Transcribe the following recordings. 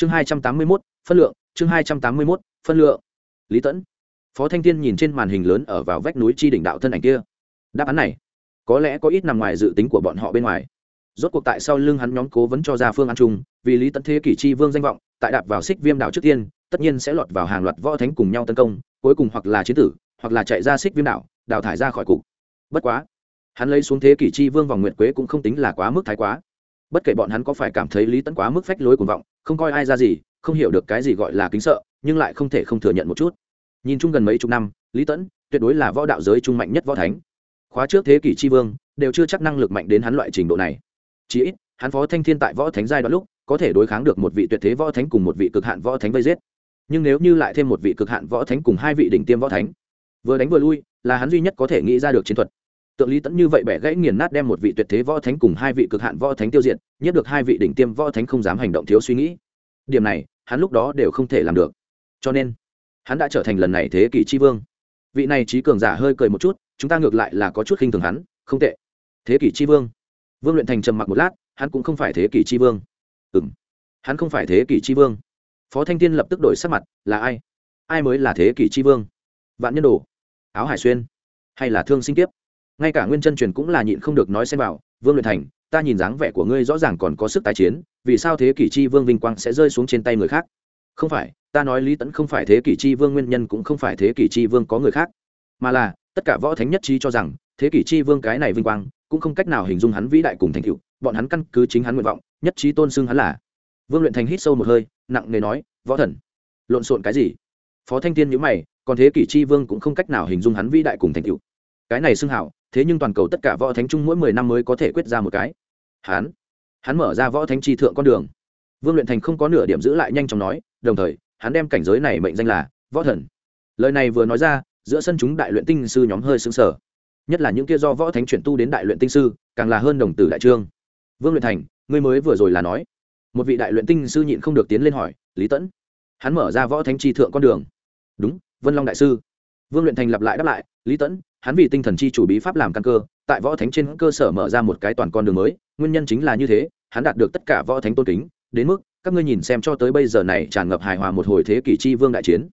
chương hai trăm tám mươi mốt, phân lượng, chương hai trăm tám mươi mốt, phân lượng. Lý tẫn. Phó thanh thiên nhìn trên màn hình lớn ở vào vách núi chi đỉnh đạo thân ảnh kia. Đáp án này, có lẽ có ít nằm ngoài dự tính của bọn họ bên ngoài. Rốt cuộc tại sau lưng hắn nhóm cố vấn cho ra phương án chung, vì lý tẫn thế kỷ chi vương danh vọng, tại đạp vào xích viêm đảo trước tiên, tất nhiên sẽ lọt vào hàng loạt võ thánh cùng nhau tấn công, cuối cùng hoặc là chiến tử, hoặc là chạy ra xích viêm đảo đào thải ra khỏi cục. Bất quá, hắn lấy xuống thế kỷ chi vương vòng nguyệt quế cũng không tính là quá mức thái quá. Bất kể bọn hắn có phải cảm thấy lý tẫn quá mức phách lối cuồng vọng không coi ai ra gì, không hiểu được cái gì gọi là kính sợ, nhưng lại không thể không thừa nhận một chút. Nhìn chung gần mấy chục năm, lý tẫn tuyệt đối là võ đạo giới trung mạnh nhất võ thánh. Khóa trước thế kỷ tri vương, đều chưa chắc năng lực mạnh đến hắn loại trình độ này. Chí ít, hắn phó thanh thiên tại võ thánh giai đoạn lúc, có thể đối kháng được một vị tuyệt thế võ thánh cùng một vị cực hạn võ thánh vây giết. Nhưng nếu như lại thêm một vị cực hạn võ thánh cùng hai vị đỉnh tiêm võ thánh, vừa đánh vừa lui, là hắn duy nhất có thể nghĩ ra được chiến thuật tượng lý tẫn như vậy bẻ gãy nghiền nát đem một vị tuyệt thế võ thánh cùng hai vị cực hạn võ thánh tiêu diệt, nhất được hai vị đỉnh tiêm võ thánh không dám hành động thiếu suy nghĩ. Điểm này, hắn lúc đó đều không thể làm được. Cho nên, hắn đã trở thành lần này thế kỷ tri vương. Vị này trí cường giả hơi cười một chút, chúng ta ngược lại là có chút khinh thường hắn, không tệ. Thế kỷ tri vương. Vương luyện thành trầm mặc một lát, hắn cũng không phải thế kỷ tri vương. Ừ m hắn không phải thế kỷ tri vương. Phó thanh tiên lập tức đổi sắc mặt, là ai? Ai mới là thế kỷ tri vương? Vạn nhân đồ, áo hải xuyên, hay là thương sinh tiếp ngay cả nguyên chân truyền cũng là nhịn không được nói xem vào, vương luyện thành, ta nhìn dáng vẻ của ngươi rõ ràng còn có sức tái chiến, vì sao thế kỷ chi vương vinh quang sẽ rơi xuống trên tay người khác? Không phải, ta nói lý tẫn không phải thế kỷ chi vương, nguyên nhân cũng không phải thế kỷ chi vương có người khác, mà là, tất cả võ thánh nhất trí cho rằng, thế kỷ chi vương cái này vinh quang, cũng không cách nào hình dung hắn vĩ đại cùng thành tựu, bọn hắn căn cứ chính hắn nguyện vọng, nhất trí tôn xưng hắn là. Vương luyện thành hít sâu một hơi, nặng nề nói, võ thần, lộn xộn cái gì? Phó thanh tiên nhữ mày, còn thế kỷ chi vương cũng không cách nào hình dung hắn vĩ đại cùng thành tựu cái này xưng hảo, thế nhưng toàn cầu tất cả võ thánh trung mỗi mười năm mới có thể quyết ra một cái. Hắn hắn mở ra võ thánh chi thượng con đường. Vương luyện thành không có nửa điểm giữ lại nhanh chóng nói, đồng thời, hắn đem cảnh giới này mệnh danh là võ thần. Lời này vừa nói ra, giữa sân chúng đại luyện tinh sư nhóm hơi xứng sở nhất là những kia do võ thánh chuyển tu đến đại luyện tinh sư, càng là hơn đồng tử đại trương. Vương luyện thành, ngươi mới vừa rồi là nói. Một vị đại luyện tinh sư nhịn không được tiến lên hỏi, lý tẫn. Hắn mở ra võ thánh chi thượng con đường. Đúng, vân long đại sư. Vương luyện thành lặp lại đáp lại, lý tẫn hắn vì tinh thần chi chủ bí pháp làm căn cơ, tại võ thánh trên cơ sở mở ra một cái toàn con đường mới, nguyên nhân chính là như thế, hắn đạt được tất cả võ thánh tôn kính, đến mức, các ngươi nhìn xem cho tới bây giờ này tràn ngập hài hòa một hồi thế kỷ chi vương đại chiến.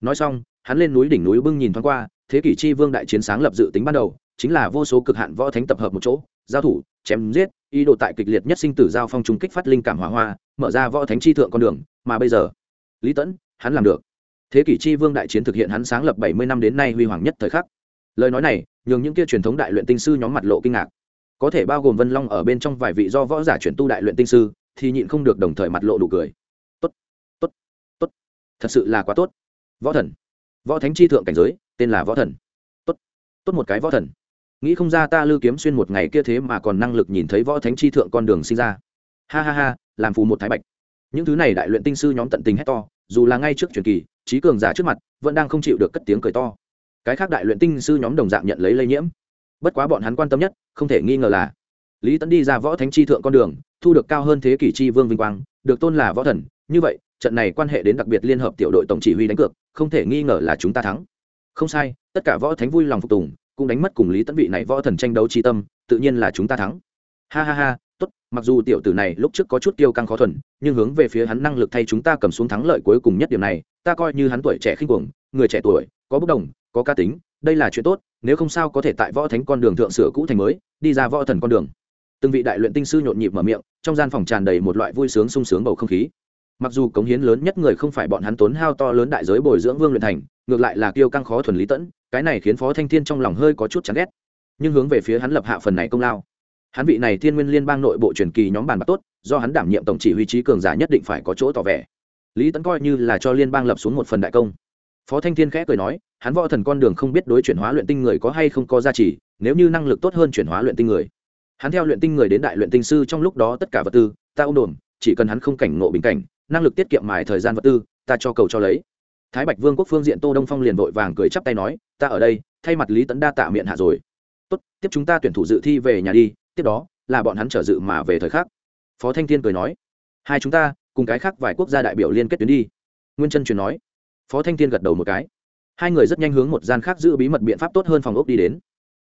Nói xong, hắn lên núi đỉnh núi bưng nhìn thoáng qua, thế kỷ chi vương đại chiến sáng lập dự tính ban đầu, chính là vô số cực hạn võ thánh tập hợp một chỗ, giao thủ, chém giết, ý đồ tại kịch liệt nhất sinh tử giao phong trung kích phát linh cảm hỏa hoa, mở ra võ thánh chi thượng con đường, mà bây giờ, lý tẫn, hắn làm được. Thế kỷ chi vương đại chiến thực hiện hắn sáng lập bảy mươi năm đến nay huy hoàng nhất thời khắc lời nói này, nhường những kia truyền thống đại luyện tinh sư nhóm mặt lộ kinh ngạc. Có thể bao gồm vân long ở bên trong vài vị do võ giả chuyển tu đại luyện tinh sư, thì nhịn không được đồng thời mặt lộ đủ cười. Tốt tốt tốt. Thật sự là quá tốt. Võ thần. Võ thánh chi thượng cảnh giới, tên là võ thần. Tốt tốt một cái võ thần. Nghĩ không ra ta lưu kiếm xuyên một ngày kia thế mà còn năng lực nhìn thấy võ thánh chi thượng con đường sinh ra. Ha ha ha, làm phù một thái bạch. Những thứ này đại luyện tinh sư nhóm tận tình hét to, dù là ngay trước truyền kỳ, trí cường giả trước mặt, vẫn đang không chịu được cất tiếng cười to cái khác đại luyện tinh sư nhóm đồng dạng nhận lấy lây nhiễm. Bất quá bọn hắn quan tâm nhất, không thể nghi ngờ là, lý tẫn đi ra võ thánh chi thượng con đường, thu được cao hơn thế kỷ chi vương vinh quang, được tôn là võ thần. Như vậy, trận này quan hệ đến đặc biệt liên hợp tiểu đội tổng chỉ huy đánh cược, không thể nghi ngờ là chúng ta thắng. Không sai, tất cả võ thánh vui lòng phục tùng, cũng đánh mất cùng lý tẫn vị này võ thần tranh đấu tri tâm, tự nhiên là chúng ta thắng. Ha ha ha tốt, mặc dù tiểu tử này lúc trước có chút tiêu căng khó thuần, nhưng hướng về phía hắn năng lực thay chúng ta cầm xuống thắng lợi cuối cùng nhất điểm này, ta coi như hắn tuổi trẻ khinh cuồng, người trẻ tuổi, có bốc đồng, có ca tính, đây là chuyện tốt, nếu không sao có thể tại võ thánh con đường thượng sửa cũ thành mới, đi ra võ thần con đường. Từng vị đại luyện tinh sư nhộn nhịp mở miệng, trong gian phòng tràn đầy một loại vui sướng sung sướng bầu không khí. Mặc dù cống hiến lớn nhất người không phải bọn hắn tốn hao to lớn đại giới bồi dưỡng vương luyện thành, ngược lại là kiêu căng khó thuần lý tẫn, cái này khiến phó thanh thiên trong lòng hơi có chút chán ghét. Nhưng hướng về phía hắn lập hạ phần này công lao hắn vị này thiên nguyên liên bang nội bộ truyền kỳ nhóm bàn bạc tốt, do hắn đảm nhiệm tổng chỉ huy trí cường giả nhất định phải có chỗ tỏ vẻ. Lý Tấn coi như là cho liên bang lập xuống một phần đại công. Phó thanh thiên khẽ cười nói, hắn võ thần con đường không biết đối chuyển hóa luyện tinh người có hay không có giá trị nếu như năng lực tốt hơn chuyển hóa luyện tinh người. Hắn theo luyện tinh người đến đại luyện tinh sư trong lúc đó tất cả vật tư, ta ôm đồn chỉ cần hắn không cảnh ngộ bình cảnh, năng lực tiết kiệm mài thời gian vật tư, ta cho cầu cho lấy. Thái bạch vương quốc phương diện tô đông phong liền vội vàng cười chắp tay nói, ta ở đây, thay mặt lý tấn đa tạ miệng hạ rồi. Tốt, tiếp chúng ta tuyển thủ dự thi về nhà đi tiếp đó, là bọn hắn trở dự mà về thời khắc. Phó thanh thiên cười nói, hai chúng ta, cùng cái khác vài quốc gia đại biểu liên kết tuyến đi. Nguyên chân truyền nói. Phó thanh thiên gật đầu một cái. Hai người rất nhanh hướng một gian khác giữ bí mật biện pháp tốt hơn phòng ốc đi đến.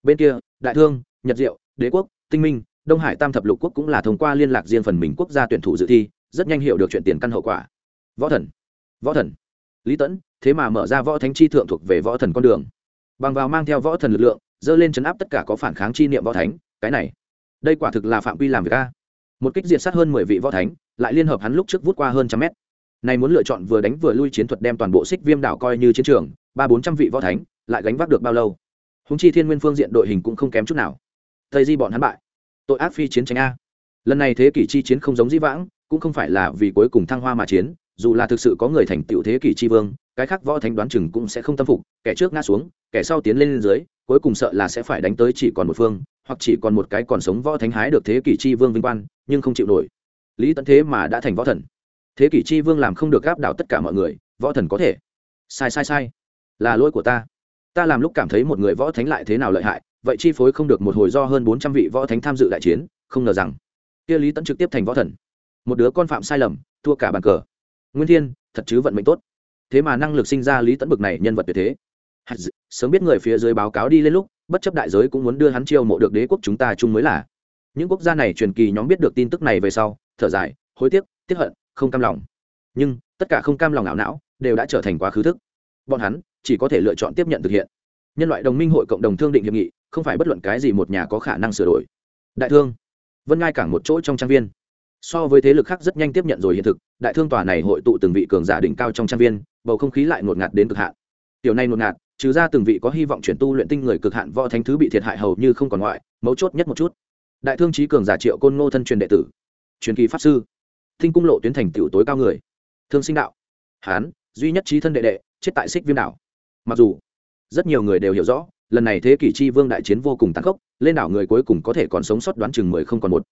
Bên kia, đại thương, nhật diệu, đế quốc, tinh minh, đông hải tam thập lục quốc cũng là thông qua liên lạc riêng phần mình quốc gia tuyển thủ dự thi, rất nhanh hiểu được chuyện tiền căn hậu quả. Võ thần võ thần. Lý tẫn, thế mà mở ra võ thánh chi thượng thuộc về võ thần con đường. Bằng vào mang theo võ thần lực lượng, dơ lên chấn áp tất cả có phản kháng chi niệm võ thánh, cái này đây quả thực là phạm vi làm việc a. Một kích diệt sát hơn mười vị võ thánh, lại liên hợp hắn lúc trước vút qua hơn trăm mét. Này muốn lựa chọn vừa đánh vừa lui chiến thuật đem toàn bộ xích viêm đảo coi như chiến trường, ba bốn trăm vị võ thánh, lại gánh vác được bao lâu? Húng chi thiên nguyên phương diện đội hình cũng không kém chút nào. Tây di bọn hắn bại. Tội ác phi chiến tranh a. Lần này thế kỷ chi chiến không giống dĩ vãng, cũng không phải là vì cuối cùng thăng hoa mà chiến, dù là thực sự có người thành tựu thế kỷ chi vương, cái khác võ thánh đoán chừng cũng sẽ không tâm phục, kẻ trước ngã xuống, kẻ sau tiến lên dưới, cuối cùng sợ là sẽ phải đánh tới chỉ còn một phương hoặc chỉ còn một cái còn sống võ thánh hái được thế kỷ chi vương vinh quan nhưng không chịu nổi. Lý tấn thế mà đã thành võ thần. Thế kỷ chi vương làm không được gáp đảo tất cả mọi người, võ thần có thể. Sai sai sai. Là lỗi của ta. Ta làm lúc cảm thấy một người võ thánh lại thế nào lợi hại, vậy chi phối không được một hồi do hơn bốn trăm vị võ thánh tham dự đại chiến, không ngờ rằng, kia lý tẫn trực tiếp thành võ thần. Một đứa con phạm sai lầm, thua cả bàn cờ. Nguyên thiên, thật chứ vận mệnh tốt. Thế mà năng lực sinh ra lý tẫn bực này nhân vật tuyệt thế. Sớm biết người phía dưới báo cáo đi lên lúc bất chấp đại giới cũng muốn đưa hắn chiêu mộ được đế quốc chúng ta chung mới là. Những quốc gia này truyền kỳ nhóm biết được tin tức này về sau, thở dài, hối tiếc tiếc hận, không cam lòng. Nhưng, tất cả không cam lòng ảo não, đều đã trở thành quá khứ thức. Bọn hắn, chỉ có thể lựa chọn tiếp nhận thực hiện. Nhân loại đồng minh hội cộng đồng thương định hiệp nghị, không phải bất luận cái gì một nhà có khả năng sửa đổi. Đại thương. Vân ngai cảng một chỗ trong trang viên. So với thế lực khác rất nhanh tiếp nhận rồi hiện thực, đại thương tòa này hội tụ từng vị cường giả đỉnh cao trong trang viên, bầu không khí lại ngột ngạt đến cực hạn. Tiểu này ngột ngạt trừ ra từng vị có hy vọng chuyển tu luyện tinh người cực hạn võ thánh thứ bị thiệt hại hầu như không còn ngoại, mấu chốt nhất một chút. Đại thương trí cường giả triệu côn ngô thân truyền đệ tử, truyền kỳ pháp sư, thinh cung lộ tuyến thành tiểu tối cao người, thương sinh đạo. Hán, duy nhất trí thân đệ đệ, chết tại xích viêm đảo. Mặc dù, rất nhiều người đều hiểu rõ, lần này thế kỷ chi vương đại chiến vô cùng tàn khốc, lên đảo người cuối cùng có thể còn sống sót đoán chừng mười không còn một.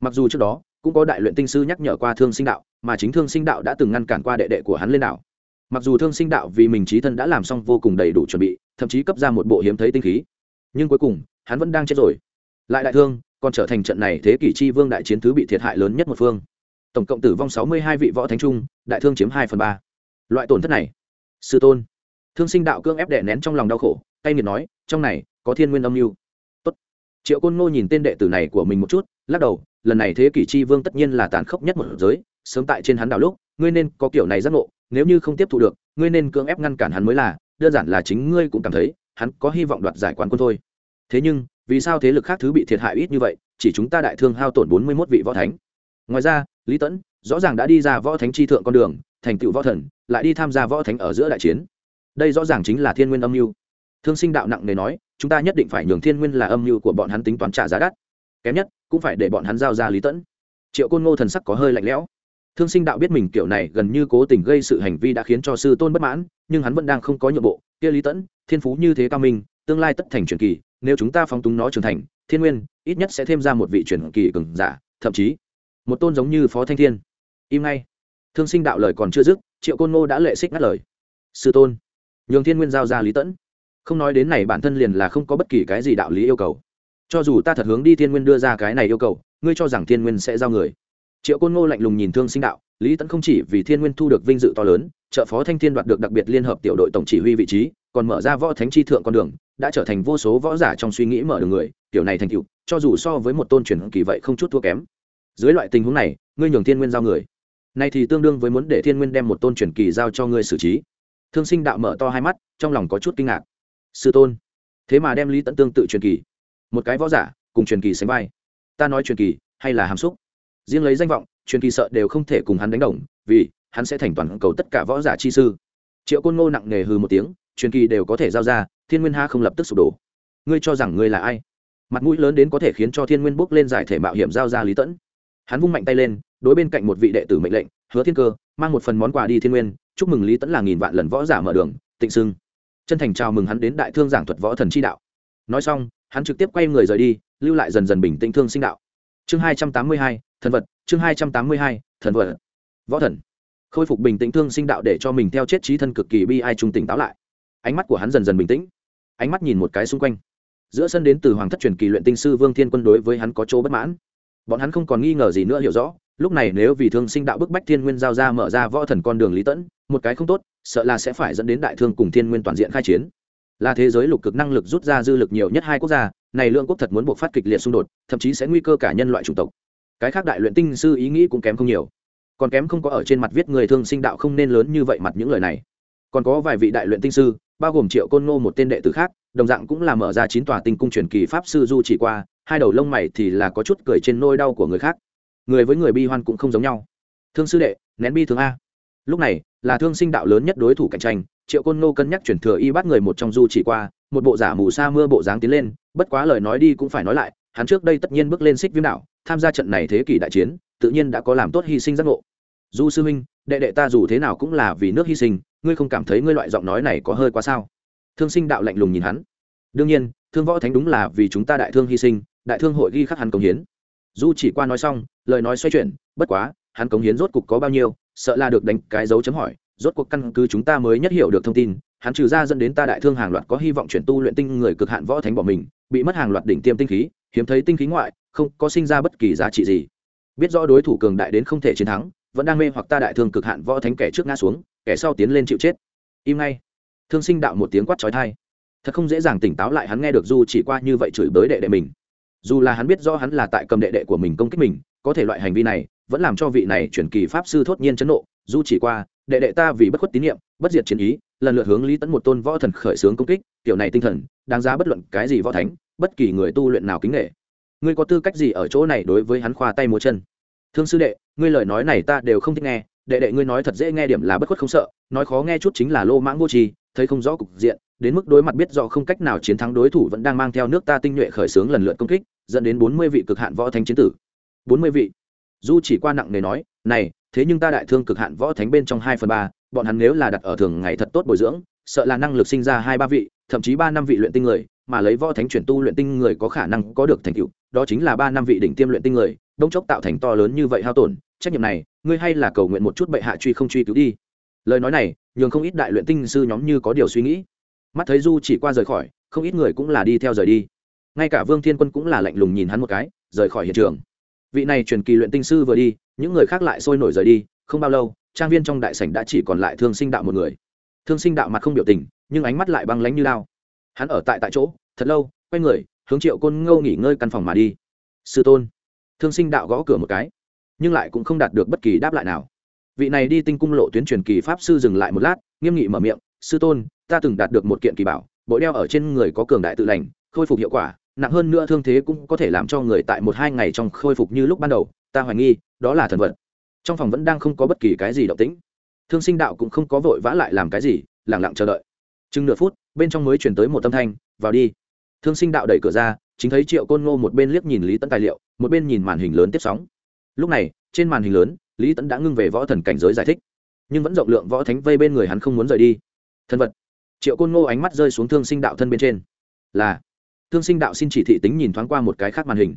Mặc dù trước đó, cũng có đại luyện tinh sư nhắc nhở qua thương sinh đạo, mà chính thương sinh đạo đã từng ngăn cản qua đệ đệ của hắn lên đảo mặc dù thương sinh đạo vì mình trí thân đã làm xong vô cùng đầy đủ chuẩn bị, thậm chí cấp ra một bộ hiếm thấy tinh khí, nhưng cuối cùng, hắn vẫn đang chết rồi. Lại đại thương, còn trở thành trận này thế kỷ chi vương đại chiến thứ bị thiệt hại lớn nhất một phương. Tổng cộng tử vong sáu mươi hai vị võ thánh trung, đại thương chiếm hai phần ba. Loại tổn thất này, sư tôn. Thương sinh đạo cương ép đè nén trong lòng đau khổ tay nghiệt nói, trong này, có thiên nguyên âm mưu. Tốt. triệu côn ngô nhìn tên đệ tử này của mình một chút, lắc đầu, lần này thế kỷ chi vương tất nhiên là tàn khốc nhất một giới, sớm tại trên hắn đảo lúc, ngươi nên có kiểu này giác ngộ nếu như không tiếp thu được, ngươi nên cưỡng ép ngăn cản hắn mới là, đơn giản là chính ngươi cũng cảm thấy, hắn có hy vọng đoạt giải quán quân thôi. Thế nhưng, vì sao thế lực khác thứ bị thiệt hại ít như vậy, chỉ chúng ta đại thương hao tổn bốn mươi mốt vị võ thánh? Ngoài ra, lý tẫn rõ ràng đã đi ra võ thánh chi thượng con đường, thành tựu võ thần, lại đi tham gia võ thánh ở giữa đại chiến. Đây rõ ràng chính là thiên nguyên âm mưu. Thương sinh đạo nặng nề nói, chúng ta nhất định phải nhường thiên nguyên là âm mưu của bọn hắn tính toán trả giá đắt. Kém nhất, cũng phải để bọn hắn giao ra lý tẫn triệu côn ngô thần sắc có hơi lạnh lẽo thương sinh đạo biết mình kiểu này gần như cố tình gây sự hành vi đã khiến cho sư tôn bất mãn, nhưng hắn vẫn đang không có nhượng bộ. Kia lý tẫn, thiên phú như thế cao minh, tương lai tất thành truyền kỳ, nếu chúng ta phóng túng nó trưởng thành, thiên nguyên, ít nhất sẽ thêm ra một vị truyền kỳ cường giả, thậm chí một tôn giống như phó thanh thiên. Im ngay. Thương sinh đạo lời còn chưa dứt, triệu côn ngô đã lệ xích ngắt lời. Sư tôn, nhường thiên nguyên giao ra lý tẫn. Không nói đến này bản thân liền là không có bất kỳ cái gì đạo lý yêu cầu. Cho dù ta thật hướng đi thiên nguyên đưa ra cái này yêu cầu, ngươi cho rằng thiên nguyên sẽ giao người triệu côn ngô lạnh lùng nhìn thương sinh đạo, lý tẫn không chỉ vì thiên nguyên thu được vinh dự to lớn, trợ phó thanh thiên đoạt được đặc biệt liên hợp tiểu đội tổng chỉ huy vị trí, còn mở ra võ thánh chi thượng con đường, đã trở thành vô số võ giả trong suy nghĩ mở đường người, Tiểu này thành tựu, cho dù so với một tôn truyền kỳ vậy không chút thua kém. Dưới loại tình huống này, ngươi nhường thiên nguyên giao người. Này thì tương đương với muốn để thiên nguyên đem một tôn truyền kỳ giao cho ngươi xử trí. Thương sinh đạo mở to hai mắt, trong lòng có chút kinh ngạc. Sư tôn, thế mà đem lý tận tương tự truyền kỳ, một cái võ giả cùng truyền kỳ sánh vai. Ta nói truyền kỳ, hay là hàm xúc? Riêng lấy danh vọng, truyền kỳ sợ đều không thể cùng hắn đánh đồng, vì hắn sẽ thành toàn cầu tất cả võ giả chi sư. Triệu côn ngô nặng nề hư một tiếng, truyền kỳ đều có thể giao ra, thiên nguyên ha không lập tức sụp đổ. Ngươi cho rằng ngươi là ai? Mặt mũi lớn đến có thể khiến cho thiên nguyên bốc lên giải thể mạo hiểm giao ra lý tẫn. Hắn vung mạnh tay lên, đối bên cạnh một vị đệ tử mệnh lệnh, hứa thiên cơ, mang một phần món quà đi thiên nguyên, chúc mừng lý tẫn là nghìn vạn lần võ giả mở đường, tịnh sưng. Chân thành chào mừng hắn đến đại thương giảng thuật võ thần chi đạo. Nói xong, hắn trực tiếp quay người rời đi, lưu lại dần dần bình tĩnh thương sinh đạo. Chương hai trăm tám mươi hai thần vật, chương hai trăm tám mươi hai, thần vật. Võ thần. Khôi phục bình tĩnh thương sinh đạo để cho mình theo chết trí thân cực kỳ bi ai trung tỉnh táo lại. Ánh mắt của hắn dần dần bình tĩnh. Ánh mắt nhìn một cái xung quanh. Giữa sân đến từ hoàng thất truyền kỳ luyện tinh sư vương thiên quân đối với hắn có chỗ bất mãn. Bọn hắn không còn nghi ngờ gì nữa hiểu rõ, lúc này nếu vì thương sinh đạo bức bách thiên nguyên giao ra mở ra võ thần con đường lý tẫn, một cái không tốt, sợ là sẽ phải dẫn đến đại thương cùng thiên nguyên toàn diện khai chiến. Là thế giới lục cực năng lực rút ra dư lực nhiều nhất hai quốc gia, này lượng quốc thật muốn buộc phát kịch liệt xung đột, thậm chí sẽ nguy cơ cả nhân loại chủng tộc cái khác đại luyện tinh sư ý nghĩ cũng kém không nhiều. Còn kém không có ở trên mặt viết người thương sinh đạo không nên lớn như vậy mặt những lời này. Còn có vài vị đại luyện tinh sư, bao gồm triệu côn ngô một tên đệ tử khác, đồng dạng cũng là mở ra chín tòa tinh cung truyền kỳ pháp sư du chỉ qua, hai đầu lông mày thì là có chút cười trên nôi đau của người khác. Người với người bi hoan cũng không giống nhau. Thương sư đệ, nén bi thương a. Lúc này, là thương sinh đạo lớn nhất đối thủ cạnh tranh, triệu côn ngô cân nhắc chuyển thừa y bắt người một trong du chỉ qua, một bộ giả mù sa mưa bộ dáng tiến lên, bất quá lời nói đi cũng phải nói lại hắn trước đây tất nhiên bước lên xích viêm đạo tham gia trận này thế kỷ đại chiến, tự nhiên đã có làm tốt hy sinh giác ngộ. Du sư huynh, đệ đệ ta dù thế nào cũng là vì nước hy sinh, ngươi không cảm thấy ngươi loại giọng nói này có hơi quá sao? Thương sinh đạo lạnh lùng nhìn hắn. Đương nhiên, thương võ thánh đúng là vì chúng ta đại thương hy sinh, đại thương hội ghi khắc hắn công hiến. Du chỉ qua nói xong, lời nói xoay chuyển, bất quá, hắn cống hiến rốt cục có bao nhiêu, sợ là được đánh cái dấu chấm hỏi, rốt cuộc căn cứ chúng ta mới nhất hiểu được thông tin, hắn trừ ra dẫn đến ta đại thương hàng loạt có hy vọng chuyển tu luyện tinh người cực hạn võ thánh bỏ mình, bị mất hàng loạt đỉnh tiêm tinh khí hiếm thấy tinh khí ngoại, không có sinh ra bất kỳ giá trị gì. Biết rõ đối thủ cường đại đến không thể chiến thắng, vẫn đang mê hoặc ta đại thương cực hạn võ thánh kẻ trước ngã xuống, kẻ sau tiến lên chịu chết. Im ngay. Thương sinh đạo một tiếng quát trói thai thật không dễ dàng tỉnh táo lại hắn nghe được du chỉ qua như vậy chửi bới đệ đệ mình. Dù là hắn biết rõ hắn là tại cầm đệ đệ của mình công kích mình, có thể loại hành vi này vẫn làm cho vị này chuyển kỳ pháp sư thốt nhiên chấn nộ. Du chỉ qua đệ đệ ta vì bất khuất tín nhiệm, bất diệt chiến ý, lần lượt hướng lý tấn một tôn võ thần khởi xướng công kích, kiểu này tinh thần, đáng giá bất luận cái gì võ thánh, bất kỳ người tu luyện nào kính nghệ ngươi có tư cách gì ở chỗ này đối với hắn khoa tay múa chân? Thương sư đệ, ngươi lời nói này ta đều không thích nghe, đệ đệ ngươi nói thật dễ nghe điểm là bất khuất không sợ, nói khó nghe chút chính là lô mãng vô tri, thấy không rõ cục diện, đến mức đối mặt biết rõ không cách nào chiến thắng đối thủ vẫn đang mang theo nước ta tinh nhuệ khởi xướng lần lượt công kích, dẫn đến bốn mươi vị cực hạn võ thánh chiến tử. Bốn mươi vị. Du chỉ qua nặng nề nói, này thế nhưng ta đại thương cực hạn võ thánh bên trong hai phần ba, bọn hắn nếu là đặt ở thường ngày thật tốt bồi dưỡng, sợ là năng lực sinh ra hai ba vị, thậm chí ba năm vị luyện tinh người, mà lấy võ thánh chuyển tu luyện tinh người có khả năng có được thành tựu, đó chính là ba năm vị đỉnh tiêm luyện tinh người đông chốc tạo thành to lớn như vậy hao tổn, trách nhiệm này, ngươi hay là cầu nguyện một chút bệ hạ truy không truy cứu đi. Lời nói này, nhường không ít đại luyện tinh sư nhóm như có điều suy nghĩ. Mắt thấy du chỉ qua rời khỏi, không ít người cũng là đi theo rời đi. Ngay cả vương thiên quân cũng là lạnh lùng nhìn hắn một cái, rời khỏi hiện trường. Vị này truyền kỳ luyện tinh sư vừa đi những người khác lại sôi nổi rời đi, không bao lâu, trang viên trong đại sảnh đã chỉ còn lại thương sinh đạo một người. Thương sinh đạo mặt không biểu tình, nhưng ánh mắt lại băng lánh như lao. Hắn ở tại tại chỗ, thật lâu, quay người, hướng triệu côn ngâu nghỉ ngơi căn phòng mà đi. Sư tôn. Thương sinh đạo gõ cửa một cái, nhưng lại cũng không đạt được bất kỳ đáp lại nào. Vị này đi tinh cung lộ tuyến truyền kỳ pháp sư dừng lại một lát, nghiêm nghị mở miệng, sư tôn, ta từng đạt được một kiện kỳ bảo, bội đeo ở trên người có cường đại tự lành, khôi phục hiệu quả nặng hơn nữa thương thế cũng có thể làm cho người tại một hai ngày trong khôi phục như lúc ban đầu, ta hoài nghi, đó là thần vật. Trong phòng vẫn đang không có bất kỳ cái gì động tĩnh. Thương sinh đạo cũng không có vội vã lại làm cái gì lẳng lặng chờ đợi. Chừng nửa phút, bên trong mới chuyển tới một tâm thanh, vào đi. Thương sinh đạo đẩy cửa ra, chính thấy triệu côn ngô một bên liếc nhìn lý tấn tài liệu, một bên nhìn màn hình lớn tiếp sóng. Lúc này, trên màn hình lớn, lý tấn đã ngưng về võ thần cảnh giới giải thích. Nhưng vẫn rộng lượng võ thánh vây bên người hắn không muốn rời đi. Thân vật. Triệu côn ngô ánh mắt rơi xuống thương sinh đạo thân bên trên. Là thương sinh đạo xin chỉ thị tính nhìn thoáng qua một cái khác màn hình.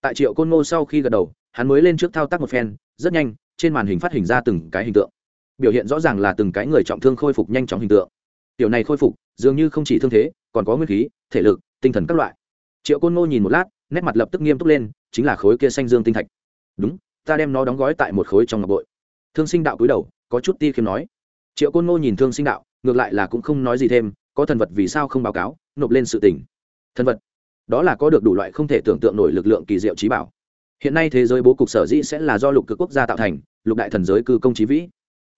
Tại triệu côn ngô sau khi gật đầu, hắn mới lên trước thao tác một phen, rất nhanh, trên màn hình phát hình ra từng cái hình tượng. Biểu hiện rõ ràng là từng cái người trọng thương khôi phục nhanh chóng hình tượng. Tiểu này khôi phục, dường như không chỉ thương thế, còn có nguyên khí, thể lực, tinh thần các loại. Triệu côn ngô nhìn một lát, nét mặt lập tức nghiêm túc lên, chính là khối kia xanh dương tinh thạch. Đúng, ta đem nó đóng gói tại một khối trong ngọc bội. Thương sinh đạo cúi đầu, có chút ti khiêm nói. Triệu côn ngô nhìn thương sinh đạo, ngược lại là cũng không nói gì thêm, có thần vật vì sao không báo cáo, nộp lên sự tình thần vật. Đó là có được đủ loại không thể tưởng tượng nổi lực lượng kỳ diệu trí bảo. Hiện nay thế giới bố cục sở dĩ sẽ là do lục cực quốc gia tạo thành, lục đại thần giới cư công trí vĩ.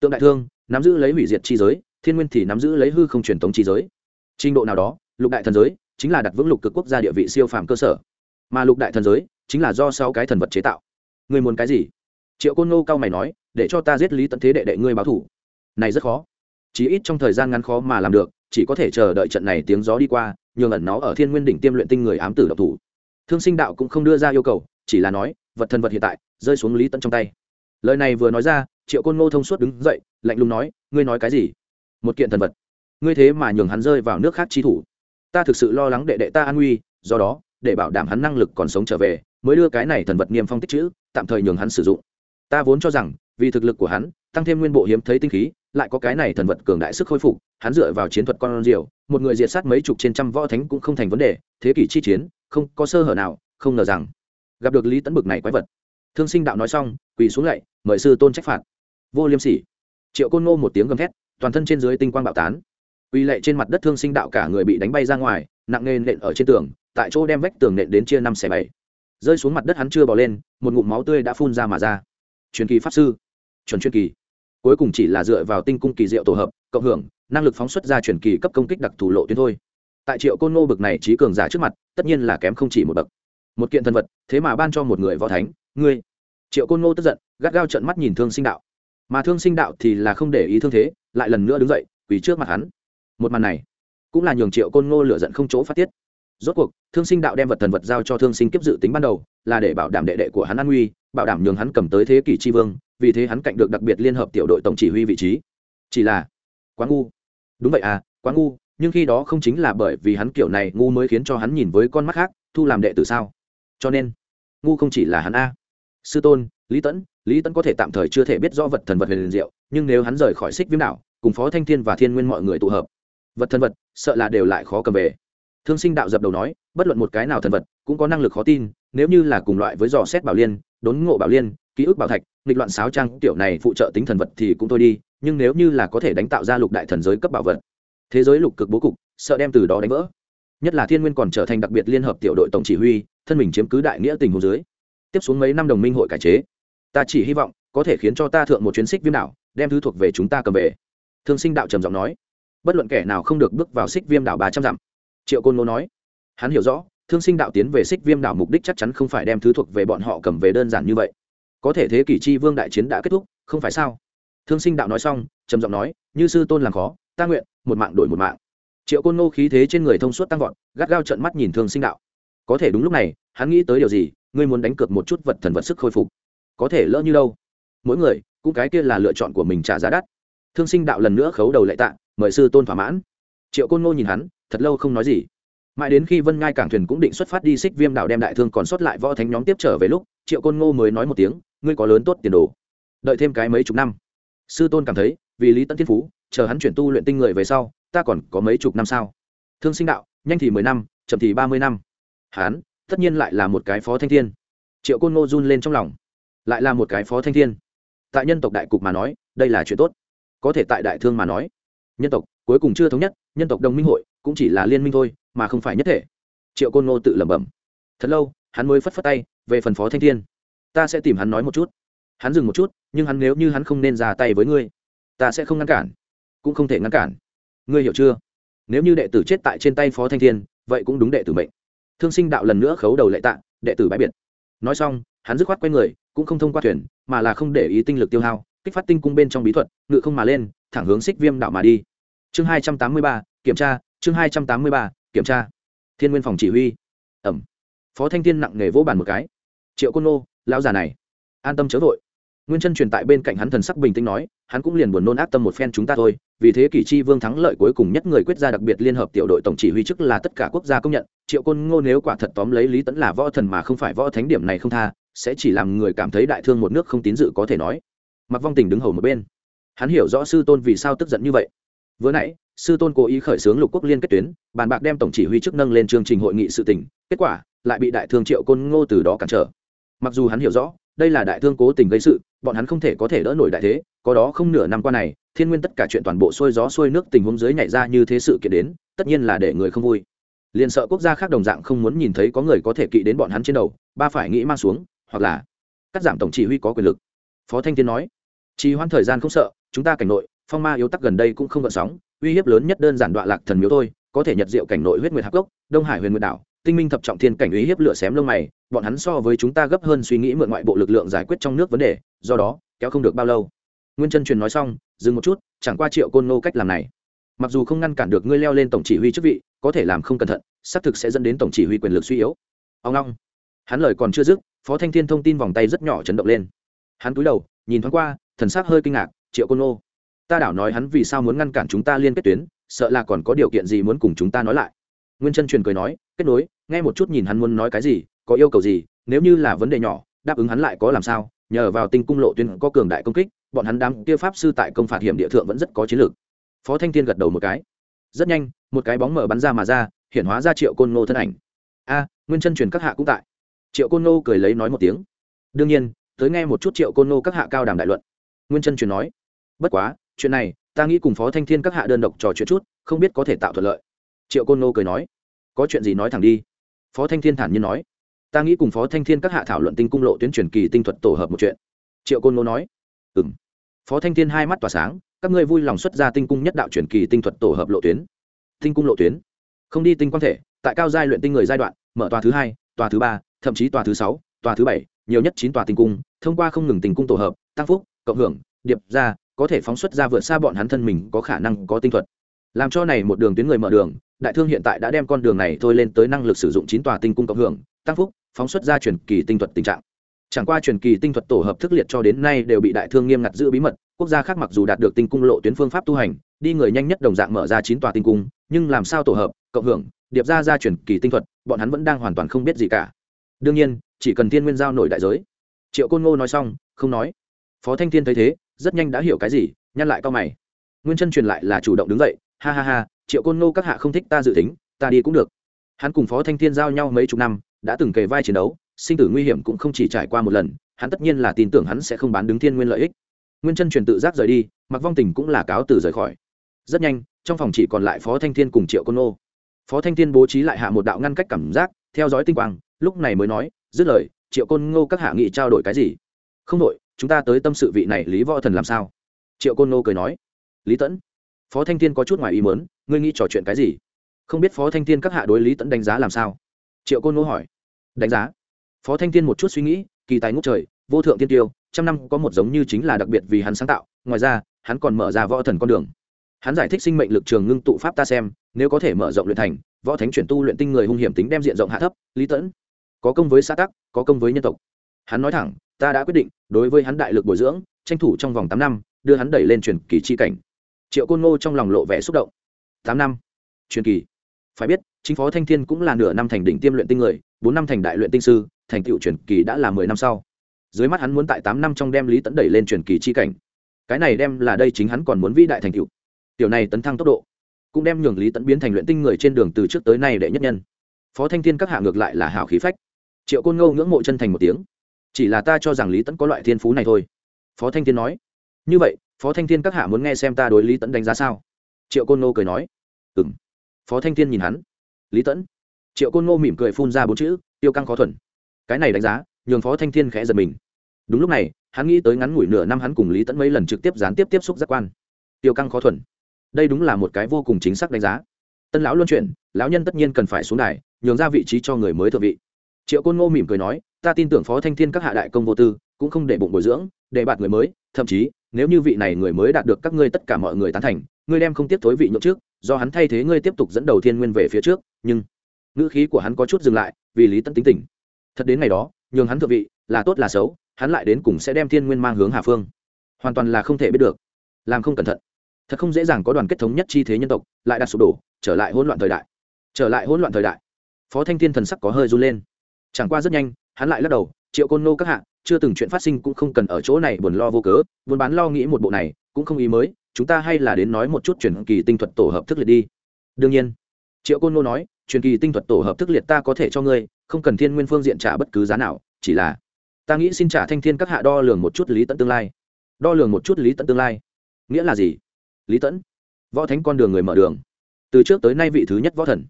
Tượng đại thương, nắm giữ lấy hủy diệt chi giới, thiên nguyên thì nắm giữ lấy hư không truyền thống chi giới. Trình độ nào đó, lục đại thần giới chính là đặt vững lục cực quốc gia địa vị siêu phàm cơ sở. Mà lục đại thần giới chính là do sáu cái thần vật chế tạo. Người muốn cái gì? Triệu côn ngô cao mày nói, để cho ta giết lý tận thế đệ đệ ngươi báo thủ. Này rất khó. Chí ít trong thời gian ngắn khó mà làm được, chỉ có thể chờ đợi trận này tiếng gió đi qua nhường ẩn nó ở thiên nguyên đỉnh tiêm luyện tinh người ám tử độc thủ. Thương sinh đạo cũng không đưa ra yêu cầu, chỉ là nói, vật thần vật hiện tại, rơi xuống lý tận trong tay. Lời này vừa nói ra, triệu côn ngô thông suốt đứng dậy, lạnh lùng nói, ngươi nói cái gì? Một kiện thần vật. Ngươi thế mà nhường hắn rơi vào nước khác chi thủ. Ta thực sự lo lắng đệ đệ ta an nguy, do đó, để bảo đảm hắn năng lực còn sống trở về, mới đưa cái này thần vật niêm phong tích chữ, tạm thời nhường hắn sử dụng. Ta vốn cho rằng, vì thực lực của hắn tăng thêm nguyên bộ hiếm thấy tinh khí, lại có cái này thần vật cường đại sức khôi phục, hắn dựa vào chiến thuật con diều một người diệt sát mấy chục trên trăm võ thánh cũng không thành vấn đề, thế kỷ chi chiến, không có sơ hở nào, không ngờ rằng gặp được lý tấn bực này quái vật. Thương sinh đạo nói xong, quỳ xuống lạy, mời sư tôn trách phạt. Vô liêm sỉ. Triệu côn ngô một tiếng gầm thét, toàn thân trên dưới tinh quang bạo tán. Quỳ lệ trên mặt đất thương sinh đạo cả người bị đánh bay ra ngoài, nặng nề nện ở trên tường, tại chỗ đem vách tường nện đến chia năm xẻ bảy. Rơi xuống mặt đất hắn chưa bỏ lên, một ngụm máu tươi đã phun ra mà ra. Truyền kỳ pháp sư. Chuẩn chuyên kỳ cuối cùng chỉ là dựa vào tinh cung kỳ diệu tổ hợp, cộng hưởng, năng lực phóng xuất ra truyền kỳ cấp công kích đặc thù lộ tuyến thôi. Tại triệu côn ngô bực này trí cường giả trước mặt, tất nhiên là kém không chỉ một bậc. Một kiện thân vật, thế mà ban cho một người võ thánh, ngươi. Triệu côn ngô tức giận, gắt gao trận mắt nhìn thương sinh đạo. Mà thương sinh đạo thì là không để ý thương thế, lại lần nữa đứng dậy, quỳ trước mặt hắn. Một màn này, cũng là nhường triệu côn ngô lựa giận không chỗ phát tiết. Rốt cuộc, thương sinh đạo đem vật thần vật giao cho thương sinh kiếp dự tính ban đầu, là để bảo đảm đệ đệ của hắn an nguy, bảo đảm nhường hắn cầm tới thế kỷ tri vương vì thế hắn cạnh được đặc biệt liên hợp tiểu đội tổng chỉ huy vị trí. Chỉ là, quá ngu. Đúng vậy à quá ngu, nhưng khi đó không chính là bởi vì hắn kiểu này ngu mới khiến cho hắn nhìn với con mắt khác, thu làm đệ tử sao? Cho nên, ngu không chỉ là hắn a. Sư tôn, lý tẫn lý tẫn có thể tạm thời chưa thể biết rõ vật thần vật huyền diệu, nhưng nếu hắn rời khỏi xích viêm đảo, cùng phó thanh thiên và thiên nguyên mọi người tụ hợp, vật thần vật, sợ là đều lại khó cầm về. Thương sinh đạo dập đầu nói, bất luận một cái nào thần vật, cũng có năng lực khó tin, nếu như là cùng loại với dò xét bảo liên, đốn ngộ bảo liên ký ức bảo thạch, nghịch loạn sáo trang, tiểu này phụ trợ tính thần vật thì cũng thôi đi, nhưng nếu như là có thể đánh tạo ra lục đại thần giới cấp bảo vật, thế giới lục cực bố cục, sợ đem từ đó đánh vỡ. Nhất là thiên nguyên còn trở thành đặc biệt liên hợp tiểu đội tổng chỉ huy, thân mình chiếm cứ đại nghĩa tình hồ dưới. Tiếp xuống mấy năm đồng minh hội cải chế, ta chỉ hy vọng có thể khiến cho ta thượng một chuyến xích viêm đảo, đem thứ thuộc về chúng ta cầm về. Thương sinh đạo trầm giọng nói. Bất luận kẻ nào không được bước vào xích viêm đảo ba trăm dặm. Triệu côn ngô nói. Hắn hiểu rõ, thương sinh đạo tiến về xích viêm đảo mục đích chắc chắn không phải đem thứ thuộc về bọn họ cầm về đơn giản như vậy có thể thế kỷ chi vương đại chiến đã kết thúc, không phải sao? Thương sinh đạo nói xong, trầm giọng nói, như sư tôn làm khó, ta nguyện, một mạng đổi một mạng. Triệu côn ngô khí thế trên người thông suốt tăng vọt, gắt gao trận mắt nhìn thương sinh đạo. Có thể đúng lúc này, hắn nghĩ tới điều gì, ngươi muốn đánh cược một chút vật thần vật sức khôi phục. Có thể lỡ như đâu. Mỗi người, cũng cái kia là lựa chọn của mình trả giá đắt. Thương sinh đạo lần nữa khấu đầu lệ tạ, mời sư tôn thỏa mãn. Triệu côn ngô nhìn hắn, thật lâu không nói gì. Mãi đến khi vân ngai cảng thuyền cũng định xuất phát đi xích viêm đạo đem đại thương còn sót lại võ thánh nhóm tiếp trở về lúc triệu côn ngô mới nói một tiếng, ngươi có lớn tốt tiền đồ. Đợi thêm cái mấy chục năm. Sư tôn cảm thấy, vì lý tấn thiên phú, chờ hắn chuyển tu luyện tinh người về sau, ta còn có mấy chục năm sao? Thương sinh đạo, nhanh thì mười năm, chậm thì ba mươi năm. Hắn, tất nhiên lại là một cái phó thanh thiên. Triệu côn ngô run lên trong lòng. Lại là một cái phó thanh thiên. Tại nhân tộc đại cục mà nói, đây là chuyện tốt. Có thể tại đại thương mà nói, nhân tộc cuối cùng chưa thống nhất, nhân tộc đồng minh hội cũng chỉ là liên minh thôi, mà không phải nhất thể. Triệu côn ngô tự lẩm bẩm. Thật lâu, hắn mới phất phất tay về phần phó thanh thiên, ta sẽ tìm hắn nói một chút. Hắn dừng một chút, nhưng hắn nếu như hắn không nên ra tay với ngươi, ta sẽ không ngăn cản, cũng không thể ngăn cản. Ngươi hiểu chưa? Nếu như đệ tử chết tại trên tay phó thanh thiên, vậy cũng đúng đệ tử mệnh. Thương sinh đạo lần nữa khấu đầu lệ tạ, đệ tử bãi biệt. Nói xong, hắn dứt khoát quay người, cũng không thông qua thuyền, mà là không để ý tinh lực tiêu hao, kích phát tinh cung bên trong bí thuật, ngự không mà lên, thẳng hướng xích viêm đạo mà đi. Chương hai trăm tám mươi ba, kiểm tra, chương hai trăm tám mươi ba, kiểm tra. Thiên nguyên phòng chỉ huy. Ẩm. Phó thanh thiên nặng nề vỗ bàn một cái triệu côn nô, lão già này. An tâm chớ vội. Nguyên chân truyền tại bên cạnh hắn thần sắc bình tĩnh nói, hắn cũng liền buồn nôn ác tâm một phen chúng ta thôi, vì thế kỷ chi vương thắng lợi cuối cùng nhất người quyết ra đặc biệt liên hợp tiểu đội tổng chỉ huy chức là tất cả quốc gia công nhận. Triệu côn ngô nếu quả thật tóm lấy lý tẫn là võ thần mà không phải võ thánh điểm này không tha, sẽ chỉ làm người cảm thấy đại thương một nước không tín dự có thể nói. Mặc vong tình đứng hầu một bên. Hắn hiểu rõ sư tôn vì sao tức giận như vậy. Vừa nãy, sư tôn cố ý khởi xướng lục quốc liên kết tuyến, bàn bạc đem tổng chỉ huy chức nâng lên chương trình hội nghị sự tỉnh, kết quả, lại bị đại thương triệu côn ngô từ đó cản trở mặc dù hắn hiểu rõ, đây là đại thương cố tình gây sự, bọn hắn không thể có thể đỡ nổi đại thế, có đó không nửa năm qua này, thiên nguyên tất cả chuyện toàn bộ xuôi gió xuôi nước tình huống dưới nhảy ra như thế sự kiện đến, tất nhiên là để người không vui. Liền sợ quốc gia khác đồng dạng không muốn nhìn thấy có người có thể kỵ đến bọn hắn trên đầu, ba phải nghĩ mang xuống, hoặc là cắt giảm tổng chỉ huy có quyền lực. Phó thanh thiên nói, trì hoãn thời gian không sợ, chúng ta cảnh nội, phong ma yếu tắc gần đây cũng không gợn sóng, uy hiếp lớn nhất đơn giản đoạn lạc thần miếu thôi, có thể nhật diệu cảnh nội huyết nguyệt hạc gốc, đông hải huyền nguyệt đảo tinh minh thập trọng thiên cảnh ý hiếp lửa xém lông mày, bọn hắn so với chúng ta gấp hơn suy nghĩ mượn ngoại bộ lực lượng giải quyết trong nước vấn đề, do đó, kéo không được bao lâu. Nguyên chân truyền nói xong, dừng một chút, chẳng qua triệu côn nô cách làm này. Mặc dù không ngăn cản được ngươi leo lên tổng chỉ huy chức vị, có thể làm không cẩn thận, xác thực sẽ dẫn đến tổng chỉ huy quyền lực suy yếu. Ông long. Hắn lời còn chưa dứt, phó thanh thiên thông tin vòng tay rất nhỏ chấn động lên. Hắn cúi đầu, nhìn thoáng qua, thần sắc hơi kinh ngạc, triệu côn nô ta đảo nói hắn vì sao muốn ngăn cản chúng ta liên kết tuyến, sợ là còn có điều kiện gì muốn cùng chúng ta nói lại. Nguyên chân truyền cười nói, kết nối nghe một chút nhìn hắn muốn nói cái gì, có yêu cầu gì, nếu như là vấn đề nhỏ, đáp ứng hắn lại có làm sao, nhờ vào tinh cung lộ tuyến có cường đại công kích, bọn hắn đám kia pháp sư tại công phạt hiểm địa thượng vẫn rất có chiến lược. Phó thanh thiên gật đầu một cái. Rất nhanh, một cái bóng mở bắn ra mà ra, hiện hóa ra triệu côn nô thân ảnh. A, nguyên chân truyền các hạ cũng tại. Triệu côn nô cười lấy nói một tiếng. Đương nhiên, tới nghe một chút triệu côn nô các hạ cao đàm đại luận. Nguyên chân truyền nói. Bất quá, chuyện này, ta nghĩ cùng phó thanh thiên các hạ đơn độc trò chuyện chút, không biết có thể tạo thuận lợi. Triệu côn nô cười nói. Có chuyện gì nói thẳng đi phó thanh thiên thản nhiên nói, ta nghĩ cùng phó thanh thiên các hạ thảo luận tinh cung lộ tuyến truyền kỳ tinh thuật tổ hợp một chuyện. Triệu côn nô nói ừ m phó thanh thiên hai mắt tỏa sáng, các ngươi vui lòng xuất ra tinh cung nhất đạo truyền kỳ tinh thuật tổ hợp lộ tuyến. Tinh cung lộ tuyến? Không đi tinh quan thể, tại cao giai luyện tinh người giai đoạn, mở tòa thứ hai, tòa thứ ba, thậm chí tòa thứ sáu, tòa thứ bảy, nhiều nhất chín tòa tinh cung, thông qua không ngừng tinh cung tổ hợp, tăng phúc, cộng hưởng, điệp ra, có thể phóng xuất ra vượt xa bọn hắn thân mình có khả năng có tinh thuật. Làm cho này một đường tuyến người mở đường đại thương hiện tại đã đem con đường này thôi lên tới năng lực sử dụng chín tòa tinh cung cộng hưởng, tăng phúc, phóng xuất ra truyền kỳ tinh thuật tình trạng. Chẳng qua truyền kỳ tinh thuật tổ hợp thức liệt cho đến nay đều bị đại thương nghiêm ngặt giữ bí mật, quốc gia khác mặc dù đạt được tinh cung lộ tuyến phương pháp tu hành, đi người nhanh nhất đồng dạng mở ra chín tòa tinh cung, nhưng làm sao tổ hợp, cộng hưởng, điệp ra ra truyền kỳ tinh thuật, bọn hắn vẫn đang hoàn toàn không biết gì cả. Đương nhiên, chỉ cần thiên nguyên giao nổi đại giới. Triệu côn ngô nói xong, không nói. Phó thanh thiên thấy thế, rất nhanh đã hiểu cái gì, nhăn lại cao mày. Nguyên chân truyền lại là chủ động đứng dậy, ha ha ha triệu côn ngô các hạ không thích ta dự tính, ta đi cũng được. Hắn cùng phó thanh thiên giao nhau mấy chục năm, đã từng kề vai chiến đấu, sinh tử nguy hiểm cũng không chỉ trải qua một lần, hắn tất nhiên là tin tưởng hắn sẽ không bán đứng thiên nguyên lợi ích. Nguyên chân truyền tự giác rời đi mặc vong tình cũng là cáo từ rời khỏi. Rất nhanh, trong phòng chỉ còn lại phó thanh thiên cùng triệu côn ngô phó thanh thiên bố trí lại hạ một đạo ngăn cách cảm giác, theo dõi tinh quang, lúc này mới nói, dứt lời, triệu côn ngô các hạ nghị trao đổi cái gì? Không đội, chúng ta tới tâm sự vị này lý võ thần làm sao? Triệu côn ngô cười nói. Lý tẫn. Phó thanh thiên có chút ngoài ý mớn ngươi nghĩ trò chuyện cái gì? Không biết phó thanh thiên các hạ đối lý tẫn đánh giá làm sao? Triệu côn ngô hỏi. Đánh giá? Phó thanh thiên một chút suy nghĩ, kỳ tài ngốc trời, vô thượng tiên tiêu, trăm năm có một giống như chính là đặc biệt vì hắn sáng tạo, ngoài ra, hắn còn mở ra võ thần con đường. Hắn giải thích sinh mệnh lực trường ngưng tụ pháp ta xem, nếu có thể mở rộng luyện thành, võ thánh chuyển tu luyện tinh người hung hiểm tính đem diện rộng hạ thấp, lý tẫn có công với xã tắc, có công với nhân tộc. Hắn nói thẳng, ta đã quyết định, đối với hắn đại lực bồi dưỡng, tranh thủ trong vòng tám năm, đưa hắn đẩy lên truyền kỳ chi cảnh. Triệu côn ngô trong lòng lộ vẻ xúc động tám năm. Truyền kỳ. Phải biết, chính phó thanh thiên cũng là nửa năm thành đỉnh tiêm luyện tinh người, bốn năm thành đại luyện tinh sư, thành tựu truyền kỳ đã là mười năm sau. Dưới mắt hắn muốn tại tám năm trong đem lý tấn đẩy lên truyền kỳ chi cảnh. Cái này đem là đây chính hắn còn muốn vĩ đại thành tựu. Tiểu này tấn thăng tốc độ, cũng đem nhường lý tấn biến thành luyện tinh người trên đường từ trước tới nay đệ nhất nhân. Phó thanh thiên các hạ ngược lại là hảo khí phách. Triệu côn ngô ngưỡng mộ chân thành một tiếng. Chỉ là ta cho rằng lý tấn có loại thiên phú này thôi. Phó thanh thiên nói. Như vậy, phó thanh thiên các hạ muốn nghe xem ta đối lý tấn đánh giá sao? Triệu côn ngô cười nói ừ m phó thanh thiên nhìn hắn. Lý tẫn. Triệu côn ngô mỉm cười phun ra bốn chữ, tiêu căng khó thuần. Cái này đánh giá, nhường phó thanh thiên khẽ giật mình. Đúng lúc này, hắn nghĩ tới ngắn ngủi nửa năm hắn cùng lý tẫn mấy lần trực tiếp gián tiếp tiếp xúc giác quan. Tiêu căng khó thuần. Đây đúng là một cái vô cùng chính xác đánh giá. Tân lão luân chuyển, lão nhân tất nhiên cần phải xuống đài, nhường ra vị trí cho người mới thượng vị. Triệu côn ngô mỉm cười nói, ta tin tưởng phó thanh thiên các hạ đại công vô tư, cũng không để bụng bồi dưỡng, để bạt người mới, thậm chí, nếu như vị này người mới đạt được các ngươi tất cả mọi người tán thành ngươi đem không tiếp thối vị nhượng trước, do hắn thay thế ngươi tiếp tục dẫn đầu thiên nguyên về phía trước, nhưng ngữ khí của hắn có chút dừng lại, vì lý Tấn tính tình. Thật đến ngày đó, nhường hắn thượng vị, là tốt là xấu, hắn lại đến cùng sẽ đem thiên nguyên mang hướng hà phương. Hoàn toàn là không thể biết được. Làm không cẩn thận. Thật không dễ dàng có đoàn kết thống nhất chi thế nhân tộc, lại đặt sụp đổ, trở lại hỗn loạn thời đại. Trở lại hỗn loạn thời đại. Phó thanh thiên thần sắc có hơi run lên. Chẳng qua rất nhanh, hắn lại lắc đầu, triệu côn nô các hạ, chưa từng chuyện phát sinh cũng không cần ở chỗ này buồn lo vô cớ, buôn bán lo nghĩ một bộ này, cũng không ý mới chúng ta hay là đến nói một chút truyền kỳ tinh thuật tổ hợp thức liệt đi. Đương nhiên. Triệu côn nô nói, truyền kỳ tinh thuật tổ hợp thức liệt ta có thể cho ngươi, không cần thiên nguyên phương diện trả bất cứ giá nào, chỉ là, ta nghĩ xin trả thanh thiên các hạ đo lường một chút lý tận tương lai. Đo lường một chút lý tận tương lai. Nghĩa là gì? Lý tẫn võ thánh con đường người mở đường. Từ trước tới nay vị thứ nhất võ thần.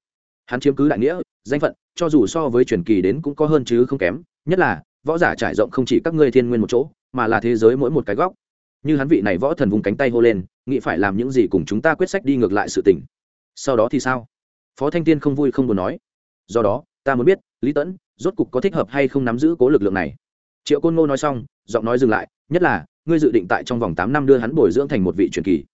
Hắn chiếm cứ đại nghĩa, danh phận, cho dù so với truyền kỳ đến cũng có hơn chứ không kém. Nhất là, võ giả trải rộng không chỉ các ngươi thiên nguyên một chỗ, mà là thế giới mỗi một cái góc như hắn vị này võ thần vùng cánh tay hô lên, nghĩ phải làm những gì cùng chúng ta quyết sách đi ngược lại sự tình. Sau đó thì sao? Phó thanh tiên không vui không buồn nói. Do đó, ta muốn biết, lý tẫn, rốt cục có thích hợp hay không nắm giữ cố lực lượng này? Triệu côn ngô nói xong, giọng nói dừng lại, nhất là, ngươi dự định tại trong vòng tám năm đưa hắn bồi dưỡng thành một vị truyền kỳ.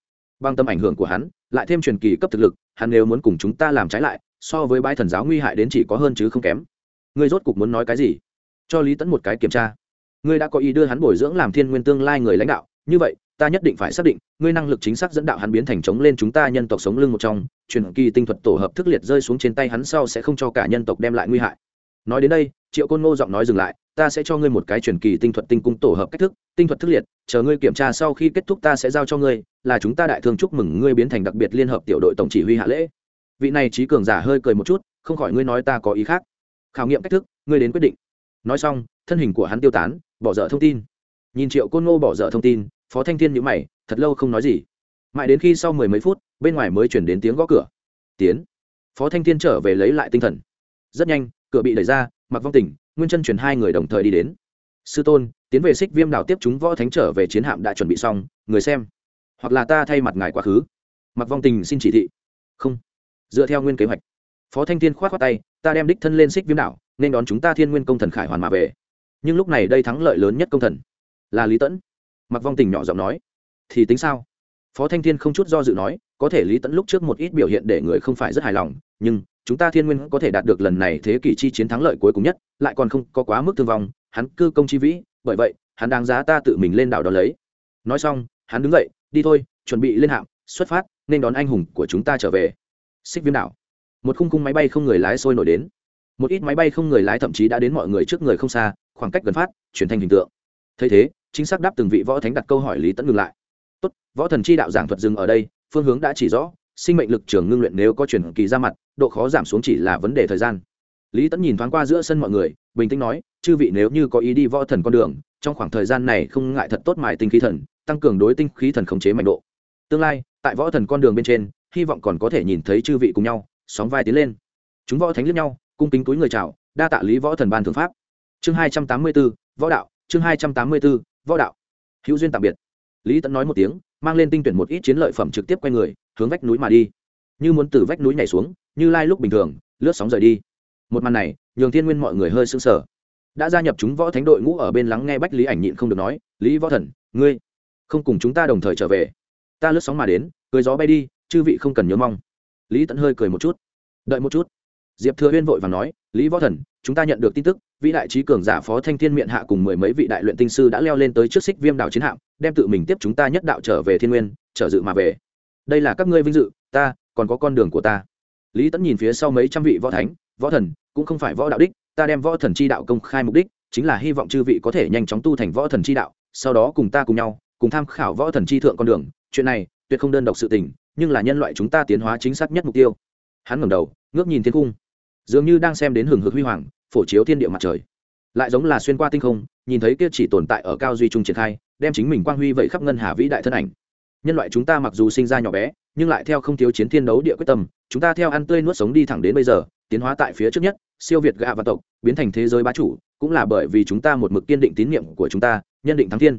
Bằng tâm ảnh hưởng của hắn, lại thêm truyền kỳ cấp thực lực, hắn nếu muốn cùng chúng ta làm trái lại, so với bãi thần giáo nguy hại đến chỉ có hơn chứ không kém. Ngươi rốt cục muốn nói cái gì? Cho lý tẫn một cái kiểm tra. Ngươi đã có ý đưa hắn bồi dưỡng làm thiên nguyên tương lai người lãnh đạo như vậy, ta nhất định phải xác định, ngươi năng lực chính xác dẫn đạo hắn biến thành chống lên chúng ta nhân tộc sống lưng một trong, truyền kỳ tinh thuật tổ hợp thức liệt rơi xuống trên tay hắn sau sẽ không cho cả nhân tộc đem lại nguy hại. Nói đến đây, triệu côn ngô giọng nói dừng lại, ta sẽ cho ngươi một cái truyền kỳ tinh thuật tinh cung tổ hợp cách thức, tinh thuật thức liệt, chờ ngươi kiểm tra sau khi kết thúc ta sẽ giao cho ngươi, là chúng ta đại thương chúc mừng ngươi biến thành đặc biệt liên hợp tiểu đội tổng chỉ huy hạ lễ. Vị này trí cường giả hơi cười một chút, không khỏi ngươi nói ta có ý khác. Khảo nghiệm cách thức, ngươi đến quyết định. Nói xong, thân hình của hắn tiêu tán, bỏ dở thông tin nhìn triệu côn ngô bỏ dở thông tin, phó thanh thiên nhữ mày, thật lâu không nói gì. Mãi đến khi sau mười mấy phút, bên ngoài mới chuyển đến tiếng gõ cửa. Tiến. Phó thanh thiên trở về lấy lại tinh thần. Rất nhanh, cửa bị đẩy ra mặc vong tình nguyên chân chuyển hai người đồng thời đi đến. Sư tôn, tiến về xích viêm đảo tiếp chúng võ thánh trở về chiến hạm đã chuẩn bị xong, người xem. Hoặc là ta thay mặt ngài quá khứ. Mặc vong tình xin chỉ thị. Không. Dựa theo nguyên kế hoạch. Phó thanh thiên k h o á t khoác tay, ta đem đích thân lên xích viêm đảo, nên đón chúng ta thiên nguyên công thần khải hoàn mà về. Nhưng lúc này đây thắng lợi lớn nhất công thần là lý tẫn mặc vong tình nhỏ giọng nói thì tính sao phó thanh thiên không chút do dự nói có thể lý tẫn lúc trước một ít biểu hiện để người không phải rất hài lòng nhưng chúng ta thiên nguyên có thể đạt được lần này thế kỷ chi chiến thắng lợi cuối cùng nhất lại còn không có quá mức thương vong hắn cư công chi vĩ bởi vậy hắn đáng giá ta tự mình lên đảo đó lấy nói xong hắn đứng dậy đi thôi chuẩn bị lên hạm xuất phát nên đón anh hùng của chúng ta trở về xích viêm đảo một khung khung máy bay không người lái sôi nổi đến một ít máy bay không người lái thậm chí đã đến mọi người trước người không xa khoảng cách gần phát chuyển thành hình tượng thấy thế chính xác đáp từng vị võ thánh đặt câu hỏi lý tẫn ngừng lại. Tốt, võ thần chi đạo giảng thuật dừng ở đây, phương hướng đã chỉ rõ, sinh mệnh lực trường ngưng luyện nếu có chuyển kỳ ra mặt, độ khó giảm xuống chỉ là vấn đề thời gian. Lý tẫn nhìn thoáng qua giữa sân mọi người, bình tĩnh nói, chư vị nếu như có ý đi võ thần con đường, trong khoảng thời gian này không ngại thật tốt mài tinh khí thần, tăng cường đối tinh khí thần khống chế mạnh độ. Tương lai, tại võ thần con đường bên trên, hy vọng còn có thể nhìn thấy chư vị cùng nhau, sóng vai tiến lên. Chúng võ thánh liếc nhau, cung kính túi người chào, đa tạ lý võ thần ban thượng pháp. Chương hai trăm tám mươi b ố võ đạo, chương hai trăm tám mươi b ố võ đạo. Hữu duyên tạm biệt. Lý tẫn nói một tiếng mang lên tinh tuyển một ít chiến lợi phẩm trực tiếp quay người hướng vách núi mà đi. Như muốn từ vách núi nhảy xuống như lai lúc bình thường lướt sóng rời đi. Một màn này nhường thiên nguyên mọi người hơi sững sờ, đã gia nhập chúng võ thánh đội ngũ ở bên lắng nghe bách lý ảnh nhịn không được nói lý võ thần ngươi không cùng chúng ta đồng thời trở về. Ta lướt sóng mà đến cười gió bay đi chư vị không cần nhớ mong. Lý tẫn hơi cười một chút. Đợi một chút. Diệp thừa huyên vội và nói lý võ thần chúng ta nhận được tin tức vĩ đại trí cường giả phó thanh thiên miệng hạ cùng mười mấy vị đại luyện tinh sư đã leo lên tới trước xích viêm đảo chiến hạm, đem tự mình tiếp chúng ta nhất đạo trở về thiên nguyên, trở dự mà về. Đây là các ngươi vinh dự, ta, còn có con đường của ta. Lý tẫn nhìn phía sau mấy trăm vị võ thánh, võ thần, cũng không phải võ đạo đích, ta đem võ thần chi đạo công khai mục đích, chính là hy vọng chư vị có thể nhanh chóng tu thành võ thần chi đạo, sau đó cùng ta cùng nhau, cùng tham khảo võ thần chi thượng con đường. Chuyện này, tuyệt không đơn độc sự tình, nhưng là nhân loại chúng ta tiến hóa chính xác nhất mục tiêu. Hắn ngẩng đầu, ngước nhìn thiên cung. Dường như đang xem đến hừng hực huy hoàng phổ chiếu thiên địa mặt trời. Lại giống là xuyên qua tinh không, nhìn thấy kia chỉ tồn tại ở cao duy trung triển khai, đem chính mình quang huy vậy khắp ngân hà vĩ đại thân ảnh. Nhân loại chúng ta mặc dù sinh ra nhỏ bé, nhưng lại theo không thiếu chiến thiên đấu địa quyết tâm, chúng ta theo ăn tươi nuốt sống đi thẳng đến bây giờ, tiến hóa tại phía trước nhất, siêu việt gạ và tộc, biến thành thế giới bá chủ, cũng là bởi vì chúng ta một mực kiên định tín nhiệm của chúng ta, nhân định thắng thiên.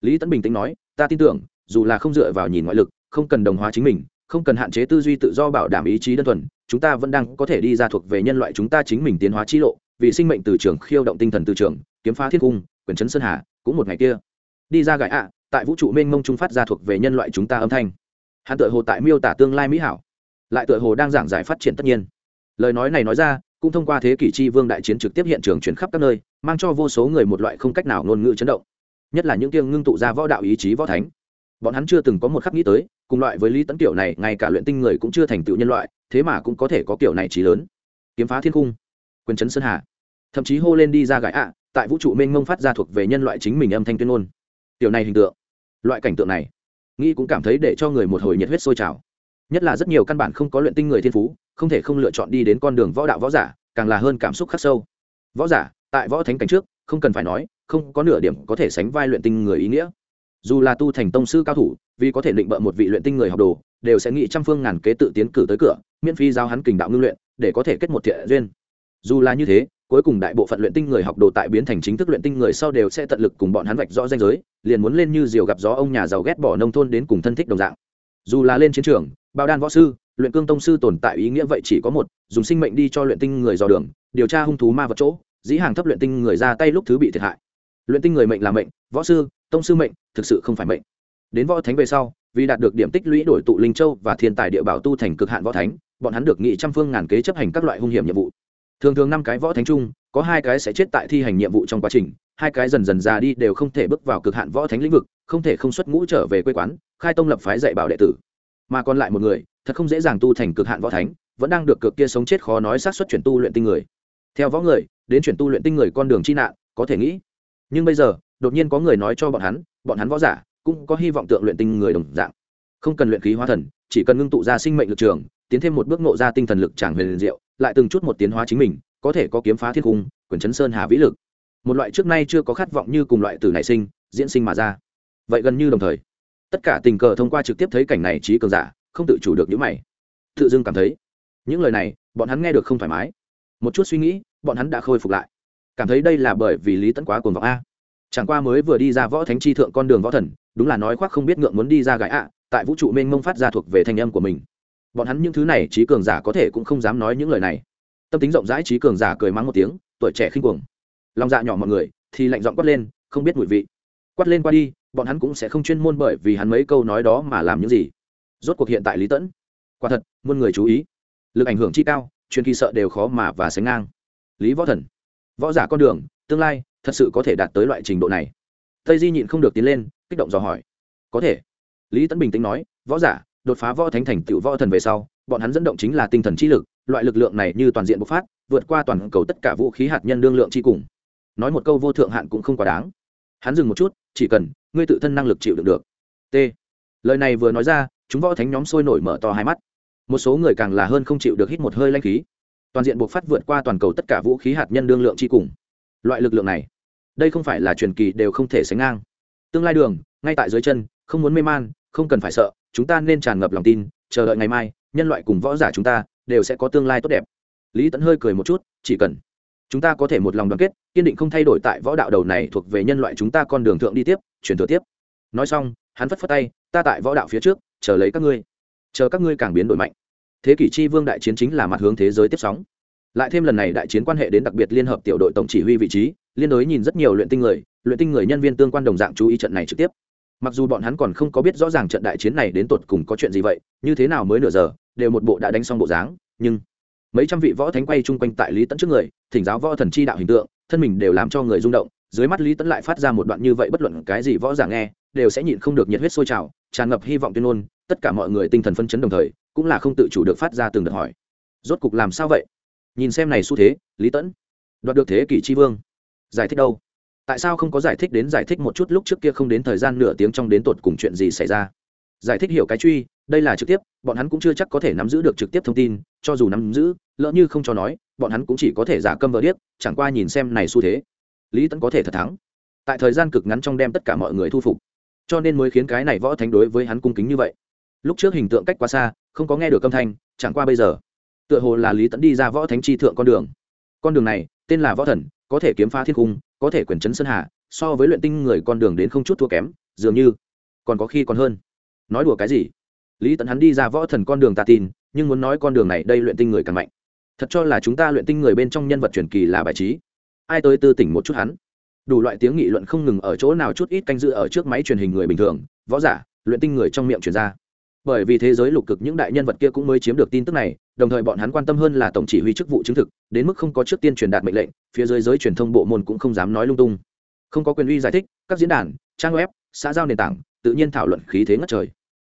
Lý tấn bình tĩnh nói, ta tin tưởng, dù là không dựa vào nhìn ngoại lực, không cần đồng hóa chính mình, không cần hạn chế tư duy tự do bảo đảm ý chí đơn thuần, chúng ta vẫn đang có thể đi ra thuộc về nhân loại chúng ta chính mình tiến hóa chi lộ vì sinh mệnh từ trường khiêu động tinh thần từ trường, kiếm phá thiên cung, quyền chấn sơn hà, cũng một ngày kia. Đi ra gãi ạ, tại vũ trụ mênh mông trung phát ra thuộc về nhân loại chúng ta âm thanh. Hắn tự hồ tại miêu tả tương lai mỹ hảo, lại tự hồ đang giảng giải phát triển tất nhiên. Lời nói này nói ra, cũng thông qua thế kỷ chi vương đại chiến trực tiếp hiện trường chuyển khắp các nơi, mang cho vô số người một loại không cách nào ngôn ngữ chấn động. Nhất là những tiếng ngưng tụ ra võ đạo ý chí võ thánh. Bọn hắn chưa từng có một khắc nghĩ tới, cùng loại với lý tấn kiểu này, ngay cả luyện tinh người cũng chưa thành tựu nhân loại, thế mà cũng có thể có kiểu này trí lớn. Kiếm phá thiên cung quyền Trấn sơn hà thậm chí hô lên đi ra gãi ạ tại vũ trụ mênh mông phát ra thuộc về nhân loại chính mình âm thanh tuyên ngôn Tiểu này hình tượng loại cảnh tượng này nghĩ cũng cảm thấy để cho người một hồi nhiệt huyết sôi trào nhất là rất nhiều căn bản không có luyện tinh người thiên phú không thể không lựa chọn đi đến con đường võ đạo võ giả càng là hơn cảm xúc khắc sâu võ giả tại võ thánh cảnh trước không cần phải nói không có nửa điểm có thể sánh vai luyện tinh người ý nghĩa dù là tu thành tông sư cao thủ vì có thể định bợ một vị luyện tinh người học đồ đều sẽ nghĩ trăm phương ngàn kế tự tiến cử tới cửa miễn phí giao hắn kình đạo ngưng luyện để có thể kết một thiện duyên dù là như thế, cuối cùng đại bộ phận luyện tinh người học đồ tại biến thành chính thức luyện tinh người sau đều sẽ tận lực cùng bọn hắn vạch rõ danh giới, liền muốn lên như diều gặp gió ông nhà giàu ghét bỏ nông thôn đến cùng thân thích đồng dạng. Dù là lên chiến trường bao đan võ sư, luyện cương tông sư tồn tại ý nghĩa vậy chỉ có một, dùng sinh mệnh đi cho luyện tinh người dò đường, điều tra hung thú ma vật chỗ, dĩ hàng thấp luyện tinh người ra tay lúc thứ bị thiệt hại. Luyện tinh người mệnh là mệnh, võ sư, tông sư mệnh, thực sự không phải mệnh. Đến võ thánh về sau, vì đạt được điểm tích lũy đổi tụ linh châu và thiên tài địa bảo tu thành cực hạn võ thánh, bọn hắn được nghị trăm phương ngàn kế chấp hành các loại hung hiểm nhiệm vụ thường thường năm cái võ thánh chung, có hai cái sẽ chết tại thi hành nhiệm vụ trong quá trình, hai cái dần dần già đi đều không thể bước vào cực hạn võ thánh lĩnh vực, không thể không xuất ngũ trở về quê quán, khai tông lập phái dạy bảo đệ tử. Mà còn lại một người, thật không dễ dàng tu thành cực hạn võ thánh, vẫn đang được cực kia sống chết khó nói sát xuất chuyển tu luyện tinh người. Theo võ người, đến chuyển tu luyện tinh người con đường chi nạn, có thể nghĩ. Nhưng bây giờ, đột nhiên có người nói cho bọn hắn bọn hắn võ giả cũng có hy vọng tượng luyện tinh người đồng dạng. Không cần luyện khí hóa thần, chỉ cần ngưng tụ ra sinh mệnh lực trường, tiến thêm một bước nộ ra tinh thần lực tràng huyền diệu lại từng chút một tiến hóa chính mình, có thể có kiếm phá thiên cung, quyền chấn sơn hà vĩ lực. Một loại trước nay chưa có khát vọng như cùng loại từ nảy sinh, diễn sinh mà ra. Vậy gần như đồng thời, tất cả tình cờ thông qua trực tiếp thấy cảnh này trí cường giả, không tự chủ được những mày. Tự dưng cảm thấy, những lời này, bọn hắn nghe được không thoải mái. Một chút suy nghĩ, bọn hắn đã khôi phục lại. Cảm thấy đây là bởi vì lý tẫn quá cuồng vọng a. Chẳng qua mới vừa đi ra võ thánh chi thượng con đường võ thần, đúng là nói khoác không biết ngượng muốn đi ra gái ạ, tại vũ trụ mênh mông phát ra thuộc về thanh âm của mình bọn hắn những thứ này trí cường giả có thể cũng không dám nói những lời này. Tâm tính rộng rãi trí cường giả cười mắng một tiếng, tuổi trẻ khinh cuồng. Lòng dạ nhỏ mọi người, thì lạnh giọng quát lên, không biết mùi vị. Quát lên qua đi, bọn hắn cũng sẽ không chuyên môn bởi vì hắn mấy câu nói đó mà làm những gì. Rốt cuộc hiện tại lý tẫn, quả thật, muôn người chú ý. Lực ảnh hưởng chi cao chuyên kỳ sợ đều khó mà và sánh ngang. Lý võ thần, võ giả con đường, tương lai, thật sự có thể đạt tới loại trình độ này. Tây di nhịn không được tiến lên, kích động dò hỏi. Có thể. Lý tẫn bình tĩnh nói, võ giả đột phá võ thánh thành tựu võ thần về sau, bọn hắn dẫn động chính là tinh thần trí lực, loại lực lượng này như toàn diện bộc phát, vượt qua toàn cầu tất cả vũ khí hạt nhân đương lượng chi cùng. Nói một câu vô thượng hạn cũng không quá đáng. Hắn dừng một chút, chỉ cần, ngươi tự thân năng lực chịu đựng được. T. Lời này vừa nói ra, chúng võ thánh nhóm sôi nổi mở to hai mắt. Một số người càng là hơn không chịu được hít một hơi lanh khí. Toàn diện buộc phát vượt qua toàn cầu tất cả vũ khí hạt nhân đương lượng chi cùng. Loại lực lượng này, đây không phải là truyền kỳ đều không thể sánh ngang. Tương lai đường, ngay tại dưới chân, không muốn mê man, không cần phải sợ chúng ta nên tràn ngập lòng tin, chờ đợi ngày mai, nhân loại cùng võ giả chúng ta đều sẽ có tương lai tốt đẹp. Lý tẫn hơi cười một chút, chỉ cần chúng ta có thể một lòng đoàn kết, kiên định không thay đổi tại võ đạo đầu này thuộc về nhân loại chúng ta con đường thượng đi tiếp, chuyển thừa tiếp. Nói xong, hắn phất phất tay, ta tại võ đạo phía trước, chờ lấy các ngươi, chờ các ngươi càng biến đổi mạnh. Thế kỷ chi vương đại chiến chính là mặt hướng thế giới tiếp sóng. Lại thêm lần này đại chiến quan hệ đến đặc biệt liên hợp tiểu đội tổng chỉ huy vị trí, liên đối nhìn rất nhiều luyện tinh người, luyện tinh người nhân viên tương quan đồng dạng chú ý trận này trực tiếp mặc dù bọn hắn còn không có biết rõ ràng trận đại chiến này đến tột cùng có chuyện gì vậy, như thế nào mới nửa giờ, đều một bộ đã đánh xong bộ dáng, nhưng mấy trăm vị võ thánh quay chung quanh tại lý tẫn trước người, thỉnh giáo võ thần chi đạo hình tượng, thân mình đều làm cho người rung động, dưới mắt lý tẫn lại phát ra một đoạn như vậy bất luận cái gì võ giả nghe, đều sẽ nhịn không được nhiệt huyết sôi trào, tràn ngập hy vọng tuyên ngôn, tất cả mọi người tinh thần phân chấn đồng thời, cũng là không tự chủ được phát ra từng đợt hỏi. Rốt cục làm sao vậy? Nhìn xem này xu thế, lý tẫn đoạt được thế kỷ tri vương, giải thích đâu? Tại sao không có giải thích đến giải thích một chút lúc trước kia không đến thời gian nửa tiếng trong đến tột cùng chuyện gì xảy ra? Giải thích hiểu cái truy, đây là trực tiếp, bọn hắn cũng chưa chắc có thể nắm giữ được trực tiếp thông tin, cho dù nắm giữ, lỡ như không cho nói, bọn hắn cũng chỉ có thể giả câm vờ điếc, chẳng qua nhìn xem này xu thế. Lý tẫn có thể thật thắng. Tại thời gian cực ngắn trong đem tất cả mọi người thu phục. Cho nên mới khiến cái này võ thánh đối với hắn cung kính như vậy. Lúc trước hình tượng cách quá xa, không có nghe được âm thanh, chẳng qua bây giờ. Tựa hồ là lý tẫn đi ra võ thánh chi thượng con đường. Con đường này, tên là võ thần có thể kiếm phá thiên cung có thể quyền chấn sơn hà, so với luyện tinh người con đường đến không chút thua kém, dường như còn có khi còn hơn. Nói đùa cái gì? Lý tẫn hắn đi ra võ thần con đường ta tin, nhưng muốn nói con đường này đây luyện tinh người càng mạnh. Thật cho là chúng ta luyện tinh người bên trong nhân vật truyền kỳ là bài trí. Ai tới tư tỉnh một chút hắn? Đủ loại tiếng nghị luận không ngừng ở chỗ nào chút ít canh dự ở trước máy truyền hình người bình thường, võ giả, luyện tinh người trong miệng truyền ra bởi vì thế giới lục cực những đại nhân vật kia cũng mới chiếm được tin tức này, đồng thời bọn hắn quan tâm hơn là tổng chỉ huy chức vụ chứng thực, đến mức không có trước tiên truyền đạt mệnh lệnh, phía dưới giới truyền thông bộ môn cũng không dám nói lung tung. Không có quyền uy giải thích, các diễn đàn, trang web, xã giao nền tảng, tự nhiên thảo luận khí thế ngất trời.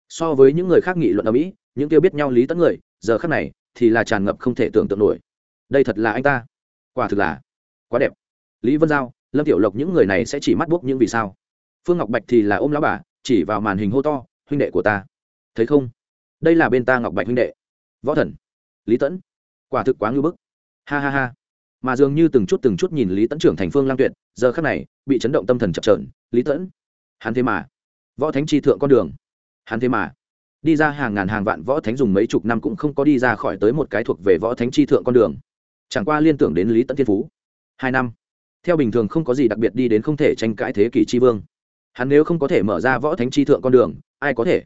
So với những người khác nghị luận ở mỹ, những kia biết nhau lý tẫn người, giờ khác này thì là tràn ngập không thể tưởng tượng nổi. Đây thật là anh ta. Quả thực là quá đẹp. Lý vân giao, lâm tiểu lộc những người này sẽ chỉ mắt buốc những vì sao. Phương ngọc bạch thì là ôm lão bà, chỉ vào màn hình hô to, huynh đệ của ta thấy không? Đây là bên ta ngọc bạch huynh đệ. Võ thần. Lý tẫn. Quả thực quá ngưỡng bức. Ha ha ha. Mà dường như từng chút từng chút nhìn lý tẫn trưởng thành phương lang tuyệt, giờ khắc này, bị chấn động tâm thần chập trợn lý tẫn. Hắn thế mà. Võ thánh tri thượng con đường. Hắn thế mà. Đi ra hàng ngàn hàng vạn võ thánh dùng mấy chục năm cũng không có đi ra khỏi tới một cái thuộc về võ thánh tri thượng con đường. Chẳng qua liên tưởng đến lý tẫn thiên phú. Hai năm. Theo bình thường không có gì đặc biệt đi đến không thể tranh cãi thế kỷ tri vương. Hắn nếu không có thể mở ra võ thánh tri thượng con đường, ai có thể?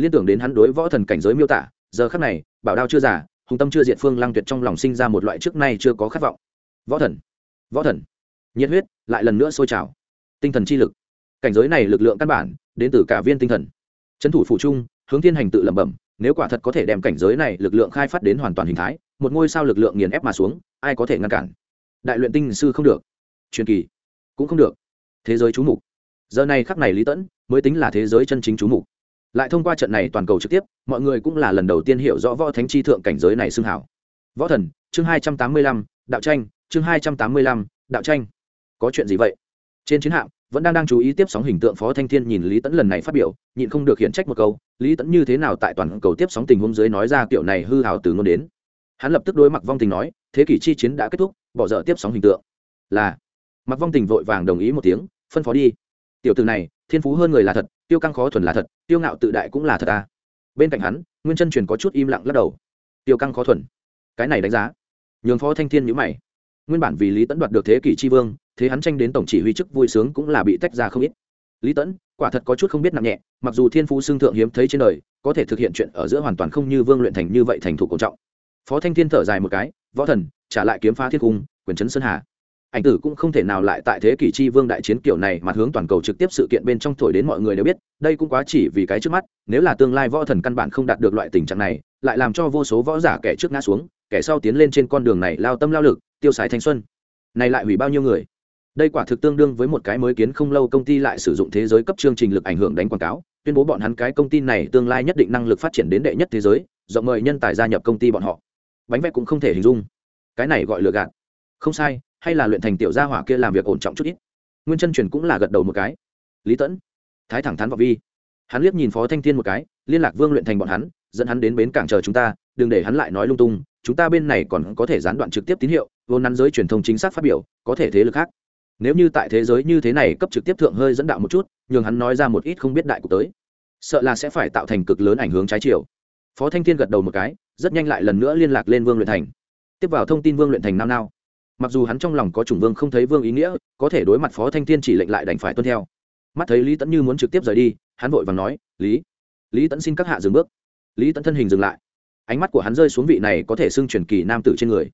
Liên tưởng đến hắn đối võ thần cảnh giới miêu tả, giờ khắc này, bảo đao chưa giả hùng tâm chưa diện phương lăng tuyệt trong lòng sinh ra một loại trước nay chưa có khát vọng. Võ thần võ thần. Nhiệt huyết lại lần nữa sôi trào. Tinh thần chi lực. Cảnh giới này lực lượng căn bản, đến từ cả viên tinh thần. Trấn thủ phụ trung, hướng thiên hành tự lẩm bẩm, nếu quả thật có thể đem cảnh giới này lực lượng khai phát đến hoàn toàn hình thái, một ngôi sao lực lượng nghiền ép mà xuống, ai có thể ngăn cản? Đại luyện tinh sư không được. Truyền kỳ. Cũng không được. Thế giới chú mục. Giờ này khắc này lý tẫn mới tính là thế giới chân chính chú mục lại thông qua trận này toàn cầu trực tiếp, mọi người cũng là lần đầu tiên hiểu rõ võ thánh chi thượng cảnh giới này xưng hảo. Võ thần, chương hai trăm tám mươi lăm, đạo tranh, chương hai trăm tám mươi lăm, đạo tranh. Có chuyện gì vậy? Trên chiến hạm, vẫn đang đang chú ý tiếp sóng hình tượng phó thanh thiên nhìn lý tẫn lần này phát biểu, nhịn không được khiển trách một câu, lý tẫn như thế nào tại toàn cầu tiếp sóng tình huống dưới nói ra kiểu này hư hào từ ngôn đến? Hắn lập tức đối mặt vong tình nói, thế kỷ chi chiến đã kết thúc, bỏ dở tiếp sóng hình tượng. Là. Mặc vong tình vội vàng đồng ý một tiếng, phân phó đi. Tiểu từ này, thiên phú hơn người là thật tiêu căng khó thuần là thật, tiêu ngạo tự đại cũng là thật ta bên cạnh hắn, nguyên chân truyền có chút im lặng lắc đầu. Tiêu căng khó thuần. Cái này đánh giá. Nhường phó thanh thiên nhữ mày. Nguyên bản vì lý tẫn đoạt được thế kỷ tri vương, thế hắn tranh đến tổng chỉ huy chức vui sướng cũng là bị tách ra không ít. Lý tẫn quả thật có chút không biết nặng nhẹ, mặc dù thiên phú xương thượng hiếm thấy trên đời, có thể thực hiện chuyện ở giữa hoàn toàn không như vương luyện thành như vậy thành thủ cổ trọng. Phó thanh thiên thở dài một cái, võ thần, trả lại kiếm phá thiên cung, quyền trấn sơn hà ảnh tử cũng không thể nào lại tại thế kỷ chi vương đại chiến kiểu này mặt hướng toàn cầu trực tiếp sự kiện bên trong thổi đến mọi người đều biết, đây cũng quá chỉ vì cái trước mắt, nếu là tương lai võ thần căn bản không đạt được loại tình trạng này, lại làm cho vô số võ giả kẻ trước ngã xuống, kẻ sau tiến lên trên con đường này lao tâm lao lực, tiêu xài thanh xuân. Này lại hủy bao nhiêu người? Đây quả thực tương đương với một cái mới kiến không lâu công ty lại sử dụng thế giới cấp chương trình lực ảnh hưởng đánh quảng cáo, tuyên bố bọn hắn cái công ty này tương lai nhất định năng lực phát triển đến đệ nhất thế giới, rộng mời nhân tài gia nhập công ty bọn họ. Bánh vẽ cũng không thể hình dung. Cái này gọi lừa gạt. Không sai hay là luyện thành tiểu gia hỏa kia làm việc ổn trọng chút ít. Nguyên chân truyền cũng là gật đầu một cái. Lý tẫn, thái thẳng thắn vào vi. Hắn liếc nhìn phó thanh thiên một cái, liên lạc vương luyện thành bọn hắn, dẫn hắn đến bến cảng chờ chúng ta, đừng để hắn lại nói lung tung, chúng ta bên này còn có thể gián đoạn trực tiếp tín hiệu, vốn nắn giới truyền thông chính xác phát biểu, có thể thế lực khác. Nếu như tại thế giới như thế này cấp trực tiếp thượng hơi dẫn đạo một chút, nhường hắn nói ra một ít không biết đại cuộc tới. Sợ là sẽ phải tạo thành cực lớn ảnh hưởng trái chiều. Phó thanh thiên gật đầu một cái, rất nhanh lại lần nữa liên lạc lên vương luyện thành. Tiếp vào thông tin vương luyện thành nao nao mặc dù hắn trong lòng có chủng vương không thấy vương ý nghĩa, có thể đối mặt phó thanh thiên chỉ lệnh lại đành phải tuân theo. Mắt thấy lý tẫn như muốn trực tiếp rời đi, hắn vội và nói, lý lý tẫn xin các hạ dừng bước. Lý tẫn thân hình dừng lại. Ánh mắt của hắn rơi xuống vị này có thể xưng truyền kỳ nam tử trên người.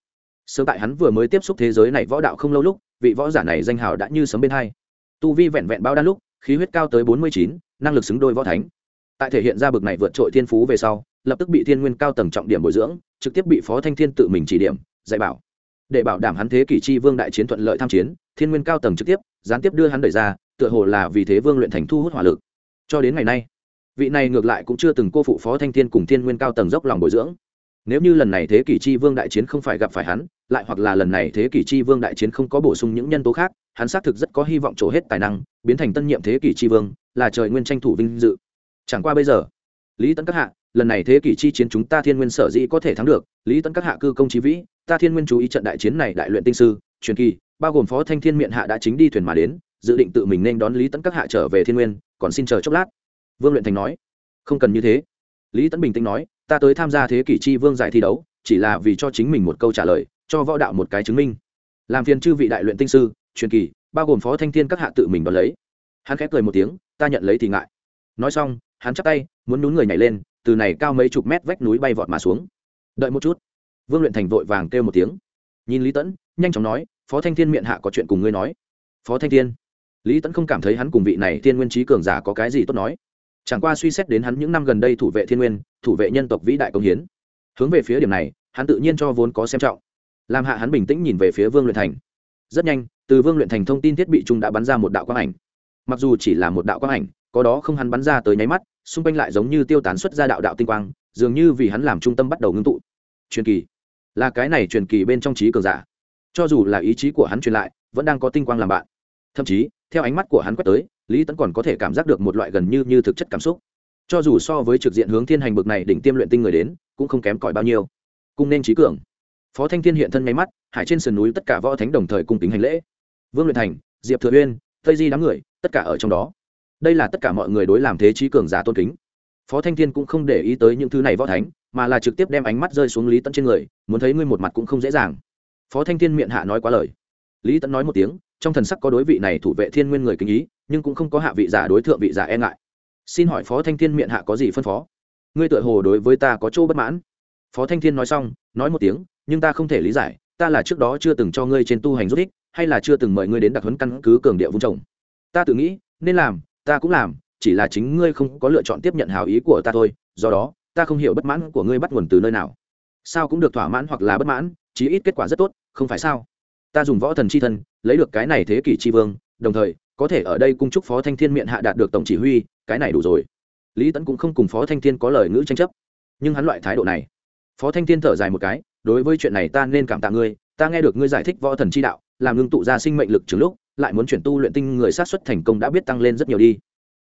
Sớm tại hắn vừa mới tiếp xúc thế giới này võ đạo không lâu lúc, vị võ giả này danh hào đã như sấm bên hai. Tu vi vẹn vẹn bao đan lúc, khí huyết cao tới bốn mươi chín, năng lực xứng đôi võ thánh. Tại thể hiện ra bực này vượt trội thiên phú về sau, lập tức bị thiên nguyên cao tầng trọng điểm bồi dưỡng, trực tiếp bị phó thanh thiên tự mình chỉ điểm, dạy bảo để bảo đảm hắn thế kỷ chi vương đại chiến thuận lợi tham chiến, thiên nguyên cao tầng trực tiếp, gián tiếp đưa hắn đẩy ra, tựa hồ là vì thế vương luyện thành thu hút hỏa lực. Cho đến ngày nay, vị này ngược lại cũng chưa từng cô phụ phó thanh thiên cùng thiên nguyên cao tầng dốc lòng bồi dưỡng. Nếu như lần này thế kỷ chi vương đại chiến không phải gặp phải hắn, lại hoặc là lần này thế kỷ chi vương đại chiến không có bổ sung những nhân tố khác, hắn xác thực rất có hy vọng trổ hết tài năng, biến thành tân nhiệm thế kỷ chi vương, là trời nguyên tranh thủ vinh dự. Chẳng qua bây giờ lý tấn các hạ, lần này thế kỷ chi chiến chúng ta thiên nguyên sở dĩ có thể thắng được, lý tấn các hạ cư công trí vĩ, ta thiên nguyên chú ý trận đại chiến này đại luyện tinh sư, truyền kỳ, bao gồm phó thanh thiên miện hạ đã chính đi thuyền mà đến, dự định tự mình nên đón lý tấn các hạ trở về thiên nguyên, còn xin chờ chốc lát. Vương luyện thành nói. Không cần như thế. Lý tấn bình tĩnh nói, ta tới tham gia thế kỷ chi vương giải thi đấu, chỉ là vì cho chính mình một câu trả lời, cho võ đạo một cái chứng minh. Làm phiền chư vị đại luyện tinh sư, truyền kỳ, bao gồm phó thanh thiên các hạ tự mình đón lấy. Hắn khép cười một tiếng, ta nhận lấy thì ngại. Nói xong hắn chắp tay, muốn nhún người nhảy lên, từ này cao mấy chục mét vách núi bay vọt mà xuống. Đợi một chút. Vương luyện thành vội vàng kêu một tiếng. Nhìn lý tẫn nhanh chóng nói, phó thanh thiên miệng hạ có chuyện cùng ngươi nói. Phó thanh thiên? Lý tẫn không cảm thấy hắn cùng vị này thiên nguyên trí cường giả có cái gì tốt nói. Chẳng qua suy xét đến hắn những năm gần đây thủ vệ thiên nguyên, thủ vệ nhân tộc vĩ đại công hiến. Hướng về phía điểm này, hắn tự nhiên cho vốn có xem trọng. Làm hạ hắn bình tĩnh nhìn về phía vương luyện thành. Rất nhanh, từ vương luyện thành thông tin thiết bị chung đã bắn ra một đạo quang ảnh. Mặc dù chỉ là một đạo quang ảnh có đó không hắn bắn ra tới nháy mắt, xung quanh lại giống như tiêu tán xuất ra đạo đạo tinh quang, dường như vì hắn làm trung tâm bắt đầu ngưng tụ. Truyền kỳ. Là cái này truyền kỳ bên trong trí cường giả. Cho dù là ý chí của hắn truyền lại, vẫn đang có tinh quang làm bạn. Thậm chí, theo ánh mắt của hắn quét tới, lý tẫn còn có thể cảm giác được một loại gần như như thực chất cảm xúc. Cho dù so với trực diện hướng thiên hành bực này đỉnh tiêm luyện tinh người đến, cũng không kém cỏi bao nhiêu. Cung nên trí cường. Phó thanh thiên hiện thân nháy mắt, hải trên sườn núi tất cả võ thánh đồng thời cung kính hành lễ. Vương luyện thành, diệp thừa uyên, tây di đám người, tất cả ở trong đó đây là tất cả mọi người đối làm thế trí cường giả tôn kính. Phó thanh thiên cũng không để ý tới những thứ này võ thánh, mà là trực tiếp đem ánh mắt rơi xuống lý tẫn trên người, muốn thấy ngươi một mặt cũng không dễ dàng. Phó thanh thiên miệng hạ nói quá lời. Lý tẫn nói một tiếng, trong thần sắc có đối vị này thủ vệ thiên nguyên người kính ý, nhưng cũng không có hạ vị giả đối thượng vị giả e ngại. Xin hỏi phó thanh thiên miệng hạ có gì phân phó? Ngươi tự hồ đối với ta có chỗ bất mãn. Phó thanh thiên nói xong, nói một tiếng, nhưng ta không thể lý giải, ta là trước đó chưa từng cho ngươi trên tu hành rút ích, hay là chưa từng mời ngươi đến đặc huấn căn cứ cường địa vung trồng. Ta tự nghĩ, nên làm ta cũng làm, chỉ là chính ngươi không có lựa chọn tiếp nhận hào ý của ta thôi, do đó, ta không hiểu bất mãn của ngươi bắt nguồn từ nơi nào. Sao cũng được thỏa mãn hoặc là bất mãn, chí ít kết quả rất tốt, không phải sao? Ta dùng võ thần c h i thân, lấy được cái này thế kỷ tri vương, đồng thời, có thể ở đây cung chúc phó thanh thiên miệng hạ đạt được tổng chỉ huy, cái này đủ rồi. Lý tẫn cũng không cùng phó thanh thiên có lời ngữ tranh chấp. Nhưng hắn loại thái độ này, phó thanh thiên thở dài một cái, đối với chuyện này ta nên cảm tạ ngươi, ta nghe được ngươi giải thích võ thần chi đạo, làm ngưng tụ ra sinh mệnh lực trường lúc lại muốn chuyển tu luyện tinh người sát xuất thành công đã biết tăng lên rất nhiều đi.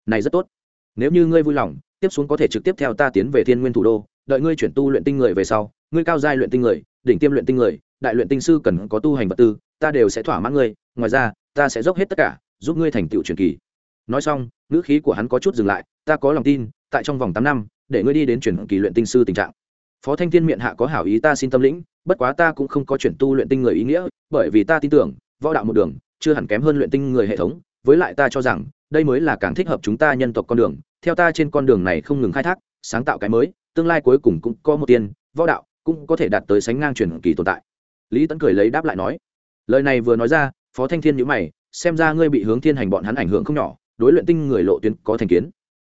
Này rất tốt. Nếu như ngươi vui lòng, tiếp xuống có thể trực tiếp theo ta tiến về thiên nguyên thủ đô, đợi ngươi chuyển tu luyện tinh người về sau, ngươi cao giai luyện tinh người, đỉnh tiêm luyện tinh người, đại luyện tinh sư cần có tu hành vật tư, ta đều sẽ thỏa mãn ngươi. Ngoài ra, ta sẽ dốc hết tất cả, giúp ngươi thành tựu truyền kỳ. Nói xong, ngữ khí của hắn có chút dừng lại, ta có lòng tin, tại trong vòng tám năm, để ngươi đi đến chuyển kỳ luyện tinh sư tình trạng. Phó thanh thiên miệng hạ có hảo ý ta xin tâm lĩnh, bất quá ta cũng không có chuyển tu luyện tinh người ý nghĩa, bởi vì ta tin tưởng, võ đạo một đường chưa hẳn kém hơn luyện tinh người hệ thống, với lại ta cho rằng, đây mới là càng thích hợp chúng ta nhân tộc con đường. Theo ta trên con đường này không ngừng khai thác, sáng tạo cái mới, tương lai cuối cùng cũng có một tiền võ đạo, cũng có thể đạt tới sánh ngang truyền kỳ tồn tại. Lý tấn cười lấy đáp lại nói, lời này vừa nói ra, phó thanh thiên nhữ mày, xem ra ngươi bị hướng thiên hành bọn hắn ảnh hưởng không nhỏ, đối luyện tinh người lộ tuyến có thành kiến.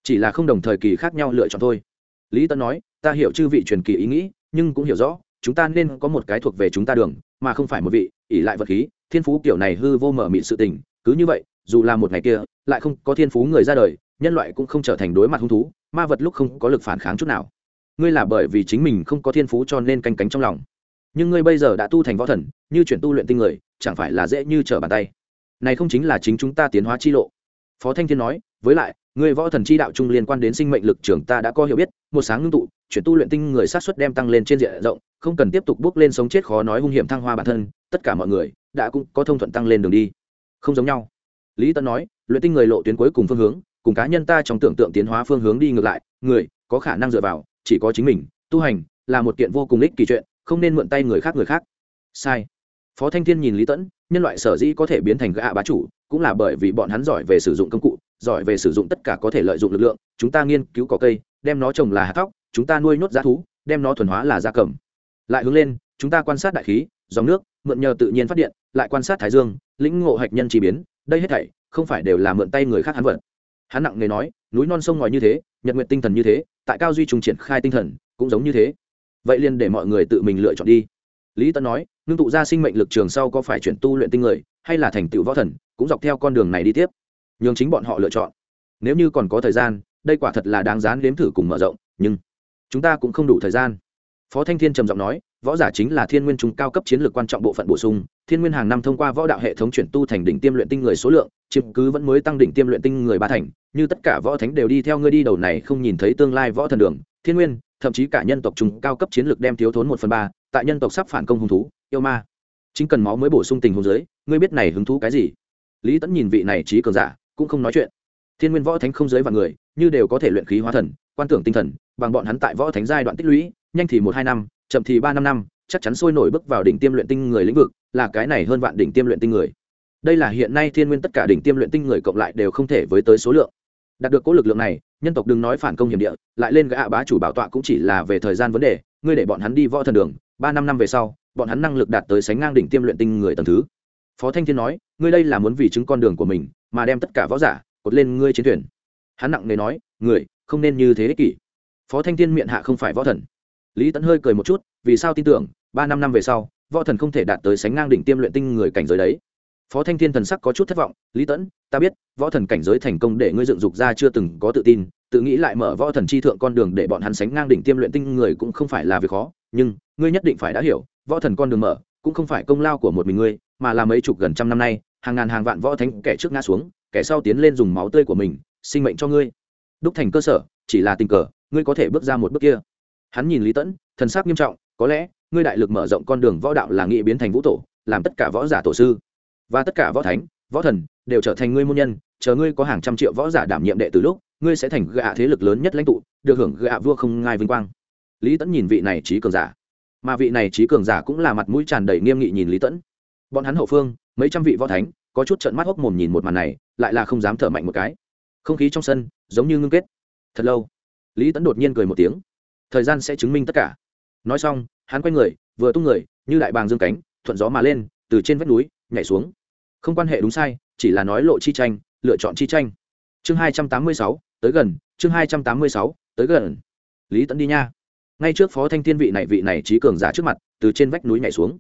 Chỉ là không đồng thời kỳ khác nhau lựa chọn thôi. Lý tấn nói, ta hiểu chư vị truyền kỳ ý nghĩ, nhưng cũng hiểu rõ, chúng ta nên có một cái thuộc về chúng ta đường, mà không phải một vị, ỷ lại vật khí thiên phú kiểu này hư vô mở mịn sự tình, cứ như vậy, dù là một ngày kia, lại không có thiên phú người ra đời, nhân loại cũng không trở thành đối mặt hung thú, ma vật lúc không có lực phản kháng chút nào. Ngươi là bởi vì chính mình không có thiên phú cho nên canh cánh trong lòng. Nhưng ngươi bây giờ đã tu thành võ thần, như chuyển tu luyện tinh người, chẳng phải là dễ như trở bàn tay. Này không chính là chính chúng ta tiến hóa chi lộ. Phó thanh thiên nói, với lại người võ thần chi đạo chung liên quan đến sinh mệnh lực trưởng ta đã có hiểu biết, một sáng ngưng tụ, chuyển tu luyện tinh người sát xuất đem tăng lên trên diện rộng, không cần tiếp tục bước lên sống chết khó nói hung hiểm thăng hoa bản thân, tất cả mọi người đã cũng có thông thuận tăng lên đường đi. Không giống nhau. Lý tân nói, luyện tinh người lộ tuyến cuối cùng phương hướng, cùng cá nhân ta trong tưởng tượng tiến hóa phương hướng đi ngược lại, người, có khả năng dựa vào, chỉ có chính mình, tu hành, là một kiện vô cùng ích kỳ chuyện, không nên mượn tay người khác người khác. Sai. Phó thanh thiên nhìn lý tẫn nhân loại sở dĩ có thể biến thành gã bá chủ, cũng là bởi vì bọn hắn giỏi về sử dụng công cụ, giỏi về sử dụng tất cả có thể lợi dụng lực lượng, chúng ta nghiên cứu cỏ cây, đem nó trồng là hạt thóc, chúng ta nuôi nhốt giá thú, đem nó thuần hóa là gia cầm. Lại hướng lên, chúng ta quan sát đại khí dòng nước, mượn nhờ tự nhiên phát điện, lại quan sát thái dương, lĩnh ngộ hạch nhân chi biến, đây hết thảy không phải đều là mượn tay người khác hắn vật hắn nặng nề nói, núi non sông ngòi như thế, nhật nguyện tinh thần như thế, tại cao duy trùng triển khai tinh thần, cũng giống như thế. Vậy liền để mọi người tự mình lựa chọn đi. Lý tân nói, ngưng tụ ra sinh mệnh lực trường sau có phải chuyển tu luyện tinh người, hay là thành tựu võ thần, cũng dọc theo con đường này đi tiếp. Nhường chính bọn họ lựa chọn. Nếu như còn có thời gian, đây quả thật là đáng dán đếm thử cùng mở rộng, nhưng chúng ta cũng không đủ thời gian. Phó thanh thiên trầm giọng nói võ giả chính là thiên nguyên trung cao cấp chiến lược quan trọng bộ phận bổ sung, thiên nguyên hàng năm thông qua võ đạo hệ thống chuyển tu thành đỉnh tiêm luyện tinh người số lượng, chiếm cứ vẫn mới tăng đỉnh tiêm luyện tinh người ba thành, như tất cả võ thánh đều đi theo ngươi đi đầu này không nhìn thấy tương lai võ thần đường, thiên nguyên, thậm chí cả nhân tộc trung cao cấp chiến lược đem thiếu thốn một phần ba, tại nhân tộc sắp phản công hung thú, yêu ma. Chính cần máu mới bổ sung tình huống giới ngươi biết này hứng thú cái gì? Lý tẫn nhìn vị này trí cường giả, cũng không nói chuyện. Thiên nguyên võ thánh không giới và người, như đều có thể luyện khí hóa thần, quan tưởng tinh thần, bằng bọn hắn tại võ thánh giai đoạn tích lũy, nhanh thì một hai năm chậm thì ba năm năm, chắc chắn sôi nổi bước vào đỉnh tiêm luyện tinh người lĩnh vực, là cái này hơn vạn đỉnh tiêm luyện tinh người. Đây là hiện nay thiên nguyên tất cả đỉnh tiêm luyện tinh người cộng lại đều không thể với tới số lượng. Đạt được cố lực lượng này, nhân tộc đừng nói phản công hiểm địa, lại lên gã bá chủ bảo tọa cũng chỉ là về thời gian vấn đề, ngươi để bọn hắn đi võ thần đường, ba năm năm về sau, bọn hắn năng lực đạt tới sánh ngang đỉnh tiêm luyện tinh người tầng thứ. Phó thanh thiên nói, ngươi đây là muốn vì chứng con đường của mình, mà đem tất cả võ giả, cột lên ngươi chiến thuyền. Hắn nặng nề nói, người, không nên như thế ích kỷ. Phó thanh thiên miệng hạ không phải võ thần lý tẫn hơi cười một chút, vì sao tin tưởng, ba năm năm về sau, võ thần không thể đạt tới sánh ngang đỉnh tiêm luyện tinh người cảnh giới đấy. Phó thanh thiên thần sắc có chút thất vọng, lý tẫn ta biết, võ thần cảnh giới thành công để ngươi dựng dục ra chưa từng có tự tin, tự nghĩ lại mở võ thần chi thượng con đường để bọn hắn sánh ngang đỉnh tiêm luyện tinh người cũng không phải là việc khó, nhưng, ngươi nhất định phải đã hiểu, võ thần con đường mở, cũng không phải công lao của một mình ngươi, mà là mấy chục gần trăm năm nay, hàng ngàn hàng vạn võ thánh kẻ trước ngã xuống, kẻ sau tiến lên dùng máu tươi của mình, sinh mệnh cho ngươi. Đúc thành cơ sở, chỉ là tình cờ, ngươi có thể bước ra một bước kia hắn nhìn lý tẫn, thần sắc nghiêm trọng, có lẽ, ngươi đại lực mở rộng con đường võ đạo là nghị biến thành vũ tổ, làm tất cả võ giả tổ sư. Và tất cả võ thánh, võ thần, đều trở thành ngươi môn nhân, chờ ngươi có hàng trăm triệu võ giả đảm nhiệm đệ từ lúc, ngươi sẽ thành gạ thế lực lớn nhất lãnh tụ, được hưởng gạ vua không ngai vinh quang. Lý tẫn nhìn vị này trí cường giả. Mà vị này trí cường giả cũng là mặt mũi tràn đầy nghiêm nghị nhìn lý tẫn. Bọn hắn hậu phương, mấy trăm vị võ thánh, có chút trận mắt hốc mồm nhìn một màn này, lại là không dám thở mạnh một cái. Không khí trong sân, giống như ngưng kết. Thật lâu, lý tẫn đột nhiên cười một tiếng thời gian sẽ chứng minh tất cả. Nói xong, hắn quay người, vừa tung người, như đại bàng dương cánh, thuận gió mà lên, từ trên vách núi, nhảy xuống. Không quan hệ đúng sai, chỉ là nói lộ chi tranh, lựa chọn chi tranh. Chương hai trăm tám mươi sáu, tới gần, chương hai trăm tám mươi sáu, tới gần. Lý tẫn đi nha. Ngay trước phó thanh thiên vị này vị này trí cường giả trước mặt, từ trên vách núi nhảy xuống.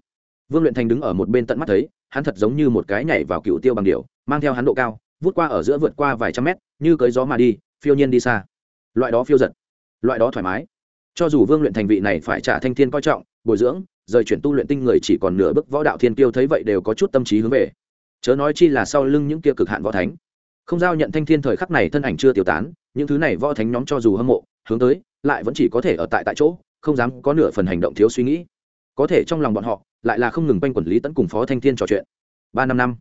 Vương luyện thành đứng ở một bên tận mắt thấy, hắn thật giống như một cái nhảy vào cựu tiêu bằng điều mang theo hắn độ cao, vút qua ở giữa vượt qua vài trăm mét, như cưới gió mà đi, phiêu nhiên đi xa. Loại đó phiêu giật, loại đó thoải mái cho dù vương luyện thành vị này phải trả thanh thiên coi trọng, bồi dưỡng, rời chuyển tu luyện tinh người chỉ còn nửa bước võ đạo thiên tiêu thấy vậy đều có chút tâm trí hướng về. Chớ nói chi là sau lưng những kia cực hạn võ thánh. Không giao nhận thanh thiên thời khắc này thân ảnh chưa tiêu tán, những thứ này võ thánh nhóm cho dù hâm mộ, hướng tới, lại vẫn chỉ có thể ở tại tại chỗ, không dám có nửa phần hành động thiếu suy nghĩ. Có thể trong lòng bọn họ, lại là không ngừng quanh quản lý tấn cùng phó thanh thiên trò chuyện. Ba năm năm,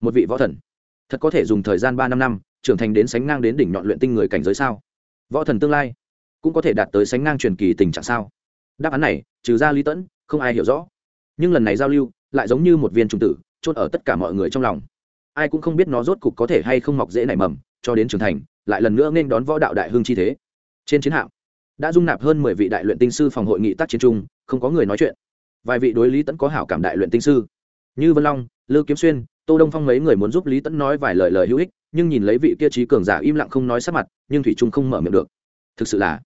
một vị võ thần. Thật có thể dùng thời gian ba năm năm, trưởng thành đến sánh ngang đến đỉnh nhọn luyện tinh người cảnh giới sao? Võ thần tương lai cũng có thể đạt tới sánh ngang truyền kỳ tình trạng sao? Đáp án này, trừ ra lý tẫn, không ai hiểu rõ. Nhưng lần này giao lưu, lại giống như một viên trung tử, chôn ở tất cả mọi người trong lòng. Ai cũng không biết nó rốt cục có thể hay không mọc dễ nảy mầm, cho đến trưởng thành, lại lần nữa nên đón võ đạo đại hương chi thế. Trên chiến hạm, đã dung nạp hơn mười vị đại luyện tinh sư phòng hội nghị tác chiến trung không có người nói chuyện. Vài vị đối lý tẫn có hảo cảm đại luyện tinh sư. Như vân long, lư kiếm xuyên, tô đông phong mấy người muốn giúp lý tẫn nói vài lời lời hữu ích, nhưng nhìn lấy vị kia trí cường giả im lặng không nói sát mặt, nhưng thủy trung không mở miệng được. Thực sự là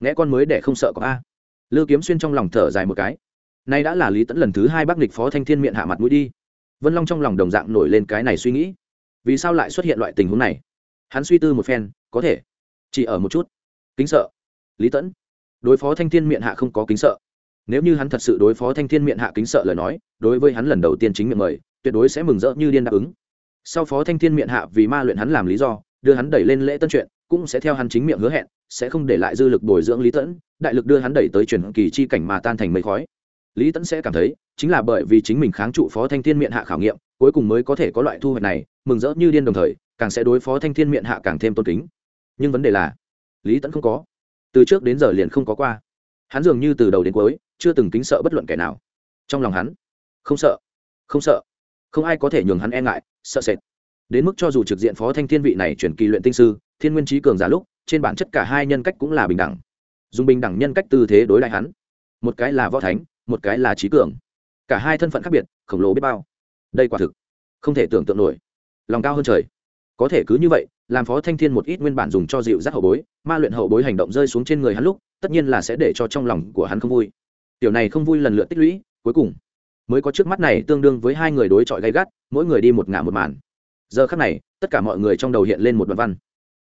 nghe con mới để không sợ có a. Lư kiếm xuyên trong lòng thở dài một cái. Nay đã là lý tẫn lần thứ hai bác địch phó thanh thiên miệng hạ mặt mũi đi. Vân long trong lòng đồng dạng nổi lên cái này suy nghĩ. Vì sao lại xuất hiện loại tình huống này? Hắn suy tư một phen, có thể. Chỉ ở một chút. Kính sợ. Lý tẫn đối phó thanh thiên miệng hạ không có kính sợ. Nếu như hắn thật sự đối phó thanh thiên miệng hạ kính sợ lời nói, đối với hắn lần đầu tiên chính miệng mời, tuyệt đối sẽ mừng rỡ như điên đáp ứng. Sau phó thanh thiên miệng hạ vì ma luyện hắn làm lý do, đưa hắn đẩy lên lễ tân chuyện cũng sẽ theo hắn chính miệng hứa hẹn, sẽ không để lại dư lực bồi dưỡng lý tẫn, đại lực đưa hắn đẩy tới chuyển kỳ chi cảnh mà tan thành mây khói. Lý tẫn sẽ cảm thấy, chính là bởi vì chính mình kháng trụ phó thanh thiên miệng hạ khảo nghiệm, cuối cùng mới có thể có loại thu hoạch này, mừng rỡ như điên đồng thời, càng sẽ đối phó thanh thiên miệng hạ càng thêm tôn kính. Nhưng vấn đề là, lý tẫn không có. Từ trước đến giờ liền không có qua. Hắn dường như từ đầu đến cuối, chưa từng kính sợ bất luận kẻ nào. Trong lòng hắn, không sợ không sợ. Không ai có thể nhường hắn e ngại, sợ sệt. Đến mức cho dù trực diện phó thanh thiên vị này chuyển kỳ luyện tinh sư thiên nguyên trí cường giả lúc, trên bản chất cả hai nhân cách cũng là bình đẳng. Dùng bình đẳng nhân cách tư thế đối lại hắn. Một cái là võ thánh, một cái là trí cường. Cả hai thân phận khác biệt, khổng lồ biết bao. Đây quả thực, không thể tưởng tượng nổi. Lòng cao hơn trời. Có thể cứ như vậy, làm phó thanh thiên một ít nguyên bản dùng cho dịu dắt hậu bối, ma luyện hậu bối hành động rơi xuống trên người hắn lúc, tất nhiên là sẽ để cho trong lòng của hắn không vui. Tiểu này không vui lần lượt tích lũy, cuối cùng mới có trước mắt này tương đương với hai người đối chọi gay gắt, mỗi người đi một ngả một màn. Giờ khác này, tất cả mọi người trong đầu hiện lên một đoạn văn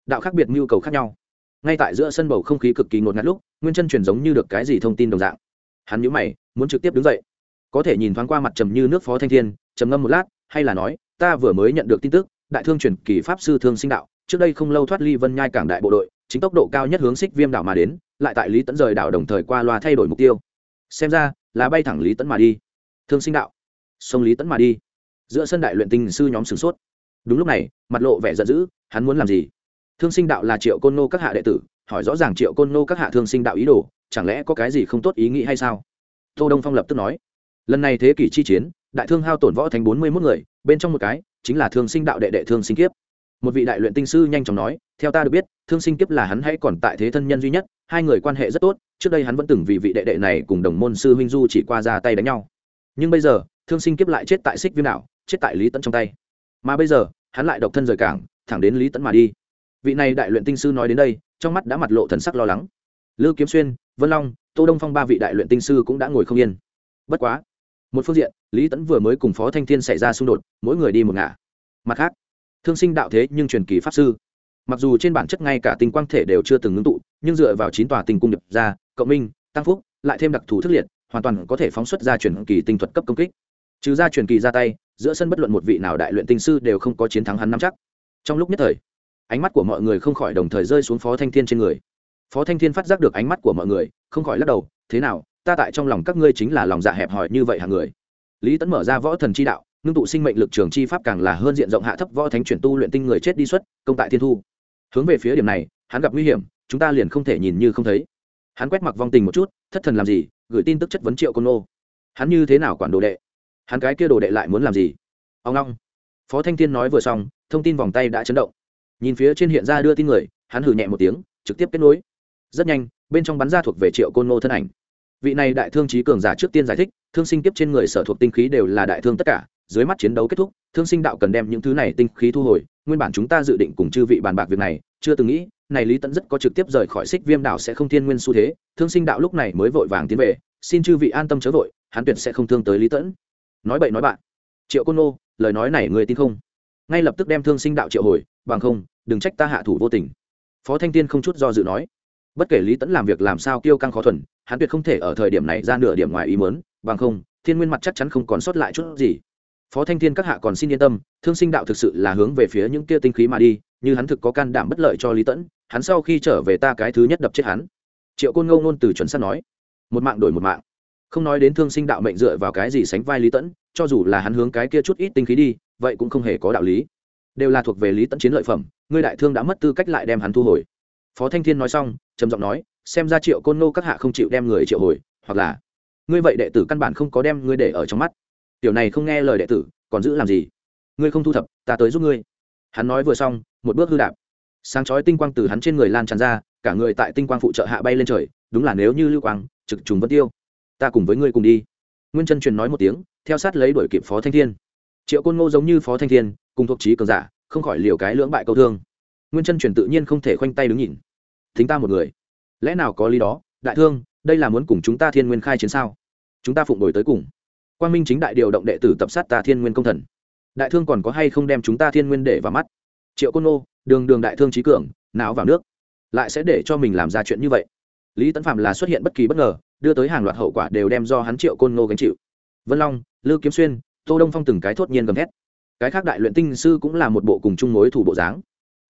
đạo khác biệt nhu cầu khác nhau. Ngay tại giữa sân bầu không khí cực kỳ ngột ngạt lúc, nguyên chân truyền giống như được cái gì thông tin đồng dạng. Hắn nhíu mày, muốn trực tiếp đứng dậy. Có thể nhìn thoáng qua mặt trầm như nước phó thanh thiên, trầm ngâm một lát, hay là nói, ta vừa mới nhận được tin tức, đại thương truyền kỳ pháp sư thương sinh đạo, trước đây không lâu thoát ly vân nhai cảng đại bộ đội, chính tốc độ cao nhất hướng xích viêm đảo mà đến, lại tại lý tấn rời đảo đồng thời qua loa thay đổi mục tiêu. Xem ra, là bay thẳng lý tấn mà đi. Thương sinh đạo. Sông lý tấn mà đi. Giữa sân đại luyện tinh sư nhóm sửng sốt. Đúng lúc này, mặt lộ vẻ giận dữ, hắn muốn làm gì? Thương sinh đạo là triệu côn nô các hạ đệ tử, hỏi rõ ràng triệu côn nô các hạ thương sinh đạo ý đồ, chẳng lẽ có cái gì không tốt ý nghĩ hay sao? Tô đông phong lập tức nói, lần này thế kỷ chi chiến, đại thương hao tổn võ thành bốn mươi mốt người, bên trong một cái chính là thương sinh đạo đệ đệ thương sinh kiếp. Một vị đại luyện tinh sư nhanh chóng nói, theo ta được biết, thương sinh kiếp là hắn hãy còn tại thế thân nhân duy nhất, hai người quan hệ rất tốt, trước đây hắn vẫn từng vì vị đệ đệ này cùng đồng môn sư huynh du chỉ qua ra tay đánh nhau. Nhưng bây giờ, thương sinh kiếp lại chết tại xích viêm đảo chết tại lý tẫn trong tay. Mà bây giờ, hắn lại độc thân rời cảng, thẳng đến lý tẫn mà đi vị này đại luyện tinh sư nói đến đây, trong mắt đã mặt lộ thần sắc lo lắng. Lư kiếm xuyên, vân long, tô đông phong ba vị đại luyện tinh sư cũng đã ngồi không yên. Bất quá, một phương diện, lý tẫn vừa mới cùng phó thanh thiên xảy ra xung đột, mỗi người đi một ngả. Mặt khác, thương sinh đạo thế nhưng truyền kỳ pháp sư. Mặc dù trên bản chất ngay cả tinh quang thể đều chưa từng ngưng tụ, nhưng dựa vào chín tòa tinh cung nhập ra, cộng minh, tăng phúc, lại thêm đặc thù thức liệt, hoàn toàn có thể phóng xuất ra truyền kỳ tinh thuật cấp công kích. Trừ ra truyền kỳ ra tay, giữa sân bất luận một vị nào đại luyện tinh sư đều không có chiến thắng hắn nắm chắc. Trong lúc nhất thời ánh mắt của mọi người không khỏi đồng thời rơi xuống phó thanh thiên trên người. Phó thanh thiên phát giác được ánh mắt của mọi người, không khỏi lắc đầu, thế nào, ta tại trong lòng các ngươi chính là lòng dạ hẹp hòi như vậy hàng người? Lý tấn mở ra võ thần chi đạo, ngưng tụ sinh mệnh lực trường chi pháp càng là hơn diện rộng hạ thấp võ thánh chuyển tu luyện tinh người chết đi xuất, công tại thiên thu. Hướng về phía điểm này, hắn gặp nguy hiểm, chúng ta liền không thể nhìn như không thấy. Hắn quét mặc vong tình một chút, thất thần làm gì? Gửi tin tức chất vấn triệu côn nô hắn như thế nào quản đồ đệ? Hắn cái kia đồ đệ lại muốn làm gì? Ông long phó thanh thiên nói vừa xong, thông tin vòng tay đã chấn động nhìn phía trên hiện ra đưa tin người, hắn hử nhẹ một tiếng, trực tiếp kết nối. Rất nhanh, bên trong bắn ra thuộc về triệu côn nô thân ảnh. Vị này đại thương trí cường giả trước tiên giải thích, thương sinh kiếp trên người sở thuộc tinh khí đều là đại thương tất cả, dưới mắt chiến đấu kết thúc, thương sinh đạo cần đem những thứ này tinh khí thu hồi, nguyên bản chúng ta dự định cùng chư vị bàn bạc việc này, chưa từng nghĩ, này lý tẫn rất có trực tiếp rời khỏi xích viêm đảo sẽ không thiên nguyên xu thế, thương sinh đạo lúc này mới vội vàng tiến về, xin chư vị an tâm chớ vội, hắn tuyệt sẽ không thương tới lý tẫn nói bậy nói bạn. Triệu côn nô lời nói này người tin không? Ngay lập tức đem thương sinh đạo triệu hồi, bằng không, đừng trách ta hạ thủ vô tình. Phó thanh tiên không chút do dự nói, bất kể lý tẫn làm việc làm sao kiêu căng khó thuần, hắn tuyệt không thể ở thời điểm này ra nửa điểm ngoài ý mớn bằng không, thiên nguyên mặt chắc chắn không còn sót lại chút gì. Phó thanh thiên các hạ còn xin yên tâm, thương sinh đạo thực sự là hướng về phía những kia tinh khí mà đi, như hắn thực có can đảm bất lợi cho lý tẫn hắn sau khi trở về ta cái thứ nhất đập chết hắn. Triệu côn ngâu ngôn từ chuẩn sắt nói, một mạng đổi một mạng. Không nói đến thương sinh đạo mệnh dựa vào cái gì sánh vai lý tẫn cho dù là hắn hướng cái kia chút ít tinh khí đi vậy cũng không hề có đạo lý. Đều là thuộc về lý tẫn chiến lợi phẩm, ngươi đại thương đã mất tư cách lại đem hắn thu hồi. Phó thanh thiên nói xong, trầm giọng nói, xem ra triệu côn nô các hạ không chịu đem người triệu hồi, hoặc là, ngươi vậy đệ tử căn bản không có đem ngươi để ở trong mắt. Tiểu này không nghe lời đệ tử, còn giữ làm gì? Ngươi không thu thập, ta tới giúp ngươi. Hắn nói vừa xong, một bước hư đạp. Sáng chói tinh quang từ hắn trên người lan tràn ra, cả người tại tinh quang phụ trợ hạ bay lên trời, đúng là nếu như lưu quang, trực trùng vân tiêu. Ta cùng với ngươi cùng đi. Nguyên chân truyền nói một tiếng, theo sát lấy đuổi kịp phó thanh thiên triệu côn ngô giống như phó thanh thiên, cùng thuộc trí cường giả, không khỏi liều cái lưỡng bại câu thương. Nguyên chân truyền tự nhiên không thể khoanh tay đứng nhìn. Thính ta một người. Lẽ nào có lý đó? Đại thương, đây là muốn cùng chúng ta thiên nguyên khai chiến sao? Chúng ta phụng đổi tới cùng. Quan minh chính đại điều động đệ tử tập sát ta thiên nguyên công thần. Đại thương còn có hay không đem chúng ta thiên nguyên để vào mắt? Triệu côn nô đường đường đại thương trí cường não vào nước. Lại sẽ để cho mình làm ra chuyện như vậy? Lý tấn phạm là xuất hiện bất kỳ bất ngờ, đưa tới hàng loạt hậu quả đều đem do hắn triệu côn nô gánh chịu. Vân long, lư kiếm xuyên tô đông phong từng cái thốt nhiên gầm thét. Cái khác đại luyện tinh sư cũng là một bộ cùng chung mối thủ bộ dáng.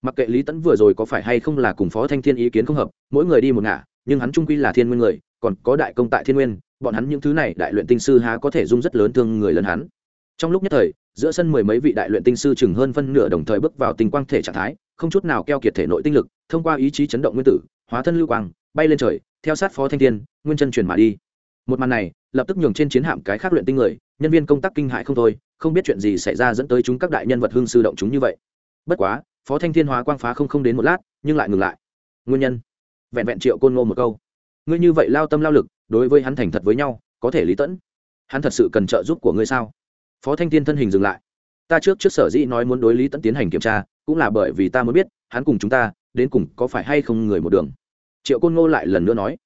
Mặc kệ lý tẫn vừa rồi có phải hay không là cùng phó thanh thiên ý kiến không hợp, mỗi người đi một ngả, nhưng hắn trung quy là thiên nguyên người, còn có đại công tại thiên nguyên, bọn hắn những thứ này đại luyện tinh sư há có thể dung rất lớn thương người lớn hắn. Trong lúc nhất thời, giữa sân mười mấy vị đại luyện tinh sư chừng hơn phân nửa đồng thời bước vào tình quang thể trạng thái, không chút nào keo kiệt thể nội tinh lực, thông qua ý chí chấn động nguyên tử, hóa thân lưu quang, bay lên trời, theo sát phó thanh thiên, nguyên chân truyền mà đi. Một màn này, lập tức nhường trên chiến hạm cái khác luyện tinh người nhân viên công tác kinh hại không thôi, không biết chuyện gì xảy ra dẫn tới chúng các đại nhân vật hương sư động chúng như vậy. Bất quá, phó thanh thiên hóa quang phá không không đến một lát, nhưng lại ngừng lại. Nguyên nhân? Vẹn vẹn triệu côn ngô một câu. Ngươi như vậy lao tâm lao lực, đối với hắn thành thật với nhau, có thể lý tẫn. Hắn thật sự cần trợ giúp của ngươi sao? Phó thanh thiên thân hình dừng lại. Ta trước trước sở dĩ nói muốn đối lý tẫn tiến hành kiểm tra, cũng là bởi vì ta muốn biết, hắn cùng chúng ta, đến cùng có phải hay không người một đường. Triệu côn ngô lại lần nữa nói.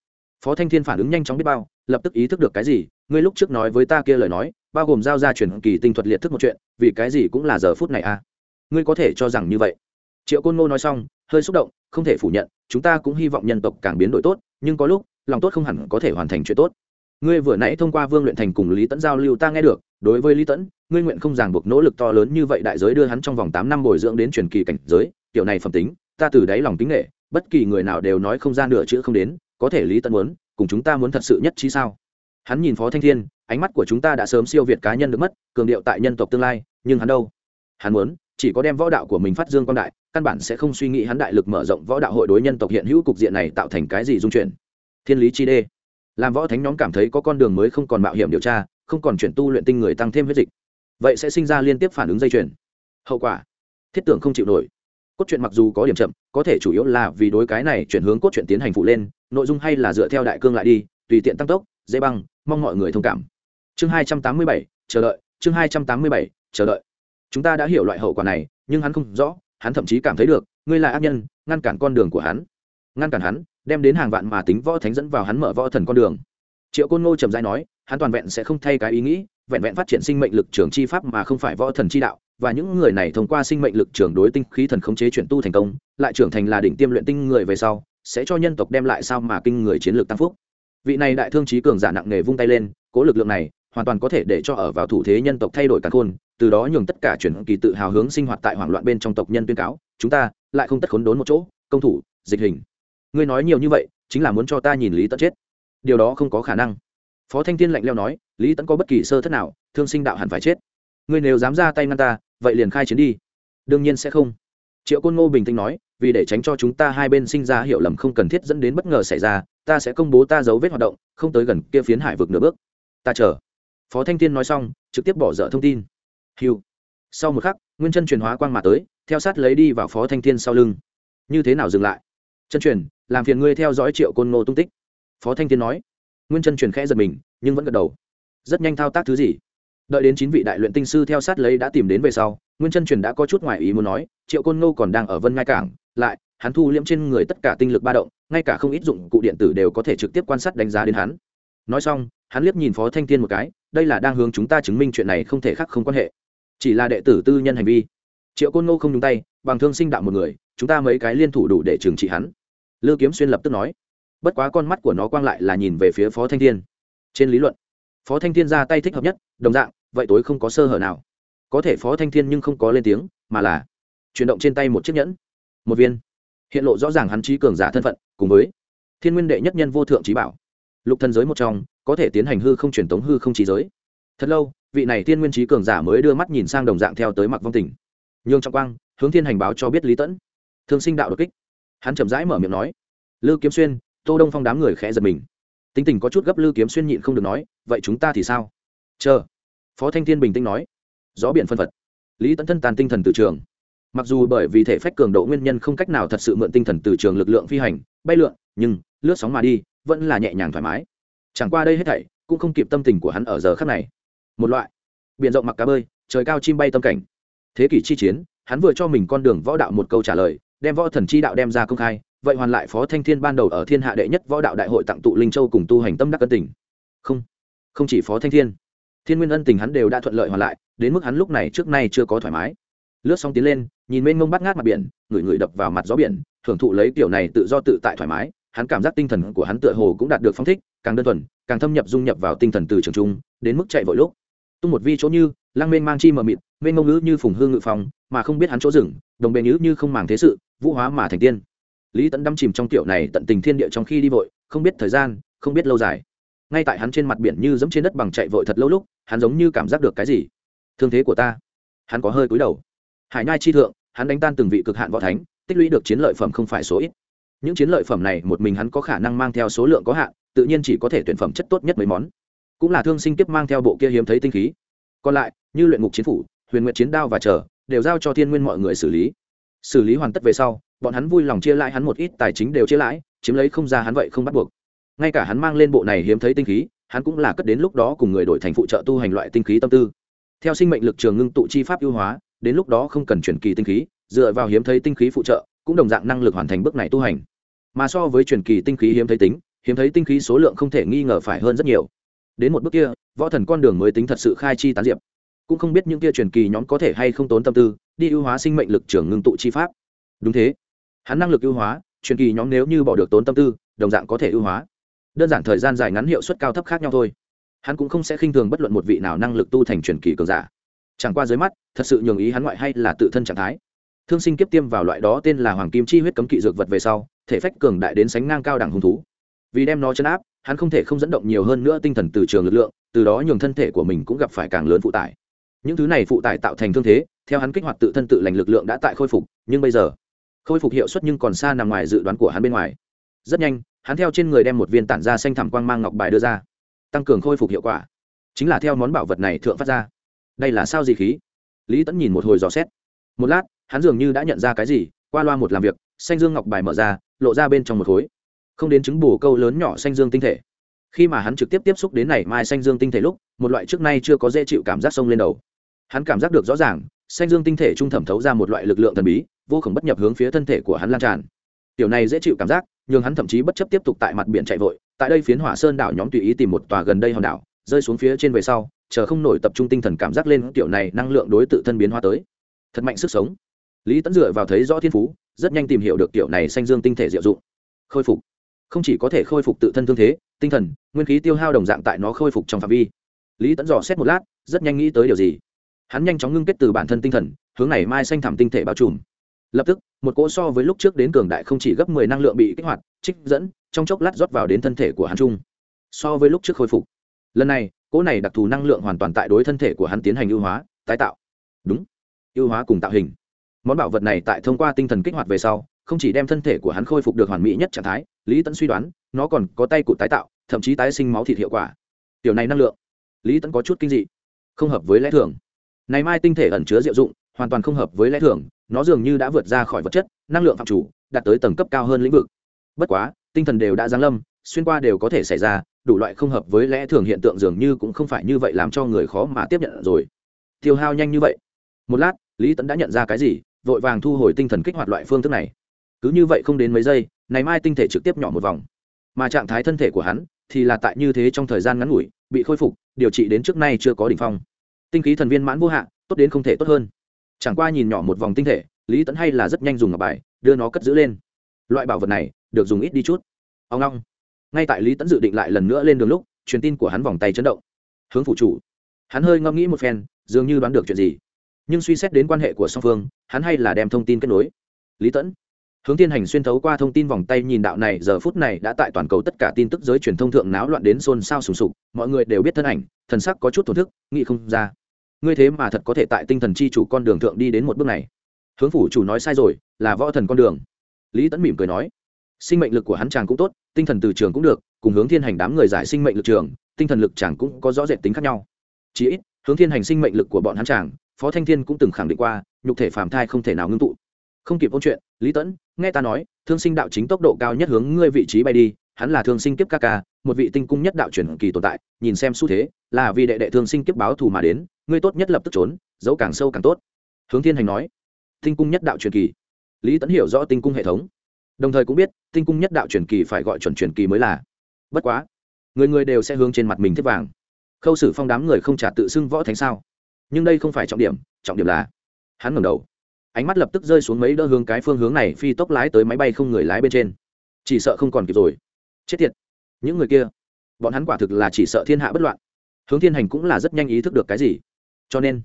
Phó thanh thiên phản ứng nhanh chóng biết bao, lập tức ý thức được cái gì, ngươi lúc trước nói với ta kia lời nói bao gồm giao ra truyền kỳ tinh thuật liệt thức một chuyện, vì cái gì cũng là giờ phút này à? Ngươi có thể cho rằng như vậy. Triệu côn ngô nói xong, hơi xúc động, không thể phủ nhận, chúng ta cũng hy vọng nhân tộc càng biến đổi tốt, nhưng có lúc, lòng tốt không hẳn có thể hoàn thành chuyện tốt. Ngươi vừa nãy thông qua vương luyện thành cùng lý tẫn giao lưu ta nghe được, đối với lý tẫn ngươi nguyện không ràng buộc nỗ lực to lớn như vậy đại giới đưa hắn trong vòng tám năm bồi dưỡng đến truyền kỳ cảnh giới kiểu này phẩm tính, ta từ đáy lòng tính nghệ, bất kỳ người nào đều nói không gian nửa chữ không đến, có thể lý tẫn muốn, cùng chúng ta muốn thật sự nhất trí sao? Hắn nhìn phó thanh thiên ánh mắt của chúng ta đã sớm siêu việt cá nhân được mất, cường điệu tại nhân tộc tương lai, nhưng hắn đâu? Hắn muốn, chỉ có đem võ đạo của mình phát dương quan đại, căn bản sẽ không suy nghĩ hắn đại lực mở rộng võ đạo hội đối nhân tộc hiện hữu cục diện này tạo thành cái gì dung chuyển. Thiên lý chi đê. Làm võ thánh nhóm cảm thấy có con đường mới không còn mạo hiểm điều tra, không còn chuyển tu luyện tinh người tăng thêm huyết dịch. Vậy sẽ sinh ra liên tiếp phản ứng dây chuyền. Hậu quả? Thiết tưởng không chịu nổi. Cốt truyện mặc dù có điểm chậm, có thể chủ yếu là vì đối cái này chuyển hướng cốt truyện tiến hành phụ lên, nội dung hay là dựa theo đại cương lại đi, tùy tiện tăng tốc, dễ băng, mong mọi người thông cảm chương hai trăm tám mươi bảy, chờ đợi, chương hai trăm tám mươi bảy, chờ đợi. Chúng ta đã hiểu loại hậu quả này, nhưng hắn không rõ, hắn thậm chí cảm thấy được, ngươi là ác nhân, ngăn cản con đường của hắn. Ngăn cản hắn, đem đến hàng vạn mà tính võ thánh dẫn vào hắn mở võ thần con đường. Triệu côn ngô trầm dai nói, hắn toàn vẹn sẽ không thay cái ý nghĩ, vẹn vẹn phát triển sinh mệnh lực trường chi pháp mà không phải võ thần chi đạo, và những người này thông qua sinh mệnh lực trường đối tinh khí thần khống chế chuyển tu thành công, lại trưởng thành là đỉnh tiêm luyện tinh người về sau, sẽ cho nhân tộc đem lại sao mà kinh người chiến lược tăng phúc. Vị này đại thương trí cường giả nặng nề vung tay lên, cố lực lượng này hoàn toàn có thể để cho ở vào thủ thế nhân tộc thay đổi cả khôn, từ đó nhường tất cả chuyển kỳ tự hào hướng sinh hoạt tại hoảng loạn bên trong tộc nhân tuyên cáo, chúng ta lại không tất khốn đốn một chỗ, công thủ, dịch hình. Ngươi nói nhiều như vậy, chính là muốn cho ta nhìn lý tẫn chết. Điều đó không có khả năng. Phó thanh Thiên lạnh leo nói, lý tẫn có bất kỳ sơ thất nào, thương sinh đạo hẳn phải chết. Ngươi nếu dám ra tay ngăn ta, vậy liền khai chiến đi. Đương nhiên sẽ không. Triệu côn ngô bình tĩnh nói, vì để tránh cho chúng ta hai bên sinh ra hiểu lầm không cần thiết dẫn đến bất ngờ xảy ra, ta sẽ công bố ta dấu vết hoạt động, không tới gần kia phiến hải vực nửa bước. Ta chờ phó thanh Thiên nói xong, trực tiếp bỏ dở thông tin. Hiu. Sau một khắc, nguyên chân truyền hóa quang mà tới, theo sát lấy đi vào phó thanh thiên sau lưng. Như thế nào dừng lại? Chân truyền, làm phiền ngươi theo dõi triệu côn ngô tung tích. Phó thanh thiên nói. Nguyên chân truyền khẽ giật mình, nhưng vẫn gật đầu. Rất nhanh thao tác thứ gì? Đợi đến chín vị đại luyện tinh sư theo sát lấy đã tìm đến về sau, nguyên chân truyền đã có chút ngoài ý muốn nói, triệu côn ngô còn đang ở vân ngai cảng, lại, hắn thu liễm trên người tất cả tinh lực ba động, ngay cả không ít dụng cụ điện tử đều có thể trực tiếp quan sát đánh giá đến hắn nói xong, hắn liếc nhìn phó thanh thiên một cái, đây là đang hướng chúng ta chứng minh chuyện này không thể khác không quan hệ. Chỉ là đệ tử tư nhân hành vi. Triệu côn ngô không nhúng tay, bằng thương sinh đạo một người, chúng ta mấy cái liên thủ đủ để trừng trị hắn. Lư kiếm xuyên lập tức nói. Bất quá con mắt của nó quang lại là nhìn về phía phó thanh thiên trên lý luận, phó thanh thiên ra tay thích hợp nhất, đồng dạng, vậy tối không có sơ hở nào. Có thể phó thanh thiên nhưng không có lên tiếng, mà là chuyển động trên tay một chiếc nhẫn, một viên. Hiện lộ rõ ràng hắn trí cường giả thân phận, cùng với thiên nguyên đệ nhất nhân vô thượng trí bảo lục thần giới một trong, có thể tiến hành hư không truyền tống, hư không trí giới. Thật lâu, vị này tiên nguyên trí cường giả mới đưa mắt nhìn sang đồng dạng theo tới mặc vong tỉnh nhường trọng quang, hướng thiên hành báo cho biết lý tẫn. Thương sinh đạo đột kích. Hắn chậm rãi mở miệng nói. Lư kiếm xuyên, tô đông phong đám người khẽ giật mình. Tính tình có chút gấp lư kiếm xuyên nhịn không được nói, vậy chúng ta thì sao? Chờ. Phó thanh thiên bình tĩnh nói. Gió biển phân phật. Lý tẫn thân tàn tinh thần từ trường. Mặc dù bởi vì thể phách cường độ nguyên nhân không cách nào thật sự mượn tinh thần từ trường lực lượng phi hành, bay lượn nhưng lướt sóng mà đi, vẫn là nhẹ nhàng thoải mái. Chẳng qua đây hết thảy cũng không kịp tâm tình của hắn ở giờ khắc này. Một loại, biển rộng mặc cá bơi, trời cao chim bay tâm cảnh. Thế kỷ chi chiến, hắn vừa cho mình con đường võ đạo một câu trả lời, đem võ thần chi đạo đem ra công khai, vậy hoàn lại phó thanh thiên ban đầu ở thiên hạ đệ nhất võ đạo đại hội tặng tụ linh châu cùng tu hành tâm đắc cân tình. Không không chỉ phó thanh thiên. Thiên nguyên ân tình hắn đều đã thuận lợi hoàn lại, đến mức hắn lúc này trước nay chưa có thoải mái. Lướt xong tiến lên, nhìn mênh mông bắt ngát mặt biển, ngửi ngửi đập vào mặt gió biển, thưởng thụ lấy kiểu này tự do tự tại thoải mái hắn cảm giác tinh thần của hắn tựa hồ cũng đạt được phong thích, càng đơn thuần, càng thâm nhập dung nhập vào tinh thần từ trường trung, đến mức chạy vội lúc. Tung một vi chỗ như, lăng mênh mang chi mờ mịt, mênh ngông ngữ như phùng hương ngự phòng mà không biết hắn chỗ rừng đồng bề ngữ như không màng thế sự, vũ hóa mà thành tiên. Lý tẫn đắm chìm trong tiểu này tận tình thiên địa trong khi đi vội, không biết thời gian, không biết lâu dài. Ngay tại hắn trên mặt biển như dẫm trên đất bằng chạy vội thật lâu lúc, hắn giống như cảm giác được cái gì? Thương thế của ta. Hắn có hơi cúi đầu. Hải nhai chi thượng, hắn đánh tan từng vị cực hạn võ thánh, tích lũy được chiến lợi phẩm không phải số ít những chiến lợi phẩm này một mình hắn có khả năng mang theo số lượng có hạn, tự nhiên chỉ có thể tuyển phẩm chất tốt nhất mấy món. Cũng là thương sinh tiếp mang theo bộ kia hiếm thấy tinh khí. Còn lại, như luyện ngục chiến phủ, huyền nguyện chiến đao và chờ đều giao cho thiên nguyên mọi người xử lý. Xử lý hoàn tất về sau, bọn hắn vui lòng chia lãi hắn một ít tài chính đều chia lãi, chiếm lấy không ra hắn vậy không bắt buộc. Ngay cả hắn mang lên bộ này hiếm thấy tinh khí, hắn cũng là cất đến lúc đó cùng người đổi thành phụ trợ tu hành loại tinh khí tâm tư. Theo sinh mệnh lực trường ngưng tụ chi pháp ưu hóa, đến lúc đó không cần chuyển kỳ tinh khí, dựa vào hiếm thấy tinh khí phụ trợ, cũng đồng dạng năng lực hoàn thành bước này tu hành mà so với truyền kỳ tinh khí hiếm thấy tính, hiếm thấy tinh khí số lượng không thể nghi ngờ phải hơn rất nhiều. Đến một bước kia, võ thần con đường mới tính thật sự khai chi tán diệp. Cũng không biết những kia truyền kỳ nhóm có thể hay không tốn tâm tư, đi ưu hóa sinh mệnh lực trưởng ngưng tụ chi pháp. Đúng thế. Hắn năng lực ưu hóa, truyền kỳ nhóm nếu như bỏ được tốn tâm tư, đồng dạng có thể ưu hóa. Đơn giản thời gian dài ngắn hiệu suất cao thấp khác nhau thôi. Hắn cũng không sẽ khinh thường bất luận một vị nào năng lực tu thành truyền kỳ cường giả. Chẳng qua dưới mắt, thật sự nhường ý hắn ngoại hay là tự thân trạng thái. Thương sinh kiếp tiêm vào loại đó tên là hoàng kim chi huyết cấm kỵ dược vật về sau thể phách cường đại đến sánh ngang cao đẳng hung thú. Vì đem nó chấn áp, hắn không thể không dẫn động nhiều hơn nữa tinh thần từ trường lực lượng, từ đó nhường thân thể của mình cũng gặp phải càng lớn phụ tải. Những thứ này phụ tải tạo thành thương thế, theo hắn kích hoạt tự thân tự lành lực lượng đã tại khôi phục, nhưng bây giờ, khôi phục hiệu suất nhưng còn xa nằm ngoài dự đoán của hắn bên ngoài. Rất nhanh, hắn theo trên người đem một viên tản ra xanh thẳm quang mang ngọc bài đưa ra, tăng cường khôi phục hiệu quả. Chính là theo món bảo vật này thượng phát ra. Đây là sao gì khí? Lý tẫn nhìn một hồi dò xét. Một lát, hắn dường như đã nhận ra cái gì, qua loa một làm việc, xanh dương ngọc bài mở ra lộ ra bên trong một khối. Không đến chứng bù câu lớn nhỏ xanh dương tinh thể. Khi mà hắn trực tiếp tiếp xúc đến này mai xanh dương tinh thể lúc, một loại trước nay chưa có dễ chịu cảm giác sông lên đầu. Hắn cảm giác được rõ ràng, xanh dương tinh thể trung thẩm thấu ra một loại lực lượng thần bí, vô khổng bất nhập hướng phía thân thể của hắn lan tràn. Tiểu này dễ chịu cảm giác nhưng hắn thậm chí bất chấp tiếp tục tại mặt biển chạy vội, tại đây phiến hỏa sơn đảo nhóm tùy ý tìm một tòa gần đây hòn đảo, rơi xuống phía trên về sau, chờ không nổi tập trung tinh thần cảm giác lên tiểu này năng lượng đối tự thân biến hóa tới. Thật mạnh sức sống. Lý tẫn dựa vào thấy rõ thiên phú rất nhanh tìm hiểu được kiểu này xanh dương tinh thể diệu dụng. Khôi phục. Không chỉ có thể khôi phục tự thân thương thế, tinh thần, nguyên khí tiêu hao đồng dạng tại nó khôi phục trong phạm vi. Lý tẫn dò xét một lát, rất nhanh nghĩ tới điều gì. Hắn nhanh chóng ngưng kết từ bản thân tinh thần, hướng này mai xanh thảm tinh thể bao trùm. Lập tức, một cỗ so với lúc trước đến cường đại không chỉ gấp mười năng lượng bị kích hoạt, trích dẫn, trong chốc lát rót vào đến thân thể của hắn trung so với lúc trước khôi phục. Lần này, cỗ này đặc thù năng lượng hoàn toàn tại đối thân thể của hắn tiến hành ưu hóa, tái tạo. Đúng. Ưu hóa cùng tạo hình món bảo vật này tại thông qua tinh thần kích hoạt về sau, không chỉ đem thân thể của hắn khôi phục được hoàn mỹ nhất trạng thái, lý tẫn suy đoán, nó còn có tay cụ tái tạo, thậm chí tái sinh máu thịt hiệu quả. Tiểu này năng lượng. Lý tẫn có chút kinh dị. Không hợp với lẽ thường. Này mai tinh thể ẩn chứa diệu dụng, hoàn toàn không hợp với lẽ thường, nó dường như đã vượt ra khỏi vật chất, năng lượng phạm chủ, đạt tới tầng cấp cao hơn lĩnh vực. Bất quá, tinh thần đều đã giáng lâm, xuyên qua đều có thể xảy ra, đủ loại không hợp với lẽ thường hiện tượng dường như cũng không phải như vậy làm cho người khó mà tiếp nhận rồi. Tiêu hao nhanh như vậy. Một lát, lý tẫn đã nhận ra cái gì? Vội vàng thu hồi tinh thần kích hoạt loại phương thức này. Cứ như vậy không đến mấy giây, này mai tinh thể trực tiếp nhỏ một vòng. Mà trạng thái thân thể của hắn thì là tại như thế trong thời gian ngắn ngủi, bị khôi phục, điều trị đến trước nay chưa có đỉnh phong. Tinh khí thần viên mãn vô hạn tốt đến không thể tốt hơn. Chẳng qua nhìn nhỏ một vòng tinh thể, lý tẫn hay là rất nhanh dùng ngọc bài, đưa nó cất giữ lên. Loại bảo vật này được dùng ít đi chút. Ông long ngay tại lý tẫn dự định lại lần nữa lên đường lúc, truyền tin của hắn vòng tay chấn động. Hướng phụ chủ. Hắn hơi ngẫm nghĩ một phen, dường như đoán được chuyện gì nhưng suy xét đến quan hệ của song phương, hắn hay là đem thông tin kết nối. Lý tẫn, hướng tiên hành xuyên thấu qua thông tin vòng tay nhìn đạo này, giờ phút này đã tại toàn cầu tất cả tin tức giới truyền thông thượng náo loạn đến xôn xao sùng sục, mọi người đều biết thân ảnh, thần sắc có chút thổn thức, nghĩ không ra. Ngươi thế mà thật có thể tại tinh thần chi chủ con đường thượng đi đến một bước này. Hướng phủ chủ nói sai rồi, là võ thần con đường. Lý tẫn mỉm cười nói. Sinh mệnh lực của hắn chàng cũng tốt, tinh thần từ trường cũng được, cùng hướng thiên hành đám người giải sinh mệnh lực trường, tinh thần lực chàng cũng có rõ rệt tính khác nhau. Chỉ ít, hướng thiên hành sinh mệnh lực của bọn hắn chàng phó thanh thiên cũng từng khẳng định qua, nhục thể phàm thai không thể nào ngưng tụ. Không kịp ôn chuyện, lý tẫn nghe ta nói, thương sinh đạo chính tốc độ cao nhất hướng ngươi vị trí bay đi, hắn là thương sinh kiếp ca ca, một vị tinh cung nhất đạo truyền kỳ tồn tại, nhìn xem xu thế, là vì đệ đệ thương sinh kiếp báo thù mà đến, ngươi tốt nhất lập tức trốn, giấu càng sâu càng tốt. Hướng thiên hành nói, tinh cung nhất đạo truyền kỳ. Lý tẫn hiểu rõ tinh cung hệ thống. Đồng thời cũng biết, tinh cung nhất đạo truyền kỳ phải gọi chuẩn truyền kỳ mới là. Bất quá, người người đều sẽ hướng trên mặt mình thiết vàng. Khâu xử phong đám người không trả tự xưng võ thánh sao? Nhưng đây không phải trọng điểm trọng điểm là hắn ngẩng đầu. Ánh mắt lập tức rơi xuống mấy đỡ hướng cái phương hướng này, phi tốc lái tới máy bay không người lái bên trên. Chỉ sợ không còn kịp rồi. Chết tiệt. Những người kia, bọn hắn quả thực là chỉ sợ thiên hạ bất loạn. Hướng thiên hành cũng là rất nhanh ý thức được cái gì. Cho nên,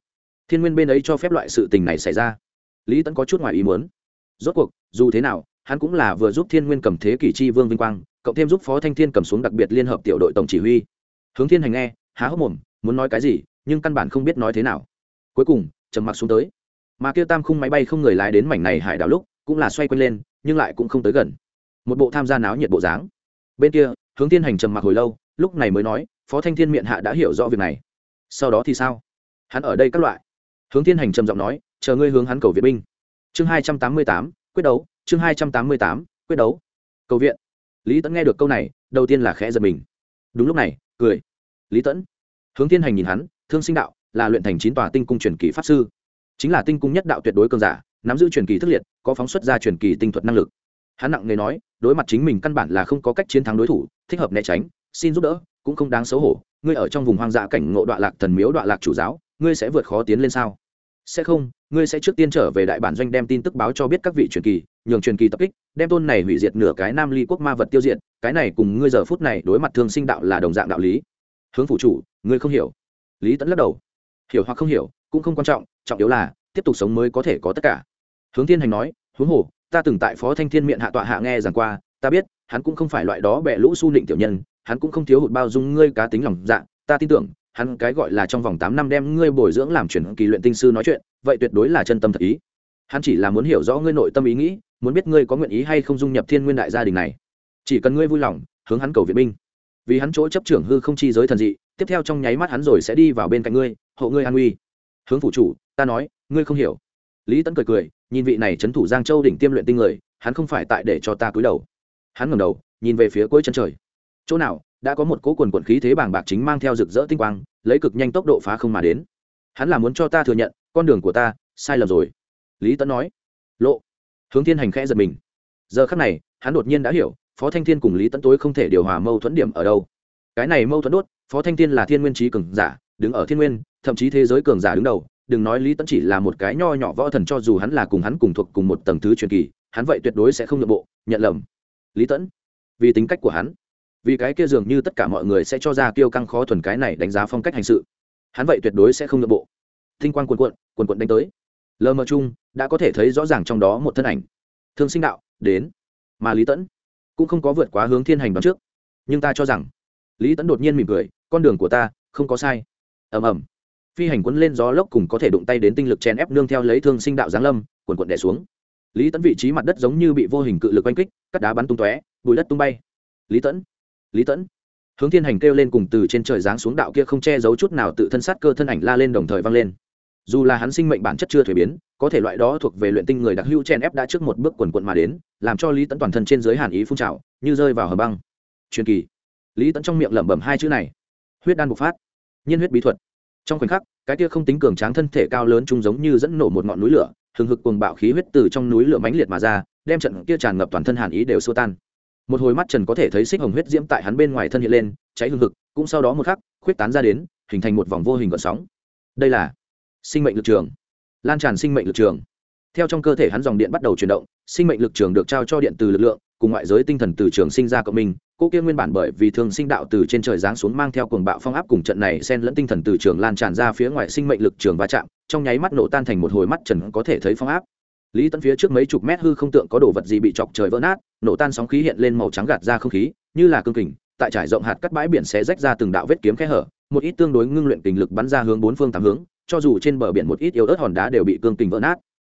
thiên nguyên bên ấy cho phép loại sự tình này xảy ra. Lý tẫn có chút ngoài ý muốn. Rốt cuộc, dù thế nào, hắn cũng là vừa giúp thiên nguyên cầm thế kỷ chi vương vinh quang, cộng thêm giúp phó thanh thiên cầm xuống đặc biệt liên hợp tiểu đội tổng chỉ huy. Hướng thiên hành nghe, há hốc mồm, muốn nói cái gì nhưng căn bản không biết nói thế nào. Cuối cùng, trầm mặc xuống tới. Mà kia tam khung máy bay không người lái đến mảnh này hải đảo lúc, cũng là xoay quanh lên, nhưng lại cũng không tới gần. Một bộ tham gia náo nhiệt bộ dáng. Bên kia, hướng thiên hành trầm mặc hồi lâu, lúc này mới nói, phó thanh thiên miệng hạ đã hiểu rõ việc này. Sau đó thì sao? Hắn ở đây các loại. Hướng thiên hành trầm giọng nói, chờ ngươi hướng hắn cầu viện binh. Chương hai trăm tám mươi tám, quyết đấu. Chương hai trăm tám mươi tám, quyết đấu. Cầu viện. Lý tẫn nghe được câu này, đầu tiên là khẽ giật mình. Đúng lúc này, cười. Lý tẫn hướng thiên hành nhìn hắn thương sinh đạo là luyện thành chín tòa tinh cung truyền kỳ pháp sư. Chính là tinh cung nhất đạo tuyệt đối cường giả, nắm giữ truyền kỳ thức liệt, có phóng xuất ra truyền kỳ tinh thuật năng lực. Hắn nặng nề nói, đối mặt chính mình căn bản là không có cách chiến thắng đối thủ, thích hợp né tránh, xin giúp đỡ, cũng không đáng xấu hổ. Ngươi ở trong vùng hoang dã cảnh ngộ đoạn lạc thần miếu đoạn lạc chủ giáo, ngươi sẽ vượt khó tiến lên sao? Sẽ không, ngươi sẽ trước tiên trở về đại bản doanh đem tin tức báo cho biết các vị truyền kỳ, nhường truyền kỳ tập kích, đem tôn này hủy diệt nửa cái nam ly quốc ma vật tiêu diệt. Cái này cùng ngươi giờ phút này đối mặt thương sinh đạo là đồng dạng đạo lý. Hướng phụ chủ, ngươi không hiểu lý tẫn lắc đầu. Hiểu hoặc không hiểu, cũng không quan trọng trọng yếu là, tiếp tục sống mới có thể có tất cả. Hướng thiên hành nói, huống hồ, ta từng tại phó thanh thiên miệng hạ tọa hạ nghe rằng qua, ta biết, hắn cũng không phải loại đó bẹ lũ su nịnh tiểu nhân, hắn cũng không thiếu hụt bao dung ngươi cá tính lòng dạ ta tin tưởng, hắn cái gọi là trong vòng tám năm đem ngươi bồi dưỡng làm chuyển kỳ luyện tinh sư nói chuyện, vậy tuyệt đối là chân tâm thật ý. Hắn chỉ là muốn hiểu rõ ngươi nội tâm ý nghĩ, muốn biết ngươi có nguyện ý hay không dung nhập thiên nguyên đại gia đình này. Chỉ cần ngươi vui lòng, hướng hắn cầu viện binh vì hắn chỗ chấp trưởng hư không chi giới thần dị, tiếp theo trong nháy mắt hắn rồi sẽ đi vào bên cạnh ngươi, hộ ngươi an uy. Hướng phủ chủ, ta nói, ngươi không hiểu. Lý tấn cười cười, nhìn vị này trấn thủ giang châu đỉnh tiêm luyện tinh người, hắn không phải tại để cho ta cúi đầu. Hắn ngẩng đầu, nhìn về phía cuối chân trời. Chỗ nào, đã có một cỗ quần quận khí thế bàng bạc chính mang theo rực rỡ tinh quang, lấy cực nhanh tốc độ phá không mà đến. Hắn là muốn cho ta thừa nhận, con đường của ta, sai lầm rồi. Lý tấn nói. Lộ. Hướng thiên hành khẽ giật mình. Giờ khắc này, hắn đột nhiên đã hiểu phó thanh thiên cùng lý tấn tối không thể điều hòa mâu thuẫn điểm ở đâu. Cái này mâu thuẫn đốt, phó thanh thiên là thiên nguyên trí cường giả, đứng ở thiên nguyên, thậm chí thế giới cường giả đứng đầu. Đừng nói lý tấn chỉ là một cái nho nhỏ võ thần cho dù hắn là cùng hắn cùng thuộc cùng một tầng thứ truyền kỳ, hắn vậy tuyệt đối sẽ không nhượng bộ, nhận lầm. Lý tẫn vì tính cách của hắn, vì cái kia dường như tất cả mọi người sẽ cho ra kiêu căng khó thuần cái này đánh giá phong cách hành sự, hắn vậy tuyệt đối sẽ không nhượng bộ. Thinh quang quần quận quần quận đánh tới. Lờ mờ chung, đã có thể thấy rõ ràng trong đó một thân ảnh. Thương sinh đạo, đến. Mà lý tẫn cũng không có vượt quá hướng thiên hành đoán trước. Nhưng ta cho rằng, lý tẫn đột nhiên mỉm cười, con đường của ta không có sai. Ầm ầm. Phi hành quấn lên gió lốc cùng có thể đụng tay đến tinh lực chèn ép nương theo lấy thương sinh đạo giáng lâm quần quận đẻ xuống. Lý tẫn vị trí mặt đất giống như bị vô hình cự lực oanh kích, cắt đá bắn tung tóe, bùi đất tung bay. Lý tẫn lý tẫn hướng thiên hành kêu lên cùng từ trên trời giáng xuống đạo kia không che giấu chút nào tự thân sát cơ thân ảnh la lên đồng thời vang lên dù là hắn sinh mệnh bản chất chưa thuế biến, có thể loại đó thuộc về luyện tinh người đặc hữu chen ép đã trước một bước quần quận mà đến, làm cho lý tẫn toàn thân trên giới hàn ý phun trào, như rơi vào hầm băng. Truyền kỳ. Lý tẫn trong miệng lẩm bẩm hai chữ này. Huyết đan bộc phát. Nhiên huyết bí thuật. Trong khoảnh khắc, cái kia không tính cường tráng thân thể cao lớn chung giống như dẫn nổ một ngọn núi lửa, hừng hực cuồng bạo khí huyết từ trong núi lửa mãnh liệt mà ra, đem trận kia tràn ngập toàn thân hàn ý đều xô tan. Một hồi mắt trần có thể thấy xích hồng huyết diễm tại hắn bên ngoài thân hiện lên, cháy hừng hực, cũng sau đó một khắc, khuyết tán ra đến, hình thành một vòng vô hình gợn sóng. Đây là sinh mệnh lực trường. Lan tràn sinh mệnh lực trường. Theo trong cơ thể hắn dòng điện bắt đầu chuyển động, sinh mệnh lực trường được trao cho điện từ lực lượng, cùng ngoại giới tinh thần từ trường sinh ra cộng minh. Cô kia nguyên bản bởi vì thường sinh đạo từ trên trời giáng xuống mang theo cuồng bạo phong áp cùng trận này xen lẫn tinh thần từ trường lan tràn ra phía ngoài sinh mệnh lực trường va chạm, trong nháy mắt nổ tan thành một hồi mắt trần có thể thấy phong áp. Lý tấn phía trước mấy chục mét hư không tượng có đồ vật gì bị chọc trời vỡ nát, nổ tan sóng khí hiện lên màu trắng gạt ra không khí, như là cương kình, tại trải rộng hạt cắt bãi biển sẽ rách ra từng đạo vết kiếm khe hở, một ít tương đối ngưng luyện kình lực bắn ra hướng bốn phương tám hướng cho dù trên bờ biển một ít yếu ớt hòn đá đều bị cương kình vỡ nát.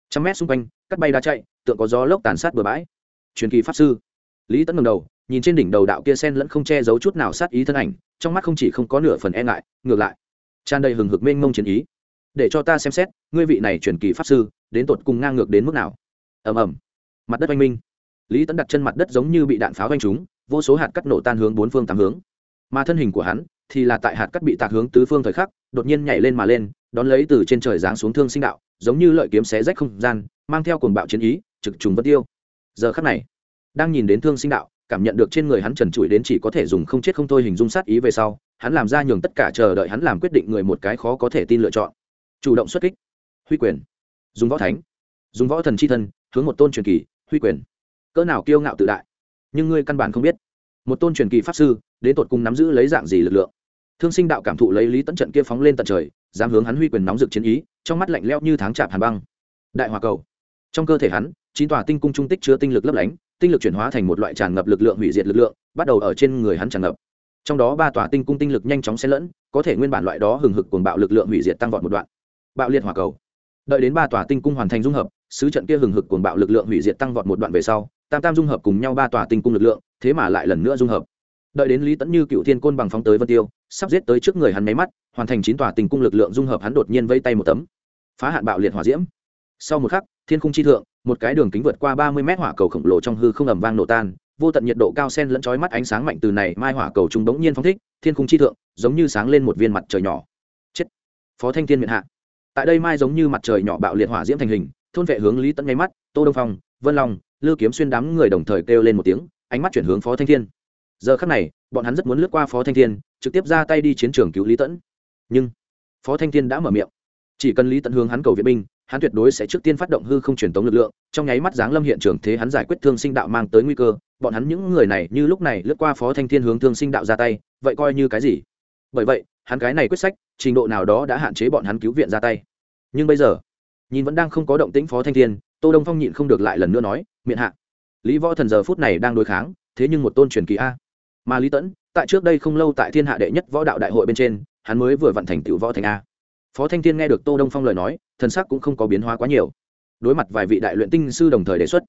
Trăm mét xung quanh, cắt bay đá chạy, tượng có gió lốc tàn sát bờ bãi. Truyền kỳ pháp sư. Lý tấn ngầm đầu, nhìn trên đỉnh đầu đạo kia sen lẫn không che giấu chút nào sát ý thân ảnh, trong mắt không chỉ không có nửa phần e ngại, ngược lại, tràn đầy hừng hực mênh mông chiến ý. Để cho ta xem xét, ngươi vị này truyền kỳ pháp sư, đến tột cùng ngang ngược đến mức nào? Ầm ầm. Mặt đất oanh minh. Lý tấn đặt chân mặt đất giống như bị đạn pháo oanh trúng, vô số hạt cắt nổ tan hướng bốn phương tám hướng. Mà thân hình của hắn thì là tại hạt cắt bị tạc hướng tứ phương thời khắc, đột nhiên nhảy lên mà lên đón lấy từ trên trời giáng xuống thương sinh đạo, giống như lợi kiếm xé rách không gian, mang theo cuồng bạo chiến ý, trực trùng vân tiêu. Giờ khắc này, đang nhìn đến thương sinh đạo, cảm nhận được trên người hắn trần trụi đến chỉ có thể dùng không chết không thôi hình dung sát ý về sau, hắn làm ra nhường tất cả chờ đợi hắn làm quyết định người một cái khó có thể tin lựa chọn. Chủ động xuất kích. Huy quyền. Dùng võ thánh. Dùng võ thần c h i thân, hướng một tôn truyền kỳ, huy quyền. Cỡ nào kiêu ngạo tự đại. Nhưng ngươi căn bản không biết. Một tôn truyền kỳ pháp sư, đến tột cùng nắm giữ lấy dạng gì lực lượng? Thương sinh đạo cảm thụ lấy lý tấn trận kia phóng lên tận trời, dám hướng hắn huy quyền nóng rực chiến ý, trong mắt lạnh leo như tháng chạp hàn băng. Đại hòa cầu. Trong cơ thể hắn, chín tòa tinh cung trung tích chứa tinh lực lấp lánh, tinh lực chuyển hóa thành một loại tràn ngập lực lượng hủy diệt lực lượng, bắt đầu ở trên người hắn tràn ngập. Trong đó ba tòa tinh cung tinh lực nhanh chóng xen lẫn, có thể nguyên bản loại đó hừng hực cuồng bạo lực lượng hủy diệt tăng vọt một đoạn. Bạo liệt hỏa cầu. Đợi đến ba tòa tinh cung hoàn thành dung hợp, sứ trận kia hừng hực cuồng bạo lực lượng hủy diệt tăng vọt một đoạn về sau, tam tam dung hợp cùng nhau ba tòa tinh cung lực lượng, thế mà lại lần nữa dung hợp đợi đến lý tẫn như cựu thiên côn bằng phóng tới vân tiêu, sắp giết tới trước người hắn máy mắt, hoàn thành chín tòa tình cung lực lượng dung hợp hắn đột nhiên vây tay một tấm. Phá hạn bạo liệt hỏa diễm. Sau một khắc, thiên khung chi thượng, một cái đường kính vượt qua ba mươi mét hỏa cầu khổng lồ trong hư không ầm vang nổ tan, vô tận nhiệt độ cao sen lẫn chói mắt ánh sáng mạnh từ này mai hỏa cầu trung bỗng nhiên phóng thích, thiên khung chi thượng, giống như sáng lên một viên mặt trời nhỏ. Chết. Phó thanh thiên miệng hạ. Tại đây mai giống như mặt trời nhỏ bạo liệt hỏa diễm thành hình, thôn vệ hướng lý tẫn nháy mắt, tô đông phong, vân long, lư kiếm xuyên đám người đồng thời kêu lên một tiếng, ánh mắt chuyển hướng phó thanh thiên giờ khắc này, bọn hắn rất muốn lướt qua phó thanh thiên, trực tiếp ra tay đi chiến trường cứu lý tẫn. Nhưng, phó thanh thiên đã mở miệng. Chỉ cần lý tẫn hướng hắn cầu viện binh, hắn tuyệt đối sẽ trước tiên phát động hư không truyền tống lực lượng. Trong nháy mắt giáng lâm hiện trường thế hắn giải quyết thương sinh đạo mang tới nguy cơ. Bọn hắn những người này như lúc này lướt qua phó thanh thiên hướng thương sinh đạo ra tay, vậy coi như cái gì? Bởi vậy, hắn cái này quyết sách, trình độ nào đó đã hạn chế bọn hắn cứu viện ra tay. Nhưng bây giờ, nhìn vẫn đang không có động tĩnh phó thanh thiên, tô đông phong nhịn không được lại lần nữa nói, miệng hạ, lý võ thần giờ phút này đang đối kháng, thế nhưng một tôn truyền kỳ a mà lý tẫn, tại trước đây không lâu tại thiên hạ đệ nhất võ đạo đại hội bên trên, hắn mới vừa vận thành tựu võ thành a. Phó thanh thiên nghe được tô đông phong lời nói, thần sắc cũng không có biến hóa quá nhiều. Đối mặt vài vị đại luyện tinh sư đồng thời đề xuất,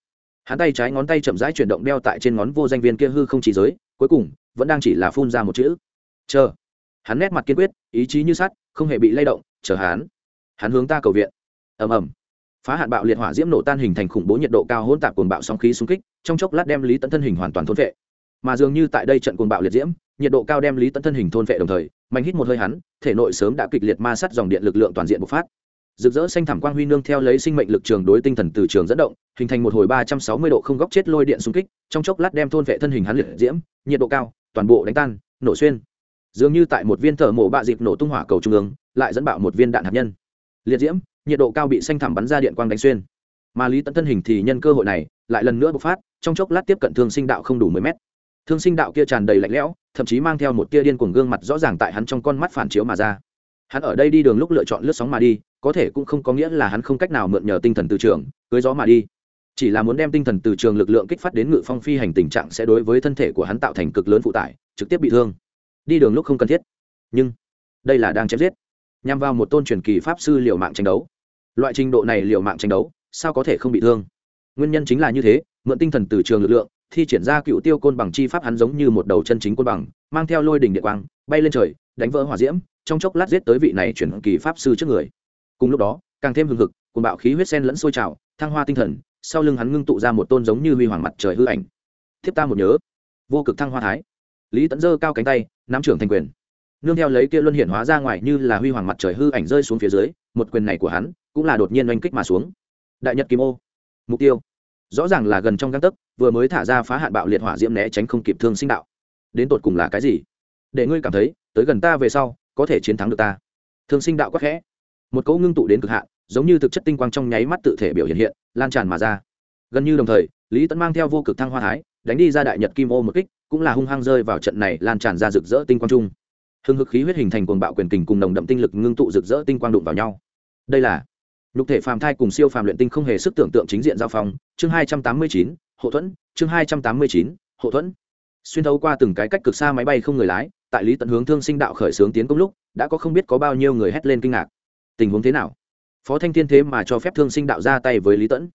hắn tay trái ngón tay chậm rãi chuyển động đeo tại trên ngón vô danh viên kia hư không chỉ giới, cuối cùng, vẫn đang chỉ là phun ra một chữ. Chờ. Hắn nét mặt kiên quyết, ý chí như sắt, không hề bị lay động, chờ hắn. Hắn hướng ta cầu viện. Ầm ầm. Phá hạn bạo liệt hỏa diễm nổ tan hình thành khủng bố nhiệt độ cao hỗn tạp cuồng bạo sóng khí xung kích, trong chốc lát đem lý tận thân hình hoàn toàn thôn vệ mà dường như tại đây trận cuồng bạo liệt diễm, nhiệt độ cao đem lý tấn thân hình thôn vệ đồng thời, mạnh hít một hơi hắn, thể nội sớm đã kịch liệt ma sát dòng điện lực lượng toàn diện bộc phát. Rực rỡ xanh thảm quang huy nương theo lấy sinh mệnh lực trường đối tinh thần từ trường dẫn động, hình thành một hồi ba trăm sáu mươi độ không góc chết lôi điện xung kích, trong chốc lát đem thôn vệ thân hình hắn liệt diễm, nhiệt độ cao, toàn bộ đánh tan, nổ xuyên. Dường như tại một viên thợ mổ bạ dịp nổ tung hỏa cầu trung ương, lại dẫn bạo một viên đạn hạt nhân. Liệt diễm, nhiệt độ cao bị xanh thảm bắn ra điện quang đánh xuyên. Mà lý tấn thân hình thì nhân cơ hội này lại lần nữa bộc phát, trong chốc lát tiếp cận thương sinh đạo không đủ mười mét thương sinh đạo kia tràn đầy lạnh lẽo, thậm chí mang theo một tia điên cuồng gương mặt rõ ràng tại hắn trong con mắt phản chiếu mà ra. Hắn ở đây đi đường lúc lựa chọn lướt sóng mà đi, có thể cũng không có nghĩa là hắn không cách nào mượn nhờ tinh thần từ trường, cưới gió mà đi. Chỉ là muốn đem tinh thần từ trường lực lượng kích phát đến ngự phong phi hành tình trạng sẽ đối với thân thể của hắn tạo thành cực lớn phụ tải, trực tiếp bị thương. Đi đường lúc không cần thiết. Nhưng, đây là đang chém giết. Nhằm vào một tôn truyền kỳ pháp sư liều mạng tranh đấu. Loại trình độ này liều mạng tranh đấu, sao có thể không bị thương? Nguyên nhân chính là như thế, mượn tinh thần từ trường lực lượng thi triển ra cựu tiêu côn bằng chi pháp hắn giống như một đầu chân chính côn bằng, mang theo lôi đỉnh địa quang, bay lên trời, đánh vỡ hỏa diễm, trong chốc lát giết tới vị này chuyển kỳ pháp sư trước người. Cùng lúc đó, càng thêm hừng hực cùng bạo khí huyết sen lẫn sôi trào, thăng hoa tinh thần, sau lưng hắn ngưng tụ ra một tôn giống như huy hoàng mặt trời hư ảnh. Thiếp ta một nhớ. Vô cực thăng hoa thái. Lý tẫn giơ cao cánh tay, nắm trưởng thành quyền. Nương theo lấy kia luân hiển hóa ra ngoài như là huy hoàng mặt trời hư ảnh rơi xuống phía dưới, một quyền này của hắn cũng là đột nhiên oanh kích mà xuống. Đại nhật kim ô. Mục tiêu rõ ràng là gần trong găng tấc, vừa mới thả ra phá hạn bạo liệt hỏa diễm né tránh không kịp thương sinh đạo. Đến tột cùng là cái gì? Để ngươi cảm thấy, tới gần ta về sau, có thể chiến thắng được ta. Thương sinh đạo quắc khẽ. Một cỗ ngưng tụ đến cực hạn, giống như thực chất tinh quang trong nháy mắt tự thể biểu hiện hiện, lan tràn mà ra. Gần như đồng thời, lý tẫn mang theo vô cực thăng hoa thái, đánh đi ra đại nhật kim ô một kích, cũng là hung hăng rơi vào trận này lan tràn ra rực rỡ tinh quang trung hưng hực khí huyết hình thành cuồng bạo quyền kình cùng nồng đậm tinh lực ngưng tụ rực rỡ tinh quang đụng vào nhau. Đây là nhục thể phàm thai cùng siêu phàm luyện tinh không hề sức tưởng tượng chính diện giao phong. Chương hai trăm tám mươi chín hộ thuẫn. Chương hai trăm tám mươi chín hộ thuẫn. Xuyên thấu qua từng cái cách cực xa máy bay không người lái, tại lý tận hướng thương sinh đạo khởi xướng tiến công lúc, đã có không biết có bao nhiêu người hét lên kinh ngạc. Tình huống thế nào? Phó thanh thiên thế mà cho phép thương sinh đạo ra tay với lý tẫn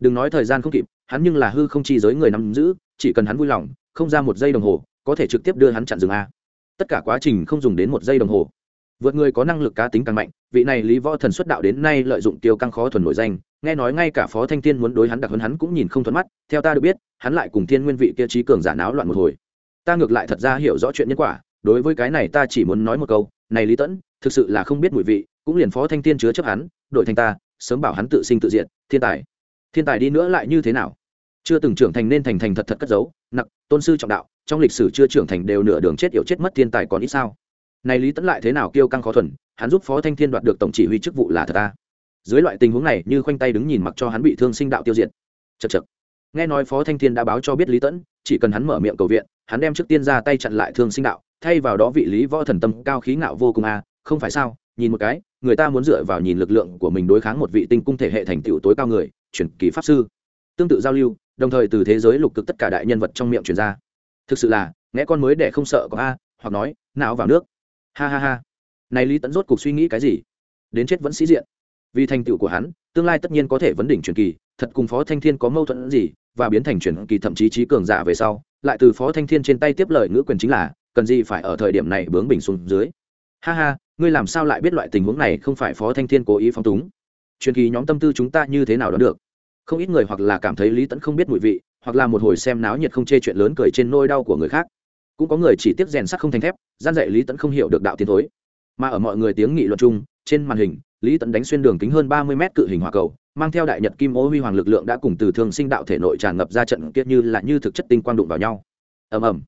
đừng nói thời gian không kịp, hắn nhưng là hư không chi giới người nắm giữ, chỉ cần hắn vui lòng, không ra một giây đồng hồ, có thể trực tiếp đưa hắn chặn dừng a. Tất cả quá trình không dùng đến một giây đồng hồ vượt người có năng lực cá tính càng mạnh, vị này lý võ thần xuất đạo đến nay lợi dụng tiêu căng khó thuần nổi danh, nghe nói ngay cả phó thanh thiên muốn đối hắn đặc hơn hắn cũng nhìn không thuận mắt, theo ta được biết, hắn lại cùng thiên nguyên vị kia trí cường giả náo loạn một hồi. Ta ngược lại thật ra hiểu rõ chuyện nhân quả, đối với cái này ta chỉ muốn nói một câu, này lý tẫn, thực sự là không biết mùi vị, cũng liền phó thanh thiên chứa chấp hắn đội thành ta, sớm bảo hắn tự sinh tự diện thiên tài. Thiên tài đi nữa lại như thế nào? Chưa từng trưởng thành nên thành thành thật thật cất giấu, nặc, tôn sư trọng đạo, trong lịch sử chưa trưởng thành đều nửa đường chết yểu chết mất thiên tài còn ít sao? Này lý tẫn lại thế nào kêu căng khó thuần, hắn giúp phó thanh thiên đoạt được tổng chỉ huy chức vụ là thật ta. Dưới loại tình huống này, như khoanh tay đứng nhìn mặc cho hắn bị thương sinh đạo tiêu diệt. Chật chật nghe nói phó thanh thiên đã báo cho biết lý tẫn chỉ cần hắn mở miệng cầu viện, hắn đem trước tiên ra tay chặn lại thương sinh đạo, thay vào đó vị lý võ thần tâm cao khí ngạo vô cùng a không phải sao? Nhìn một cái, người ta muốn dựa vào nhìn lực lượng của mình đối kháng một vị tinh cung thể hệ thành tựu tối cao người chuyển kỳ pháp sư. Tương tự giao lưu, đồng thời từ thế giới lục cực tất cả đại nhân vật trong miệng truyền ra. Thực sự là, nghe con mới để không sợ có a, hoặc nói, não vào nước ha ha ha. Này lý tẫn rốt cuộc suy nghĩ cái gì? Đến chết vẫn sĩ diện. Vì thành tựu của hắn, tương lai tất nhiên có thể vấn đỉnh truyền kỳ, thật cùng phó thanh thiên có mâu thuẫn gì, và biến thành truyền kỳ thậm chí trí cường giả về sau, lại từ phó thanh thiên trên tay tiếp lời ngữ quyền chính là, cần gì phải ở thời điểm này bướng bình xuống dưới. Ha ha, ngươi làm sao lại biết loại tình huống này không phải phó thanh thiên cố ý phóng túng? Truyền kỳ nhóm tâm tư chúng ta như thế nào đó được? Không ít người hoặc là cảm thấy lý tẫn không biết mùi vị, hoặc là một hồi xem náo nhiệt không chê chuyện lớn cười trên nôi đau của người khác cũng có người chỉ tiếp rèn sắt không thành thép, gian dạy lý tẫn không hiểu được đạo tiến thối. Mà ở mọi người tiếng nghị luận chung, trên màn hình, lý tẫn đánh xuyên đường kính hơn ba mươi mét cự hình hỏa cầu, mang theo đại nhật kim ô huy hoàng lực lượng đã cùng từ thường sinh đạo thể nội tràn ngập ra trận kiết như là như thực chất tinh quang đụng vào nhau. Ầm ầm.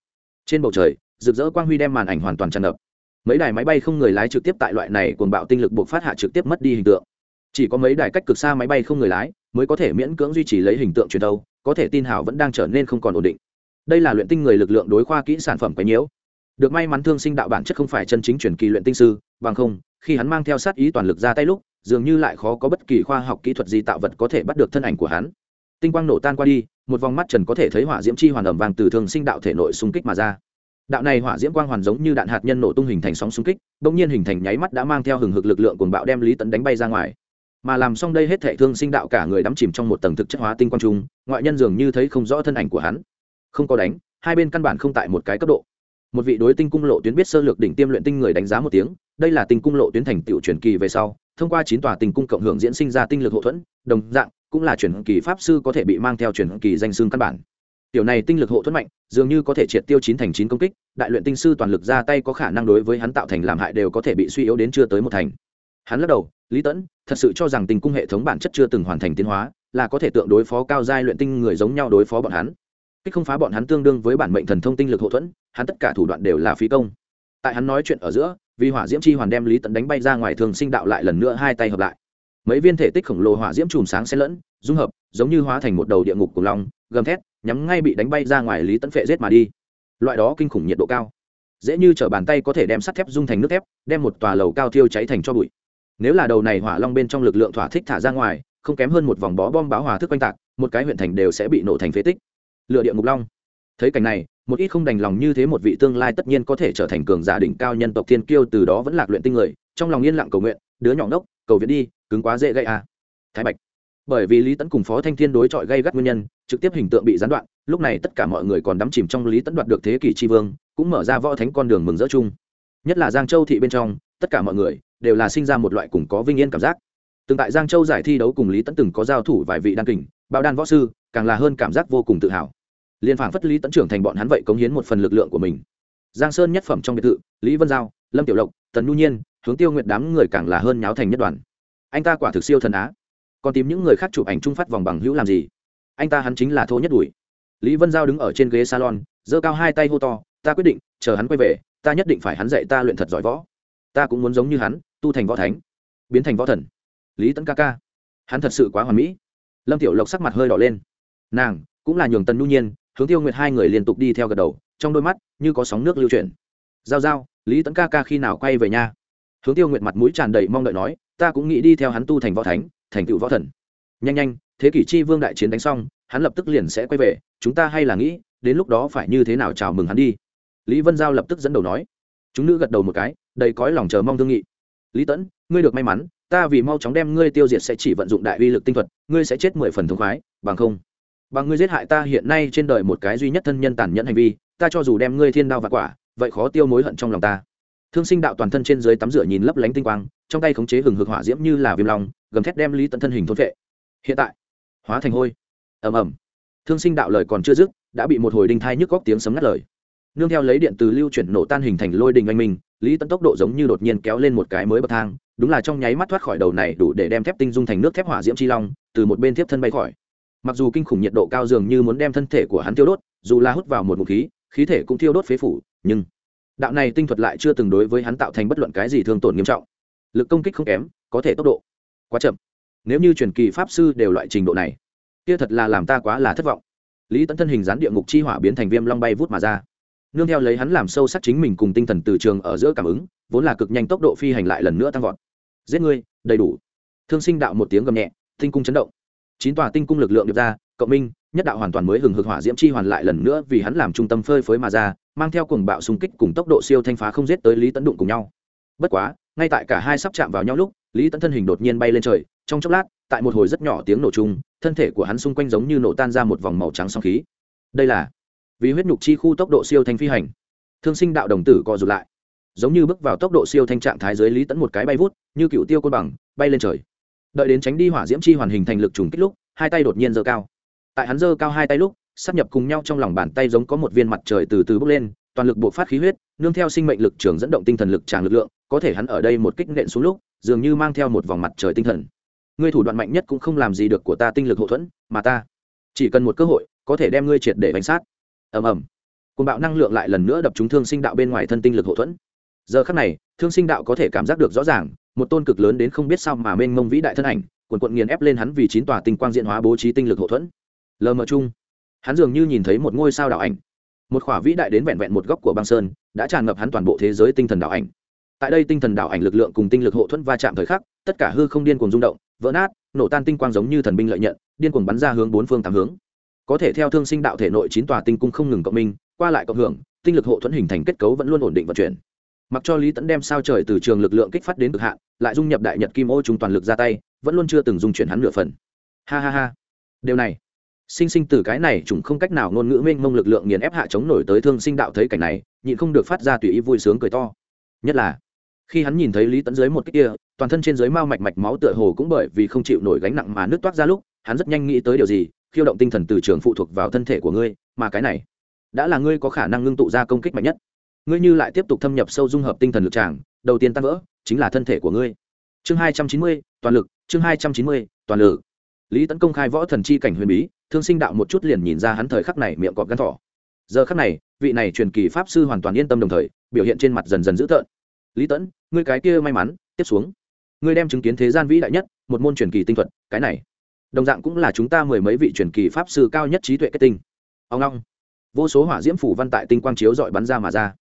Trên bầu trời, rực rỡ quang huy đem màn ảnh hoàn toàn tràn ngập. Mấy đài máy bay không người lái trực tiếp tại loại này cuồng bạo tinh lực buộc phát hạ trực tiếp mất đi hình tượng. Chỉ có mấy đài cách cực xa máy bay không người lái mới có thể miễn cưỡng duy trì lấy hình tượng truyền đâu, có thể tin hảo vẫn đang trở nên không còn ổn định đây là luyện tinh người lực lượng đối khoa kỹ sản phẩm quấy nhiễu. Được may mắn thương sinh đạo bản chất không phải chân chính truyền kỳ luyện tinh sư, bằng không, khi hắn mang theo sát ý toàn lực ra tay lúc, dường như lại khó có bất kỳ khoa học kỹ thuật gì tạo vật có thể bắt được thân ảnh của hắn. Tinh quang nổ tan qua đi, một vòng mắt trần có thể thấy hỏa diễm chi hoàn ẩm vàng từ thương sinh đạo thể nội xung kích mà ra. Đạo này hỏa diễm quang hoàn giống như đạn hạt nhân nổ tung hình thành sóng xung kích, bỗng nhiên hình thành nháy mắt đã mang theo hừng hực lực lượng cuồng bạo đem lý tấn đánh bay ra ngoài. Mà làm xong đây hết thể thương sinh đạo cả người đắm chìm trong một tầng thực chất hóa tinh quang trung, ngoại nhân dường như thấy không rõ thân ảnh của hắn không có đánh, hai bên căn bản không tại một cái cấp độ. Một vị đối tinh cung lộ tuyến biết sơ lược đỉnh tiêm luyện tinh người đánh giá một tiếng, đây là tinh cung lộ tuyến thành tựu truyền kỳ về sau, thông qua chín tòa tinh cung cộng hưởng diễn sinh ra tinh lực hậu thuẫn, đồng dạng, cũng là truyền kỳ pháp sư có thể bị mang theo truyền kỳ danh xương căn bản. Tiểu này tinh lực hộ thuẫn mạnh, dường như có thể triệt tiêu chín thành chín công kích, đại luyện tinh sư toàn lực ra tay có khả năng đối với hắn tạo thành làm hại đều có thể bị suy yếu đến chưa tới một thành. Hắn lắc đầu, lý tẫn thật sự cho rằng tinh cung hệ thống bản chất chưa từng hoàn thành tiến hóa, là có thể tượng đối phó cao giai luyện tinh người giống nhau đối phó bọn hắn kích không phá bọn hắn tương đương với bản mệnh thần thông tinh lực hậu thuẫn, hắn tất cả thủ đoạn đều là phí công. Tại hắn nói chuyện ở giữa, vì hỏa diễm chi hoàn đem lý tẫn đánh bay ra ngoài thường sinh đạo lại lần nữa hai tay hợp lại. Mấy viên thể tích khổng lồ hỏa diễm chùm sáng xen lẫn, dung hợp, giống như hóa thành một đầu địa ngục của long, gầm thét, nhắm ngay bị đánh bay ra ngoài lý tẫn phệ rết mà đi. Loại đó kinh khủng nhiệt độ cao, dễ như t bàn tay có thể đem sắt thép dung thành nước thép, đem một tòa lầu cao thiêu cháy thành cho bụi. Nếu là đầu này hỏa long bên trong lực lượng thỏa thích thả ra ngoài, không kém hơn một vòng bó bom báo hòa thức quanh tạc, một cái huyện thành đều sẽ bị nổ thành phế tích lựa địa ngục long. Thấy cảnh này, một ít không đành lòng như thế một vị tương lai tất nhiên có thể trở thành cường giả đỉnh cao nhân tộc thiên kiêu từ đó vẫn lạc luyện tinh người, trong lòng yên lặng cầu nguyện, đứa nhỏ ngốc, cầu viện đi, cứng quá dễ gây à. thái bạch. Bởi vì lý tấn cùng phó thanh thiên đối chọi gây gắt nguyên nhân, trực tiếp hình tượng bị gián đoạn, lúc này tất cả mọi người còn đắm chìm trong lý tấn đoạt được thế kỷ tri vương, cũng mở ra võ thánh con đường mừng rỡ chung. Nhất là giang châu thị bên trong, tất cả mọi người đều là sinh ra một loại cùng có vinh yên cảm giác. Từng tại giang châu giải thi đấu cùng lý tấn từng có giao thủ vài vị đan kình bao đan võ sư, càng là hơn cảm giác vô cùng tự hào liên phảng phất lý tấn trưởng thành bọn hắn vậy cống hiến một phần lực lượng của mình. Giang sơn nhất phẩm trong biệt thự, lý vân giao, lâm tiểu lộc, tần nhu nhiên, hướng tiêu nguyệt đám người càng là hơn nháo thành nhất đoàn. Anh ta quả thực siêu thần á. Còn tìm những người khác chụp ảnh trung phát vòng bằng hữu làm gì? Anh ta hắn chính là thô nhất đùi lý vân giao đứng ở trên ghế salon, giơ cao hai tay hô to, ta quyết định, chờ hắn quay về, ta nhất định phải hắn dạy ta luyện thật giỏi võ. Ta cũng muốn giống như hắn, tu thành võ thánh, biến thành võ thần. Lý tấn ca ca. Hắn thật sự quá hoàn mỹ. Lâm tiểu lộc sắc mặt hơi đỏ lên. Nàng cũng là nhường tần nhu nhiên hướng tiêu nguyệt hai người liên tục đi theo gật đầu, trong đôi mắt như có sóng nước lưu chuyển. Giao giao, lý tấn ca ca khi nào quay về nhà? Hướng tiêu nguyệt mặt mũi tràn đầy mong đợi nói, ta cũng nghĩ đi theo hắn tu thành võ thánh, thành tựu võ thần. Nhanh nhanh, thế kỷ chi vương đại chiến đánh xong, hắn lập tức liền sẽ quay về, chúng ta hay là nghĩ, đến lúc đó phải như thế nào chào mừng hắn đi. Lý vân giao lập tức dẫn đầu nói. Chúng nữ gật đầu một cái, đầy cõi lòng chờ mong thương nghị. Lý tẫn ngươi được may mắn, ta vì mau chóng đem ngươi tiêu diệt sẽ chỉ vận dụng đại uy lực tinh thuật, ngươi sẽ chết mười phần thống khoái, bằng không? Bằng ngươi giết hại ta hiện nay trên đời một cái duy nhất thân nhân tàn nhẫn hành vi, ta cho dù đem ngươi thiên đao và quả, vậy khó tiêu mối hận trong lòng ta. Thương sinh đạo toàn thân trên dưới tắm rửa nhìn lấp lánh tinh quang, trong tay khống chế hừng hực hỏa diễm như là viêm long, gầm thét đem lý tận thân hình thôn vệ hiện tại, hóa thành hôi. Ầm ầm. Thương sinh đạo lời còn chưa dứt, đã bị một hồi đinh thai nhức góc tiếng sấm ngắt lời. Nương theo lấy điện từ lưu chuyển nổ tan hình thành lôi đình anh minh, lý tận tốc độ giống như đột nhiên kéo lên một cái mới bậc thang, đúng là trong nháy mắt thoát khỏi đầu này đủ để đem thép tinh dung thành nước thép hỏa diễm chi long, từ một bên tiếp thân bay khỏi mặc dù kinh khủng nhiệt độ cao dường như muốn đem thân thể của hắn tiêu đốt, dù là hút vào một ngụm khí khí thể cũng thiêu đốt phế phủ, nhưng đạo này tinh thuật lại chưa từng đối với hắn tạo thành bất luận cái gì thương tổn nghiêm trọng. Lực công kích không kém, có thể tốc độ quá chậm. Nếu như truyền kỳ pháp sư đều loại trình độ này, kia thật là làm ta quá là thất vọng. Lý tấn thân hình dán địa ngục chi hỏa biến thành viêm long bay vút mà ra. Nương theo lấy hắn làm sâu sắc chính mình cùng tinh thần từ trường ở giữa cảm ứng, vốn là cực nhanh tốc độ phi hành lại lần nữa tăng vọt. Giết ngươi, đầy đủ. Thương sinh đạo một tiếng gầm nhẹ, tinh cung chấn động chín tòa tinh cung lực lượng được ra, cộng minh, nhất đạo hoàn toàn mới hừng hực hỏa diễm chi hoàn lại lần nữa vì hắn làm trung tâm phơi phới mà ra, mang theo cùng bạo xung kích cùng tốc độ siêu thanh phá không giết tới lý tấn đụng cùng nhau. Bất quá, ngay tại cả hai sắp chạm vào nhau lúc, lý tấn thân hình đột nhiên bay lên trời, trong chốc lát, tại một hồi rất nhỏ tiếng nổ chung, thân thể của hắn xung quanh giống như nổ tan ra một vòng màu trắng song khí. Đây là vì huyết nhục chi khu tốc độ siêu thanh phi hành. Thương sinh đạo đồng tử co rụt lại. Giống như bước vào tốc độ siêu thanh trạng thái dưới lý Tấn một cái bay vút, như cựu tiêu côn bằng, bay lên trời đợi đến tránh đi hỏa diễm chi hoàn hình thành lực trùng kích lúc, hai tay đột nhiên giơ cao. Tại hắn giơ cao hai tay lúc, sắp nhập cùng nhau trong lòng bàn tay giống có một viên mặt trời từ từ bốc lên, toàn lực bộ phát khí huyết, nương theo sinh mệnh lực trường dẫn động tinh thần lực tràng lực lượng, có thể hắn ở đây một kích nện xuống lúc, dường như mang theo một vòng mặt trời tinh thần. Ngươi thủ đoạn mạnh nhất cũng không làm gì được của ta tinh lực hậu thuẫn, mà ta chỉ cần một cơ hội, có thể đem ngươi triệt để bánh sát. Ầm ầm. Cùng bạo năng lượng lại lần nữa đập trúng thương sinh đạo bên ngoài thân tinh lực hậu thuẫn. Giờ khắc này, thương sinh đạo có thể cảm giác được rõ ràng một tôn cực lớn đến không biết sao mà mênh mông vĩ đại thân ảnh, quần quận nghiền ép lên hắn vì chín tòa tinh quang diện hóa bố trí tinh lực hậu thuẫn. Lờ mờ chung, hắn dường như nhìn thấy một ngôi sao đạo ảnh. Một khỏa vĩ đại đến vẹn vẹn một góc của băng sơn, đã tràn ngập hắn toàn bộ thế giới tinh thần đạo ảnh. Tại đây tinh thần đạo ảnh lực lượng cùng tinh lực hộ thuẫn va chạm thời khắc, tất cả hư không điên cuồng rung động, vỡ nát, nổ tan tinh quang giống như thần binh lợi nhận, điên cuồng bắn ra hướng bốn phương tám hướng. Có thể theo thương sinh đạo thể nội chín tòa tinh cung không ngừng cộng minh, qua lại cộng hưởng, tinh lực hộ thuẫn hình thành kết cấu vẫn luôn ổn định vận chuyển mặc cho lý tẫn đem sao trời từ trường lực lượng kích phát đến cực hạn, lại dung nhập đại nhật kim ô trùng toàn lực ra tay, vẫn luôn chưa từng dung chuyển hắn nửa phần. Ha ha ha. Điều này, sinh sinh từ cái này chúng không cách nào ngôn ngữ mênh mông lực lượng nghiền ép hạ chống nổi tới thương sinh đạo thấy cảnh này, nhịn không được phát ra tùy ý vui sướng cười to. Nhất là, khi hắn nhìn thấy lý tẫn dưới một cái kia, toàn thân trên dưới mao mạch mạch máu tựa hồ cũng bởi vì không chịu nổi gánh nặng mà nước toát ra lúc, hắn rất nhanh nghĩ tới điều gì, khiêu động tinh thần từ trường phụ thuộc vào thân thể của ngươi, mà cái này, đã là ngươi có khả năng ngưng tụ ra công kích mạnh nhất ngươi như lại tiếp tục thâm nhập sâu dung hợp tinh thần lực tràng, đầu tiên tan vỡ, chính là thân thể của ngươi. Chương hai trăm chín mươi, toàn lực, chương hai trăm chín mươi, toàn lực. Lý tấn công khai võ thần chi cảnh huyền bí, thương sinh đạo một chút liền nhìn ra hắn thời khắc này miệng cọp gắn thỏ. Giờ khắc này, vị này truyền kỳ pháp sư hoàn toàn yên tâm đồng thời, biểu hiện trên mặt dần dần dữ tợn. Lý tẫn ngươi cái kia may mắn, tiếp xuống. Ngươi đem chứng kiến thế gian vĩ đại nhất, một môn truyền kỳ tinh thuật, cái này. Đồng dạng cũng là chúng ta mười mấy vị truyền kỳ pháp sư cao nhất trí tuệ kết tinh. Ông long. Vô số hỏa diễm phủ văn tại tinh quang chiếu dọi bắn ra mà ra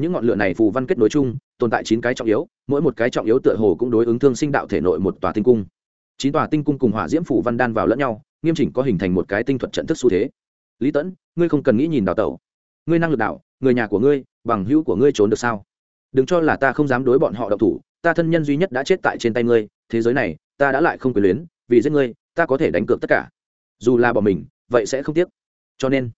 những ngọn lửa này phù văn kết nối chung, tồn tại chín cái trọng yếu, mỗi một cái trọng yếu tựa hồ cũng đối ứng thương sinh đạo thể nội một tòa tinh cung. Chín tòa tinh cung cùng hỏa diễm phù văn đan vào lẫn nhau, nghiêm chỉnh có hình thành một cái tinh thuật trận thức xu thế. Lý tẫn, ngươi không cần nghĩ nhìn đào tẩu. Ngươi năng lực đạo, người nhà của ngươi, bằng hữu của ngươi trốn được sao? Đừng cho là ta không dám đối bọn họ độc thủ, ta thân nhân duy nhất đã chết tại trên tay ngươi, thế giới này, ta đã lại không quyền luyến, vì giết ngươi, ta có thể đánh cược tất cả. Dù là bỏ mình, vậy sẽ không tiếc. Cho nên,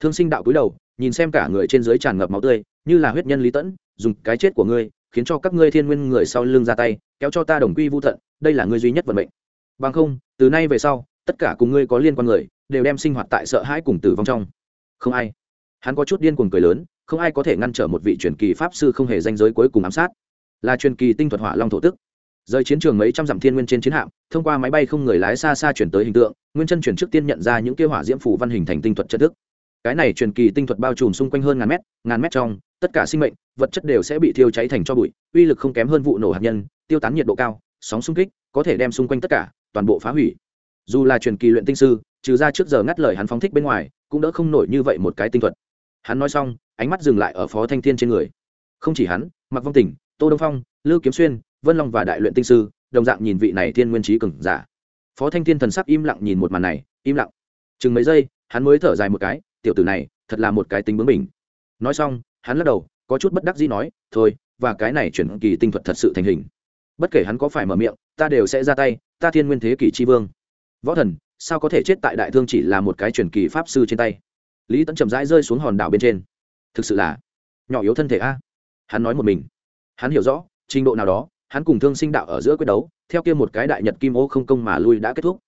thương sinh đạo cúi đầu nhìn xem cả người trên dưới tràn ngập máu tươi, như là huyết nhân lý tẫn, dùng cái chết của ngươi, khiến cho các ngươi thiên nguyên người sau lưng ra tay, kéo cho ta đồng quy vô thận đây là ngươi duy nhất vận mệnh. Bằng không, từ nay về sau, tất cả cùng ngươi có liên quan người, đều đem sinh hoạt tại sợ hãi cùng tử vong trong. Không ai. Hắn có chút điên cuồng cười lớn, không ai có thể ngăn trở một vị truyền kỳ pháp sư không hề danh giới cuối cùng ám sát. Là truyền kỳ tinh thuật hỏa long thổ tức. Rời chiến trường mấy trăm dặm thiên nguyên trên chiến hạm, thông qua máy bay không người lái xa xa chuyển tới hình tượng, nguyên chân chuyển trước tiên nhận ra những kêu hỏa diễm phủ văn hình thành tinh thuật chất thức cái này truyền kỳ tinh thuật bao trùm xung quanh hơn ngàn mét ngàn mét trong, tất cả sinh mệnh, vật chất đều sẽ bị thiêu cháy thành cho bụi, uy lực không kém hơn vụ nổ hạt nhân, tiêu tán nhiệt độ cao, sóng xung kích, có thể đem xung quanh tất cả, toàn bộ phá hủy. Dù là truyền kỳ luyện tinh sư, trừ ra trước giờ ngắt lời hắn phóng thích bên ngoài, cũng đỡ không nổi như vậy một cái tinh thuật. Hắn nói xong, ánh mắt dừng lại ở phó thanh thiên trên người. Không chỉ hắn mặc vong tỉnh, tô đông phong, lưu kiếm xuyên, vân long và đại luyện tinh sư, đồng dạng nhìn vị này thiên nguyên trí cường giả. Phó thanh thiên thần sắc im lặng nhìn một màn này, im lặng. Chừng mấy giây, hắn mới thở dài một cái tiểu tử này thật là một cái tính bướng mình nói xong, hắn lắc đầu, có chút bất đắc dĩ nói, thôi, và cái này chuyển kỳ tinh thuật thật sự thành hình. Bất kể hắn có phải mở miệng, ta đều sẽ ra tay, ta thiên nguyên thế kỷ tri vương. Võ thần, sao có thể chết tại đại thương chỉ là một cái truyền kỳ pháp sư trên tay? Lý tẫn chậm rãi rơi xuống hòn đảo bên trên. Thực sự là nhỏ yếu thân thể a. Hắn nói một mình. Hắn hiểu rõ, trình độ nào đó, hắn cùng thương sinh đạo ở giữa quyết đấu, theo kia một cái đại nhật kim ô không công mà lui đã kết thúc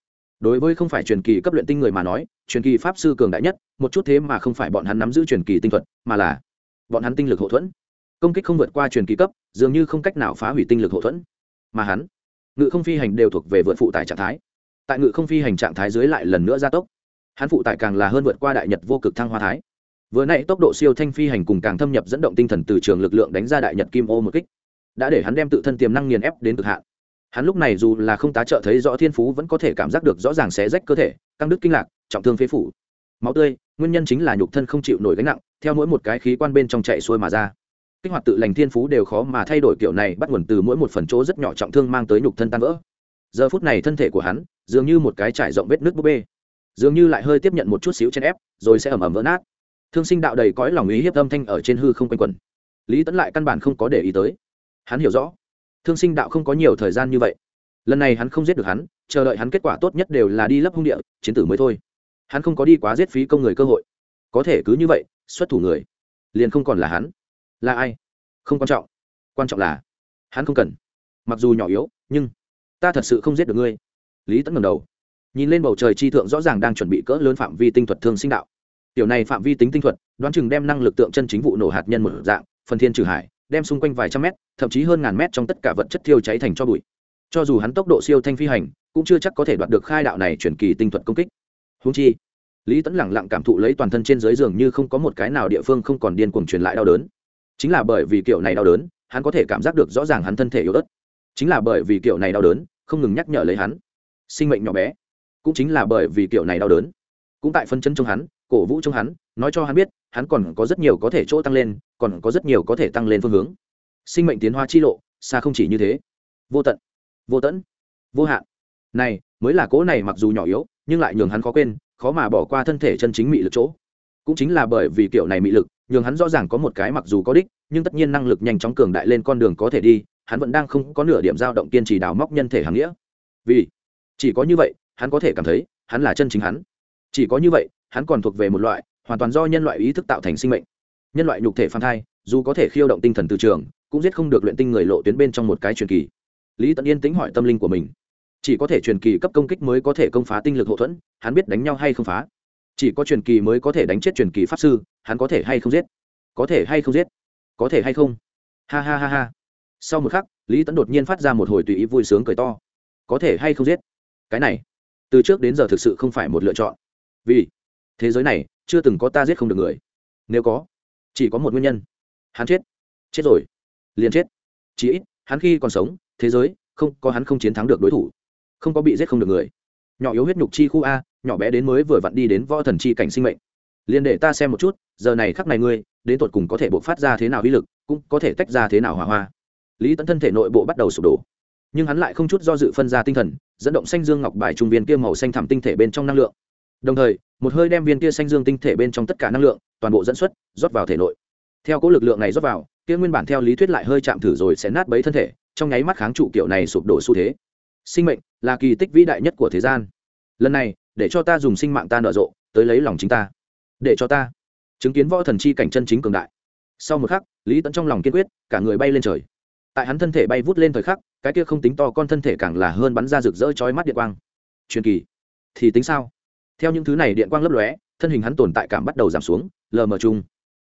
đối với không phải truyền kỳ cấp luyện tinh người mà nói, truyền kỳ pháp sư cường đại nhất, một chút thế mà không phải bọn hắn nắm giữ truyền kỳ tinh thuật, mà là bọn hắn tinh lực hậu thuẫn. Công kích không vượt qua truyền kỳ cấp, dường như không cách nào phá hủy tinh lực hậu thuẫn. Mà hắn, ngự không phi hành đều thuộc về vượt phụ tải trạng thái. Tại ngự không phi hành trạng thái dưới lại lần nữa gia tốc. Hắn phụ tải càng là hơn vượt qua đại nhật vô cực thăng hoa thái. Vừa nãy tốc độ siêu thanh phi hành cùng càng thâm nhập dẫn động tinh thần từ trường lực lượng đánh ra đại nhật kim ô một kích, đã để hắn đem tự thân tiềm năng nghiền ép đến cực hạn hắn lúc này dù là không tá trợ thấy rõ thiên phú vẫn có thể cảm giác được rõ ràng xé rách cơ thể, căng đứt kinh lạc, trọng thương phế phủ. Máu tươi, nguyên nhân chính là nhục thân không chịu nổi gánh nặng, theo mỗi một cái khí quan bên trong chạy xuôi mà ra. Kích hoạt tự lành thiên phú đều khó mà thay đổi kiểu này, bắt nguồn từ mỗi một phần chỗ rất nhỏ trọng thương mang tới nhục thân tan vỡ. Giờ phút này thân thể của hắn, dường như một cái trải rộng vết nước búp bê. Dường như lại hơi tiếp nhận một chút xíu chen ép, rồi sẽ ẩm ẩm vỡ nát. Thương sinh đạo đầy cõi lòng ý hiếp âm thanh ở trên hư không quanh quẩn. Lý tẫn lại căn bản không có để ý tới. Hắn hiểu rõ thương sinh đạo không có nhiều thời gian như vậy. Lần này hắn không giết được hắn, chờ đợi hắn kết quả tốt nhất đều là đi lấp hung địa, chiến tử mới thôi. Hắn không có đi quá giết phí công người cơ hội. Có thể cứ như vậy, xuất thủ người, liền không còn là hắn. Là ai? Không quan trọng. Quan trọng là, hắn không cần. Mặc dù nhỏ yếu, nhưng ta thật sự không giết được ngươi. Lý tẫn ngầm đầu, nhìn lên bầu trời chi thượng rõ ràng đang chuẩn bị cỡ lớn phạm vi tinh thuật thương sinh đạo. Tiểu này phạm vi tính tinh thuật, đoán chừng đem năng lực tượng chân chính vụ nổ hạt nhân một dạng, phần thiên trừ hải đem xung quanh vài trăm mét, thậm chí hơn ngàn mét trong tất cả vật chất thiêu cháy thành cho bụi. Cho dù hắn tốc độ siêu thanh phi hành, cũng chưa chắc có thể đoạt được khai đạo này chuyển kỳ tinh thuật công kích. Húng chi, lý tẫn lẳng lặng cảm thụ lấy toàn thân trên dưới giường như không có một cái nào địa phương không còn điên cuồng truyền lại đau đớn. Chính là bởi vì kiểu này đau đớn, hắn có thể cảm giác được rõ ràng hắn thân thể yếu ớt. Chính là bởi vì kiểu này đau đớn, không ngừng nhắc nhở lấy hắn. Sinh mệnh nhỏ bé, cũng chính là bởi vì kiểu này đau đớn. Cũng tại phân chân trong hắn, cổ vũ trong hắn, nói cho hắn biết hắn còn có rất nhiều có thể chỗ tăng lên còn có rất nhiều có thể tăng lên phương hướng. Sinh mệnh tiến hóa chi lộ xa không chỉ như thế. Vô tận vô tận, vô hạn. Này mới là cỗ này mặc dù nhỏ yếu nhưng lại nhường hắn khó quên khó mà bỏ qua thân thể chân chính mị lực chỗ. Cũng chính là bởi vì kiểu này mị lực nhường hắn rõ ràng có một cái mặc dù có đích nhưng tất nhiên năng lực nhanh chóng cường đại lên con đường có thể đi hắn vẫn đang không có nửa điểm dao động kiên trì đào móc nhân thể hàng nghĩa. Vì chỉ có như vậy hắn có thể cảm thấy hắn là chân chính hắn. Chỉ có như vậy hắn còn thuộc về một loại hoàn toàn do nhân loại ý thức tạo thành sinh mệnh. Nhân loại nhục thể phan thai, dù có thể khiêu động tinh thần từ trường, cũng giết không được luyện tinh người lộ tuyến bên trong một cái truyền kỳ. Lý tận yên tính hỏi tâm linh của mình. Chỉ có thể truyền kỳ cấp công kích mới có thể công phá tinh lực hậu thuẫn, hắn biết đánh nhau hay không phá. Chỉ có truyền kỳ mới có thể đánh chết truyền kỳ pháp sư, hắn có thể hay không giết. Có thể hay không giết. Có thể hay không? Ha ha ha ha. Sau một khắc, lý tẫn đột nhiên phát ra một hồi tùy ý vui sướng cười to. Có thể hay không giết? Cái này, từ trước đến giờ thực sự không phải một lựa chọn. Vì thế giới này chưa từng có ta giết không được người. Nếu có, chỉ có một nguyên nhân. Hắn chết. Chết rồi. Liền chết. Chỉ ít, hắn khi còn sống, thế giới, không, có hắn không chiến thắng được đối thủ. Không có bị giết không được người. Nhỏ yếu huyết nhục chi khu a, nhỏ bé đến mới vừa vặn đi đến võ thần chi cảnh sinh mệnh. Liền để ta xem một chút, giờ này khắc này ngươi, đến tột cùng có thể bộc phát ra thế nào uy lực, cũng có thể tách ra thế nào hỏa hoa. Lý tấn thân thể nội bộ bắt đầu sụp đổ. Nhưng hắn lại không chút do dự phân ra tinh thần, dẫn động xanh dương ngọc bài trung viên kia màu xanh thẳm tinh thể bên trong năng lượng đồng thời, một hơi đem viên kia xanh dương tinh thể bên trong tất cả năng lượng, toàn bộ dẫn xuất, rót vào thể nội. Theo cỗ lực lượng này rót vào, kia nguyên bản theo lý thuyết lại hơi chạm thử rồi sẽ nát bấy thân thể, trong nháy mắt kháng trụ kiểu này sụp đổ xu thế. Sinh mệnh là kỳ tích vĩ đại nhất của thế gian. Lần này, để cho ta dùng sinh mạng ta nở rộ, tới lấy lòng chính ta. Để cho ta chứng kiến võ thần chi cảnh chân chính cường đại. Sau một khắc, lý tẫn trong lòng kiên quyết, cả người bay lên trời. Tại hắn thân thể bay vút lên thời khắc, cái kia không tính to con thân thể càng là hơn bắn ra rực rỡ chói mắt điện quang. Truyền kỳ, thì tính sao? Theo những thứ này điện quang lấp lóe, thân hình hắn tồn tại cảm bắt đầu giảm xuống, lờ mờ chung.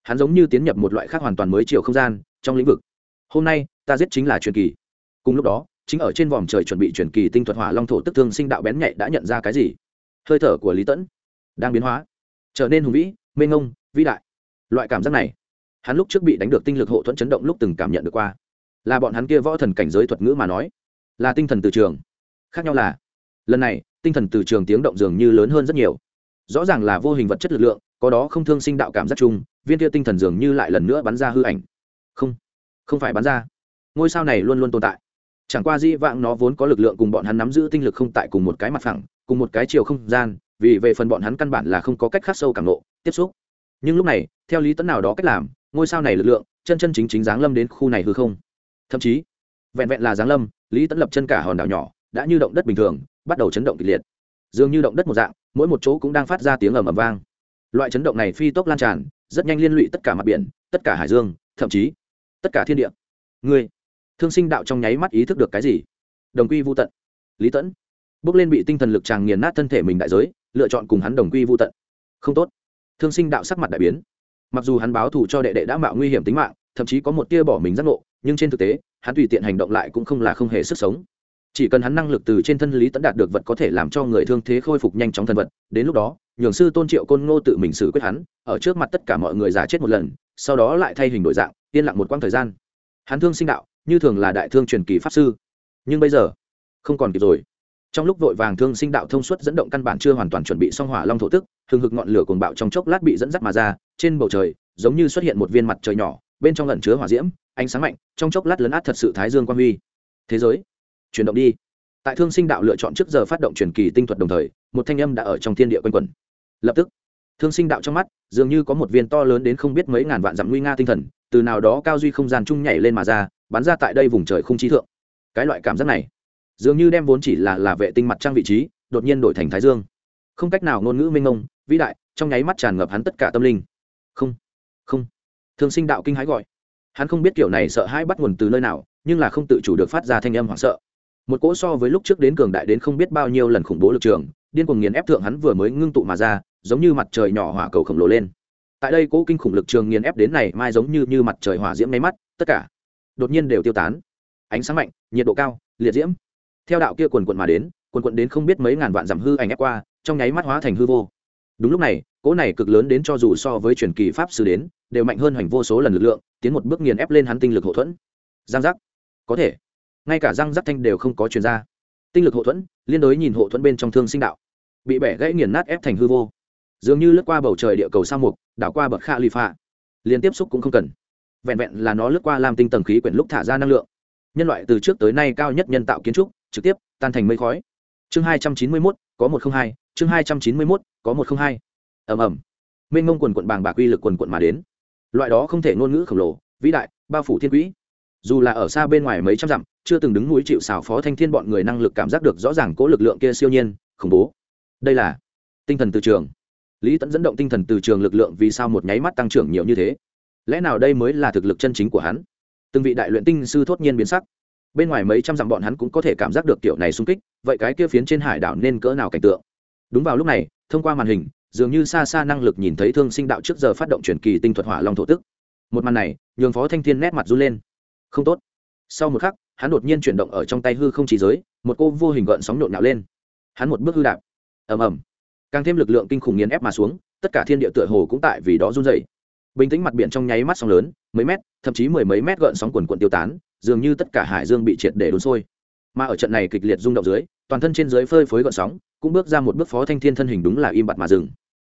Hắn giống như tiến nhập một loại khác hoàn toàn mới chiều không gian, trong lĩnh vực. Hôm nay, ta giết chính là truyền kỳ. Cùng lúc đó, chính ở trên vòm trời chuẩn bị truyền kỳ tinh thuật hỏa long thổ tức thương sinh đạo bén nhạy đã nhận ra cái gì? Hơi thở của lý tẫn đang biến hóa, trở nên hùng vĩ, mênh ngông vĩ đại. Loại cảm giác này, hắn lúc trước bị đánh được tinh lực hộ thuẫn chấn động lúc từng cảm nhận được qua. Là bọn hắn kia võ thần cảnh giới thuật ngữ mà nói, là tinh thần từ trường. Khác nhau là, lần này tinh thần từ trường tiếng động dường như lớn hơn rất nhiều. Rõ ràng là vô hình vật chất lực lượng, có đó không thương sinh đạo cảm giác chung, viên kia tinh thần dường như lại lần nữa bắn ra hư ảnh. Không không phải bắn ra. Ngôi sao này luôn luôn tồn tại. Chẳng qua dĩ vãng nó vốn có lực lượng cùng bọn hắn nắm giữ tinh lực không tại cùng một cái mặt phẳng, cùng một cái chiều không gian, vì về phần bọn hắn căn bản là không có cách khắc sâu cảm lộ tiếp xúc. Nhưng lúc này, theo lý tấn nào đó cách làm, ngôi sao này lực lượng, chân chân chính chính giáng lâm đến khu này hư không. Thậm chí, vẹn vẹn là giáng lâm, lý tấn lập chân cả hòn đảo nhỏ, đã như động đất bình thường bắt đầu chấn động kịch liệt. Dường như động đất một dạng, mỗi một chỗ cũng đang phát ra tiếng ầm ầm vang. Loại chấn động này phi tốc lan tràn, rất nhanh liên lụy tất cả mặt biển, tất cả hải dương, thậm chí tất cả thiên địa. Ngươi, thương sinh đạo trong nháy mắt ý thức được cái gì? Đồng quy vô tận. Lý tẫn, bước lên bị tinh thần lực tràng nghiền nát thân thể mình đại giới, lựa chọn cùng hắn đồng quy vô tận. Không tốt. Thương sinh đạo sắc mặt đại biến. Mặc dù hắn báo thù cho đệ đệ đã mạo nguy hiểm tính mạng, thậm chí có một tia bỏ mình giác ngộ, nhưng trên thực tế, hắn tùy tiện hành động lại cũng không là không hề sức sống chỉ cần hắn năng lực từ trên thân lý tẫn đạt được vật có thể làm cho người thương thế khôi phục nhanh chóng thần vật, đến lúc đó, nhường sư tôn triệu côn ngô tự mình xử quyết hắn, ở trước mặt tất cả mọi người giả chết một lần, sau đó lại thay hình đổi dạng, yên lặng một quãng thời gian. Hắn thương sinh đạo, như thường là đại thương truyền kỳ pháp sư. Nhưng bây giờ, không còn kịp rồi. Trong lúc vội vàng thương sinh đạo thông suốt dẫn động căn bản chưa hoàn toàn chuẩn bị xong hỏa long thổ tức, hừng hực ngọn lửa cuồng bạo trong chốc lát bị dẫn dắt mà ra, trên bầu trời, giống như xuất hiện một viên mặt trời nhỏ, bên trong lẩn chứa hỏa diễm, ánh sáng mạnh, trong chốc lát lấn át thật sự thái dương quan huy. Thế giới chuyển động đi. Tại thương sinh đạo lựa chọn trước giờ phát động truyền kỳ tinh thuật đồng thời, một thanh âm đã ở trong thiên địa quanh quẩn. Lập tức, thương sinh đạo trong mắt, dường như có một viên to lớn đến không biết mấy ngàn vạn dặm nguy nga tinh thần, từ nào đó cao duy không gian chung nhảy lên mà ra, bắn ra tại đây vùng trời không trí thượng. Cái loại cảm giác này, dường như đem vốn chỉ là là vệ tinh mặt trăng vị trí, đột nhiên đổi thành thái dương. Không cách nào ngôn ngữ minh ông vĩ đại, trong nháy mắt tràn ngập hắn tất cả tâm linh. Không không. Thương sinh đạo kinh hãi gọi. Hắn không biết kiểu này sợ hãi bắt nguồn từ nơi nào, nhưng là không tự chủ được phát ra thanh âm hoảng sợ một cỗ so với lúc trước đến cường đại đến không biết bao nhiêu lần khủng bố lực trường, điên cuồng nghiền ép thượng hắn vừa mới ngưng tụ mà ra, giống như mặt trời nhỏ hỏa cầu khổng lồ lên. Tại đây cỗ kinh khủng lực trường nghiền ép đến này, mai giống như như mặt trời hỏa diễm nháy mắt, tất cả đột nhiên đều tiêu tán. Ánh sáng mạnh, nhiệt độ cao, liệt diễm. Theo đạo kia quần quận mà đến, quần quận đến không biết mấy ngàn vạn dặm hư ảnh ép qua, trong nháy mắt hóa thành hư vô. Đúng lúc này, cỗ này cực lớn đến cho dù so với truyền kỳ pháp sư đến, đều mạnh hơn hoành vô số lần lực lượng, tiến một bước nghiền ép lên hắn tinh lực hậu thuẫn. Giang giác. Có thể ngay cả răng rắc thanh đều không có chuyển ra. Tinh lực hộ thuẫn, liên đối nhìn hộ thuẫn bên trong thương sinh đạo. Bị bẻ gãy nghiền nát ép thành hư vô. Dường như lướt qua bầu trời địa cầu sa mục, đảo qua bậc kha lì pha liên tiếp xúc cũng không cần. Vẹn vẹn là nó lướt qua làm tinh tầng khí quyển lúc thả ra năng lượng. Nhân loại từ trước tới nay cao nhất nhân tạo kiến trúc, trực tiếp, tan thành mây khói. Chương hai trăm chín mươi mốt, có một không hai. Chương hai trăm chín mươi mốt, có một không hai. Ẩm ẩm mênh mông quần quận bàng bạc uy lực quần quận mà đến. Loại đó không thể ngôn ngữ khổng lồ, vĩ đại, bao phủ thiên quỹ dù là ở xa bên ngoài mấy trăm dặm, chưa từng đứng núi chịu xào phó thanh thiên bọn người năng lực cảm giác được rõ ràng cố lực lượng kia siêu nhiên, khủng bố. Đây là tinh thần từ trường. Lý tẫn dẫn động tinh thần từ trường lực lượng vì sao một nháy mắt tăng trưởng nhiều như thế? Lẽ nào đây mới là thực lực chân chính của hắn? Từng vị đại luyện tinh sư thốt nhiên biến sắc. Bên ngoài mấy trăm dặm bọn hắn cũng có thể cảm giác được kiểu này xung kích, vậy cái kia phiến trên hải đảo nên cỡ nào cảnh tượng? Đúng vào lúc này, thông qua màn hình, dường như xa xa năng lực nhìn thấy thương sinh đạo trước giờ phát động truyền kỳ tinh thuật hỏa long thổ tức. Một màn này, nhường phó thanh thiên nét mặt run lên không tốt. Sau một khắc, hắn đột nhiên chuyển động ở trong tay hư không chỉ giới, một cô vô hình gợn sóng nhộn nhạo lên. Hắn một bước hư đạp. Ầm ầm. Càng thêm lực lượng kinh khủng nghiền ép mà xuống, tất cả thiên địa tựa hồ cũng tại vì đó run dày bình tĩnh mặt biển trong nháy mắt sóng lớn, mấy mét, thậm chí mười mấy mét gợn sóng quần quận tiêu tán, dường như tất cả hải dương bị triệt để đốn sôi. Mà ở trận này kịch liệt rung động dưới, toàn thân trên dưới phơi phới gợn sóng, cũng bước ra một bước phó thanh thiên thân hình đúng là im bặt mà dừng.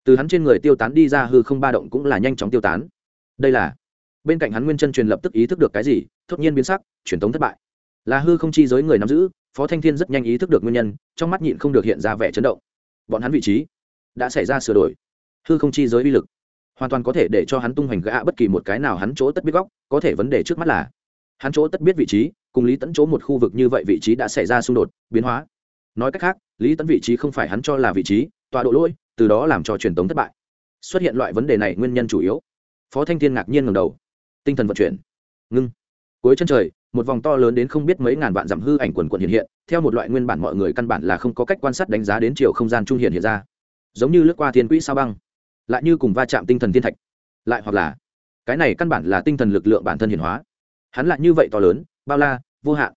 Từ hắn trên người tiêu tán đi ra hư không ba động cũng là nhanh chóng tiêu tán. Đây là bên cạnh hắn nguyên chân truyền lập tức ý thức được cái gì, thốt nhiên biến sắc, truyền tống thất bại. Là hư không chi giới người nắm giữ, phó thanh thiên rất nhanh ý thức được nguyên nhân, trong mắt nhịn không được hiện ra vẻ chấn động. Bọn hắn vị trí đã xảy ra sửa đổi. Hư không chi giới uy lực hoàn toàn có thể để cho hắn tung hoành gã bất kỳ một cái nào hắn chỗ tất biết góc, có thể vấn đề trước mắt là hắn chỗ tất biết vị trí cùng lý tẫn chỗ một khu vực như vậy vị trí đã xảy ra xung đột, biến hóa. Nói cách khác, lý tẫn vị trí không phải hắn cho là vị trí, tọa độ lỗi, từ đó làm cho truyền tống thất bại. Xuất hiện loại vấn đề này nguyên nhân chủ yếu. Phó thanh thiên ngạc nhiên ngầm đầu tinh thần vận chuyển. Ngưng. Cuối chân trời, một vòng to lớn đến không biết mấy ngàn vạn dặm hư ảnh quần quần hiện hiện, theo một loại nguyên bản mọi người căn bản là không có cách quan sát đánh giá đến chiều không gian trung hiện hiện ra. Giống như lướt qua thiên quỹ sao băng, lại như cùng va chạm tinh thần thiên thạch. Lại hoặc là, cái này căn bản là tinh thần lực lượng bản thân hiển hóa. Hắn lại như vậy to lớn, bao la, vô hạn.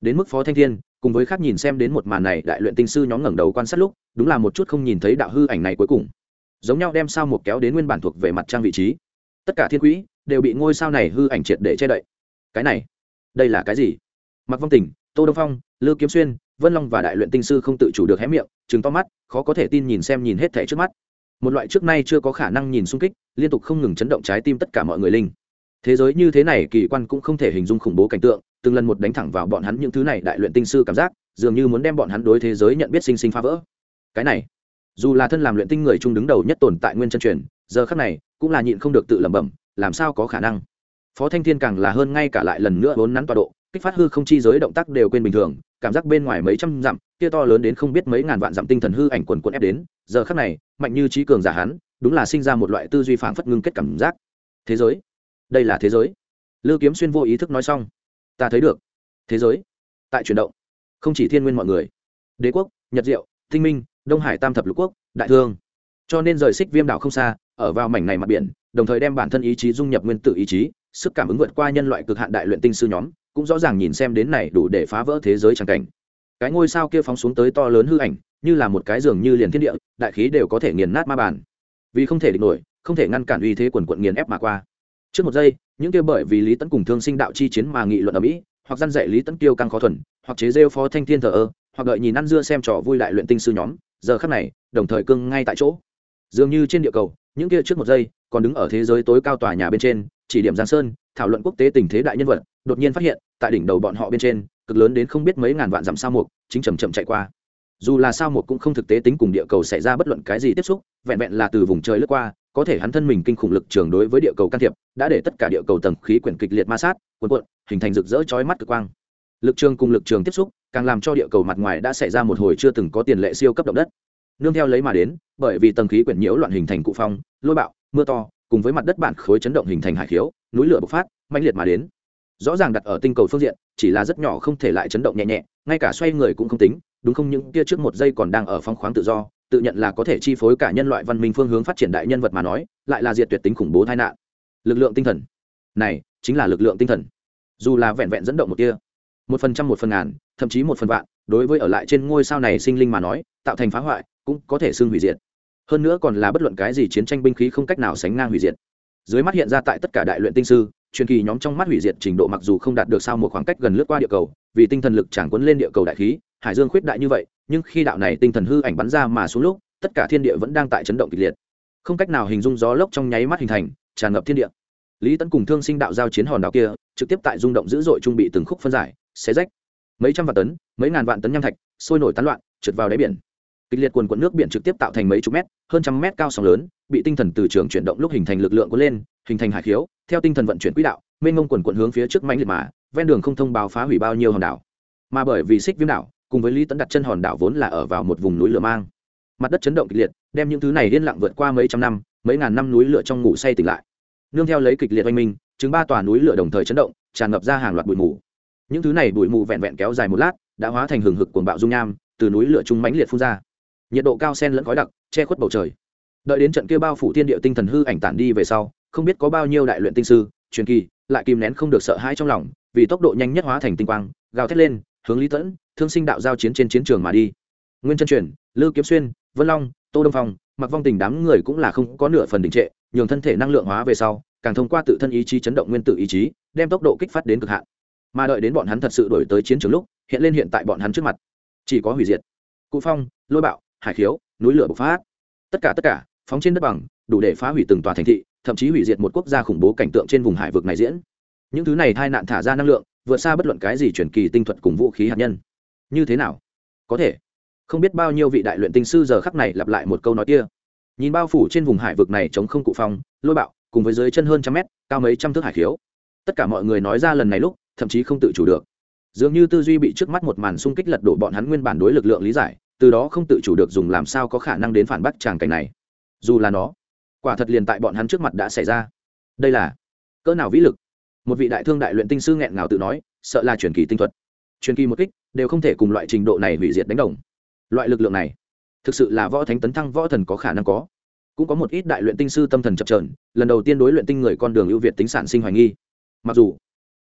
Đến mức phó thanh thiên, cùng với khác nhìn xem đến một màn này đại luyện tinh sư nhóm ngẩng đầu quan sát lúc, đúng là một chút không nhìn thấy đạo hư ảnh này cuối cùng. Giống nhau đem sao một kéo đến nguyên bản thuộc về mặt trang vị trí. Tất cả thiên quỹ đều bị ngôi sao này hư ảnh triệt để che đậy. Cái này, đây là cái gì? Mặc vong tình, tô đông phong, lư kiếm xuyên, vân long và đại luyện tinh sư không tự chủ được hé miệng chừng to mắt, khó có thể tin nhìn xem nhìn hết thẻ trước mắt. Một loại trước nay chưa có khả năng nhìn xung kích, liên tục không ngừng chấn động trái tim tất cả mọi người linh. Thế giới như thế này kỳ quan cũng không thể hình dung khủng bố cảnh tượng, từng lần một đánh thẳng vào bọn hắn những thứ này đại luyện tinh sư cảm giác, dường như muốn đem bọn hắn đối thế giới nhận biết sinh sinh phá vỡ. Cái này, dù là thân làm luyện tinh người chung đứng đầu nhất tồn tại nguyên chân truyền, giờ khắc này, cũng là nhịn không được tự lẩm bẩm làm sao có khả năng? Phó thanh thiên càng là hơn ngay cả lại lần nữa vốn nắn tọa độ, kích phát hư không chi giới động tác đều quên bình thường, cảm giác bên ngoài mấy trăm dặm, kia to lớn đến không biết mấy ngàn vạn dặm tinh thần hư ảnh quần quần ép đến, giờ khắc này, mạnh như trí cường giả hắn, đúng là sinh ra một loại tư duy phảng phất ngưng kết cảm giác. Thế giới? Đây là thế giới? Lư kiếm xuyên vô ý thức nói xong. Ta thấy được. Thế giới? Tại chuyển động. Không chỉ thiên nguyên mọi người. Đế quốc, nhật diệu, tinh minh, đông hải tam thập lục quốc, đại thương. Cho nên rời xích viêm đảo không xa, ở vào mảnh này mặt biển đồng thời đem bản thân ý chí dung nhập nguyên tử ý chí, sức cảm ứng vượt qua nhân loại cực hạn đại luyện tinh sư nhóm, cũng rõ ràng nhìn xem đến này đủ để phá vỡ thế giới tràng cảnh. Cái ngôi sao kia phóng xuống tới to lớn hư ảnh, như là một cái giường như liền thiên địa, đại khí đều có thể nghiền nát ma bàn. Vì không thể địch nổi, không thể ngăn cản uy thế quần quận nghiền ép mà qua. Trước một giây, những kia bởi vì lý tấn cùng thương sinh đạo chi chiến mà nghị luận ở mỹ, hoặc gian dạy lý tấn tiêu căng khó thuần, hoặc chế rêu phó thanh thiên thờ ơ, hoặc đợi nhìn ăn dưa xem trò vui đại luyện tinh sư nhóm, giờ khắc này, đồng thời cưng ngay tại chỗ dường như trên địa cầu, những kia trước một giây, còn đứng ở thế giới tối cao tòa nhà bên trên, chỉ điểm giang sơn, thảo luận quốc tế tình thế đại nhân vật, đột nhiên phát hiện, tại đỉnh đầu bọn họ bên trên, cực lớn đến không biết mấy ngàn vạn dặm sao mục chính chầm chậm chạy qua. Dù là sao mục cũng không thực tế tính cùng địa cầu xảy ra bất luận cái gì tiếp xúc, vẹn vẹn là từ vùng trời lướt qua, có thể hắn thân mình kinh khủng lực trường đối với địa cầu can thiệp, đã để tất cả địa cầu tầng khí quyển kịch liệt ma sát cuộn cuộn, hình thành rực rỡ chói mắt cực quang. Lực trường cùng lực trường tiếp xúc, càng làm cho địa cầu mặt ngoài đã xảy ra một hồi chưa từng có tiền lệ siêu cấp động đất nương theo lấy mà đến, bởi vì tầng khí quyển nhiễu loạn hình thành cụ phong, lôi bạo, mưa to, cùng với mặt đất bản khối chấn động hình thành hải khiếu, núi lửa bộc phát mạnh liệt mà đến. Rõ ràng đặt ở tinh cầu phương diện, chỉ là rất nhỏ không thể lại chấn động nhẹ nhẹ, ngay cả xoay người cũng không tính, đúng không? Những kia trước một giây còn đang ở phong khoáng tự do, tự nhận là có thể chi phối cả nhân loại văn minh phương hướng phát triển đại nhân vật mà nói, lại là diệt tuyệt tính khủng bố tai nạn. Lực lượng tinh thần. Này, chính là lực lượng tinh thần. Dù là vẹn vẹn dẫn động một kia, một phần trăm một phần ngàn, thậm chí một phần vạn, đối với ở lại trên ngôi sao này sinh linh mà nói, tạo thành phá hoại cũng có thể xưng hủy diệt. Hơn nữa còn là bất luận cái gì chiến tranh binh khí không cách nào sánh ngang hủy diệt. Dưới mắt hiện ra tại tất cả đại luyện tinh sư, truyền kỳ nhóm trong mắt hủy diệt trình độ mặc dù không đạt được sau một khoảng cách gần lướt qua địa cầu, vì tinh thần lực chẳng quấn lên địa cầu đại khí, hải dương khuyết đại như vậy, nhưng khi đạo này tinh thần hư ảnh bắn ra mà xuống lúc, tất cả thiên địa vẫn đang tại chấn động kịch liệt. Không cách nào hình dung gió lốc trong nháy mắt hình thành, tràn ngập thiên địa. Lý tấn cùng thương sinh đạo giao chiến hòn đảo kia, trực tiếp tại rung động dữ dội trung bị từng khúc phân giải, xé rách. Mấy trăm vạn tấn, mấy ngàn vạn tấn nham thạch, sôi nổi tán loạn, trượt vào đáy biển kịch liệt quần quận nước biển trực tiếp tạo thành mấy chục mét, hơn trăm mét cao sóng lớn, bị tinh thần từ trường chuyển động lúc hình thành lực lượng cuốn lên, hình thành hải khiếu, theo tinh thần vận chuyển quỹ đạo, mênh mông quần quận hướng phía trước mãnh liệt mà, ven đường không thông báo phá hủy bao nhiêu hòn đảo. Mà bởi vì xích viêm đảo, cùng với lý tấn đặt chân hòn đảo vốn là ở vào một vùng núi lửa mang. Mặt đất chấn động kịch liệt, đem những thứ này liên lặng vượt qua mấy trăm năm, mấy ngàn năm núi lửa trong ngủ say tỉnh lại. Nương theo lấy kịch liệt oanh minh chứng ba tòa núi lửa đồng thời chấn động, tràn ngập ra hàng loạt bụi mù. Những thứ này bụi mù vẹn vẹn kéo dài một lát, đã hóa thành hừng hực cuồng bạo dung nham, từ núi lửa trung mãnh liệt phun ra nhiệt độ cao sen lẫn khói đặc, che khuất bầu trời. Đợi đến trận kia bao phủ thiên địa tinh thần hư ảnh tản đi về sau, không biết có bao nhiêu đại luyện tinh sư, truyền kỳ, lại kìm nén không được sợ hãi trong lòng, vì tốc độ nhanh nhất hóa thành tinh quang, gào thét lên, hướng lý tẫn, thương sinh đạo giao chiến trên chiến trường mà đi. Nguyên chân truyền lư kiếm xuyên, vân long, tô đông phong mặc vong tình đám người cũng là không có nửa phần đình trệ, nhường thân thể năng lượng hóa về sau, càng thông qua tự thân ý chí chấn động nguyên tử ý chí, đem tốc độ kích phát đến cực hạn. Mà đợi đến bọn hắn thật sự đổi tới chiến trường lúc, hiện lên hiện tại bọn hắn trước mặt. Chỉ có hủy diệt. Cụ phong, lôi bạo hải khiếu, núi lửa bộc phát. Tất cả tất cả, phóng trên đất bằng, đủ để phá hủy từng tòa thành thị, thậm chí hủy diệt một quốc gia khủng bố cảnh tượng trên vùng hải vực này diễn. Những thứ này tai nạn thả ra năng lượng, vượt xa bất luận cái gì chuyển kỳ tinh thuật cùng vũ khí hạt nhân. Như thế nào? Có thể. Không biết bao nhiêu vị đại luyện tinh sư giờ khắc này lặp lại một câu nói kia. Nhìn bao phủ trên vùng hải vực này chống không cụ phong, lôi bạo, cùng với dưới chân hơn trăm mét, cao mấy trăm thước hải khiếu. Tất cả mọi người nói ra lần này lúc, thậm chí không tự chủ được. Dường như tư duy bị trước mắt một màn xung kích lật đổ bọn hắn nguyên bản đối lực lượng lý giải từ đó không tự chủ được dùng làm sao có khả năng đến phản bác tràng cảnh này. Dù là nó, quả thật liền tại bọn hắn trước mặt đã xảy ra. Đây là cỡ nào vĩ lực? Một vị đại thương đại luyện tinh sư nghẹn ngào tự nói, sợ là truyền kỳ tinh thuật. Truyền kỳ một kích, đều không thể cùng loại trình độ này hủy diệt đánh đồng. Loại lực lượng này, thực sự là võ thánh tấn thăng võ thần có khả năng có. Cũng có một ít đại luyện tinh sư tâm thần chập trờn lần đầu tiên đối luyện tinh người con đường ưu việt tính sản sinh hoài nghi. Mặc dù,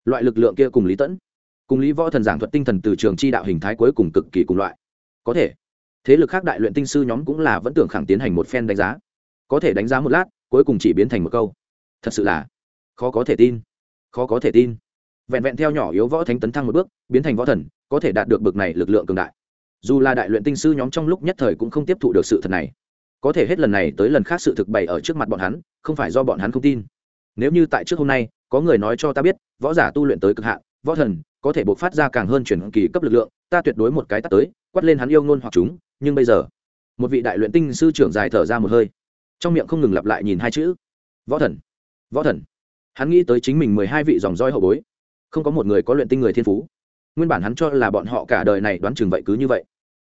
loại lực lượng kia cùng lý tẫn, cùng lý võ thần giảng thuật tinh thần từ trường chi đạo hình thái cuối cùng cực kỳ cùng loại. Có thể thế lực khác đại luyện tinh sư nhóm cũng là vẫn tưởng khẳng tiến hành một phen đánh giá. Có thể đánh giá một lát, cuối cùng chỉ biến thành một câu. Thật sự là khó có thể tin, khó có thể tin. Vẹn vẹn theo nhỏ yếu võ thánh tấn thăng một bước, biến thành võ thần, có thể đạt được bực này lực lượng cường đại. Dù là đại luyện tinh sư nhóm trong lúc nhất thời cũng không tiếp thụ được sự thật này. Có thể hết lần này tới lần khác sự thực bày ở trước mặt bọn hắn, không phải do bọn hắn không tin. Nếu như tại trước hôm nay, có người nói cho ta biết, võ giả tu luyện tới cực hạn, võ thần có thể buộc phát ra càng hơn chuyển kỳ cấp lực lượng, ta tuyệt đối một cái tắt tới, quát lên hắn yêu ngôn hoặc chúng nhưng bây giờ, một vị đại luyện tinh sư trưởng dài thở ra một hơi. Trong miệng không ngừng lặp lại nhìn hai chữ, võ thần võ thần. Hắn nghĩ tới chính mình mười hai vị dòng roi hậu bối, không có một người có luyện tinh người thiên phú. Nguyên bản hắn cho là bọn họ cả đời này đoán chừng vậy cứ như vậy.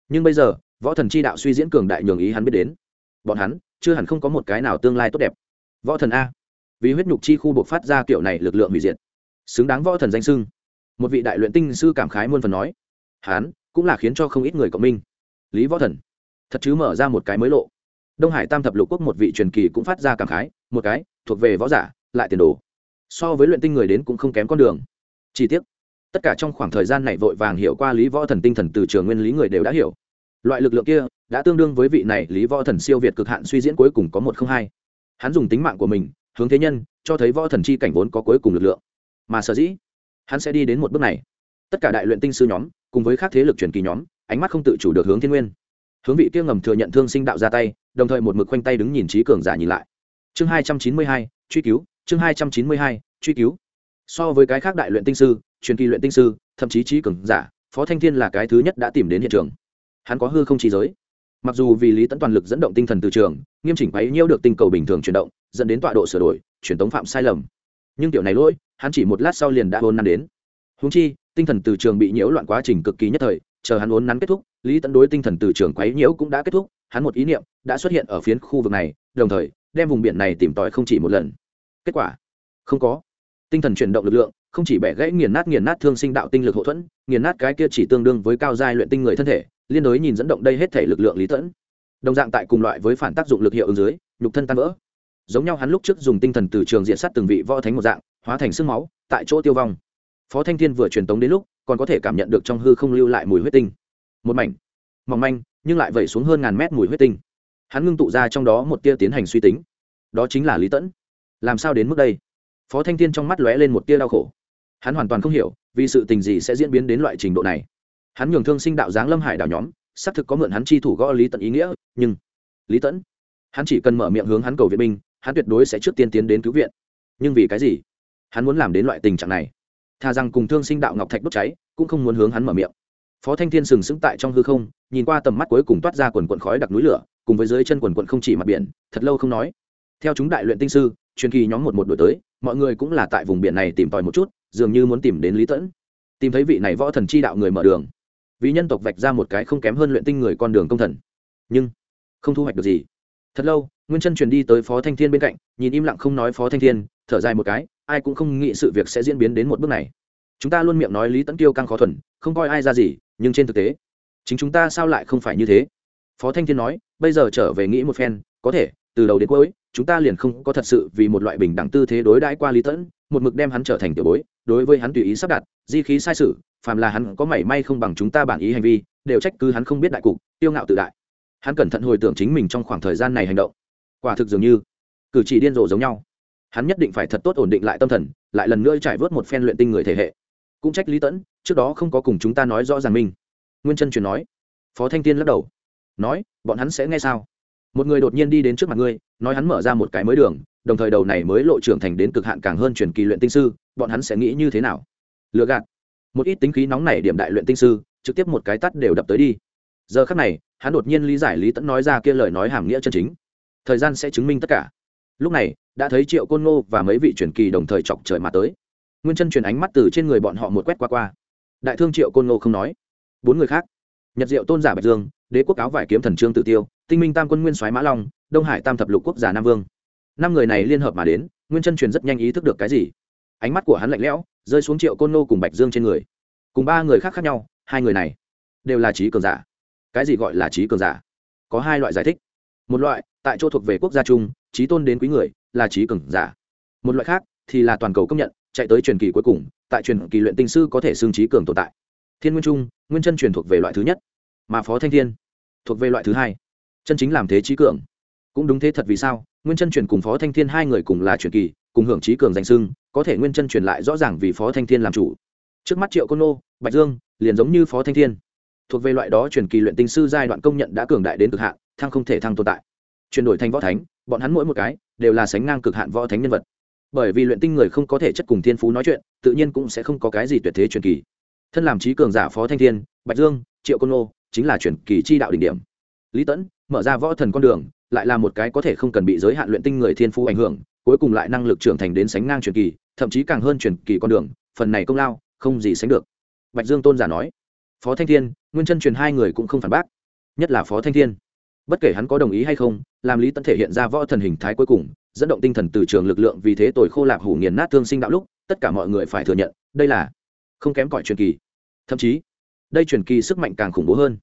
Nhưng bây giờ, võ thần chi đạo suy diễn cường đại nhường ý hắn biết đến. Bọn hắn, chưa hẳn không có một cái nào tương lai tốt đẹp. Võ thần a. Vì huyết nhục chi khu buộc phát ra kiểu này lực lượng hủy diệt. Xứng đáng võ thần danh sưng. Một vị đại luyện tinh sư cảm khái muôn phần nói. Hắn, cũng là khiến cho không ít người cộng minh lý võ thần. Thật chứ mở ra một cái mới lộ. Đông hải tam thập lục quốc một vị truyền kỳ cũng phát ra cảm khái, một cái, thuộc về võ giả, lại tiền đồ. So với luyện tinh người đến cũng không kém con đường. Chi tiết tất cả trong khoảng thời gian này vội vàng hiểu qua lý võ thần tinh thần từ trường nguyên lý người đều đã hiểu. Loại lực lượng kia đã tương đương với vị này lý võ thần siêu việt cực hạn suy diễn cuối cùng có một không hai. Hắn dùng tính mạng của mình, hướng thế nhân, cho thấy võ thần chi cảnh vốn có cuối cùng lực lượng. Mà sở dĩ, hắn sẽ đi đến một bước này. Tất cả đại luyện tinh sư nhóm, cùng với các thế lực truyền kỳ nhóm ánh mắt không tự chủ được hướng thiên nguyên. Hướng vị kia ngầm thừa nhận thương sinh đạo ra tay, đồng thời một mực khoanh tay đứng nhìn trí cường giả nhìn lại. Chương hai trăm chín mươi hai, truy cứu, chương hai trăm chín mươi hai, truy cứu. So với cái khác đại luyện tinh sư, truyền kỳ luyện tinh sư, thậm chí trí cường giả, phó thanh thiên là cái thứ nhất đã tìm đến hiện trường. Hắn có hư không trí giới. Mặc dù vì lý tẫn toàn lực dẫn động tinh thần từ trường, nghiêm chỉnh bấy nhiễu được tinh cầu bình thường chuyển động, dẫn đến tọa độ sửa đổi, truyền tống phạm sai lầm. Nhưng tiểu này lỗi, hắn chỉ một lát sau liền đã hôn năn đến. Húng chi, tinh thần từ trường bị nhiễu loạn quá trình cực kỳ nhất thời chờ hắn uốn nắn kết thúc, lý tẫn đối tinh thần từ trường quấy nhiễu cũng đã kết thúc, hắn một ý niệm đã xuất hiện ở phiến khu vực này, đồng thời, đem vùng biển này tìm tòi không chỉ một lần. Kết quả? Không có. Tinh thần chuyển động lực lượng, không chỉ bẻ gãy nghiền nát nghiền nát thương sinh đạo tinh lực hậu thuẫn, nghiền nát cái kia chỉ tương đương với cao giai luyện tinh người thân thể, liên đối nhìn dẫn động đây hết thể lực lượng lý tẫn đồng dạng tại cùng loại với phản tác dụng lực hiệu ứng dưới, nhục thân tan vỡ. Giống nhau hắn lúc trước dùng tinh thần từ trường diện sát từng vị võ thánh một dạng, hóa thành sương máu, tại chỗ tiêu vong. Phó thanh thiên vừa truyền tống đến lúc còn có thể cảm nhận được trong hư không lưu lại mùi huyết tinh. Một mảnh, mỏng manh, nhưng lại vẩy xuống hơn ngàn mét mùi huyết tinh. Hắn ngưng tụ ra trong đó một tia tiến hành suy tính. Đó chính là lý tẫn. Làm sao đến mức đây? Phó thanh thiên trong mắt lóe lên một tia đau khổ. Hắn hoàn toàn không hiểu, vì sự tình gì sẽ diễn biến đến loại trình độ này. Hắn nhường thương sinh đạo giáng lâm hải đảo nhóm, xác thực có mượn hắn chi thủ gõ lý tận ý nghĩa, nhưng lý tẫn, hắn chỉ cần mở miệng hướng hắn cầu viện binh, hắn tuyệt đối sẽ trước tiên tiến đến cứu viện. Nhưng vì cái gì? Hắn muốn làm đến loại tình trạng này thà rằng cùng thương sinh đạo ngọc thạch đốt cháy, cũng không muốn hướng hắn mở miệng. Phó thanh thiên sừng sững tại trong hư không, nhìn qua tầm mắt cuối cùng toát ra quần quận khói đặc núi lửa, cùng với dưới chân quần quận không chỉ mặt biển, thật lâu không nói. Theo chúng đại luyện tinh sư, truyền kỳ nhóm một một đổi tới, mọi người cũng là tại vùng biển này tìm tòi một chút, dường như muốn tìm đến lý tẫn. Tìm thấy vị này võ thần chi đạo người mở đường. Vì nhân tộc vạch ra một cái không kém hơn luyện tinh người con đường công thần. Nhưng, không thu hoạch được gì. Thật lâu, nguyên chân truyền đi tới phó thanh thiên bên cạnh, nhìn im lặng không nói phó thanh thiên, thở dài một cái ai cũng không nghĩ sự việc sẽ diễn biến đến một bước này. Chúng ta luôn miệng nói lý tẫn tiêu căng khó thuần, không coi ai ra gì, nhưng trên thực tế, chính chúng ta sao lại không phải như thế? Phó thanh thiên nói, bây giờ trở về nghĩ một phen, có thể, từ đầu đến cuối, chúng ta liền không có thật sự vì một loại bình đẳng tư thế đối đãi qua lý tẫn một mực đem hắn trở thành tiểu bối, đối với hắn tùy ý sắp đặt, di khí sai sự, phàm là hắn có mảy may không bằng chúng ta bản ý hành vi, đều trách cứ hắn không biết đại cục, tiêu ngạo tự đại. Hắn cẩn thận hồi tưởng chính mình trong khoảng thời gian này hành động. Quả thực dường như, cử chỉ điên rồ giống nhau hắn nhất định phải thật tốt ổn định lại tâm thần, lại lần nữa trải vớt một phen luyện tinh người thể hệ. Cũng trách lý tẫn trước đó không có cùng chúng ta nói rõ ràng minh nguyên chân truyền nói. Phó thanh tiên lắc đầu. Nói, bọn hắn sẽ nghe sao? Một người đột nhiên đi đến trước mặt ngươi, nói hắn mở ra một cái mới đường, đồng thời đầu này mới lộ trưởng thành đến cực hạn càng hơn truyền kỳ luyện tinh sư, bọn hắn sẽ nghĩ như thế nào? Lựa gạt. Một ít tính khí nóng nảy điểm đại luyện tinh sư, trực tiếp một cái tắt đều đập tới đi. Giờ khắc này, hắn đột nhiên lý giải lý tẫn nói ra kia lời nói hàm nghĩa chân chính. Thời gian sẽ chứng minh tất cả lúc này, đã thấy triệu côn ngô và mấy vị truyền kỳ đồng thời chọc trời mà tới. Nguyên chân truyền ánh mắt từ trên người bọn họ một quét qua qua. Đại thương triệu côn ngô không nói. Bốn người khác. Nhật diệu tôn giả bạch dương, đế quốc áo vải kiếm thần trương tự tiêu, tinh minh tam quân nguyên soái mã long, đông hải tam thập lục quốc giả nam vương. Năm người này liên hợp mà đến, nguyên chân truyền rất nhanh ý thức được cái gì. Ánh mắt của hắn lạnh lẽo, rơi xuống triệu côn nô cùng bạch dương trên người. Cùng ba người khác khác nhau, hai người này đều là trí cường giả. Cái gì gọi là trí cường giả? Có hai loại giải thích. Một loại, tại chỗ thuộc về quốc gia chung trí tôn đến quý người, là trí cường giả. Một loại khác thì là toàn cầu công nhận, chạy tới truyền kỳ cuối cùng, tại truyền kỳ luyện tinh sư có thể xương trí cường tồn tại. Thiên nguyên trung, nguyên chân truyền thuộc về loại thứ nhất, mà phó thanh thiên thuộc về loại thứ hai. Chân chính làm thế trí cường. Cũng đúng thế thật vì sao, nguyên chân truyền cùng phó thanh thiên hai người cùng là truyền kỳ, cùng hưởng trí cường danh sưng có thể nguyên chân truyền lại rõ ràng vì phó thanh thiên làm chủ. Trước mắt triệu côn nô bạch dương, liền giống như phó thanh thiên. Thuộc về loại đó truyền kỳ luyện tinh sư giai đoạn công nhận đã cường đại đến cực hạn, thăng không thể thăng tồn tại. Chuyển đổi thành võ thánh bọn hắn mỗi một cái đều là sánh ngang cực hạn võ thánh nhân vật. Bởi vì luyện tinh người không có thể chất cùng thiên phú nói chuyện, tự nhiên cũng sẽ không có cái gì tuyệt thế truyền kỳ. Thân làm trí cường giả phó thanh thiên, bạch dương, triệu côn nô chính là truyền kỳ chi đạo đỉnh điểm. Lý tẫn mở ra võ thần con đường, lại là một cái có thể không cần bị giới hạn luyện tinh người thiên phú ảnh hưởng, cuối cùng lại năng lực trưởng thành đến sánh ngang truyền kỳ, thậm chí càng hơn truyền kỳ con đường, phần này công lao, không gì sánh được. Bạch dương tôn giả nói, phó thanh thiên, nguyên chân truyền hai người cũng không phản bác, nhất là phó thanh thiên. Bất kể hắn có đồng ý hay không làm lý tẫn thể hiện ra võ thần hình thái cuối cùng, dẫn động tinh thần từ trường lực lượng vì thế tội khô lạc hủ nghiền nát thương sinh đạo lúc, tất cả mọi người phải thừa nhận, đây là không kém cỏi truyền kỳ. Thậm chí, đây truyền kỳ sức mạnh càng khủng bố hơn.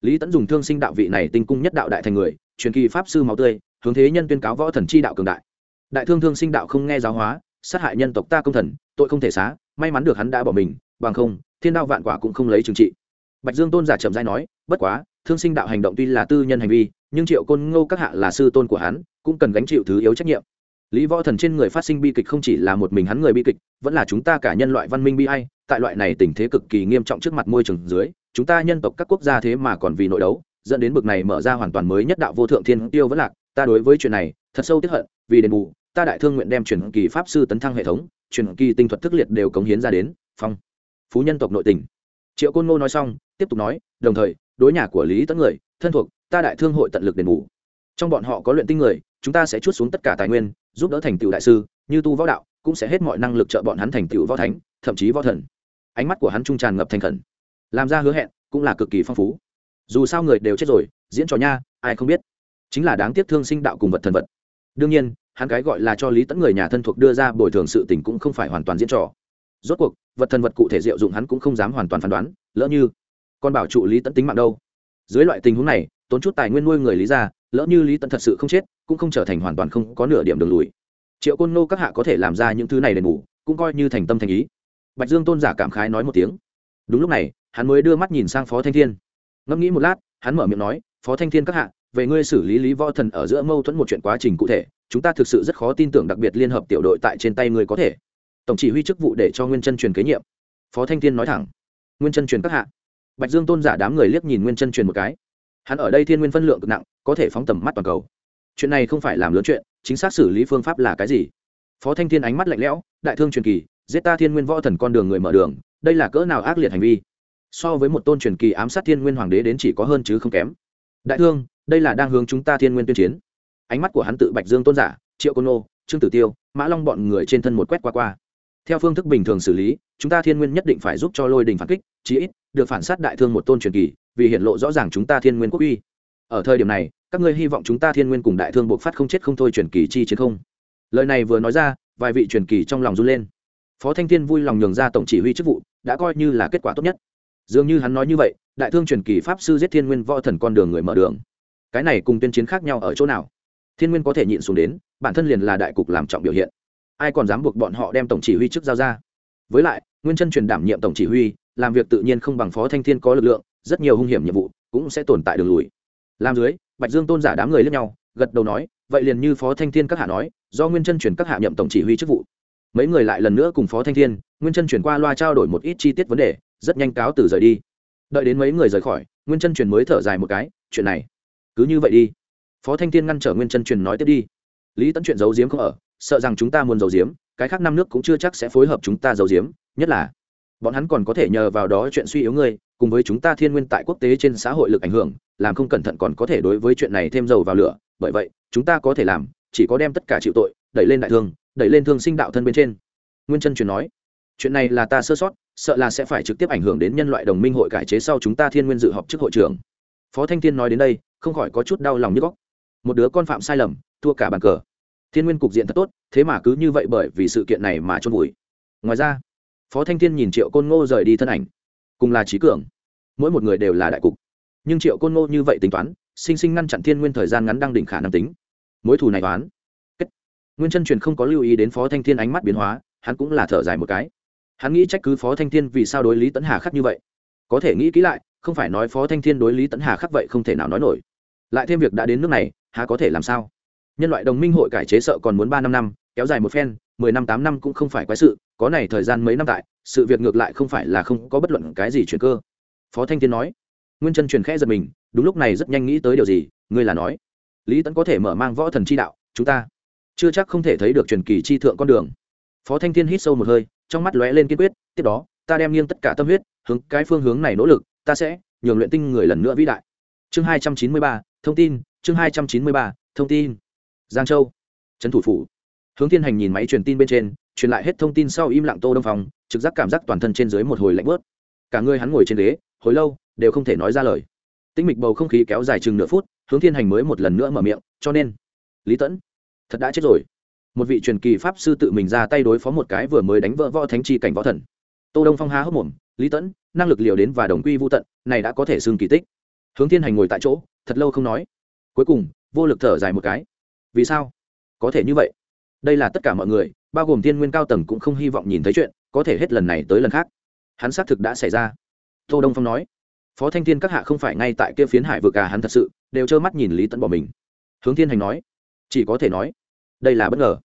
Lý tẫn dùng thương sinh đạo vị này tinh cung nhất đạo đại thành người, truyền kỳ pháp sư máu tươi, hướng thế nhân tuyên cáo võ thần chi đạo cường đại. Đại thương thương sinh đạo không nghe giáo hóa, sát hại nhân tộc ta công thần, tội không thể xá, may mắn được hắn đã bỏ mình, bằng không, thiên đao vạn quả cũng không lấy trừng trị. Bạch dương tôn giả chậm dai nói, bất quá, thương sinh đạo hành động tuy là tư nhân hành vi nhưng triệu côn ngô các hạ là sư tôn của hắn, cũng cần gánh chịu thứ yếu trách nhiệm. Lý võ thần trên người phát sinh bi kịch không chỉ là một mình hắn người bi kịch, vẫn là chúng ta cả nhân loại văn minh bi hay tại loại này tình thế cực kỳ nghiêm trọng trước mặt môi trường dưới, chúng ta nhân tộc các quốc gia thế mà còn vì nội đấu, dẫn đến bực này mở ra hoàn toàn mới nhất đạo vô thượng thiên tiêu vẫn lạc, ta đối với chuyện này, thật sâu tiếp hận, vì đền bù, ta đại thương nguyện đem truyền kỳ pháp sư tấn thăng hệ thống, truyền kỳ tinh thuật thức liệt đều cống hiến ra đến, phong. Phú nhân tộc nội tình. Triệu côn ngô nói xong, tiếp tục nói, đồng thời, đối nhà của lý tấn người, thân thuộc ta đại thương hội tận lực đền bù. Trong bọn họ có luyện tinh người, chúng ta sẽ chút xuống tất cả tài nguyên, giúp đỡ thành tựu đại sư, như tu võ đạo, cũng sẽ hết mọi năng lực trợ bọn hắn thành tựu võ thánh, thậm chí võ thần. Ánh mắt của hắn trung tràn ngập thành khẩn, làm ra hứa hẹn, cũng là cực kỳ phong phú. Dù sao người đều chết rồi, diễn trò nha, ai không biết. Chính là đáng tiếc thương sinh đạo cùng vật thần vật. Đương nhiên, hắn cái gọi là cho lý tẫn người nhà thân thuộc đưa ra bồi thường sự tình cũng không phải hoàn toàn diễn trò. Rốt cuộc, vật thần vật cụ thể diệu dụng hắn cũng không dám hoàn toàn phán đoán, lỡ như con bảo trụ lý tẫn tính mạng đâu. Dưới loại tình huống này tốn chút tài nguyên nuôi người lý ra, lỡ như lý tận thật sự không chết, cũng không trở thành hoàn toàn không có nửa điểm đường lùi. Triệu côn nô các hạ có thể làm ra những thứ này đền bù, cũng coi như thành tâm thành ý. Bạch dương tôn giả cảm khái nói một tiếng. Đúng lúc này, hắn mới đưa mắt nhìn sang phó thanh thiên. Ngẫm nghĩ một lát, hắn mở miệng nói, phó thanh thiên các hạ, về ngươi xử lý lý võ thần ở giữa mâu thuẫn một chuyện quá trình cụ thể, chúng ta thực sự rất khó tin tưởng đặc biệt liên hợp tiểu đội tại trên tay ngươi có thể. Tổng chỉ huy chức vụ để cho nguyên chân truyền kế nhiệm. Phó thanh thiên nói thẳng. Nguyên chân truyền các hạ. Bạch dương tôn giả đám người liếc nhìn nguyên chân truyền một cái hắn ở đây thiên nguyên phân lượng cực nặng, có thể phóng tầm mắt toàn cầu. Chuyện này không phải làm lớn chuyện, chính xác xử lý phương pháp là cái gì? Phó thanh thiên ánh mắt lạnh lẽo, đại thương truyền kỳ, giết ta thiên nguyên võ thần con đường người mở đường, đây là cỡ nào ác liệt hành vi? So với một tôn truyền kỳ ám sát thiên nguyên hoàng đế đến chỉ có hơn chứ không kém. Đại thương, đây là đang hướng chúng ta thiên nguyên tuyên chiến. Ánh mắt của hắn tự bạch dương tôn giả, triệu côn nô, trương tử tiêu, mã long bọn người trên thân một quét qua qua. Theo phương thức bình thường xử lý, chúng ta thiên nguyên nhất định phải giúp cho lôi đình phản kích, chí ít, được phản sát đại thương một tôn truyền kỳ vì hiện lộ rõ ràng chúng ta thiên nguyên quốc uy. Ở thời điểm này, các ngươi hy vọng chúng ta thiên nguyên cùng đại thương buộc phát không chết không thôi truyền kỳ chi chiến không? Lời này vừa nói ra, vài vị truyền kỳ trong lòng run lên. Phó thanh thiên vui lòng nhường ra tổng chỉ huy chức vụ, đã coi như là kết quả tốt nhất. Dường như hắn nói như vậy, đại thương truyền kỳ pháp sư giết thiên nguyên võ thần con đường người mở đường. Cái này cùng tuyên chiến khác nhau ở chỗ nào? Thiên nguyên có thể nhịn xuống đến, bản thân liền là đại cục làm trọng biểu hiện. Ai còn dám buộc bọn họ đem tổng chỉ huy chức giao ra? Với lại, nguyên chân truyền đảm nhiệm tổng chỉ huy, làm việc tự nhiên không bằng phó thanh thiên có lực lượng rất nhiều hung hiểm nhiệm vụ cũng sẽ tồn tại đường lùi. Làm dưới, bạch dương tôn giả đám người lẫn nhau, gật đầu nói, vậy liền như phó thanh thiên các hạ nói, do nguyên chân truyền các hạ nhậm tổng chỉ huy chức vụ. Mấy người lại lần nữa cùng phó thanh thiên, nguyên chân chuyển qua loa trao đổi một ít chi tiết vấn đề, rất nhanh cáo từ rời đi. Đợi đến mấy người rời khỏi, nguyên chân truyền mới thở dài một cái, chuyện này, cứ như vậy đi. Phó thanh thiên ngăn trở nguyên chân truyền nói tiếp đi. Lý tẫn chuyện giấu giếm không ở, sợ rằng chúng ta muốn giấu giếm, cái khác năm nước cũng chưa chắc sẽ phối hợp chúng ta giấu giếm, nhất là bọn hắn còn có thể nhờ vào đó chuyện suy yếu ngươi, cùng với chúng ta thiên nguyên tại quốc tế trên xã hội lực ảnh hưởng, làm không cẩn thận còn có thể đối với chuyện này thêm dầu vào lửa. Bởi vậy, chúng ta có thể làm, chỉ có đem tất cả chịu tội, đẩy lên đại thương, đẩy lên thương sinh đạo thân bên trên. Nguyên chân truyền nói. Chuyện này là ta sơ sót, sợ là sẽ phải trực tiếp ảnh hưởng đến nhân loại đồng minh hội cải chế sau chúng ta thiên nguyên dự họp trước hội trưởng. Phó thanh thiên nói đến đây, không khỏi có chút đau lòng như góc một đứa con phạm sai lầm, thua cả bàn cờ. Thiên nguyên cục diện thật tốt, thế mà cứ như vậy bởi vì sự kiện này mà trôn vùi. Ngoài ra phó thanh thiên nhìn triệu côn ngô rời đi thân ảnh. Cùng là trí cường. Mỗi một người đều là đại cục. Nhưng triệu côn ngô như vậy tính toán, sinh sinh ngăn chặn thiên nguyên thời gian ngắn đang đỉnh khả năng tính. Mối thù này toán. Kết. Nguyên chân truyền không có lưu ý đến phó thanh thiên ánh mắt biến hóa, hắn cũng là thở dài một cái. Hắn nghĩ trách cứ phó thanh thiên vì sao đối lý tấn hà khắc như vậy. Có thể nghĩ kỹ lại, không phải nói phó thanh thiên đối lý tấn hà khắc vậy không thể nào nói nổi. Lại thêm việc đã đến nước này, há có thể làm sao? Nhân loại đồng minh hội cải chế sợ còn muốn ba năm năm, kéo dài một phen, mười năm tám năm cũng không phải quái sự có này thời gian mấy năm tại, sự việc ngược lại không phải là không có bất luận cái gì chuyển cơ. Phó thanh thiên nói. Nguyên chân truyền khẽ giật mình, đúng lúc này rất nhanh nghĩ tới điều gì, ngươi là nói. Lý tẫn có thể mở mang võ thần chi đạo, chúng ta chưa chắc không thể thấy được truyền kỳ chi thượng con đường. Phó thanh thiên hít sâu một hơi, trong mắt lóe lên kiên quyết, tiếp đó, ta đem nghiêng tất cả tâm huyết, hướng cái phương hướng này nỗ lực, ta sẽ nhường luyện tinh người lần nữa vĩ đại. Chương hai trăm chín mươi ba, thông tin, chương hai trăm chín mươi ba, thông tin. Giang châu, trấn thủ phủ hướng thiên hành nhìn máy truyền tin bên trên, truyền lại hết thông tin sau im lặng tô đông Phong, trực giác cảm giác toàn thân trên dưới một hồi lạnh bớt cả người hắn ngồi trên ghế, hồi lâu, đều không thể nói ra lời. Tinh mịch bầu không khí kéo dài chừng nửa phút, hướng thiên hành mới một lần nữa mở miệng, cho nên, lý tẫn, thật đã chết rồi. Một vị truyền kỳ pháp sư tự mình ra tay đối phó một cái vừa mới đánh vỡ võ thánh chi cảnh võ thần. Tô đông phong há hốc mồm, lý tẫn, năng lực liều đến và đồng quy vô tận, này đã có thể xưng kỳ tích. Hướng thiên hành ngồi tại chỗ, thật lâu không nói. Cuối cùng, vô lực thở dài một cái. Vì sao? Có thể như vậy đây là tất cả mọi người, bao gồm thiên nguyên cao tầng cũng không hy vọng nhìn thấy chuyện, có thể hết lần này tới lần khác. Hắn xác thực đã xảy ra. Tô đông phong nói, phó thanh thiên các hạ không phải ngay tại kia phiến hải vực cả hắn thật sự đều trơ mắt nhìn lý tẫn bỏ mình. Hướng thiên hành nói, chỉ có thể nói, đây là bất ngờ.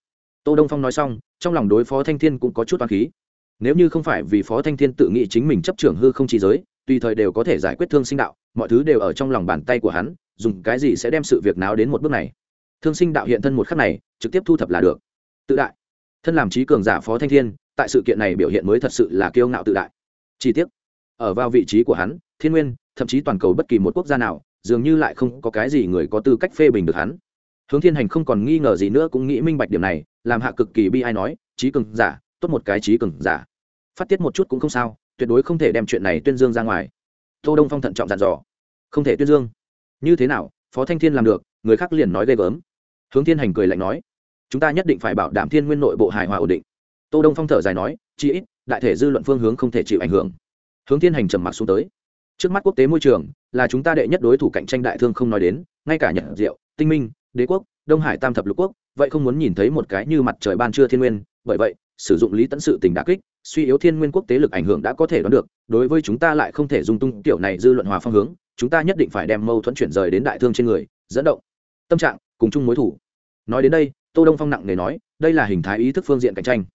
Tô đông phong nói xong, trong lòng đối phó thanh thiên cũng có chút toán khí. Nếu như không phải vì phó thanh thiên tự nghĩ chính mình chấp trưởng hư không chỉ giới, tùy thời đều có thể giải quyết thương sinh đạo, mọi thứ đều ở trong lòng bàn tay của hắn, dùng cái gì sẽ đem sự việc nào đến một bước này? Thương sinh đạo hiện thân một khắc này trực tiếp thu thập là được. Tự đại. Thân làm trí cường giả phó thanh thiên, tại sự kiện này biểu hiện mới thật sự là kiêu ngạo tự đại. Chi tiết ở vào vị trí của hắn, thiên nguyên, thậm chí toàn cầu bất kỳ một quốc gia nào, dường như lại không có cái gì người có tư cách phê bình được hắn. Hướng thiên hành không còn nghi ngờ gì nữa, cũng nghĩ minh bạch điểm này, làm hạ cực kỳ bi ai nói, trí cường giả, tốt một cái trí cường giả. Phát tiết một chút cũng không sao, tuyệt đối không thể đem chuyện này tuyên dương ra ngoài. Tô đông phong thận trọng dặn dò. Không thể tuyên dương. Như thế nào? Phó thanh thiên làm được, người khác liền nói ghê gớm hướng thiên hành cười lạnh nói, chúng ta nhất định phải bảo đảm thiên nguyên nội bộ hài hòa ổn định. Tô đông phong thở dài nói chỉ ít, đại thể dư luận phương hướng không thể chịu ảnh hưởng. Hướng thiên hành trầm mặc xuống tới. Trước mắt quốc tế môi trường, là chúng ta đệ nhất đối thủ cạnh tranh đại thương không nói đến, ngay cả nhật diệu, tinh minh, đế quốc, đông hải tam thập lục quốc, vậy không muốn nhìn thấy một cái như mặt trời ban trưa thiên nguyên, bởi vậy, sử dụng lý tẫn sự tình đã kích, suy yếu thiên nguyên quốc tế lực ảnh hưởng đã có thể đoán được, đối với chúng ta lại không thể dung tung kiểu này dư luận hòa phong hướng, chúng ta nhất định phải đem mâu thuẫn chuyển rời đến đại thương trên người, dẫn động tâm trạng cùng chung mối thủ. Nói đến đây, tô đông phong nặng nề nói, đây là hình thái ý thức phương diện cạnh tranh.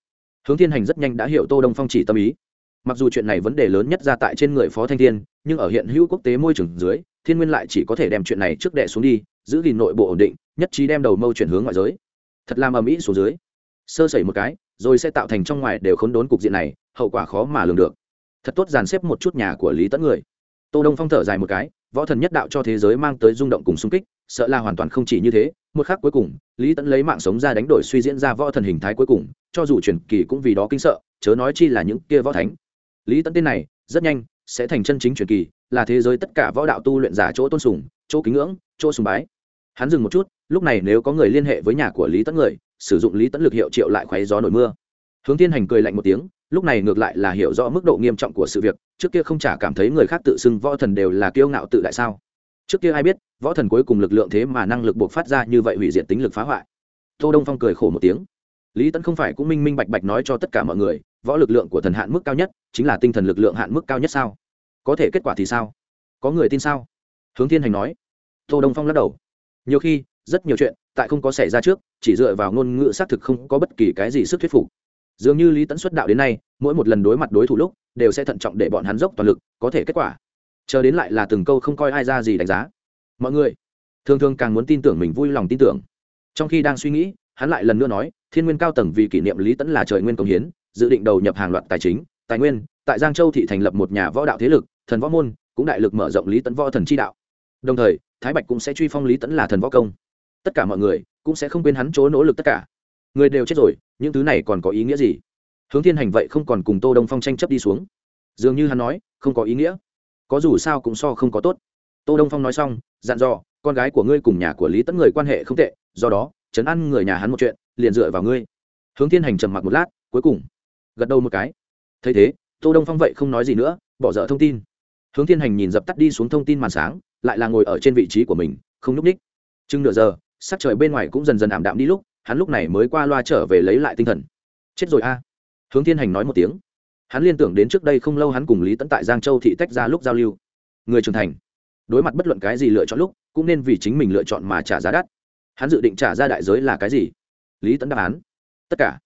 Hướng thiên hành rất nhanh đã hiểu tô đông phong chỉ tâm ý. Mặc dù chuyện này vấn đề lớn nhất ra tại trên người phó thanh thiên, nhưng ở hiện hữu quốc tế môi trường dưới, thiên nguyên lại chỉ có thể đem chuyện này trước đệ xuống đi, giữ gìn nội bộ ổn định, nhất trí đem đầu mâu chuyển hướng ngoại giới. Thật làm ầm ĩ xuống dưới. Sơ sẩy một cái, rồi sẽ tạo thành trong ngoài đều khốn đốn cục diện này, hậu quả khó mà lường được. Thật tốt dàn xếp một chút nhà của lý tẫn người. Tô đông phong thở dài một cái võ thần nhất đạo cho thế giới mang tới rung động cùng xung kích, sợ là hoàn toàn không chỉ như thế. Một khắc cuối cùng, lý tẫn lấy mạng sống ra đánh đổi suy diễn ra võ thần hình thái cuối cùng, cho dù truyền kỳ cũng vì đó kinh sợ, chớ nói chi là những kia võ thánh. Lý tẫn tên này, rất nhanh, sẽ thành chân chính truyền kỳ, là thế giới tất cả võ đạo tu luyện giả chỗ tôn sùng, chỗ kính ngưỡng, chỗ sùng bái. Hắn dừng một chút, lúc này nếu có người liên hệ với nhà của lý tẫn người, sử dụng lý tẫn lực hiệu triệu lại khoáy gió nổi mưa. Hướng tiên hành cười lạnh một tiếng lúc này ngược lại là hiểu rõ mức độ nghiêm trọng của sự việc, trước kia không chả cảm thấy người khác tự xưng võ thần đều là kiêu ngạo tự đại sao. Trước kia ai biết, võ thần cuối cùng lực lượng thế mà năng lực buộc phát ra như vậy hủy diệt tính lực phá hoại. Tô đông phong cười khổ một tiếng. Lý tẫn không phải cũng minh minh bạch bạch nói cho tất cả mọi người, võ lực lượng của thần hạn mức cao nhất chính là tinh thần lực lượng hạn mức cao nhất sao? Có thể kết quả thì sao? Có người tin sao? Hướng thiên hành nói. Tô đông phong lắc đầu. Nhiều khi, rất nhiều chuyện, tại không có xảy ra trước, chỉ dựa vào ngôn ngữ xác thực không có bất kỳ cái gì sức thuyết phục dường như lý tẫn xuất đạo đến nay, mỗi một lần đối mặt đối thủ lúc, đều sẽ thận trọng để bọn hắn dốc toàn lực, có thể kết quả. Chờ đến lại là từng câu không coi ai ra gì đánh giá. Mọi người, thường thường càng muốn tin tưởng mình, vui lòng tin tưởng. Trong khi đang suy nghĩ, hắn lại lần nữa nói, thiên nguyên cao tầng vì kỷ niệm lý tẫn là trời nguyên công hiến, dự định đầu nhập hàng loạt tài chính, tài nguyên, tại giang châu thị thành lập một nhà võ đạo thế lực, thần võ môn, cũng đại lực mở rộng lý tẫn võ thần chi đạo. Đồng thời, thái bạch cũng sẽ truy phong lý tẫn là thần võ công. Tất cả mọi người cũng sẽ không quên hắn chỗ nỗ lực tất cả người đều chết rồi, những thứ này còn có ý nghĩa gì? Hướng thiên hành vậy không còn cùng tô đông phong tranh chấp đi xuống. Dường như hắn nói, không có ý nghĩa. Có dù sao cũng so không có tốt. Tô đông phong nói xong, dặn dò, con gái của ngươi cùng nhà của lý tẫn người quan hệ không tệ, do đó, chấn ăn người nhà hắn một chuyện, liền dựa vào ngươi. Hướng thiên hành trầm mặc một lát, cuối cùng, gật đầu một cái. Thấy thế, tô đông phong vậy không nói gì nữa, bỏ dở thông tin. Hướng thiên hành nhìn dập tắt đi xuống thông tin màn sáng, lại là ngồi ở trên vị trí của mình, không núp ních chừng nửa giờ, sắc trời bên ngoài cũng dần dần ảm đạm đi lúc hắn lúc này mới qua loa trở về lấy lại tinh thần. Chết rồi a. Hướng thiên hành nói một tiếng. Hắn liên tưởng đến trước đây không lâu hắn cùng lý tẫn tại giang châu thị tách ra lúc giao lưu. Người trưởng thành, đối mặt bất luận cái gì lựa chọn lúc, cũng nên vì chính mình lựa chọn mà trả giá đắt. Hắn dự định trả ra đại giới là cái gì? Lý tẫn đáp án. Tất cả.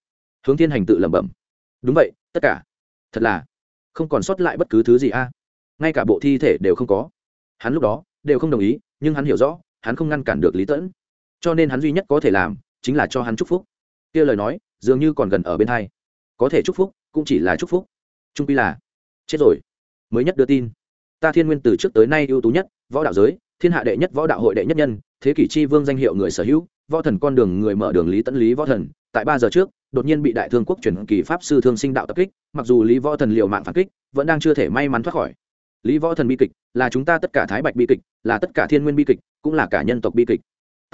Hướng thiên hành tự lẩm bẩm. Đúng vậy, tất cả. Thật là, không còn sót lại bất cứ thứ gì a. Ngay cả bộ thi thể đều không có. Hắn lúc đó đều không đồng ý, nhưng hắn hiểu rõ, hắn không ngăn cản được lý tẫn cho nên hắn duy nhất có thể làm chính là cho hắn chúc phúc. Kia lời nói, dường như còn gần ở bên hai. Có thể chúc phúc, cũng chỉ là chúc phúc. Trung pi là, chết rồi. Mới nhất đưa tin. Ta thiên nguyên từ trước tới nay ưu tú nhất, võ đạo giới, thiên hạ đệ nhất võ đạo hội đệ nhất nhân, thế kỷ chi vương danh hiệu người sở hữu, võ thần con đường người mở đường lý tẫn lý võ thần. Tại ba giờ trước, đột nhiên bị đại thương quốc truyền kỳ pháp sư thương sinh đạo tập kích, mặc dù lý võ thần liều mạng phản kích, vẫn đang chưa thể may mắn thoát khỏi. Lý võ thần bi kịch, là chúng ta tất cả thái bạch bi kịch, là tất cả thiên nguyên bi kịch, cũng là cả nhân tộc bi kịch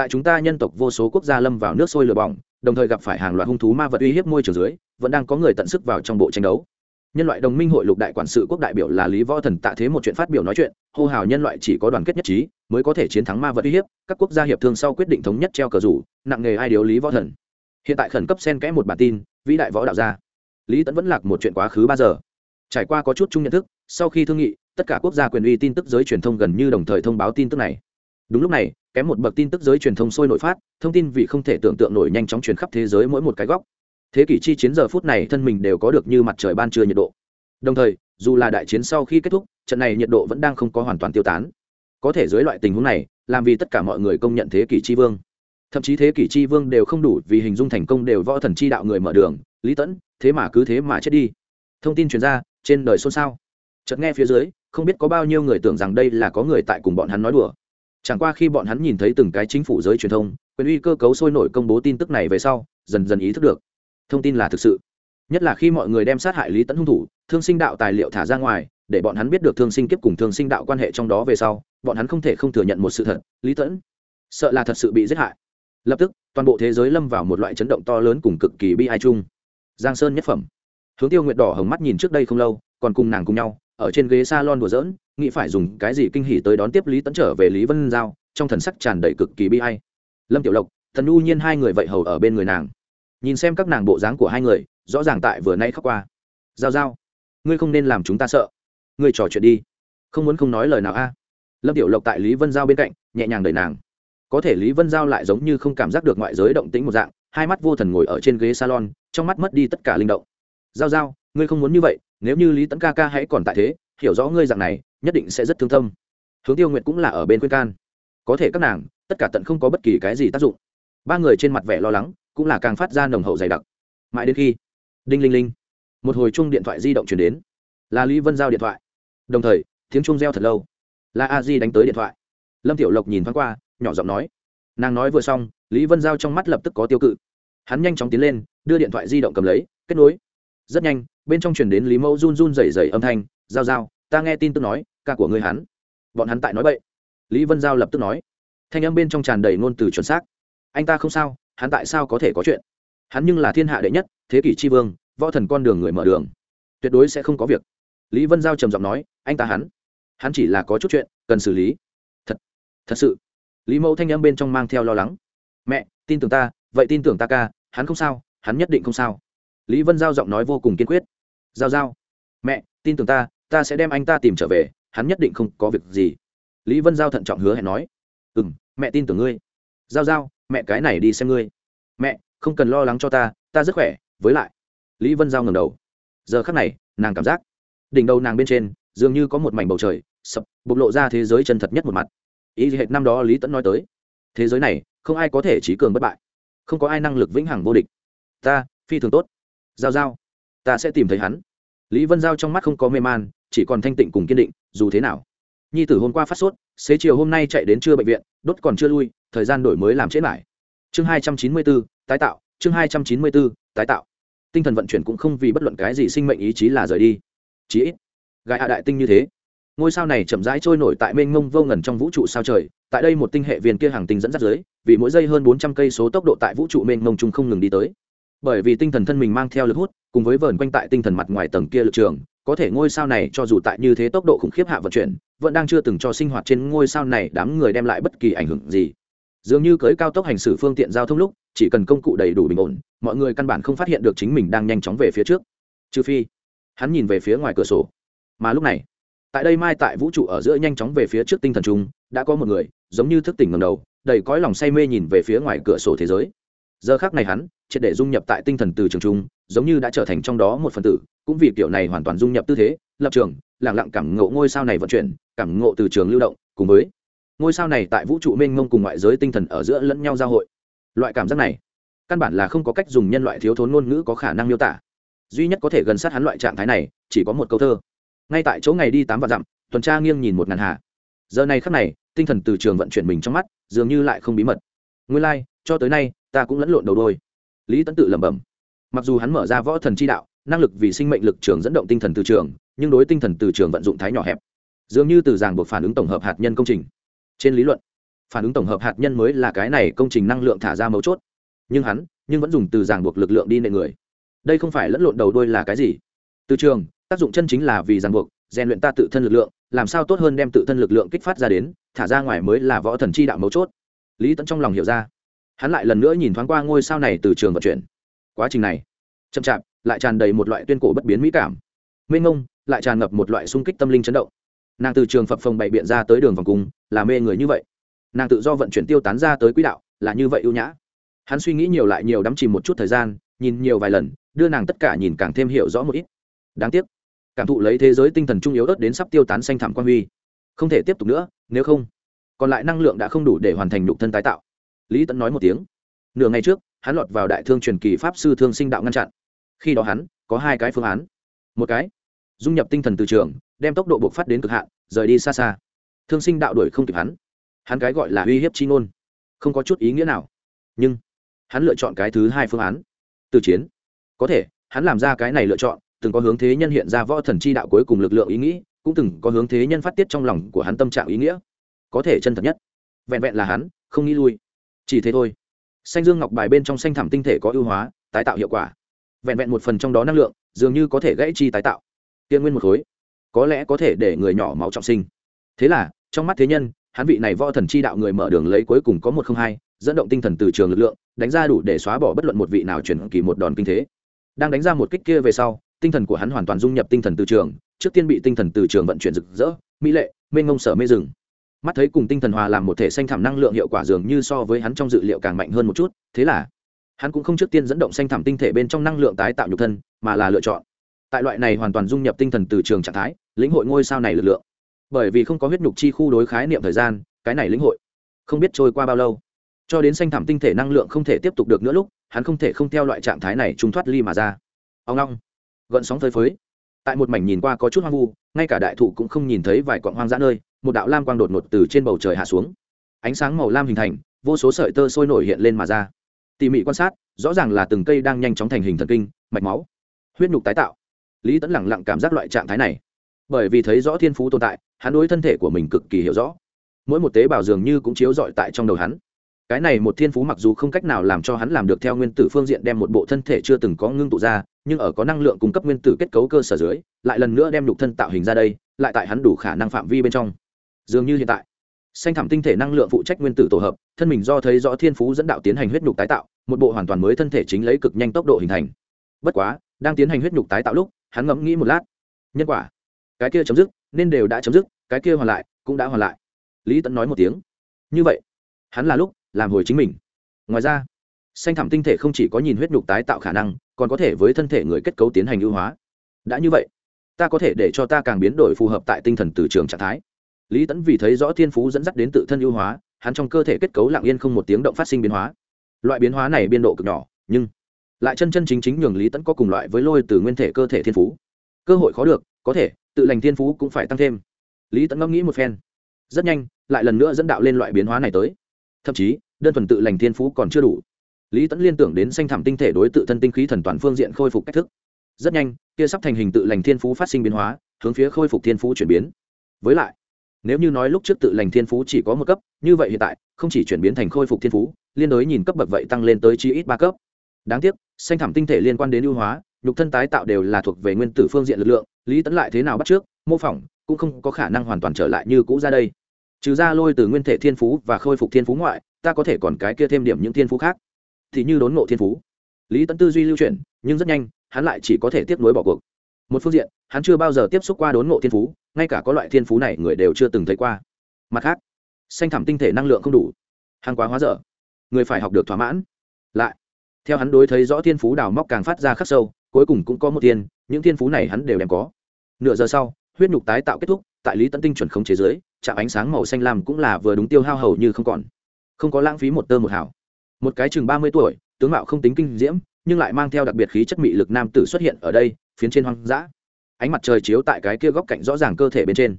tại chúng ta nhân tộc vô số quốc gia lâm vào nước sôi lửa bỏng, đồng thời gặp phải hàng loạt hung thú ma vật uy hiếp môi trường dưới, vẫn đang có người tận sức vào trong bộ tranh đấu. Nhân loại đồng minh hội lục đại quản sự quốc đại biểu là lý võ thần tạ thế một chuyện phát biểu nói chuyện, hô hào nhân loại chỉ có đoàn kết nhất trí, mới có thể chiến thắng ma vật uy hiếp, các quốc gia hiệp thương sau quyết định thống nhất treo cờ rủ, nặng nghề ai điếu lý võ thần. Hiện tại khẩn cấp xen kẽ một bản tin, vĩ đại võ đạo gia. Lý tẫn vẫn lạc một chuyện quá khứ ba giờ. Trải qua có chút chung nhận thức, sau khi thương nghị, tất cả quốc gia quyền uy tin tức giới truyền thông gần như đồng thời thông báo tin tức này. Đúng lúc này kém một bậc tin tức giới truyền thông sôi nổi phát, thông tin vì không thể tưởng tượng nổi nhanh chóng truyền khắp thế giới mỗi một cái góc. Thế kỷ chi chiến giờ phút này thân mình đều có được như mặt trời ban trưa nhiệt độ. Đồng thời, dù là đại chiến sau khi kết thúc, trận này nhiệt độ vẫn đang không có hoàn toàn tiêu tán. Có thể dưới loại tình huống này, làm vì tất cả mọi người công nhận thế kỷ chi vương. Thậm chí thế kỷ chi vương đều không đủ vì hình dung thành công đều võ thần chi đạo người mở đường, lý tẫn, thế mà cứ thế mà chết đi. Thông tin truyền ra, trên đời xôn xao. Chợt nghe phía dưới, không biết có bao nhiêu người tưởng rằng đây là có người tại cùng bọn hắn nói đùa chẳng qua khi bọn hắn nhìn thấy từng cái chính phủ giới truyền thông, quyền uy cơ cấu sôi nổi công bố tin tức này về sau, dần dần ý thức được. Thông tin là thực sự. Nhất là khi mọi người đem sát hại lý tẫn hung thủ, thương sinh đạo tài liệu thả ra ngoài, để bọn hắn biết được thương sinh kiếp cùng thương sinh đạo quan hệ trong đó về sau, bọn hắn không thể không thừa nhận một sự thật, lý tẫn sợ là thật sự bị giết hại. Lập tức, toàn bộ thế giới lâm vào một loại chấn động to lớn cùng cực kỳ bi ai chung. Giang sơn nhất phẩm. Hướng tiêu nguyệt đỏ hồng mắt nhìn trước đây không lâu, còn cùng nàng cùng nhau, ở trên ghế s a lon đùa dỡn nghĩ phải dùng cái gì kinh hỉ tới đón tiếp lý tẫn trở về lý vân giao, trong thần sắc tràn đầy cực kỳ bi ai. Lâm tiểu lộc, thần u nhiên hai người vậy hầu ở bên người nàng. Nhìn xem các nàng bộ dáng của hai người, rõ ràng tại vừa nay khóc qua. Giao giao, ngươi không nên làm chúng ta sợ. Ngươi trò chuyện đi. Không muốn không nói lời nào a. Lâm tiểu lộc tại lý vân giao bên cạnh, nhẹ nhàng đợi nàng. Có thể lý vân giao lại giống như không cảm giác được ngoại giới động tĩnh một dạng, hai mắt vô thần ngồi ở trên ghế salon, trong mắt mất đi tất cả linh động. Giao giao, ngươi không muốn như vậy, nếu như lý tấn ca ca hãy còn tại thế, hiểu rõ ngươi dạng này nhất định sẽ rất thương tâm. Hướng tiêu nguyệt cũng là ở bên khuyên can. Có thể các nàng, tất cả tận không có bất kỳ cái gì tác dụng. Ba người trên mặt vẻ lo lắng, cũng là càng phát ra nồng hậu dày đặc. Mãi đến khi, đinh linh linh, một hồi chung điện thoại di động chuyển đến. Là lý vân giao điện thoại. Đồng thời, tiếng chung reo thật lâu. Là a di đánh tới điện thoại. Lâm tiểu lộc nhìn thoáng qua, nhỏ giọng nói. Nàng nói vừa xong, lý vân giao trong mắt lập tức có tiêu cự. Hắn nhanh chóng tiến lên, đưa điện thoại di động cầm lấy, kết nối. Rất nhanh, bên trong chuyển đến lý mẫu run run rẩy rẩy âm thanh, giao giao ta nghe tin tức nói, ca của ngươi hắn. Bọn hắn tại nói bậy. Lý vân giao lập tức nói. Thanh âm bên trong tràn đầy ngôn từ chuẩn xác. Anh ta không sao, hắn tại sao có thể có chuyện? Hắn nhưng là thiên hạ đệ nhất, thế kỷ tri vương, võ thần con đường người mở đường. Tuyệt đối sẽ không có việc. Lý vân giao trầm giọng nói, anh ta hắn. Hắn chỉ là có chút chuyện, cần xử lý. Thật thật sự. Lý mẫu thanh âm bên trong mang theo lo lắng. Mẹ, tin tưởng ta, vậy tin tưởng ta ca, hắn không sao, hắn nhất định không sao. Lý vân giao giọng nói vô cùng kiên quyết. Giao giao. Mẹ, tin tưởng ta ta sẽ đem anh ta tìm trở về, hắn nhất định không có việc gì. Lý vân giao thận trọng hứa hẹn nói. Ừ m mẹ tin tưởng ngươi. Giao giao, mẹ cái này đi xem ngươi. Mẹ, không cần lo lắng cho ta ta rất khỏe, với lại. Lý vân giao ngầm đầu. Giờ khắc này, nàng cảm giác, đỉnh đầu nàng bên trên, dường như có một mảnh bầu trời, sập, bộc lộ ra thế giới chân thật nhất một mặt. Ý hệt năm đó lý tẫn nói tới. Thế giới này, không ai có thể trí cường bất bại. Không có ai năng lực vĩnh hằng vô địch. Ta, phi thường tốt. Giao giao, ta sẽ tìm thấy hắn lý vân giao trong mắt không có mê man, chỉ còn thanh tịnh cùng kiên định, dù thế nào. Nhi tử hôm qua phát sốt, xế chiều hôm nay chạy đến trưa bệnh viện, đốt còn chưa lui, thời gian đổi mới làm chết lại chương hai trăm chín mươi bốn, tái tạo, chương hai trăm chín mươi bốn, tái tạo. Tinh thần vận chuyển cũng không vì bất luận cái gì sinh mệnh ý chí là rời đi. Chí ít, gái hạ đại tinh như thế. Ngôi sao này chậm rãi trôi nổi tại mênh mông vô ngần trong vũ trụ sao trời, tại đây một tinh hệ viên kia hàng tinh dẫn dắt dưới, vì mỗi giây hơn bốn trăm cây số tốc độ tại vũ trụ mênh mông chung không ngừng đi tới bởi vì tinh thần thân mình mang theo lực hút, cùng với vờn quanh tại tinh thần mặt ngoài tầng kia lực trường, có thể ngôi sao này cho dù tại như thế tốc độ khủng khiếp hạ vận chuyển, vẫn đang chưa từng cho sinh hoạt trên ngôi sao này đám người đem lại bất kỳ ảnh hưởng gì. Dường như cưới cao tốc hành xử phương tiện giao thông lúc, chỉ cần công cụ đầy đủ bình ổn, mọi người căn bản không phát hiện được chính mình đang nhanh chóng về phía trước. Trừ phi, hắn nhìn về phía ngoài cửa sổ. Mà lúc này, tại đây mai tại vũ trụ ở giữa nhanh chóng về phía trước tinh thần chung, đã có một người, giống như thức tỉnh ngầm đầu, đầy cõi lòng say mê nhìn về phía ngoài cửa sổ thế giới. Giờ khác này hắn triệt để dung nhập tại tinh thần từ trường trung giống như đã trở thành trong đó một phần tử cũng vì kiểu này hoàn toàn dung nhập tư thế lập trường lẳng lặng cảm ngộ ngôi sao này vận chuyển cảm ngộ từ trường lưu động cùng với ngôi sao này tại vũ trụ mênh mông cùng ngoại giới tinh thần ở giữa lẫn nhau giao hội. Loại cảm giác này căn bản là không có cách dùng nhân loại thiếu thốn ngôn ngữ có khả năng miêu tả. Duy nhất có thể gần sát hắn loại trạng thái này chỉ có một câu thơ. Ngay tại chỗ ngày đi tám vạn dặm tuần tra nghiêng nhìn một ngàn hạ. Giờ này khắc này tinh thần từ trường vận chuyển mình trong mắt dường như lại không bí mật. Nguyên lai、like, cho tới nay ta cũng lẫn lộn đầu đôi lý tấn tự lẩm bẩm. Mặc dù hắn mở ra võ thần chi đạo, năng lực vì sinh mệnh lực trường dẫn động tinh thần từ trường, nhưng đối tinh thần từ trường vận dụng thái nhỏ hẹp. Dường như từ ràng buộc phản ứng tổng hợp hạt nhân công trình. Trên lý luận, phản ứng tổng hợp hạt nhân mới là cái này công trình năng lượng thả ra mấu chốt. Nhưng hắn, nhưng vẫn dùng từ ràng buộc lực lượng đi nệ người. Đây không phải lẫn lộn đầu đôi là cái gì? Từ trường, tác dụng chân chính là vì ràng buộc, rèn luyện ta tự thân lực lượng, làm sao tốt hơn đem tự thân lực lượng kích phát ra đến, thả ra ngoài mới là võ thần chi đạo mấu chốt. Lý tẫn trong lòng hiểu ra hắn lại lần nữa nhìn thoáng qua ngôi sao này từ trường vận chuyển. Quá trình này, chậm chạp, lại tràn đầy một loại tuyên cổ bất biến mỹ cảm. Mênh ngông lại tràn ngập một loại sung kích tâm linh chấn động. Nàng từ trường phập phồng bày biện ra tới đường vòng cung, là mê người như vậy. Nàng tự do vận chuyển tiêu tán ra tới quỹ đạo, là như vậy ưu nhã. Hắn suy nghĩ nhiều lại nhiều đắm chìm một chút thời gian, nhìn nhiều vài lần, đưa nàng tất cả nhìn càng thêm hiểu rõ một ít. Đáng tiếc, cảm thụ lấy thế giới tinh thần trung yếu ớt đến sắp tiêu tán xanh thảm quan huy. Không thể tiếp tục nữa, nếu không, còn lại năng lượng đã không đủ để hoàn thành nhục thân tái tạo lý tẫn nói một tiếng. Nửa ngày trước, hắn lọt vào đại thương truyền kỳ pháp sư thương sinh đạo ngăn chặn. Khi đó hắn, có hai cái phương án. Một cái, dung nhập tinh thần từ trường, đem tốc độ bộc phát đến cực hạn, rời đi xa xa. Thương sinh đạo đuổi không kịp hắn. Hắn cái gọi là uy hiếp chi ngôn. Không có chút ý nghĩa nào. Nhưng, hắn lựa chọn cái thứ hai phương án. Từ chiến. Có thể, hắn làm ra cái này lựa chọn, từng có hướng thế nhân hiện ra võ thần chi đạo cuối cùng lực lượng ý nghĩ, cũng từng có hướng thế nhân phát tiết trong lòng của hắn tâm trạng ý nghĩa. Có thể chân thật nhất. Vẹn vẹn là hắn, không nghĩ lui chỉ thế thôi. Xanh dương ngọc bài bên trong xanh thảm tinh thể có ưu hóa, tái tạo hiệu quả. Vẹn vẹn một phần trong đó năng lượng, dường như có thể gãy chi tái tạo. Tiên nguyên một khối. Có lẽ có thể để người nhỏ máu trọng sinh. Thế là, trong mắt thế nhân, hắn vị này võ thần chi đạo người mở đường lấy cuối cùng có một không hai, dẫn động tinh thần từ trường lực lượng, đánh ra đủ để xóa bỏ bất luận một vị nào chuyển kỳ một đòn kinh thế. Đang đánh ra một kích kia về sau, tinh thần của hắn hoàn toàn dung nhập tinh thần từ trường, trước tiên bị tinh thần từ trường vận chuyển rực rỡ, mỹ lệ, mênh ngông sở mê rừng mắt thấy cùng tinh thần hòa làm một thể xanh thảm năng lượng hiệu quả dường như so với hắn trong dự liệu càng mạnh hơn một chút, thế là, hắn cũng không trước tiên dẫn động xanh thảm tinh thể bên trong năng lượng tái tạo nhục thân, mà là lựa chọn. Tại loại này hoàn toàn dung nhập tinh thần từ trường trạng thái, lĩnh hội ngôi sao này lực lượng. Bởi vì không có huyết nhục chi khu đối khái niệm thời gian, cái này lĩnh hội không biết trôi qua bao lâu. Cho đến xanh thảm tinh thể năng lượng không thể tiếp tục được nữa lúc, hắn không thể không theo loại trạng thái này trung thoát ly mà ra. Ông long, gợn sóng phơi phới tại một mảnh nhìn qua có chút hoang vu, ngay cả đại thụ cũng không nhìn thấy vài quặng hoang dã nơi, một đạo lam quang đột ngột từ trên bầu trời hạ xuống. Ánh sáng màu lam hình thành, vô số sợi tơ sôi nổi hiện lên mà ra. Tỉ mỉ quan sát, rõ ràng là từng cây đang nhanh chóng thành hình thần kinh, mạch máu, huyết nhục tái tạo. Lý tẫn lẳng lặng cảm giác loại trạng thái này. Bởi vì thấy rõ thiên phú tồn tại, hắn đối thân thể của mình cực kỳ hiểu rõ. Mỗi một tế bào dường như cũng chiếu rọi tại trong đầu hắn cái này một thiên phú mặc dù không cách nào làm cho hắn làm được theo nguyên tử phương diện đem một bộ thân thể chưa từng có ngưng tụ ra, nhưng ở có năng lượng cung cấp nguyên tử kết cấu cơ sở dưới, lại lần nữa đem đục thân tạo hình ra đây, lại tại hắn đủ khả năng phạm vi bên trong. Dường như hiện tại, xanh thảm tinh thể năng lượng phụ trách nguyên tử tổ hợp, thân mình do thấy rõ thiên phú dẫn đạo tiến hành huyết nhục tái tạo, một bộ hoàn toàn mới thân thể chính lấy cực nhanh tốc độ hình thành. Bất quá, đang tiến hành huyết nhục tái tạo lúc, hắn ngẫm nghĩ một lát. Nhân quả, cái kia chấm dứt, nên đều đã chấm dứt, cái kia hoàn lại, cũng đã hoàn lại. Lý tẫn nói một tiếng. Như vậy, hắn là lúc làm hồi chính mình. Ngoài ra, xanh thảm tinh thể không chỉ có nhìn huyết nhục tái tạo khả năng, còn có thể với thân thể người kết cấu tiến hành ưu hóa. Đã như vậy, ta có thể để cho ta càng biến đổi phù hợp tại tinh thần từ trường trạng thái. Lý tẫn vì thấy rõ thiên phú dẫn dắt đến tự thân ưu hóa, hắn trong cơ thể kết cấu lặng yên không một tiếng động phát sinh biến hóa. Loại biến hóa này biên độ cực nhỏ, nhưng lại chân chân chính chính nhường lý tẫn có cùng loại với lôi từ nguyên thể cơ thể thiên phú. Cơ hội khó được, có thể, tự lành thiên phú cũng phải tăng thêm. Lý tẫn ngẫm nghĩ một phen, rất nhanh, lại lần nữa dẫn đạo lên loại biến hóa này tới thậm chí, đơn thuần tự lành thiên phú còn chưa đủ. Lý tẫn liên tưởng đến xanh thảm tinh thể đối tự thân tinh khí thần toàn phương diện khôi phục cách thức. Rất nhanh, kia sắp thành hình tự lành thiên phú phát sinh biến hóa, hướng phía khôi phục thiên phú chuyển biến. Với lại, nếu như nói lúc trước tự lành thiên phú chỉ có một cấp, như vậy hiện tại, không chỉ chuyển biến thành khôi phục thiên phú, liên đối nhìn cấp bậc vậy tăng lên tới chi ít ba cấp. Đáng tiếc, xanh thảm tinh thể liên quan đến ưu hóa, nhục thân tái tạo đều là thuộc về nguyên tử phương diện lực lượng, lý tẫn lại thế nào bắt trước, mô phỏng cũng không có khả năng hoàn toàn trở lại như cũ ra đây trừ ra lôi từ nguyên thể thiên phú và khôi phục thiên phú ngoại, ta có thể còn cái kia thêm điểm những thiên phú khác. Thì như đốn ngộ thiên phú. Lý tẫn tư duy lưu chuyển, nhưng rất nhanh, hắn lại chỉ có thể tiếp nối bỏ cuộc. Một phương diện, hắn chưa bao giờ tiếp xúc qua đốn ngộ thiên phú, ngay cả có loại thiên phú này người đều chưa từng thấy qua. Mặt khác, xanh thảm tinh thể năng lượng không đủ. Hàng quá hóa dở. Người phải học được thỏa mãn. Lại, theo hắn đối thấy rõ thiên phú đào móc càng phát ra khắc sâu, cuối cùng cũng có một tiền, những thiên phú này hắn đều đem có. Nửa giờ sau, huyết nhục tái tạo kết thúc, tại lý tấn tinh chuẩn không chế giới chạm ánh sáng màu xanh lam cũng là vừa đúng tiêu hao hầu như không còn. Không có lãng phí một tơ một hảo một cái chừng ba mươi tuổi, tướng mạo không tính kinh diễm, nhưng lại mang theo đặc biệt khí chất mị lực nam tử xuất hiện ở đây, phiến trên hoang dã. Ánh mặt trời chiếu tại cái kia góc cạnh rõ ràng cơ thể bên trên.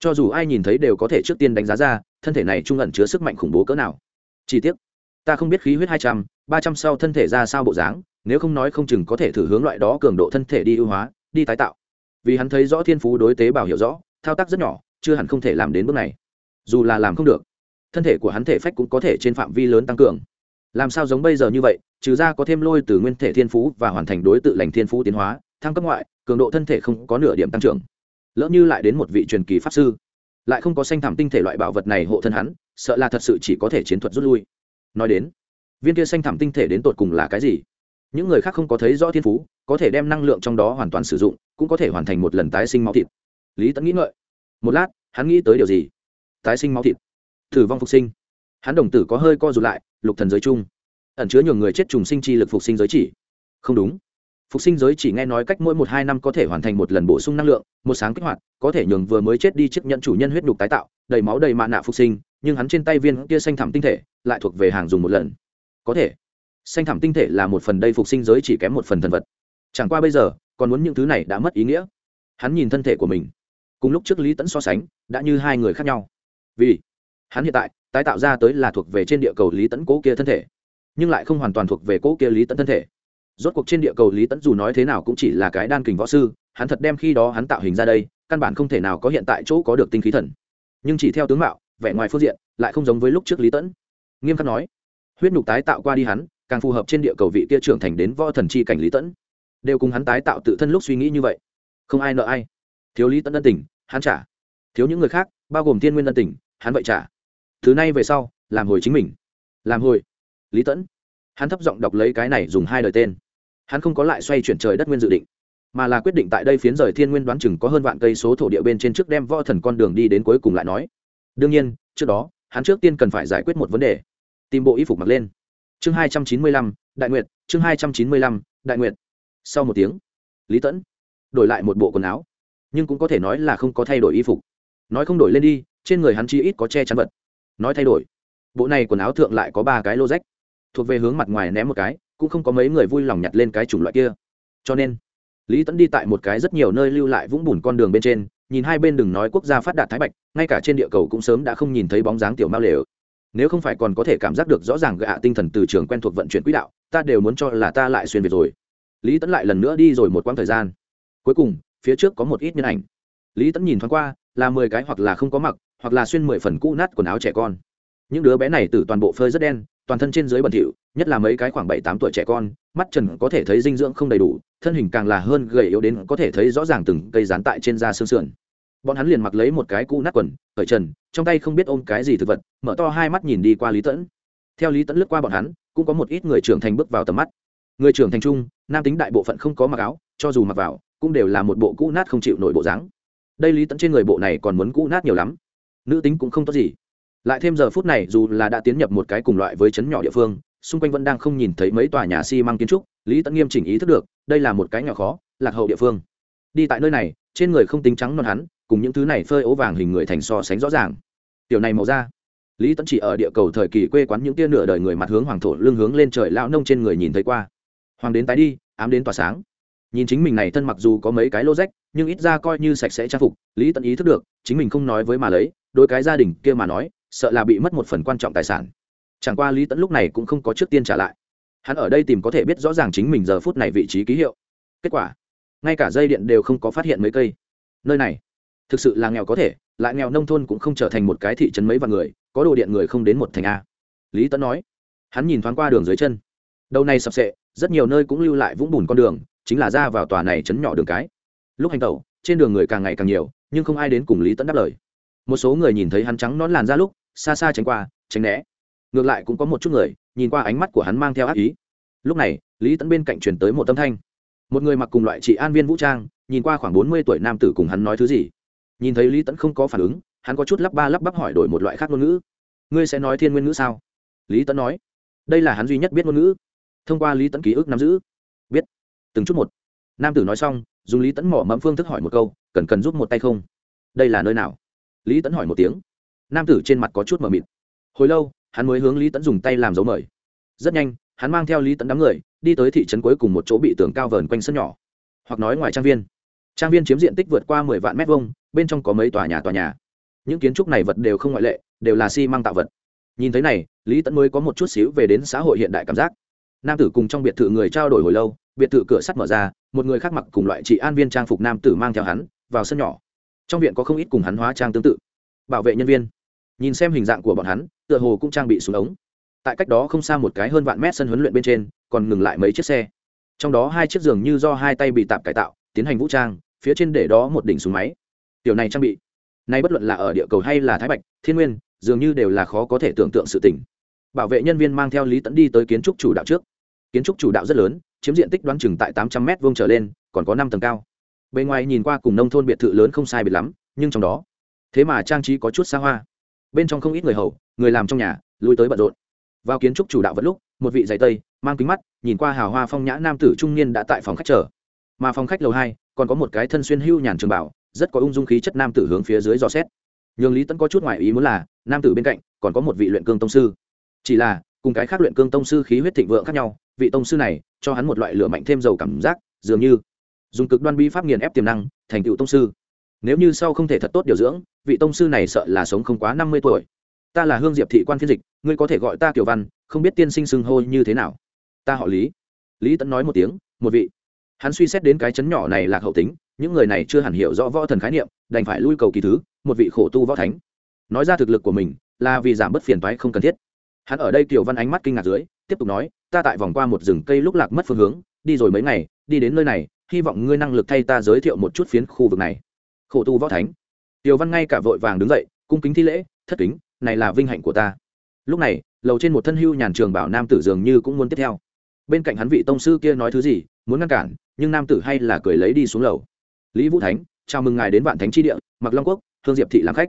Cho dù ai nhìn thấy đều có thể trước tiên đánh giá ra, thân thể này trung ẩn chứa sức mạnh khủng bố cỡ nào. Chi tiết ta không biết khí huyết hai trăm, ba trăm sau thân thể ra sao bộ dáng, nếu không nói không chừng có thể thử hướng loại đó cường độ thân thể đi ưu hóa, đi tái tạo. Vì hắn thấy rõ thiên phú đối tế bào hiểu rõ, thao tác rất nhỏ chưa hẳn không thể làm đến bước này. Dù là làm không được, thân thể của hắn thể phách cũng có thể trên phạm vi lớn tăng cường. Làm sao giống bây giờ như vậy, trừ ra có thêm lôi từ nguyên thể thiên phú và hoàn thành đối tự lành thiên phú tiến hóa, thăng cấp ngoại, cường độ thân thể không có nửa điểm tăng trưởng. Lỡ như lại đến một vị truyền kỳ pháp sư, lại không có xanh thảm tinh thể loại bảo vật này hộ thân hắn, sợ là thật sự chỉ có thể chiến thuật rút lui. Nói đến, viên kia xanh thảm tinh thể đến tột cùng là cái gì? Những người khác không có thấy rõ thiên phú, có thể đem năng lượng trong đó hoàn toàn sử dụng, cũng có thể hoàn thành một lần tái sinh máu thịt. Lý tẫn nghĩ ngợi một lát, hắn nghĩ tới điều gì? Tái sinh máu thịt. Thử vong phục sinh. Hắn đồng tử có hơi co rụt lại, lục thần giới chung ẩn chứa nhiều người chết trùng sinh chi lực phục sinh giới chỉ. Không đúng. Phục sinh giới chỉ nghe nói cách mỗi một hai năm có thể hoàn thành một lần bổ sung năng lượng, một sáng kích hoạt, có thể nhường vừa mới chết đi chiếc nhận chủ nhân huyết đục tái tạo, đầy máu đầy mạ nạ phục sinh, nhưng hắn trên tay viên kia xanh thẳm tinh thể lại thuộc về hàng dùng một lần. Có thể. Xanh thẳm tinh thể là một phần đây phục sinh giới chỉ kém một phần thần vật. Chẳng qua bây giờ, còn muốn những thứ này đã mất ý nghĩa. Hắn nhìn thân thể của mình cùng lúc trước lý tẫn so sánh, đã như hai người khác nhau. Vì hắn hiện tại, tái tạo ra tới là thuộc về trên địa cầu lý tẫn cố kia thân thể, nhưng lại không hoàn toàn thuộc về cố kia lý tẫn thân thể. Rốt cuộc trên địa cầu lý tẫn dù nói thế nào cũng chỉ là cái đan kình võ sư, hắn thật đem khi đó hắn tạo hình ra đây, căn bản không thể nào có hiện tại chỗ có được tinh khí thần. Nhưng chỉ theo tướng mạo, vẻ ngoài phương diện, lại không giống với lúc trước lý tẫn. Nghiêm khắc nói, huyết nhục tái tạo qua đi hắn, càng phù hợp trên địa cầu vị kia trưởng thành đến võ thần chi cảnh lý tẫn. Đều cùng hắn tái tạo tự thân lúc suy nghĩ như vậy. Không ai nợ ai. Thiếu lý tẫn ân tình hắn trả. Thiếu những người khác, bao gồm thiên nguyên ân tình hắn vậy trả. Thứ này về sau, làm hồi chính mình. Làm hồi. Lý tẫn. Hắn thấp giọng đọc lấy cái này dùng hai lời tên. Hắn không có lại xoay chuyển trời đất nguyên dự định, mà là quyết định tại đây phiến rời thiên nguyên đoán chừng có hơn vạn cây số thổ địa bên trên trước đem võ thần con đường đi đến cuối cùng lại nói. Đương nhiên, trước đó, hắn trước tiên cần phải giải quyết một vấn đề. Tìm bộ y phục mặc lên. Chương hai trăm chín mươi lăm, đại nguyệt, chương hai trăm chín mươi lăm, đại nguyệt. Sau một tiếng, lý tẫn đổi lại một bộ quần áo nhưng cũng có thể nói là không có thay đổi y phục. Nói không đổi lên đi, trên người hắn chi ít có che chắn vật. Nói thay đổi. Bộ này quần áo thượng lại có ba cái lô rách thuộc về hướng mặt ngoài ném một cái, cũng không có mấy người vui lòng nhặt lên cái chủng loại kia. Cho nên, lý tẫn đi tại một cái rất nhiều nơi lưu lại vũng bùn con đường bên trên, nhìn hai bên đừng nói quốc gia phát đạt thái bạch, ngay cả trên địa cầu cũng sớm đã không nhìn thấy bóng dáng tiểu mao lều. Nếu không phải còn có thể cảm giác được rõ ràng gạ tinh thần từ trường quen thuộc vận chuyển quỹ đạo, ta đều muốn cho là ta lại xuyên việt rồi. Lý tẫn lại lần nữa đi rồi một quãng thời gian. Cuối cùng phía trước có một ít nhân ảnh. Lý tẫn nhìn thoáng qua, là mười cái hoặc là không có mặc, hoặc là xuyên mười phần cũ nát quần áo trẻ con. Những đứa bé này từ toàn bộ phơi rất đen, toàn thân trên dưới bẩn thỉu, nhất là mấy cái khoảng bảy tám tuổi trẻ con, mắt trần có thể thấy dinh dưỡng không đầy đủ, thân hình càng là hơn gầy yếu đến có thể thấy rõ ràng từng cây rán tại trên da xương sườn. Bọn hắn liền mặc lấy một cái cũ nát quần khởi trần, trong tay không biết ôm cái gì thực vật, mở to hai mắt nhìn đi qua lý tẫn theo lý tẫn lướt qua bọn hắn, cũng có một ít người trưởng thành bước vào tầm mắt. Người trưởng thành trung nam tính đại bộ phận không có mặc áo, cho dù mặc vào cũng đều là một bộ cũ nát không chịu nổi bộ dáng. Đây lý tẫn trên người bộ này còn muốn cũ nát nhiều lắm. Nữ tính cũng không tốt gì. Lại thêm giờ phút này, dù là đã tiến nhập một cái cùng loại với chấn nhỏ địa phương, xung quanh vẫn đang không nhìn thấy mấy tòa nhà xi măng kiến trúc, lý tẫn nghiêm chỉnh ý thức được, đây là một cái nhỏ khó, lạc hậu địa phương. Đi tại nơi này, trên người không tính trắng non hắn, cùng những thứ này phơi ố vàng hình người thành so sánh rõ ràng. Tiểu này màu da. Lý tẫn chỉ ở địa cầu thời kỳ quê quán những tia nửa đời người mặt hướng hoàng thổ lưng hướng lên trời lão nông trên người nhìn thấy qua. Hoàng đến tái đi, ám đến tỏa sáng nhìn chính mình này thân mặc dù có mấy cái lô rách, nhưng ít ra coi như sạch sẽ trang phục, lý Tận ý thức được, chính mình không nói với mà lấy đôi cái gia đình kia mà nói, sợ là bị mất một phần quan trọng tài sản. Chẳng qua lý tẫn lúc này cũng không có trước tiên trả lại. Hắn ở đây tìm có thể biết rõ ràng chính mình giờ phút này vị trí ký hiệu. Kết quả, ngay cả dây điện đều không có phát hiện mấy cây. Nơi này, thực sự là nghèo có thể, lại nghèo nông thôn cũng không trở thành một cái thị trấn mấy vạn người, có đồ điện người không đến một thành a. Lý tẫn nói, hắn nhìn thoáng qua đường dưới chân. Đầu này sập sệ, rất nhiều nơi cũng lưu lại vũng bùn con đường chính là ra vào tòa này chấn nhỏ đường cái. Lúc hành tẩu, trên đường người càng ngày càng nhiều, nhưng không ai đến cùng lý tẫn đáp lời. Một số người nhìn thấy hắn trắng nón làn ra lúc, xa xa tránh qua, tránh né. Ngược lại cũng có một chút người, nhìn qua ánh mắt của hắn mang theo ác ý. Lúc này, lý tẫn bên cạnh truyền tới một tâm thanh. Một người mặc cùng loại chị an viên vũ trang, nhìn qua khoảng bốn mươi tuổi nam tử cùng hắn nói thứ gì. Nhìn thấy lý tẫn không có phản ứng, hắn có chút lắp ba lắp bắp hỏi đổi một loại khác ngôn ngữ. Ngươi sẽ nói thiên nguyên ngữ sao? Lý tẫn nói. Đây là hắn duy nhất biết ngôn ngữ. Thông qua lý tẫn ký ức nắm giữ từng chút một. Nam tử nói xong, dùng lý tẫn mỏ mẫm phương thức hỏi một câu, cần cần giúp một tay không? Đây là nơi nào? Lý tẫn hỏi một tiếng. Nam tử trên mặt có chút mờ mịt. Hồi lâu, hắn mới hướng lý tẫn dùng tay làm dấu mời. Rất nhanh, hắn mang theo lý tẫn đám người, đi tới thị trấn cuối cùng một chỗ bị tường cao vờn quanh sân nhỏ. Hoặc nói ngoài trang viên. Trang viên chiếm diện tích vượt qua mười vạn mét vuông, bên trong có mấy tòa nhà tòa nhà. Những kiến trúc này vật đều không ngoại lệ, đều là xi măng tạo vật. Nhìn thấy này, lý tẫn mới có một chút xíu về đến xã hội hiện đại cảm giác nam tử cùng trong biệt thự người trao đổi hồi lâu, biệt thự cửa sắt mở ra, một người khác mặc cùng loại chị an viên trang phục nam tử mang theo hắn vào sân nhỏ. Trong viện có không ít cùng hắn hóa trang tương tự. Bảo vệ nhân viên. Nhìn xem hình dạng của bọn hắn, tựa hồ cũng trang bị xuống ống. Tại cách đó không xa một cái hơn vạn mét sân huấn luyện bên trên, còn ngừng lại mấy chiếc xe. Trong đó hai chiếc giường như do hai tay bị tạm cải tạo, tiến hành vũ trang, phía trên để đó một đỉnh súng máy. Tiểu này trang bị. Nay bất luận là ở địa cầu hay là thái bạch, thiên nguyên, dường như đều là khó có thể tưởng tượng sự tình. Bảo vệ nhân viên mang theo lý tẫn đi tới kiến trúc chủ đạo trước kiến trúc chủ đạo rất lớn, chiếm diện tích đoán chừng tại tám trăm m vuông trở lên, còn có năm tầng cao. Bề ngoài nhìn qua cùng nông thôn biệt thự lớn không sai biệt lắm, nhưng trong đó, thế mà trang trí có chút xa hoa. Bên trong không ít người hầu, người làm trong nhà, lui tới bận rộn. Vào kiến trúc chủ đạo vẫn lúc, một vị giày tây, mang kính mắt, nhìn qua hào hoa phong nhã nam tử trung niên đã tại phòng khách chờ. Mà phòng khách lầu hai, còn có một cái thân xuyên hưu nhàn trường bảo, rất có ung dung khí chất nam tử hướng phía dưới dò xét. Nhường lý tẫn có chút ngoại ý muốn là, nam tử bên cạnh còn có một vị luyện cương tông sư. Chỉ là cùng cái khác luyện cương tông sư khí huyết thịnh vượng khác nhau, vị tông sư này cho hắn một loại lửa mạnh thêm dầu cảm giác, dường như dùng cực đoan bi pháp nghiền ép tiềm năng, thành tựu tông sư. Nếu như sau không thể thật tốt điều dưỡng, vị tông sư này sợ là sống không quá năm mươi tuổi. Ta là hương diệp thị quan phiên dịch, ngươi có thể gọi ta kiểu văn, không biết tiên sinh xưng hô như thế nào. Ta họ lý. Lý tẫn nói một tiếng, một vị. Hắn suy xét đến cái chấn nhỏ này là hậu tính, những người này chưa hẳn hiểu rõ võ thần khái niệm, đành phải lui cầu kỳ thứ, một vị khổ tu võ thánh. Nói ra thực lực của mình là vì giảm bớt phiền toái không cần thiết hắn ở đây kiều văn ánh mắt kinh ngạc dưới, tiếp tục nói, ta tại vòng qua một rừng cây lúc lạc mất phương hướng, đi rồi mấy ngày, đi đến nơi này, hy vọng ngươi năng lực thay ta giới thiệu một chút phiến khu vực này. Khổ tu võ thánh. Kiều văn ngay cả vội vàng đứng dậy, cung kính thi lễ, thất kính, này là vinh hạnh của ta. Lúc này, lầu trên một thân hưu nhàn trường bảo nam tử dường như cũng muốn tiếp theo. Bên cạnh hắn vị tông sư kia nói thứ gì, muốn ngăn cản, nhưng nam tử hay là cười lấy đi xuống lầu. Lý vũ thánh, chào mừng ngài đến vạn thánh tri địa mặc long quốc thương diệp thị làm khách.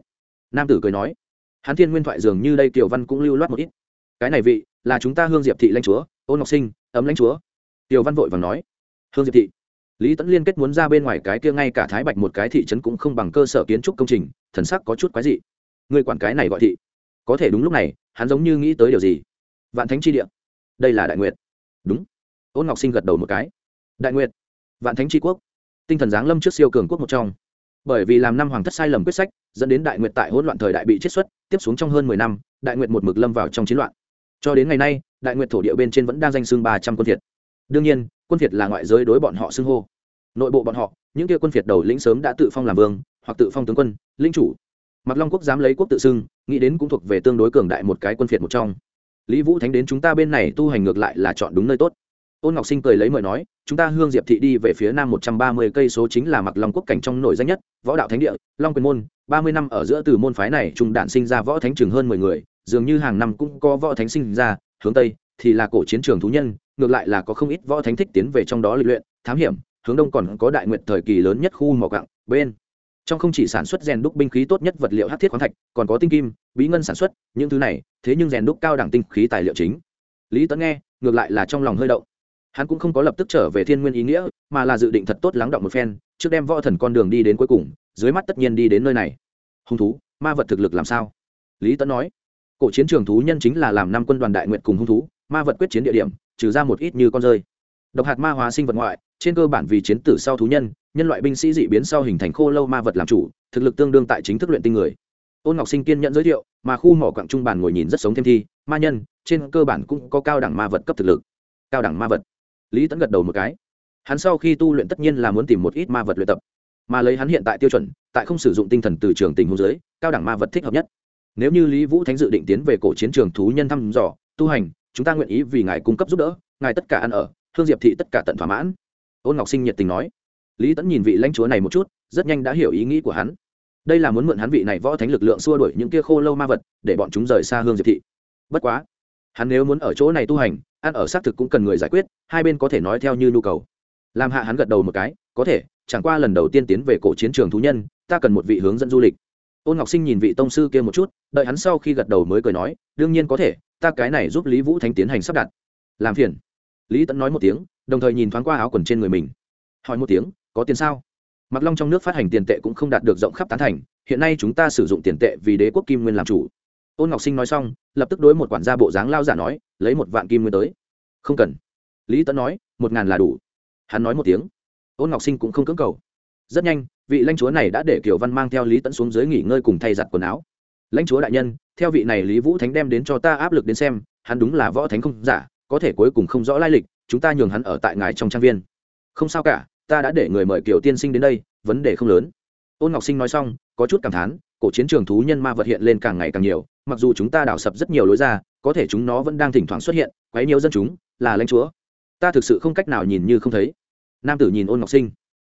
Nam tử cười nói. Hắn thiên nguyên thoại dường như đây tiểu văn cũng lưu loát một ít cái này vị, là chúng ta hương diệp thị lãnh chúa, ôn ngọc sinh, ấm lãnh chúa. Tiểu văn vội và nói, hương diệp thị, lý tẫn liên kết muốn ra bên ngoài cái kia ngay cả thái bạch một cái thị trấn cũng không bằng cơ sở kiến trúc công trình, thần sắc có chút quái dị. Người quản cái này gọi thị. Có thể đúng lúc này, hắn giống như nghĩ tới điều gì? Vạn thánh chi địa. Đây là đại nguyệt. Đúng. Ôn ngọc sinh gật đầu một cái. Đại nguyệt, vạn thánh tri quốc. Tinh thần giáng lâm trước siêu cường quốc một trong. Bởi vì làm năm hoàng thất sai lầm quyết sách, dẫn đến đại nguyệt tại hỗn loạn thời đại bị chết xuất, tiếp xuống trong hơn mười năm, đại nguyệt một mực lâm vào trong chiến loạn cho đến ngày nay, đại nguyệt thổ địa bên trên vẫn đang danh xưng ba trăm quân thiệt đương nhiên, quân thiệt là ngoại giới đối bọn họ xưng hô. Nội bộ bọn họ, những kia quân phiệt đầu lĩnh sớm đã tự phong làm vương, hoặc tự phong tướng quân, lĩnh chủ. Mặc long quốc dám lấy quốc tự xưng, nghĩ đến cũng thuộc về tương đối cường đại một cái quân phiệt một trong. Lý vũ thánh đến chúng ta bên này tu hành ngược lại là chọn đúng nơi tốt ôn ngọc sinh cười lấy mời nói, chúng ta hương diệp thị đi về phía nam một trăm ba mươi cây số chính là mặc long quốc cảnh trong nổi danh nhất, võ đạo thánh địa, long quyền môn. Ba mươi năm ở giữa từ môn phái này trung đạn sinh ra võ thánh chừng hơn mười người, dường như hàng năm cũng có võ thánh sinh ra, hướng tây thì là cổ chiến trường thú nhân, ngược lại là có không ít võ thánh thích tiến về trong đó lịch luyện, thám hiểm, hướng đông còn có đại nguyện thời kỳ lớn nhất khu mỏ cặng bên trong không chỉ sản xuất rèn đúc binh khí tốt nhất vật liệu hát thiết khoáng thạch, còn có tinh kim, bí ngân sản xuất, những thứ này, thế nhưng rèn đúc cao đẳng tinh khí tài liệu chính. Lý tấn nghe, ngược lại là trong lòng hơi động hắn cũng không có lập tức trở về thiên nguyên ý nghĩa, mà là dự định thật tốt lắng động một phen, trước đem võ thần con đường đi đến cuối cùng, dưới mắt tất nhiên đi đến nơi này. Hung thú, ma vật thực lực làm sao? Lý tấn nói. Cổ chiến trường thú nhân chính là làm năm quân đoàn đại nguyện cùng hung thú, ma vật quyết chiến địa điểm, trừ ra một ít như con rơi. Độc hạt ma hóa sinh vật ngoại, trên cơ bản vì chiến tử sau thú nhân nhân loại binh sĩ dị biến sau hình thành khô lâu ma vật làm chủ, thực lực tương đương tại chính thức luyện tinh người. Ôn ngọc sinh kiên nhận giới thiệu, mà khu mỏ quặng trung bàn ngồi nhìn rất sống thêm thi, ma nhân, trên cơ bản cũng có cao đẳng ma vật cấp thực lực. Cao đẳng ma vật lý tẫn gật đầu một cái. Hắn sau khi tu luyện tất nhiên là muốn tìm một ít ma vật luyện tập, mà lấy hắn hiện tại tiêu chuẩn, tại không sử dụng tinh thần từ trường tình hôn giới cao đẳng ma vật thích hợp nhất. Nếu như lý vũ thánh dự định tiến về cổ chiến trường thú nhân thăm dò, tu hành, chúng ta nguyện ý vì ngài cung cấp giúp đỡ, ngài tất cả ăn ở thương diệp thị tất cả tận thỏa mãn. Ôn ngọc sinh nhiệt tình nói. Lý tẫn nhìn vị lãnh chúa này một chút, rất nhanh đã hiểu ý nghĩ của hắn. Đây là muốn mượn hắn vị này võ thánh lực lượng xua đuổi những kia khô lâu ma vật, để bọn chúng rời xa hương diệp thị. Bất quá, hắn nếu muốn ở chỗ này tu hành ăn ở xác thực cũng cần người giải quyết, hai bên có thể nói theo như nhu cầu. Làm hạ hắn gật đầu một cái, có thể, chẳng qua lần đầu tiên tiến về cổ chiến trường thú nhân, ta cần một vị hướng dẫn du lịch. Ôn ngọc sinh nhìn vị tông sư kia một chút, đợi hắn sau khi gật đầu mới cười nói, đương nhiên có thể, ta cái này giúp lý vũ thánh tiến hành sắp đặt. Làm phiền. Lý tẫn nói một tiếng, đồng thời nhìn thoáng qua áo quần trên người mình. Hỏi một tiếng, có tiền sao? Mặc long trong nước phát hành tiền tệ cũng không đạt được rộng khắp tán thành, hiện nay chúng ta sử dụng tiền tệ vì đế quốc kim nguyên làm chủ ôn ngọc sinh nói xong, lập tức đối một quản gia bộ dáng lao giả nói, lấy một vạn kim nguyên tới. Không cần. Lý tấn nói, một ngàn là đủ. Hắn nói một tiếng. Ôn ngọc sinh cũng không cưỡng cầu. Rất nhanh, vị lãnh chúa này đã để kiều văn mang theo lý tấn xuống dưới nghỉ ngơi cùng thay giặt quần áo. Lãnh chúa đại nhân, theo vị này lý vũ thánh đem đến cho ta áp lực đến xem, hắn đúng là võ thánh không giả, có thể cuối cùng không rõ lai lịch, chúng ta nhường hắn ở tại ngài trong trang viên. Không sao cả, ta đã để người mời Kiều tiên sinh đến đây, vấn đề không lớn. Ôn ngọc sinh nói xong, có chút cảm thán cổ chiến trường thú nhân ma vật hiện lên càng ngày càng nhiều, mặc dù chúng ta đào sập rất nhiều lối ra, có thể chúng nó vẫn đang thỉnh thoảng xuất hiện, quấy nhiều dân chúng, là lãnh chúa. Ta thực sự không cách nào nhìn như không thấy. Nam tử nhìn ôn ngọc sinh.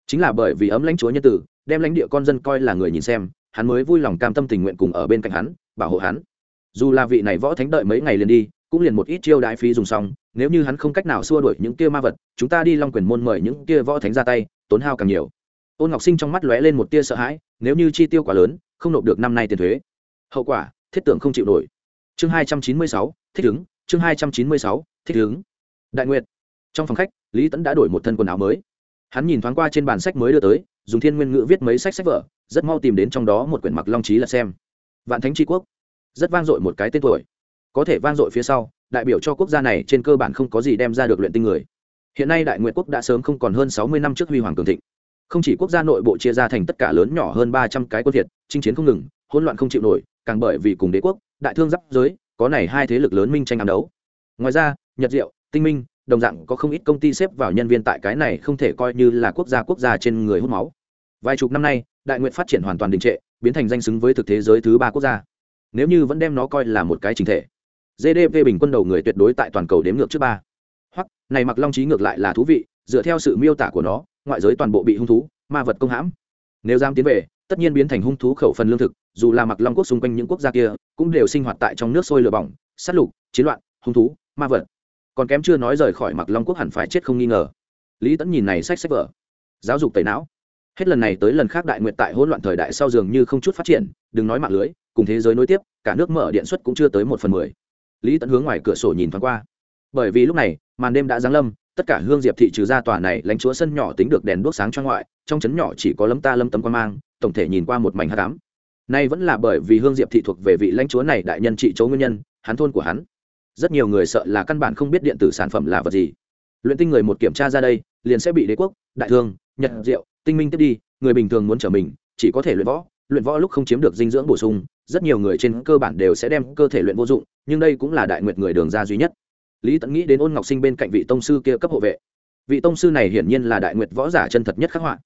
Chính là bởi vì ấm lãnh chúa nhân tử, đem lãnh địa con dân coi là người nhìn xem, hắn mới vui lòng cam tâm tình nguyện cùng ở bên cạnh hắn, bảo hộ hắn. Dù là vị này võ thánh đợi mấy ngày liền đi, cũng liền một ít chiêu đại phí dùng xong, nếu như hắn không cách nào xua đuổi những kia ma vật, chúng ta đi long quyền môn mời những kia võ thánh ra tay, tốn hao càng nhiều. Ôn ngọc sinh trong mắt lóe lên một tia sợ hãi, nếu như chi tiêu quá lớn không nộp được năm nay tiền thuế. Hậu quả, thiết tưởng không chịu nổi. Chương hai trăm chín mươi sáu, thích ứng. Chương hai trăm chín mươi sáu, thích ứng. Đại nguyệt. Trong phòng khách, lý tẫn đã đổi một thân quần áo mới. Hắn nhìn thoáng qua trên bản sách mới đưa tới, dùng thiên nguyên ngữ viết mấy sách sách vở, rất mau tìm đến trong đó một quyển mặc long trí là xem. Vạn thánh tri quốc. Rất vang dội một cái tên tuổi. Có thể vang dội phía sau, đại biểu cho quốc gia này trên cơ bản không có gì đem ra được luyện tinh người. Hiện nay đại nguyện quốc đã sớm không còn hơn sáu mươi năm trước huy hoàng cường thịnh. Không chỉ quốc gia nội bộ chia ra thành tất cả lớn nhỏ hơn ba trăm cái quân thiệt chinh chiến không ngừng, hỗn loạn không chịu nổi, càng bởi vì cùng đế quốc, đại thương giáp giới, có này hai thế lực lớn minh tranh ám đấu. Ngoài ra, nhật diệu, tinh minh, đồng dạng có không ít công ty xếp vào nhân viên tại cái này không thể coi như là quốc gia quốc gia trên người hút máu. Vài chục năm nay, đại nguyện phát triển hoàn toàn đình trệ, biến thành danh xứng với thực thế giới thứ ba quốc gia. Nếu như vẫn đem nó coi là một cái chính thể gdp bình quân đầu người tuyệt đối tại toàn cầu đếm ngược trước ba. Hoặc, này mặc long trí ngược lại là thú vị, dựa theo sự miêu tả của nó, ngoại giới toàn bộ bị hung thú, ma vật công hãm. Nếu dám tiến về tất nhiên biến thành hung thú khẩu phần lương thực, dù là mặc long quốc xung quanh những quốc gia kia cũng đều sinh hoạt tại trong nước sôi lửa bỏng, sát lục, chiến loạn, hung thú, ma vật. Còn kém chưa nói rời khỏi mặc long quốc hẳn phải chết không nghi ngờ. Lý tẫn nhìn này sách sách vở. Giáo dục tẩy não. Hết lần này tới lần khác đại nguyện tại hỗn loạn thời đại sau dường như không chút phát triển, đừng nói mạng lưới, cùng thế giới nối tiếp, cả nước mở điện suất cũng chưa tới một phần mười. Lý tẫn hướng ngoài cửa sổ nhìn thoáng qua. Bởi vì lúc này, màn đêm đã giáng lâm, tất cả hương diệp thị trừ ra tòa này lánh chúa sân nhỏ tính được đèn đuốc sáng cho ngoại, trong trấn nhỏ chỉ có lấm ta lâm tấm quan mang tổng thể nhìn qua một mảnh hát cám nay vẫn là bởi vì hương diệp thị thuộc về vị lãnh chúa này đại nhân trị chỗ nguyên nhân, hắn thôn của hắn. Rất nhiều người sợ là căn bản không biết điện tử sản phẩm là vật gì. Luyện tinh người một kiểm tra ra đây, liền sẽ bị đế quốc, đại thương, nhật, diệu, tinh minh tiếp đi, người bình thường muốn trở mình, chỉ có thể luyện võ. Luyện võ lúc không chiếm được dinh dưỡng bổ sung, rất nhiều người trên cơ bản đều sẽ đem cơ thể luyện vô dụng, nhưng đây cũng là đại nguyệt người đường ra duy nhất. Lý tẫn nghĩ đến ôn ngọc sinh bên cạnh vị tông sư kia cấp hộ vệ. Vị tông sư này hiển nhiên là đại nguyệt võ giả chân thật nhất khắc họa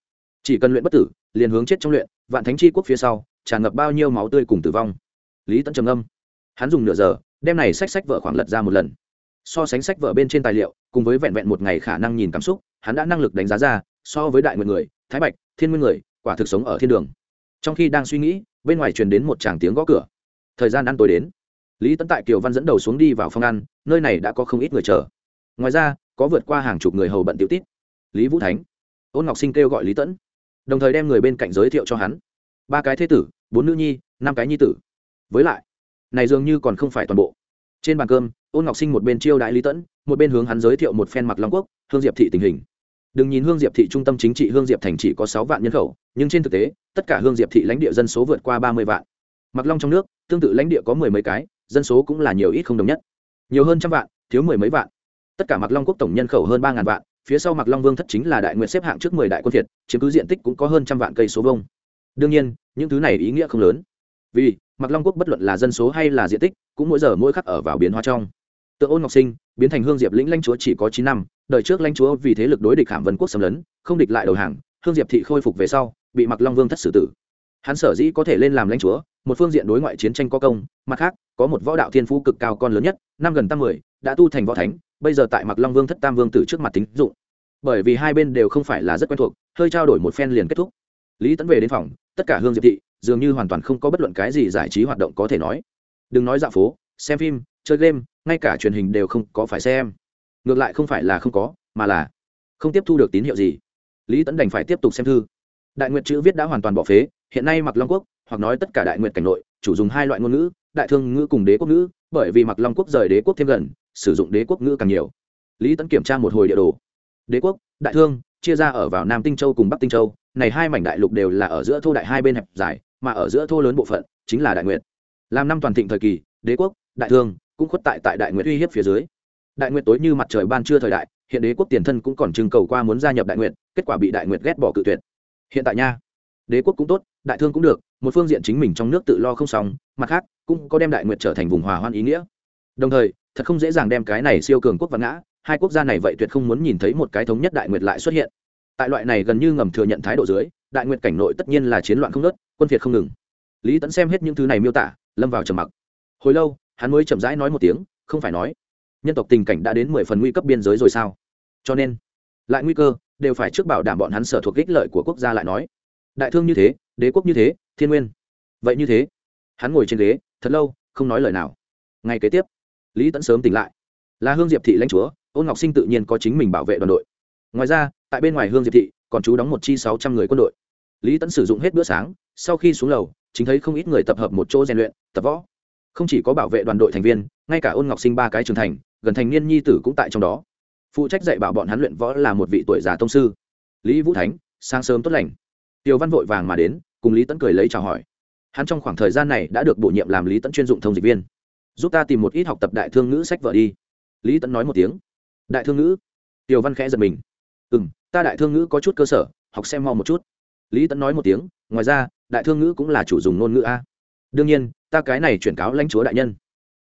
chỉ cần luyện bất tử, liền hướng chết trong luyện, vạn thánh chi quốc phía sau, tràn ngập bao nhiêu máu tươi cùng tử vong. Lý tẫn trầm âm hắn dùng nửa giờ, đem này sách sách vợ khoảng lật ra một lần. So sánh sách vợ bên trên tài liệu, cùng với vẹn vẹn một ngày khả năng nhìn cảm xúc, hắn đã năng lực đánh giá ra, so với đại nguyện người, thái bạch, thiên nguyên người, quả thực sống ở thiên đường. Trong khi đang suy nghĩ, bên ngoài truyền đến một tràng tiếng gõ cửa. Thời gian ăn tối đến. Lý tấn tại kiều văn dẫn đầu xuống đi vào phòng ăn, nơi này đã có không ít người chờ. Ngoài ra, có vượt qua hàng chục người hầu bận tiểu tít lý vũ thánh. Ôn ngọc sinh kêu gọi lý tẫn đồng thời đem người bên cạnh giới thiệu cho hắn. Ba cái thế tử, bốn nữ nhi, năm cái nhi tử. Với lại, này dường như còn không phải toàn bộ. Trên bàn cơm, ôn ngọc sinh một bên chiêu đại lý tẫn, một bên hướng hắn giới thiệu một phen mặc long quốc, hương diệp thị tình hình. Đừng nhìn hương diệp thị trung tâm chính trị hương diệp thành chỉ có sáu vạn nhân khẩu, nhưng trên thực tế, tất cả hương diệp thị lãnh địa dân số vượt qua ba mươi vạn. Mặc long trong nước, tương tự lãnh địa có mười mấy cái, dân số cũng là nhiều ít không đồng nhất. Nhiều hơn trăm vạn, thiếu mười mấy vạn. Tất cả mặc long quốc tổng nhân khẩu hơn ba ngàn vạn phía sau mặc long vương thất chính là đại nguyện xếp hạng trước mười đại quân thiệt, chiếm cứ diện tích cũng có hơn trăm vạn cây số vông đương nhiên, những thứ này ý nghĩa không lớn. Vì mặc long quốc bất luận là dân số hay là diện tích, cũng mỗi giờ mỗi khắc ở vào biến hóa trong. Tượng ôn ngọc sinh, biến thành hương diệp lĩnh lãnh chúa chỉ có chín năm, đời trước lãnh chúa vì thế lực đối địch hàm vân quốc xâm lấn, không địch lại đầu hàng, hương diệp thị khôi phục về sau, bị mặc long vương thất xử tử. Hắn sở dĩ có thể lên làm lãnh chúa, một phương diện đối ngoại chiến tranh có công, mặt khác, có một võ đạo thiên phú cực cao con lớn nhất, năm gần tam mười, đã tu thành võ thánh bây giờ tại mặc long vương thất tam vương tử trước mặt tính dụng. Bởi vì hai bên đều không phải là rất quen thuộc, hơi trao đổi một phen liền kết thúc. Lý tấn về đến phòng, tất cả hương diệp thị dường như hoàn toàn không có bất luận cái gì giải trí hoạt động có thể nói. Đừng nói dạo phố, xem phim, chơi game, ngay cả truyền hình đều không có phải xem. Ngược lại không phải là không có, mà là không tiếp thu được tín hiệu gì. Lý tấn đành phải tiếp tục xem thư. Đại nguyện chữ viết đã hoàn toàn bỏ phế, hiện nay mặc long quốc, hoặc nói tất cả đại nguyện cảnh nội, chủ dùng hai loại ngôn ngữ, đại thương ngữ cùng đế quốc ngữ, bởi vì mặc long quốc rời đế quốc thêm gần sử dụng đế quốc ngữ càng nhiều. Lý tấn kiểm tra một hồi địa đồ. Đế quốc, đại thương, chia ra ở vào nam tinh châu cùng bắc tinh châu. Này hai mảnh đại lục đều là ở giữa thô đại hai bên hẹp dài, mà ở giữa thô lớn bộ phận chính là đại nguyện làm năm toàn thịnh thời kỳ, đế quốc, đại thương cũng khuất tại tại đại nguyện uy hiếp phía dưới. Đại nguyện tối như mặt trời ban trưa thời đại, hiện đế quốc tiền thân cũng còn trưng cầu qua muốn gia nhập đại nguyện kết quả bị đại nguyện ghét bỏ cự tuyệt. Hiện tại nha, đế quốc cũng tốt, đại thương cũng được, một phương diện chính mình trong nước tự lo không xong, mặt khác, cũng có đem đại nguyện trở thành vùng hòa hoan ý nghĩa đồng thời, thật không dễ dàng đem cái này siêu cường quốc văn ngã, hai quốc gia này vậy tuyệt không muốn nhìn thấy một cái thống nhất đại nguyệt lại xuất hiện. Tại loại này gần như ngầm thừa nhận thái độ dưới, đại nguyệt cảnh nội tất nhiên là chiến loạn không nớt quân việt không ngừng. Lý tẫn xem hết những thứ này miêu tả, lâm vào trầm mặc. Hồi lâu, hắn mới chậm rãi nói một tiếng, không phải nói. Nhân tộc tình cảnh đã đến mười phần nguy cấp biên giới rồi sao? Cho nên, lại nguy cơ, đều phải trước bảo đảm bọn hắn sở thuộc ích lợi của quốc gia lại nói. Đại thương như thế, đế quốc như thế, thiên nguyên. Vậy như thế. Hắn ngồi trên ghế, thật lâu, không nói lời nào. Ngay kế tiếp lý tẫn sớm tỉnh lại. Là hương diệp thị lãnh chúa, ôn ngọc sinh tự nhiên có chính mình bảo vệ đoàn đội. Ngoài ra, tại bên ngoài hương diệp thị còn chú đóng một chi sáu trăm người quân đội. Lý tẫn sử dụng hết bữa sáng, sau khi xuống lầu, chính thấy không ít người tập hợp một chỗ rèn luyện, tập võ. Không chỉ có bảo vệ đoàn đội thành viên, ngay cả ôn ngọc sinh ba cái trưởng thành, gần thành niên nhi tử cũng tại trong đó. Phụ trách dạy bảo bọn hắn luyện võ là một vị tuổi già tông sư. Lý vũ thánh, sáng sớm tốt lành. Tiều văn vội vàng mà đến, cùng lý tẫn cười lấy chào hỏi. Hắn trong khoảng thời gian này đã được bổ nhiệm làm lý tẫn chuyên dụng thông dịch viên giúp ta tìm một ít học tập đại thương ngữ sách vở đi. Lý tẫn nói một tiếng. Đại thương ngữ? Tiểu văn khẽ giật mình. Ừ m ta đại thương ngữ có chút cơ sở, học xem mau một chút. Lý tẫn nói một tiếng. Ngoài ra, đại thương ngữ cũng là chủ dùng ngôn ngữ a. Đương nhiên, ta cái này chuyển cáo lãnh chúa đại nhân.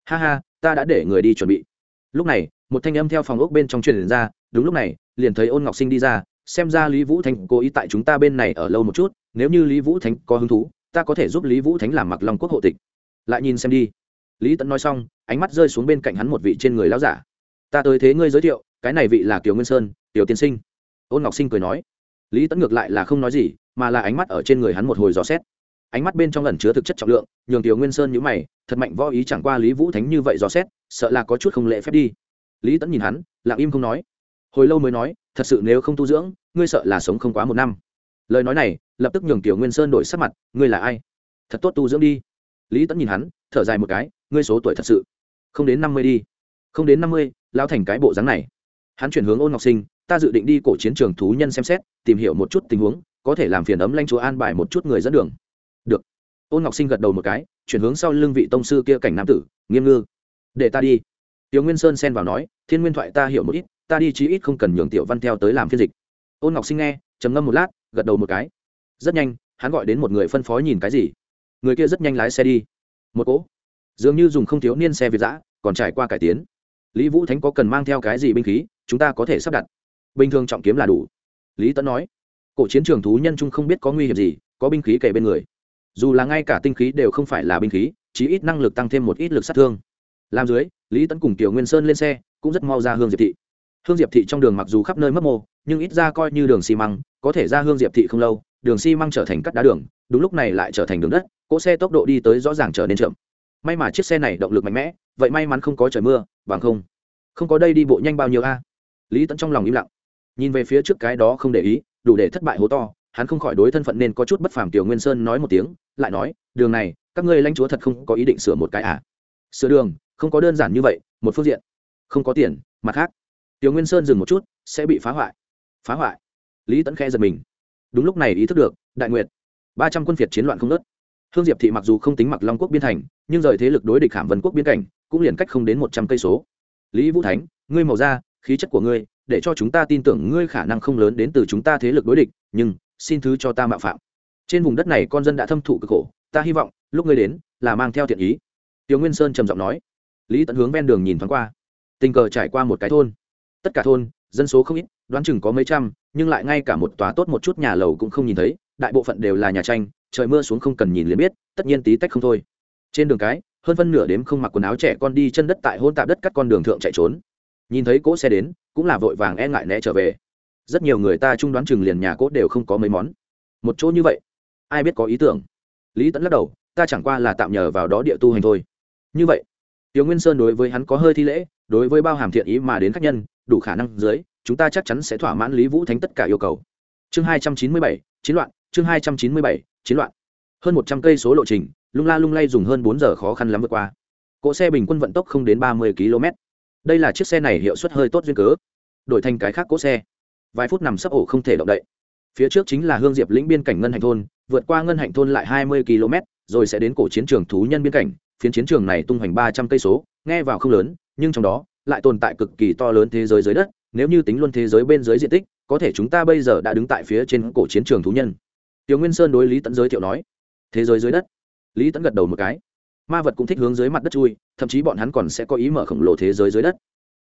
Ha ha, ta đã để người đi chuẩn bị. Lúc này, một thanh âm theo phòng ốc bên trong truyền ra. Đúng lúc này, liền thấy ôn ngọc sinh đi ra. Xem ra lý vũ thánh cố ý tại chúng ta bên này ở lâu một chút. Nếu như lý vũ thánh có hứng thú, ta có thể giúp lý vũ thánh làm mặc lòng quốc hộ tịch. Lại nhìn xem đi lý tẫn nói xong, ánh mắt rơi xuống bên cạnh hắn một vị trên người lão giả. Ta tới thế ngươi giới thiệu, cái này vị là kiều nguyên sơn tiểu tiên sinh. Ôn ngọc sinh cười nói. Lý tẫn ngược lại là không nói gì, mà là ánh mắt ở trên người hắn một hồi dò xét. Ánh mắt bên trong lần chứa thực chất trọng lượng, nhường tiểu nguyên sơn nhữ mày, thật mạnh võ ý chẳng qua lý vũ thánh như vậy dò xét, sợ là có chút không lễ phép đi. Lý tẫn nhìn hắn, lặng im không nói. Hồi lâu mới nói, thật sự nếu không tu dưỡng, ngươi sợ là sống không quá một năm. Lời nói này, lập tức nhường tiểu nguyên sơn đổi sắc mặt, ngươi là ai? Thật tốt tu dưỡng đi. Lý tẫn nhìn hắn, thở dài một cái ngươi số tuổi thật sự. Không đến năm mươi đi. Không đến năm mươi lao thành cái bộ dáng này. Hắn chuyển hướng ôn ngọc sinh, ta dự định đi cổ chiến trường thú nhân xem xét, tìm hiểu một chút tình huống, có thể làm phiền ấm lanh chúa an bài một chút người dẫn đường. Được. Ôn ngọc sinh gật đầu một cái, chuyển hướng sau lưng vị tông sư kia cảnh nam tử, nghiêm ngư. Để ta đi. Tiểu nguyên sơn xen vào nói, thiên nguyên thoại ta hiểu một ít, ta đi chí ít không cần nhường tiểu văn theo tới làm phiên dịch. Ôn ngọc sinh nghe, trầm ngâm một lát, gật đầu một cái. Rất nhanh, hắn gọi đến một người phân phó nhìn cái gì. Người kia rất nhanh lái xe đi. Một cỗ dường như dùng không thiếu niên xe việt giã, còn trải qua cải tiến. Lý vũ thánh có cần mang theo cái gì binh khí, chúng ta có thể sắp đặt. Bình thường trọng kiếm là đủ. Lý tấn nói. Cổ chiến trường thú nhân trung không biết có nguy hiểm gì, có binh khí kể bên người. Dù là ngay cả tinh khí đều không phải là binh khí chỉ ít năng lực tăng thêm một ít lực sát thương. Làm dưới, lý tấn cùng tiểu nguyên sơn lên xe, cũng rất mau ra hương diệp thị. Hương diệp thị trong đường mặc dù khắp nơi mất mô, nhưng ít ra coi như đường xi măng, có thể ra hương diệp thị không lâu, đường xi măng trở thành cắt đá đường, đúng lúc này lại trở thành đường đất, cỗ xe tốc độ đi tới rõ ràng trở nên chậm may mà chiếc xe này động lực mạnh mẽ, vậy may mắn không có trời mưa, bằng không không có đây đi bộ nhanh bao nhiêu a? Lý tẫn trong lòng im lặng. Nhìn về phía trước cái đó không để ý, đủ để thất bại hố to, hắn không khỏi đối thân phận nên có chút bất phàm tiểu nguyên sơn nói một tiếng, lại nói, đường này, các ngươi lãnh chúa thật không có ý định sửa một cái à? Sửa đường, không có đơn giản như vậy, một phương diện, không có tiền, mặt khác. Tiểu nguyên sơn dừng một chút, sẽ bị phá hoại. Phá hoại? Lý tẫn khe giật mình. Đúng lúc này ý thức được, đại nguyệt, ba trăm quân phiệt chiến loạn không nớt hương diệp thị mặc dù không tính mặc long quốc biên thành, nhưng rời thế lực đối địch hàm vân quốc biên cảnh, cũng liền cách không đến một trăm cây số. Lý vũ thánh, ngươi màu da, khí chất của ngươi, để cho chúng ta tin tưởng ngươi khả năng không lớn đến từ chúng ta thế lực đối địch, nhưng, xin thứ cho ta mạo phạm. Trên vùng đất này con dân đã thâm thụ cực khổ, ta hy vọng, lúc ngươi đến, là mang theo thiện ý. Tiêu nguyên sơn trầm giọng nói. Lý tận hướng ven đường nhìn thoáng qua. Tình cờ trải qua một cái thôn. Tất cả thôn, dân số không ít, đoán chừng có mấy trăm, nhưng lại ngay cả một tòa tốt một chút nhà lầu cũng không nhìn thấy, đại bộ phận đều là nhà tranh trời mưa xuống không cần nhìn liền biết, tất nhiên tí tách không thôi. Trên đường cái, hơn phân nửa đếm không mặc quần áo trẻ con đi chân đất tại hôn tạp đất cắt con đường thượng chạy trốn. Nhìn thấy cỗ xe đến, cũng là vội vàng e ngại né trở về. Rất nhiều người ta trung đoán chừng liền nhà cốt đều không có mấy món. Một chỗ như vậy, ai biết có ý tưởng? Lý tẫn lắc đầu, ta chẳng qua là tạm nhờ vào đó địa tu hành thôi. Như vậy, tiểu nguyên sơn đối với hắn có hơi thi lễ, đối với bao hàm thiện ý mà đến khách nhân, đủ khả năng dưới, chúng ta chắc chắn sẽ thỏa mãn lý vũ thánh tất cả yêu cầu. Chương hai trăm chín mươi bảy, chiến loạn, chương hai trăm chín mươi bảy chiến loạn. Hơn một trăm cây số lộ trình, lung la lung lay dùng hơn bốn giờ khó khăn lắm vượt qua. Cỗ xe bình quân vận tốc không đến ba mươi km. Đây là chiếc xe này hiệu suất hơi tốt duyên cớ. Đổi thành cái khác cỗ xe. Vài phút nằm sấp ổ không thể động đậy. Phía trước chính là hương diệp lĩnh biên cảnh ngân hạnh thôn, vượt qua ngân hạnh thôn lại hai mươi km, rồi sẽ đến cổ chiến trường thú nhân biên cảnh. Phiến chiến trường này tung hoành ba trăm cây số, nghe vào không lớn, nhưng trong đó lại tồn tại cực kỳ to lớn thế giới dưới đất. Nếu như tính luôn thế giới bên dưới diện tích, có thể chúng ta bây giờ đã đứng tại phía trên cổ chiến trường thú nhân tiểu nguyên sơn đối lý tẫn giới thiệu nói, thế giới dưới đất. Lý tẫn gật đầu một cái. Ma vật cũng thích hướng dưới mặt đất chui, thậm chí bọn hắn còn sẽ có ý mở khổng lồ thế giới dưới đất.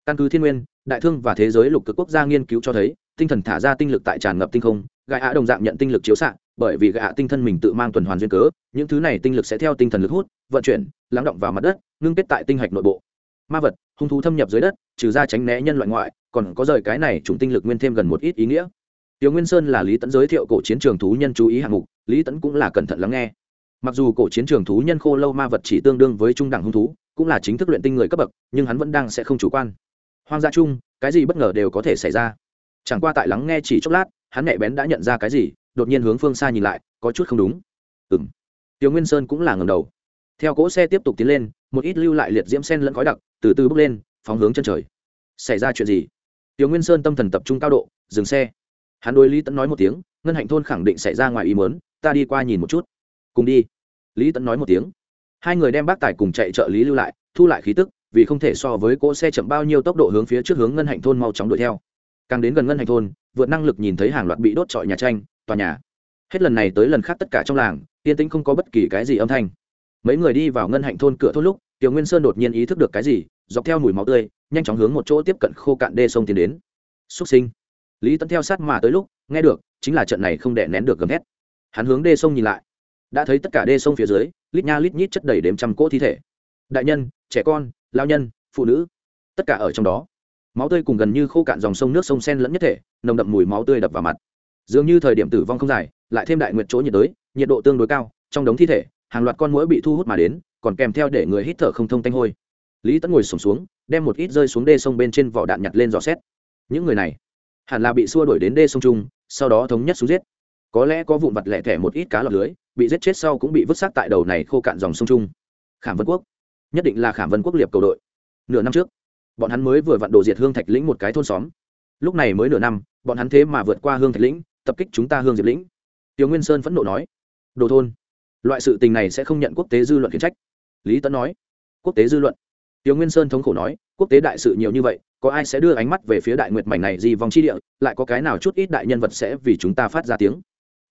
Căn cứ thiên nguyên, đại thương và thế giới lục cực quốc gia nghiên cứu cho thấy, tinh thần thả ra tinh lực tại tràn ngập tinh không gạ ạ đồng dạng nhận tinh lực chiếu xạ, bởi vì gạ tinh thân mình tự mang tuần hoàn duyên cớ, những thứ này tinh lực sẽ theo tinh thần lực hút, vận chuyển, lắng động vào mặt đất, ngưng kết tại tinh hạch nội bộ. Ma vật, hung thú thâm nhập dưới đất, trừ ra tránh né nhân loại ngoại, còn có rời cái này chủng tinh lực nguyên thêm gần một ít ý nghĩa. Tiêu Nguyên Sơn là Lý Tấn giới thiệu cổ chiến trường thú nhân chú ý hạng mục, Lý Tấn cũng là cẩn thận lắng nghe. Mặc dù cổ chiến trường thú nhân khô lâu ma vật chỉ tương đương với trung đẳng hung thú, cũng là chính thức luyện tinh người cấp bậc, nhưng hắn vẫn đang sẽ không chủ quan. Hoang gia chung, cái gì bất ngờ đều có thể xảy ra. Chẳng qua tại lắng nghe chỉ chốc lát, hắn nhạy bén đã nhận ra cái gì, đột nhiên hướng phương xa nhìn lại, có chút không đúng. Ừm. Tiêu Nguyên Sơn cũng là ngẩng đầu. Theo cỗ xe tiếp tục tiến lên, một ít lưu lại liệt diễm sen lẫn khói đặc, từ từ bốc lên, phóng hướng chân trời. Xảy ra chuyện gì? Tiêu Nguyên Sơn tâm thần tập trung cao độ, dừng xe hắn đối lý tẫn nói một tiếng, ngân hạnh thôn khẳng định xảy ra ngoài ý mớn ta đi qua nhìn một chút. Cùng đi. Lý tẫn nói một tiếng. Hai người đem bác tài cùng chạy trợ lý lưu lại, thu lại khí tức, vì không thể so với cỗ xe chậm bao nhiêu tốc độ hướng phía trước hướng ngân hạnh thôn mau chóng đuổi theo. Càng đến gần ngân hạnh thôn, vượt năng lực nhìn thấy hàng loạt bị đốt trọi nhà tranh, tòa nhà. Hết lần này tới lần khác tất cả trong làng, yên tĩnh không có bất kỳ cái gì âm thanh. Mấy người đi vào ngân hạnh thôn cửa thôn lúc, tiểu nguyên sơn đột nhiên ý thức được cái gì, dọc theo mùi máu tươi, nhanh chóng hướng một chỗ tiếp cận khô cạn đê sông tiến đến. Xúc sinh lý tẫn theo sát mà tới lúc nghe được chính là trận này không đè nén được gầm hét hắn hướng đê sông nhìn lại. Đã thấy tất cả đê sông phía dưới lít nha lít nhít chất đầy đếm trăm cỗ thi thể. Đại nhân trẻ con lao nhân phụ nữ tất cả ở trong đó. Máu tươi cùng gần như khô cạn dòng sông nước sông sen lẫn nhất thể nồng đậm mùi máu tươi đập vào mặt. Dường như thời điểm tử vong không dài lại thêm đại nguyện chỗ nhiệt đới nhiệt độ tương đối cao trong đống thi thể hàng loạt con mũi bị thu hút mà đến còn kèm theo để người hít thở không thông tanh hôi. Lý tẫn ngồi sùng xuống, xuống đem một ít rơi xuống đê sông bên trên vỏ đạn nhặt lên dò xét. Những người này hẳn là bị xua đuổi đến đê sông trung, sau đó thống nhất xuống giết. Có lẽ có vụn vặt lẻ thẻ một ít cá lọc lưới, bị giết chết sau cũng bị vứt xác tại đầu này khô cạn dòng sông trung. Khảm vân quốc. Nhất định là khảm vân quốc liệp cầu đội. Nửa năm trước, bọn hắn mới vừa vặn đổ diệt hương thạch lĩnh một cái thôn xóm. Lúc này mới nửa năm, bọn hắn thế mà vượt qua hương thạch lĩnh, tập kích chúng ta hương diệp lĩnh. Tiêu nguyên sơn phẫn nộ nói, đồ thôn, loại sự tình này sẽ không nhận quốc tế dư luận khiển trách. Lý tấn nói, quốc tế dư luận tiêu nguyên sơn thống khổ nói, quốc tế đại sự nhiều như vậy, có ai sẽ đưa ánh mắt về phía đại nguyệt mảnh này gì vòng chi địa, lại có cái nào chút ít đại nhân vật sẽ vì chúng ta phát ra tiếng?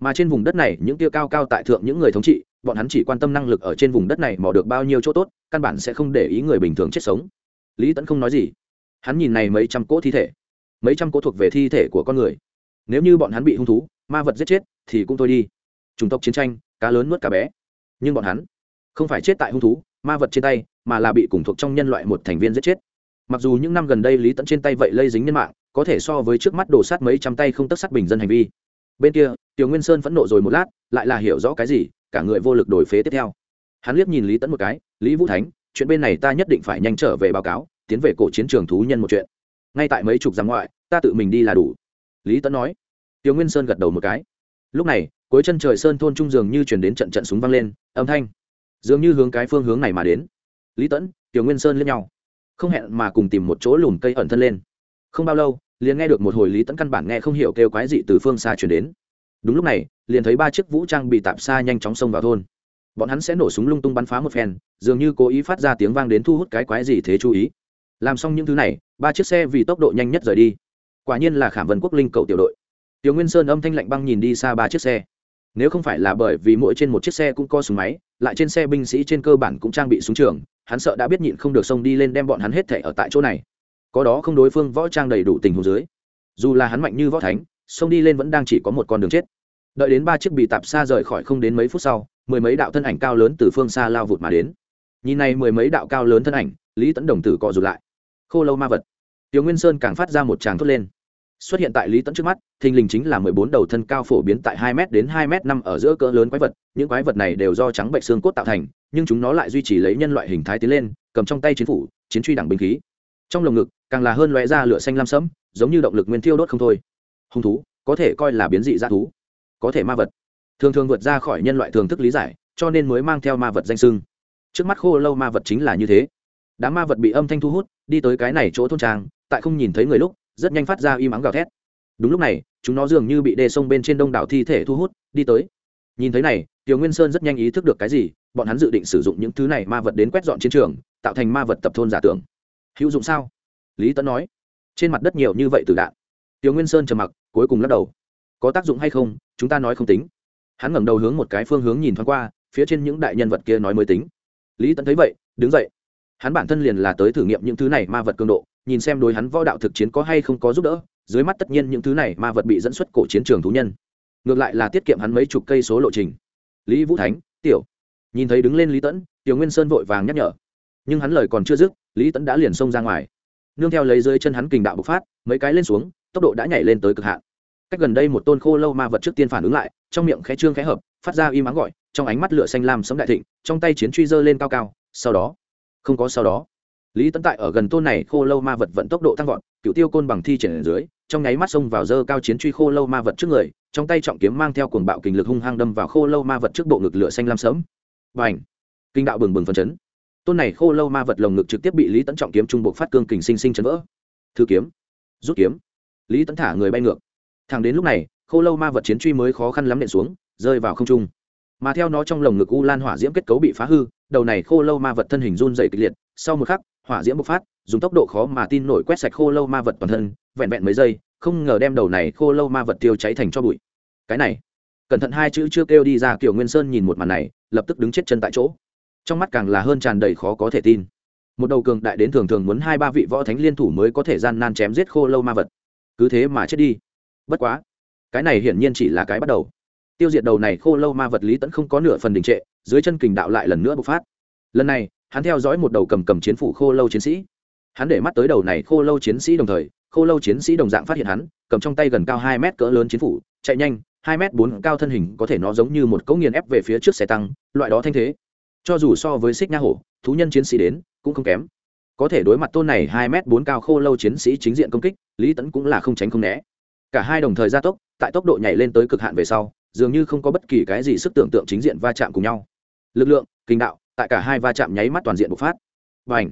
Mà trên vùng đất này, những tiêu cao cao tại thượng những người thống trị, bọn hắn chỉ quan tâm năng lực ở trên vùng đất này mò được bao nhiêu chỗ tốt, căn bản sẽ không để ý người bình thường chết sống. Lý tẫn không nói gì. Hắn nhìn này mấy trăm cỗ thi thể. Mấy trăm cỗ thuộc về thi thể của con người. Nếu như bọn hắn bị hung thú, ma vật giết chết, thì cũng thôi đi. Chủng tộc chiến tranh, cá lớn nuốt cá bé. Nhưng bọn hắn không phải chết tại hung thú ma vật trên tay, mà là bị cùng thuộc trong nhân loại một thành viên giết chết. Mặc dù những năm gần đây lý tẫn trên tay vậy lây dính nhân mạng, có thể so với trước mắt đổ sát mấy trăm tay không tất sát bình dân hành vi. Bên kia, tiểu nguyên sơn phẫn nộ rồi một lát, lại là hiểu rõ cái gì, cả người vô lực đổi phế tiếp theo. Hắn liếc nhìn lý tẫn một cái, lý vũ thánh, chuyện bên này ta nhất định phải nhanh trở về báo cáo, tiến về cổ chiến trường thú nhân một chuyện. Ngay tại mấy chục giang ngoại, ta tự mình đi là đủ. Lý tẫn nói. Tiểu nguyên sơn gật đầu một cái. Lúc này, cuối chân trời sơn thôn trung dường như chuyển đến trận trận súng vang lên, âm thanh dường như hướng cái phương hướng này mà đến. Lý tẫn, tiểu nguyên sơn lẫn nhau. Không hẹn mà cùng tìm một chỗ lùm cây ẩn thân lên. Không bao lâu, liền nghe được một hồi lý tẫn căn bản nghe không hiểu kêu quái dị từ phương xa chuyển đến. Đúng lúc này, liền thấy ba chiếc vũ trang bị tạp xa nhanh chóng xông vào thôn. Bọn hắn sẽ nổ súng lung tung bắn phá một phen, dường như cố ý phát ra tiếng vang đến thu hút cái quái gì thế chú ý. Làm xong những thứ này, ba chiếc xe vì tốc độ nhanh nhất rời đi. Quả nhiên là khảm vân quốc linh cầu tiểu đội. Tiểu nguyên sơn âm thanh lạnh băng nhìn đi xa ba chiếc xe nếu không phải là bởi vì mỗi trên một chiếc xe cũng có súng máy, lại trên xe binh sĩ trên cơ bản cũng trang bị súng trường, hắn sợ đã biết nhịn không được xông đi lên đem bọn hắn hết thể ở tại chỗ này. Có đó không đối phương võ trang đầy đủ tình huống dưới. Dù là hắn mạnh như võ thánh, xông đi lên vẫn đang chỉ có một con đường chết. Đợi đến ba chiếc bị tạp xa rời khỏi không đến mấy phút sau, mười mấy đạo thân ảnh cao lớn từ phương xa lao vụt mà đến. Nhìn này mười mấy đạo cao lớn thân ảnh, lý tẫn đồng tử cọ rụt lại. Khô lâu ma vật. Tiểu nguyên sơn càng phát ra một tràng thốt lên xuất hiện tại lý tẫn trước mắt, thình lình chính là mười bốn đầu thân cao phổ biến tại hai m đến hai m năm ở giữa cỡ lớn quái vật. Những quái vật này đều do trắng bệnh xương cốt tạo thành, nhưng chúng nó lại duy trì lấy nhân loại hình thái tiến lên, cầm trong tay chiến phủ, chiến truy đẳng binh khí. Trong lồng ngực, càng là hơn loé ra lửa xanh lam sẫm, giống như động lực nguyên thiêu đốt không thôi. Hung thú, có thể coi là biến dị dã thú, có thể ma vật. Thường thường vượt ra khỏi nhân loại thường thức lý giải, cho nên mới mang theo ma vật danh sưng trước mắt khô lâu ma vật chính là như thế. Đám ma vật bị âm thanh thu hút, đi tới cái này chỗ thôn trang, tại không nhìn thấy người lúc rất nhanh phát ra y mắng gào thét. Đúng lúc này, chúng nó dường như bị đê sông bên trên đông đảo thi thể thu hút, đi tới. Nhìn thấy này, tiểu nguyên sơn rất nhanh ý thức được cái gì, bọn hắn dự định sử dụng những thứ này ma vật đến quét dọn chiến trường, tạo thành ma vật tập thôn giả tưởng. Hữu dụng sao? Lý tấn nói. Trên mặt đất nhiều như vậy từ đạn. Tiểu nguyên sơn trầm mặc, cuối cùng lắc đầu. Có tác dụng hay không, chúng ta nói không tính. Hắn ngẩng đầu hướng một cái phương hướng nhìn thoáng qua, phía trên những đại nhân vật kia nói mới tính. Lý Tấn thấy vậy, đứng dậy. Hắn bản thân liền là tới thử nghiệm những thứ này ma vật cường độ nhìn xem đối hắn võ đạo thực chiến có hay không có giúp đỡ, dưới mắt tất nhiên những thứ này ma vật bị dẫn xuất cổ chiến trường thú nhân. Ngược lại là tiết kiệm hắn mấy chục cây số lộ trình. Lý vũ thánh, tiểu. Nhìn thấy đứng lên lý tẫn, tiểu nguyên sơn vội vàng nhắc nhở. Nhưng hắn lời còn chưa dứt, lý tẫn đã liền xông ra ngoài. Nương theo lấy dưới chân hắn kình đạo bộc phát, mấy cái lên xuống, tốc độ đã nhảy lên tới cực hạn. Cách gần đây một tôn khô lâu ma vật trước tiên phản ứng lại, trong miệng khẽ trương khẽ hợp, phát ra im ắng gọi, trong ánh mắt lửa xanh lam sấm đại thịnh, trong tay chiến truy dơ lên cao cao, sau đó, không có sau đó lý tấn tại ở gần tôn này khô lâu ma vật vận tốc độ tăng vọt cựu tiêu côn bằng thi triển dưới, trong nháy mắt xông vào dơ cao chiến truy khô lâu ma vật trước người, trong tay trọng kiếm mang theo cuồng bạo kình lực hung hăng đâm vào khô lâu ma vật trước bộ ngực lửa xanh lam sớm và ảnh kinh đạo bừng bừng phân chấn. Tôn này khô lâu ma vật lồng ngực trực tiếp bị lý tấn trọng kiếm trung bộ phát cương kình sinh sinh chấn vỡ. Thư kiếm! Rút kiếm! Lý tấn thả người bay ngược. Thẳng đến lúc này, khô lâu ma vật chiến truy mới khó khăn lắm nện xuống, rơi vào không trung. Mà theo nó trong lồng ngực u lan hỏa diễm kết cấu bị phá hư, đầu này khô lâu ma vật thân hình run dày kịch liệt, sau một khắc hỏa diễm bộc phát, dùng tốc độ khó mà tin nổi quét sạch khô lâu ma vật toàn thân, vẹn vẹn mấy giây, không ngờ đem đầu này khô lâu ma vật tiêu cháy thành cho bụi. Cái này, cẩn thận hai chữ chưa kêu đi ra kiểu nguyên sơn nhìn một màn này, lập tức đứng chết chân tại chỗ. Trong mắt càng là hơn tràn đầy khó có thể tin. Một đầu cường đại đến thường thường muốn hai ba vị võ thánh liên thủ mới có thể gian nan chém giết khô lâu ma vật. Cứ thế mà chết đi. Bất quá, cái này hiển nhiên chỉ là cái bắt đầu. Tiêu diệt đầu này khô lâu ma vật lý tẫn không có nửa phần đình trệ, dưới chân kình đạo lại lần nữa bộc phát lần này, hắn theo dõi một đầu cầm cầm chiến phủ khô lâu chiến sĩ. Hắn để mắt tới đầu này khô lâu chiến sĩ đồng thời, khô lâu chiến sĩ đồng dạng phát hiện hắn, cầm trong tay gần cao hai mét cỡ lớn chiến phủ, chạy nhanh, hai mét bốn cao thân hình có thể nó giống như một cấu nghiền ép về phía trước xe tăng, loại đó thanh thế. Cho dù so với xích nha hổ, thú nhân chiến sĩ đến, cũng không kém. Có thể đối mặt tôn này hai m bốn cao khô lâu chiến sĩ chính diện công kích, lý tẫn cũng là không tránh không né. Cả hai đồng thời gia tốc, tại tốc độ nhảy lên tới cực hạn về sau, dường như không có bất kỳ cái gì sức tưởng tượng chính diện va chạm cùng nhau. Lực lượng, kinh đạo tại cả hai va chạm nháy mắt toàn diện bộc phát. Và ảnh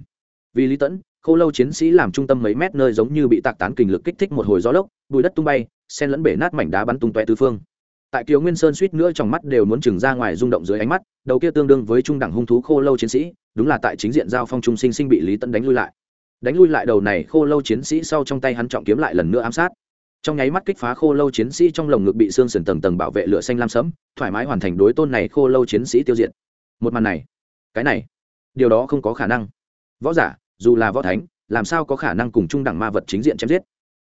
vì lý tẫn, khô lâu chiến sĩ làm trung tâm mấy mét nơi giống như bị tạc tán kình lực kích thích một hồi gió lốc bùi đất tung bay, sen lẫn bể nát mảnh đá bắn tung toe tứ phương. Tại kiều nguyên sơn suýt nữa trong mắt đều muốn chừng ra ngoài rung động dưới ánh mắt, đầu kia tương đương với trung đẳng hung thú khô lâu chiến sĩ, đúng là tại chính diện giao phong trung sinh sinh bị lý tẫn đánh lui lại. Đánh lui lại đầu này khô lâu chiến sĩ sau trong tay hắn trọng kiếm lại lần nữa ám sát. Trong nháy mắt kích phá khô lâu chiến sĩ trong lồng ngực bị xương sườn tầng tầng bảo vệ lửa xanh lam sẫm, thoải mái hoàn thành đối tôn này khô lâu chiến sĩ tiêu diệt. Một màn này cái này, điều đó không có khả năng. Võ giả, dù là võ thánh, làm sao có khả năng cùng trung đẳng ma vật chính diện chém giết?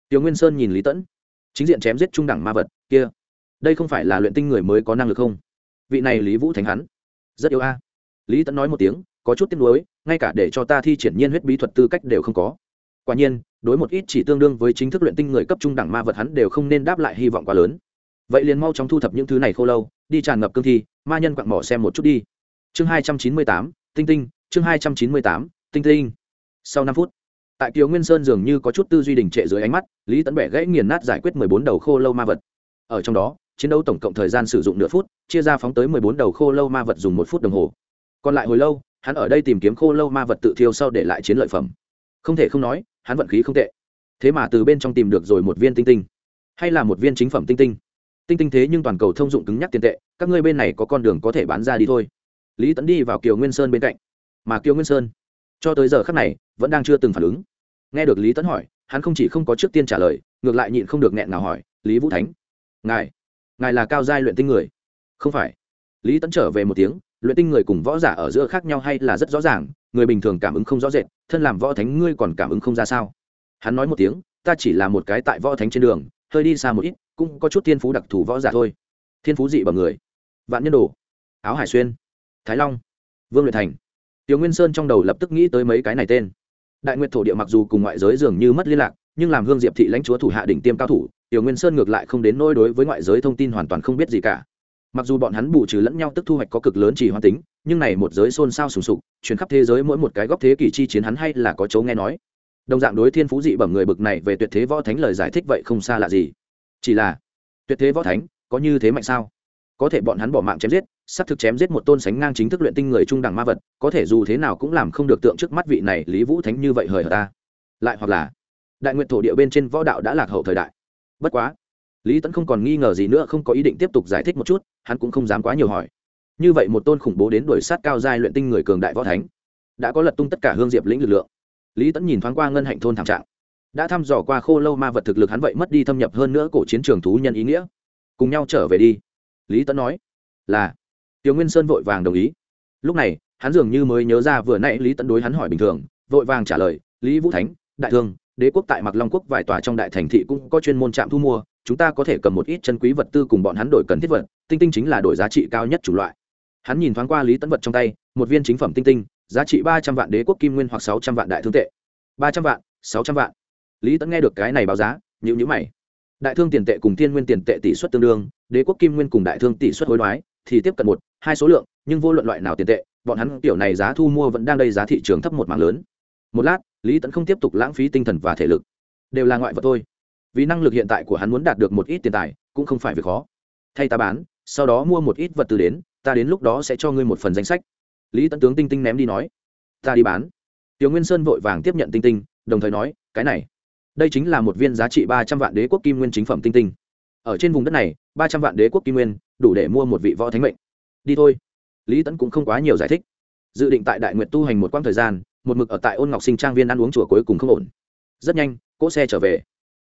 Tiêu nguyên sơn nhìn lý tẫn. Chính diện chém giết trung đẳng ma vật, kia, đây không phải là luyện tinh người mới có năng lực không? Vị này lý vũ thánh hắn, rất yêu a. Lý tẫn nói một tiếng, có chút tiếc nuối, ngay cả để cho ta thi triển nhiên huyết bí thuật tư cách đều không có. Quả nhiên, đối một ít chỉ tương đương với chính thức luyện tinh người cấp trung đẳng ma vật hắn đều không nên đáp lại hy vọng quá lớn. Vậy liền mau chóng thu thập những thứ này khô lâu, đi tràn ngập cương thi, ma nhân quặng mỏ xem một chút đi chương hai trăm chín mươi tám, tinh tinh, chương hai trăm chín mươi tám, tinh tinh. Sau năm phút, tại kiều nguyên sơn dường như có chút tư duy đình trệ dưới ánh mắt, lý tấn bẻ gãy nghiền nát giải quyết mười bốn đầu khô lâu ma vật. Ở trong đó, chiến đấu tổng cộng thời gian sử dụng nửa phút, chia ra phóng tới mười bốn đầu khô lâu ma vật dùng một phút đồng hồ. Còn lại hồi lâu, hắn ở đây tìm kiếm khô lâu ma vật tự thiêu sau để lại chiến lợi phẩm. Không thể không nói, hắn vận khí không tệ. Thế mà từ bên trong tìm được rồi một viên tinh tinh. Hay là một viên chính phẩm tinh tinh. Tinh tinh thế nhưng toàn cầu thông dụng cứng nhắc tiền tệ, các ngươi bên này có con đường có thể bán ra đi thôi lý tẫn đi vào kiều nguyên sơn bên cạnh. mà kiều nguyên sơn, cho tới giờ khắc này, vẫn đang chưa từng phản ứng. nghe được lý tẫn hỏi, hắn không chỉ không có trước tiên trả lời, ngược lại nhịn không được nghẹn nào hỏi, lý vũ thánh, ngài ngài là cao giai luyện tinh người? không phải. lý tẫn trở về một tiếng, luyện tinh người cùng võ giả ở giữa khác nhau hay là rất rõ ràng, người bình thường cảm ứng không rõ rệt, thân làm võ thánh ngươi còn cảm ứng không ra sao? hắn nói một tiếng, ta chỉ là một cái tại võ thánh trên đường, hơi đi xa một ít, cũng có chút thiên phú đặc thù võ giả thôi. thiên phú dị bằng người. vạn nhân đồ. áo hải xuyên thái long, vương luyện thành. Tiểu nguyên sơn trong đầu lập tức nghĩ tới mấy cái này tên. Đại nguyệt thổ địa mặc dù cùng ngoại giới dường như mất liên lạc, nhưng làm hương diệp thị lãnh chúa thủ hạ đỉnh tiêm cao thủ, tiểu nguyên sơn ngược lại không đến nỗi đối với ngoại giới thông tin hoàn toàn không biết gì cả. Mặc dù bọn hắn bù trừ lẫn nhau tức thu hoạch có cực lớn chỉ hoàn tính, nhưng này một giới xôn xao sùng sục chuyển khắp thế giới mỗi một cái góc thế kỷ chi chiến hắn hay là có chỗ nghe nói. Đồng dạng đối thiên phú dị bẩm người bực này về tuyệt thế võ thánh lời giải thích vậy không xa lạ gì. Chỉ là, tuyệt thế võ thánh có như thế mạnh sao? Có thể bọn hắn bỏ mạng chém giết, xác thực chém giết một tôn sánh ngang chính thức luyện tinh người trung đẳng ma vật, có thể dù thế nào cũng làm không được tượng trước mắt vị này lý vũ thánh như vậy hời hợt ta. Lại hoặc là, đại nguyện thổ địa bên trên võ đạo đã lạc hậu thời đại. Bất quá, lý tẫn không còn nghi ngờ gì nữa, không có ý định tiếp tục giải thích một chút, hắn cũng không dám quá nhiều hỏi. Như vậy một tôn khủng bố đến đuổi sát cao giai luyện tinh người cường đại võ thánh, đã có lật tung tất cả hương diệp lĩnh lực lượng. Lý tẫn nhìn thoáng qua ngân hạnh thôn thảm trạng, đã thăm dò qua khô lâu ma vật thực lực hắn vậy mất đi thâm nhập hơn nữa cổ chiến trường thú nhân ý nghĩa. Cùng nhau trở về đi lý tẫn nói, là. Tiểu nguyên sơn vội vàng đồng ý. Lúc này, hắn dường như mới nhớ ra vừa nãy lý tẫn đối hắn hỏi bình thường, vội vàng trả lời, lý vũ thánh, đại thương, đế quốc tại mặc long quốc vài tòa trong đại thành thị cũng có chuyên môn trạm thu mua, chúng ta có thể cầm một ít chân quý vật tư cùng bọn hắn đổi cần thiết vật, tinh tinh chính là đổi giá trị cao nhất chủng loại. Hắn nhìn thoáng qua lý tẫn vật trong tay, một viên chính phẩm tinh tinh, giá trị ba trăm vạn đế quốc kim nguyên hoặc sáu trăm vạn đại thương tệ. Ba trăm vạn, sáu trăm vạn. Lý tẫn nghe được cái này báo giá nhữ nhữ mày. Đại thương tiền tệ cùng thiên nguyên tiền tệ tỷ suất tương đương đế quốc kim nguyên cùng đại thương tỷ suất hối đoái, thì tiếp cận một, hai số lượng, nhưng vô luận loại nào tiền tệ, bọn hắn kiểu này giá thu mua vẫn đang đây giá thị trường thấp một mảng lớn. Một lát, lý tẫn không tiếp tục lãng phí tinh thần và thể lực. Đều là ngoại vật thôi. Vì năng lực hiện tại của hắn muốn đạt được một ít tiền tài, cũng không phải việc khó. Thay ta bán, sau đó mua một ít vật tư đến, ta đến lúc đó sẽ cho ngươi một phần danh sách. Lý tẫn tướng tinh tinh ném đi nói. Ta đi bán. Tiểu nguyên sơn vội vàng tiếp nhận tinh tinh, đồng thời nói, cái này, đây chính là một viên giá trị ba trăm vạn đế quốc kim nguyên chính phẩm tinh tinh ở trên vùng đất này, ba trăm vạn đế quốc kim nguyên, đủ để mua một vị võ thánh mệnh. Đi thôi. Lý tẫn cũng không quá nhiều giải thích. Dự định tại đại nguyện tu hành một quãng thời gian, một mực ở tại ôn ngọc sinh trang viên ăn uống chùa cuối cùng không ổn. Rất nhanh, cỗ xe trở về.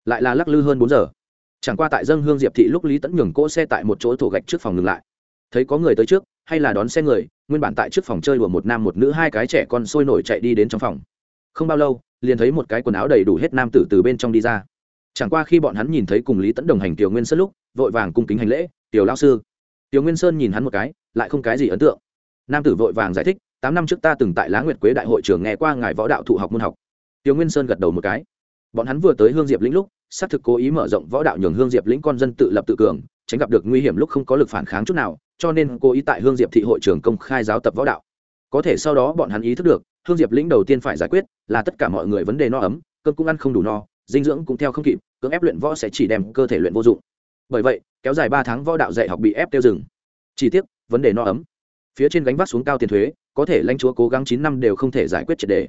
Lại là lắc lư hơn bốn giờ. Chẳng qua tại dân hương diệp thị lúc lý tẫn nhường cỗ xe tại một chỗ thổ gạch trước phòng ngừng lại. Thấy có người tới trước, hay là đón xe người, nguyên bản tại trước phòng chơi đùa một nam một nữ hai cái trẻ con sôi nổi chạy đi đến trong phòng. Không bao lâu, liền thấy một cái quần áo đầy đủ hết nam tử từ bên trong đi ra chẳng qua khi bọn hắn nhìn thấy cùng lý tẫn đồng hành tiểu nguyên sơn lúc, vội vàng cung kính hành lễ, tiểu lao sư. Tiểu nguyên sơn nhìn hắn một cái, lại không cái gì ấn tượng. Nam tử vội vàng giải thích, tám năm trước ta từng tại lá nguyệt quế đại hội trường nghe qua ngài võ đạo thụ học môn học. Tiểu nguyên sơn gật đầu một cái. Bọn hắn vừa tới hương diệp lĩnh lúc, xác thực cố ý mở rộng võ đạo nhường hương diệp lĩnh con dân tự lập tự cường, tránh gặp được nguy hiểm lúc không có lực phản kháng chút nào, cho nên cố ý tại hương diệp thị hội trường công khai giáo tập võ đạo. Có thể sau đó bọn hắn ý thức được, hương diệp lĩnh đầu tiên phải giải quyết là tất cả mọi người vấn đề no ấm, cơm cũng ăn không đủ no dinh dưỡng cũng theo không kịp, cưỡng ép luyện võ sẽ chỉ đem cơ thể luyện vô dụng. Bởi vậy, kéo dài ba tháng võ đạo dạy học bị ép tiêu dừng. Chỉ tiếc, vấn đề no ấm. Phía trên gánh vác xuống cao tiền thuế, có thể lãnh chúa cố gắng chín năm đều không thể giải quyết triệt đề.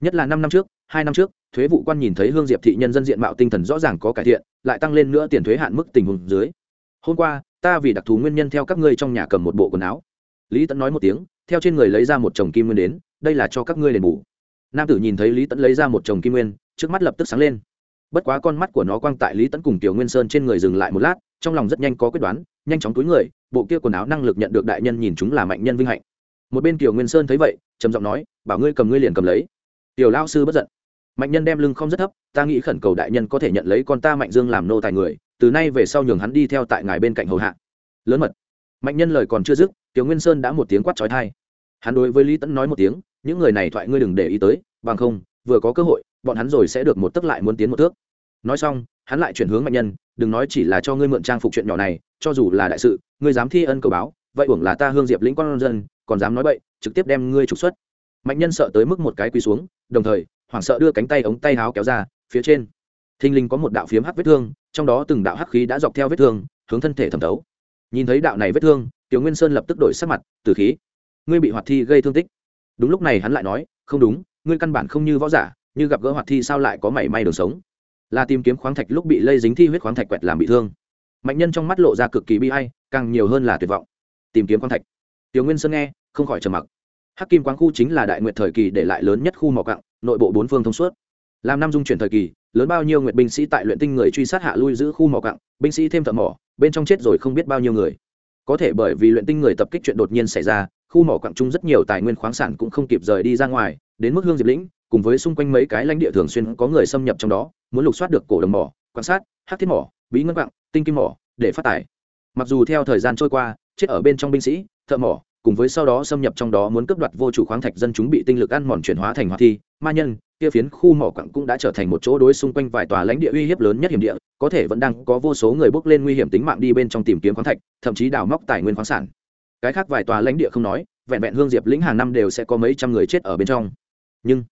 Nhất là năm năm trước, hai năm trước, thuế vụ quan nhìn thấy hương diệp thị nhân dân diện mạo tinh thần rõ ràng có cải thiện, lại tăng lên nữa tiền thuế hạn mức tình huống dưới. Hôm qua, ta vì đặc thù nguyên nhân theo các ngươi trong nhà cầm một bộ quần áo. Lý tẫn nói một tiếng, theo trên người lấy ra một chồng kim nguyên đến, đây là cho các ngươi đền bù. Nam tử nhìn thấy lý tẫn lấy ra một chồng kim nguyên, trước mắt lập tức sáng lên bất quá con mắt của nó quang tại lý tẫn cùng tiểu nguyên sơn trên người dừng lại một lát, trong lòng rất nhanh có quyết đoán, nhanh chóng túi người, bộ kia quần áo năng lực nhận được đại nhân nhìn chúng là mạnh nhân vinh hạnh. Một bên tiểu nguyên sơn thấy vậy, trầm giọng nói, bảo ngươi cầm ngươi liền cầm lấy. Tiểu lao sư bất giận. Mạnh nhân đem lưng không rất thấp, ta nghĩ khẩn cầu đại nhân có thể nhận lấy con ta mạnh dương làm nô tài người, từ nay về sau nhường hắn đi theo tại ngài bên cạnh hầu hạ. Lớn mật. Mạnh nhân lời còn chưa dứt tiểu nguyên sơn đã một tiếng quát trói thai hắn đối với lý tẫn nói một tiếng, những người này thoại ngươi đừng để ý tới, bằng không, vừa có cơ hội bọn hắn rồi sẽ được một tấc lại muốn tiến một thước. Nói xong, hắn lại chuyển hướng mạnh nhân, đừng nói chỉ là cho ngươi mượn trang phục chuyện nhỏ này, cho dù là đại sự, ngươi dám thi ân cầu báo, vậy uổng là ta hương diệp lĩnh con dân, còn dám nói bậy, trực tiếp đem ngươi trục xuất. Mạnh nhân sợ tới mức một cái quỳ xuống, đồng thời, hoảng sợ đưa cánh tay ống tay háo kéo ra, phía trên. Thình linh có một đạo phiếm hắc vết thương, trong đó từng đạo hắc khí đã dọc theo vết thương, hướng thân thể thẩm thấu. Nhìn thấy đạo này vết thương, tiểu nguyên sơn lập tức đổi sắc mặt từ khí, ngươi bị hoạt thi gây thương tích. Đúng lúc này hắn lại nói, không đúng, ngươi căn bản không như võ giả như gặp gỡ hoạt thi sao lại có mảy may đường sống? Là tìm kiếm khoáng thạch lúc bị lây dính thi huyết khoáng thạch quẹt làm bị thương. Mạnh nhân trong mắt lộ ra cực kỳ bi hay càng nhiều hơn là tuyệt vọng. Tìm kiếm khoáng thạch. Tiểu nguyên sơn nghe, không khỏi trầm mặc. Hắc kim quáng khu chính là đại nguyện thời kỳ để lại lớn nhất khu mỏ cặng, nội bộ bốn phương thông suốt. Làm năm dung chuyển thời kỳ, lớn bao nhiêu nguyện binh sĩ tại luyện tinh người truy sát hạ lui giữ khu mỏ cặng, binh sĩ thêm thợ mỏ, bên trong chết rồi không biết bao nhiêu người. Có thể bởi vì luyện tinh người tập kích chuyện đột nhiên xảy ra, khu mỏ quặng trung rất nhiều tài nguyên khoáng sản cũng không kịp rời đi ra ngoài, đến mức hương diệp lĩnh cùng với xung quanh mấy cái lãnh địa thường xuyên có người xâm nhập trong đó, muốn lục soát được cổ đồng mỏ, quan sát hát thiết mỏ, bí ngân quặng tinh kim mỏ để phát tài. Mặc dù theo thời gian trôi qua, chết ở bên trong binh sĩ, thợ mỏ, cùng với sau đó xâm nhập trong đó muốn cướp đoạt vô chủ khoáng thạch dân chúng bị tinh lực ăn mòn chuyển hóa thành hoạt thi, ma nhân, kia phiến khu mỏ quặng cũng đã trở thành một chỗ đối xung quanh vài tòa lãnh địa uy hiếp lớn nhất hiểm địa, có thể vẫn đang có vô số người bước lên nguy hiểm tính mạng đi bên trong tìm kiếm khoáng thạch, thậm chí đào móc tài nguyên khoáng sản. Cái khác vài tòa lãnh địa không nói, vẹn vẹn hương diệp lĩnh hàng năm đều sẽ có mấy trăm người chết ở bên trong. Nhưng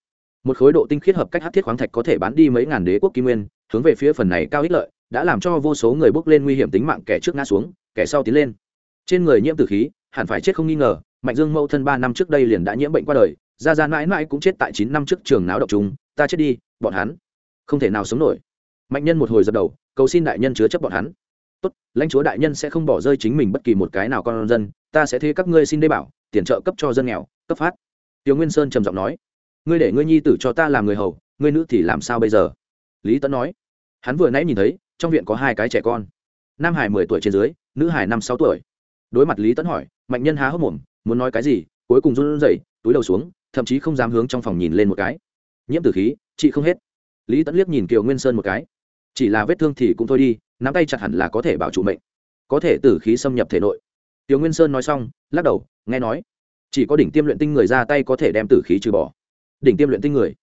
một khối độ tinh khiết hợp cách hát thiết khoáng thạch có thể bán đi mấy ngàn đế quốc kim nguyên, hướng về phía phần này cao ích lợi, đã làm cho vô số người bước lên nguy hiểm tính mạng kẻ trước ngã xuống, kẻ sau tiến lên. Trên người nhiễm tử khí, hẳn phải chết không nghi ngờ, mạnh dương mẫu thân ba năm trước đây liền đã nhiễm bệnh qua đời, ra ra mãi mãi cũng chết tại chín năm trước trường náo độc chúng ta chết đi, bọn hắn không thể nào sống nổi. Mạnh nhân một hồi dập đầu, cầu xin đại nhân chứa chấp bọn hắn. Tốt, lãnh chúa đại nhân sẽ không bỏ rơi chính mình bất kỳ một cái nào con dân, ta sẽ thế các ngươi xin đê bảo, tiền trợ cấp cho dân nghèo, cấp phát. Tiêu nguyên sơn trầm giọng nói ngươi để ngươi nhi tử cho ta làm người hầu, ngươi nữ thì làm sao bây giờ? Lý tấn nói. Hắn vừa nãy nhìn thấy, trong viện có hai cái trẻ con. Nam hải mười tuổi trên dưới, nữ hải năm sáu tuổi. Đối mặt lý tấn hỏi, mạnh nhân há hốc mồm, muốn nói cái gì, cuối cùng run rẩy, túi đầu xuống, thậm chí không dám hướng trong phòng nhìn lên một cái. Nhiễm tử khí, chị không hết. Lý tẫn liếc nhìn kiều nguyên sơn một cái. Chỉ là vết thương thì cũng thôi đi, nắm tay chặt hẳn là có thể bảo trụ mệnh. Có thể tử khí xâm nhập thể nội. Kiều nguyên sơn nói xong, lắc đầu, nghe nói. Chỉ có đỉnh tiêm luyện tinh người ra tay có thể đem tử khí trừ bỏ đỉnh tiêm luyện tinh người.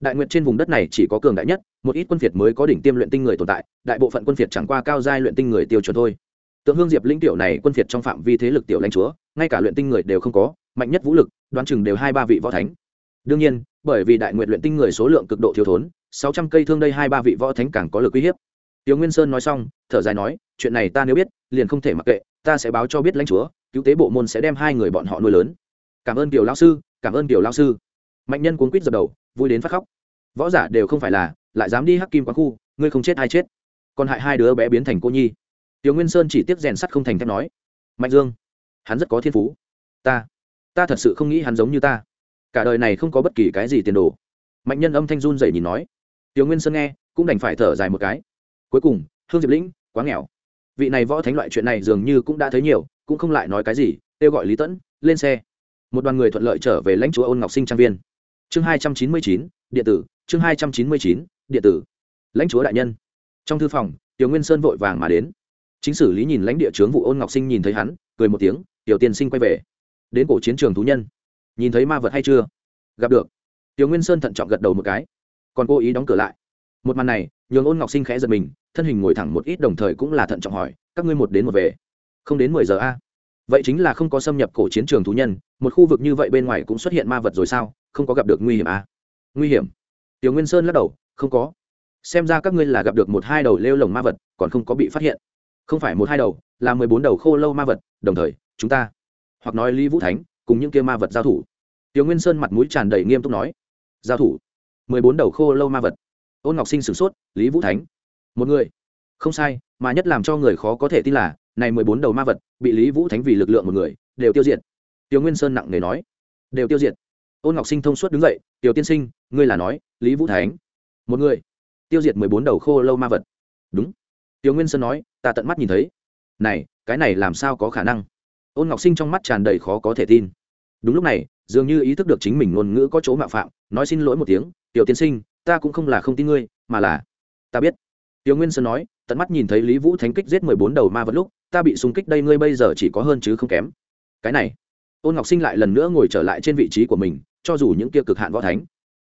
Đại nguyện trên vùng đất này chỉ có cường đại nhất, một ít quân phiệt mới có đỉnh tiêm luyện tinh người tồn tại, đại bộ phận quân phiệt chẳng qua cao giai luyện tinh người tiêu chuẩn thôi. Tượng hương diệp linh tiểu này quân phiệt trong phạm vi thế lực tiểu lãnh chúa, ngay cả luyện tinh người đều không có, mạnh nhất vũ lực, đoán chừng đều hai ba vị võ thánh. Đương nhiên, bởi vì đại nguyện luyện tinh người số lượng cực độ thiếu thốn, sáu trăm cây thương đây hai ba vị võ thánh càng có lực uy hiếp. Tiểu nguyên sơn nói xong, thở dài nói, chuyện này ta nếu biết, liền không thể mặc kệ, ta sẽ báo cho biết lãnh chúa, cứu tế bộ môn sẽ đem hai người bọn họ nuôi lớn. Cảm ơn tiểu lão sư, cảm ơn tiểu lão sư mạnh nhân cuốn quýt dập đầu, vui đến phát khóc. Võ giả đều không phải là, lại dám đi hắc kim quán khu, ngươi không chết ai chết. Còn hại hai đứa bé biến thành cô nhi. Tiểu nguyên sơn chỉ tiếp rèn sắt không thành thép nói. Mạnh dương, hắn rất có thiên phú. Ta ta thật sự không nghĩ hắn giống như ta. Cả đời này không có bất kỳ cái gì tiền đồ. Mạnh nhân âm thanh run dậy nhìn nói. Tiểu nguyên sơn nghe, cũng đành phải thở dài một cái. Cuối cùng, hương diệp lĩnh, quá nghèo. Vị này võ thánh loại chuyện này dường như cũng đã thấy nhiều, cũng không lại nói cái gì, kêu gọi lý tẫn, lên xe. Một đoàn người thuận lợi trở về lãnh chúa ôn ngọc sinh trang viên chương hai trăm chín mươi chín, điện tử. Chương hai trăm chín mươi chín, điện tử. Lãnh chúa đại nhân. Trong thư phòng, tiểu nguyên sơn vội vàng mà đến. Chính sử lý nhìn lãnh địa trướng vụ ôn ngọc sinh nhìn thấy hắn, cười một tiếng, tiểu tiên sinh quay về. Đến cổ chiến trường thú nhân. Nhìn thấy ma vật hay chưa? Gặp được. Tiểu nguyên sơn thận trọng gật đầu một cái. Còn cố ý đóng cửa lại. Một màn này, nhường ôn ngọc sinh khẽ giật mình, thân hình ngồi thẳng một ít đồng thời cũng là thận trọng hỏi, các ngươi một đến một về? Không đến mười giờ a? Vậy chính là không có xâm nhập cổ chiến trường thú nhân, một khu vực như vậy bên ngoài cũng xuất hiện ma vật rồi sao? Không có gặp được nguy hiểm à? Nguy hiểm? Tiểu nguyên sơn lắc đầu, không có. Xem ra các ngươi là gặp được một hai đầu lêu lồng ma vật, còn không có bị phát hiện. Không phải một hai đầu, là mười bốn đầu khô lâu ma vật, đồng thời, chúng ta, hoặc nói lý vũ thánh, cùng những kia ma vật giao thủ. Tiểu nguyên sơn mặt mũi tràn đầy nghiêm túc nói. Giao thủ? Mười bốn đầu khô lâu ma vật. Ôn ngọc sinh sửng sốt, lý vũ thánh. Một người? Không sai, mà nhất làm cho người khó có thể tin là này mười bốn đầu ma vật, bị lý vũ thánh vì lực lượng một người, đều tiêu diệt. Tiêu nguyên sơn nặng nề nói, đều tiêu diệt. Ôn ngọc sinh thông suốt đứng dậy, tiểu tiên sinh, ngươi là nói, lý vũ thánh, một người, tiêu diệt mười bốn đầu khô lâu ma vật. Đúng. Tiểu nguyên sơn nói, ta tận mắt nhìn thấy. Này, cái này làm sao có khả năng? Ôn ngọc sinh trong mắt tràn đầy khó có thể tin. Đúng lúc này, dường như ý thức được chính mình ngôn ngữ có chỗ mạo phạm, nói xin lỗi một tiếng, tiểu tiên sinh, ta cũng không là không tin ngươi, mà là, ta biết. Tiêu nguyên sơn nói, tận mắt nhìn thấy lý vũ thánh kích giết mười bốn đầu ma vật lúc, ta bị xung kích đây ngươi bây giờ chỉ có hơn chứ không kém. Cái này ôn ngọc sinh lại lần nữa ngồi trở lại trên vị trí của mình, cho dù những kia cực hạn võ thánh,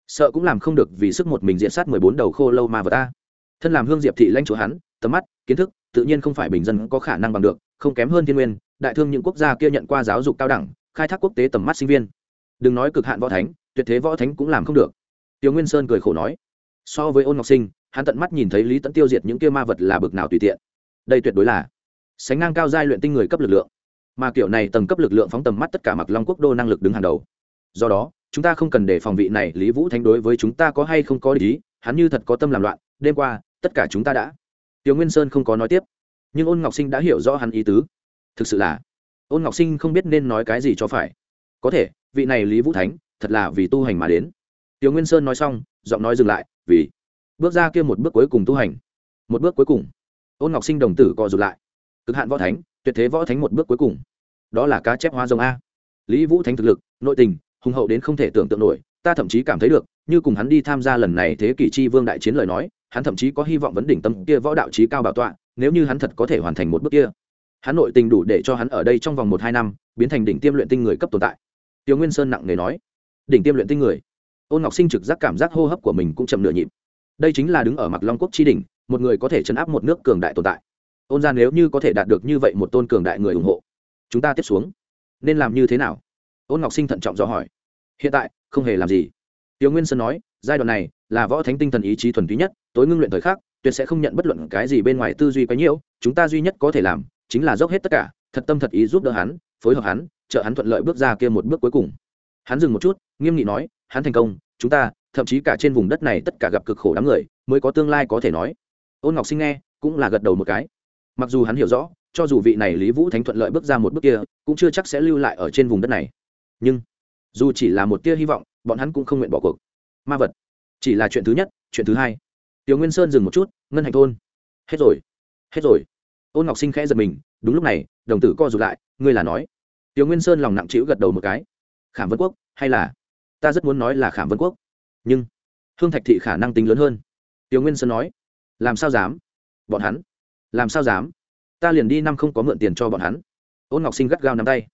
sợ cũng làm không được vì sức một mình diện sát mười bốn đầu khô lâu ma vật ta. Thân làm hương diệp thị lãnh chúa hắn, tầm mắt, kiến thức, tự nhiên không phải bình dân có khả năng bằng được, không kém hơn thiên nguyên, đại thương những quốc gia kia nhận qua giáo dục cao đẳng, khai thác quốc tế tầm mắt sinh viên. Đừng nói cực hạn võ thánh, tuyệt thế võ thánh cũng làm không được. Tiêu nguyên sơn cười khổ nói, so với ôn ngọc sinh hắn tận mắt nhìn thấy lý tẫn tiêu diệt những kia ma vật là bực nào tùy tiện. Đây tuyệt đối là sánh ngang cao giai luyện tinh người cấp lực lượng. Mà kiểu này tầng cấp lực lượng phóng tầm mắt tất cả mặc long quốc đô năng lực đứng hàng đầu. Do đó, chúng ta không cần để phòng vị này lý vũ thánh đối với chúng ta có hay không có lý hắn như thật có tâm làm loạn, đêm qua, tất cả chúng ta đã. Tiêu nguyên sơn không có nói tiếp, nhưng ôn ngọc sinh đã hiểu rõ hắn ý tứ. Thực sự là, ôn ngọc sinh không biết nên nói cái gì cho phải. Có thể, vị này lý vũ thánh, thật là vì tu hành mà đến. Tiêu nguyên sơn nói xong, giọng nói dừng lại, vì bước ra kia một bước cuối cùng tu hành. Một bước cuối cùng. Ôn ngọc sinh đồng tử co rụt lại. Cực hạn võ thánh, tuyệt thế võ thánh một bước cuối cùng. Đó là cá chép hoa rồng a. Lý vũ thánh thực lực, nội tình, hùng hậu đến không thể tưởng tượng nổi, ta thậm chí cảm thấy được, như cùng hắn đi tham gia lần này thế kỷ chi vương đại chiến lời nói, hắn thậm chí có hy vọng vấn đỉnh tâm kia võ đạo trí cao bảo tọa, nếu như hắn thật có thể hoàn thành một bước kia. Hắn nội tình đủ để cho hắn ở đây trong vòng một hai năm, biến thành đỉnh tiêm luyện tinh người cấp tồn tại. Tiêu nguyên sơn nặng nề nói. Đỉnh tiêm luyện tinh người. Ôn ngọc sinh trực giác cảm giác hô hấp của mình cũng chậm nửa nhịp đây chính là đứng ở mặt long quốc tri đỉnh, một người có thể chấn áp một nước cường đại tồn tại. Ôn ra nếu như có thể đạt được như vậy một tôn cường đại người ủng hộ, chúng ta tiếp xuống nên làm như thế nào? Ôn ngọc sinh thận trọng do hỏi. Hiện tại, không hề làm gì. Tiêu nguyên sơn nói, giai đoạn này là võ thánh tinh thần ý chí thuần túy nhất, tối ngưng luyện thời khắc, tuyệt sẽ không nhận bất luận cái gì bên ngoài tư duy quá nhiễu chúng ta duy nhất có thể làm chính là dốc hết tất cả, thật tâm thật ý giúp đỡ hắn, phối hợp hắn, trợ hắn thuận lợi bước ra kia một bước cuối cùng. Hắn dừng một chút, nghiêm nghị nói, hắn thành công, chúng ta thậm chí cả trên vùng đất này tất cả gặp cực khổ đám người, mới có tương lai có thể nói. Ôn ngọc sinh nghe, cũng là gật đầu một cái. Mặc dù hắn hiểu rõ, cho dù vị này lý vũ thánh thuận lợi bước ra một bước kia, cũng chưa chắc sẽ lưu lại ở trên vùng đất này. Nhưng, dù chỉ là một tia hy vọng, bọn hắn cũng không nguyện bỏ cuộc. Ma vật, chỉ là chuyện thứ nhất, chuyện thứ hai. Tiểu nguyên sơn dừng một chút, ngân hạnh thôn. Hết rồi hết rồi. Ôn ngọc sinh khẽ giật mình, đúng lúc này, đồng tử co rụt lại, ngươi là nói. Tiểu nguyên sơn lòng nặng trĩu gật đầu một cái. Khảm vân quốc, hay là, ta rất muốn nói là khảm vân quốc nhưng, hương thạch thị khả năng tính lớn hơn. Tiểu nguyên sơn nói, làm sao dám? Bọn hắn? Làm sao dám? Ta liền đi năm không có mượn tiền cho bọn hắn. Ôn ngọc sinh gắt gao nắm tay.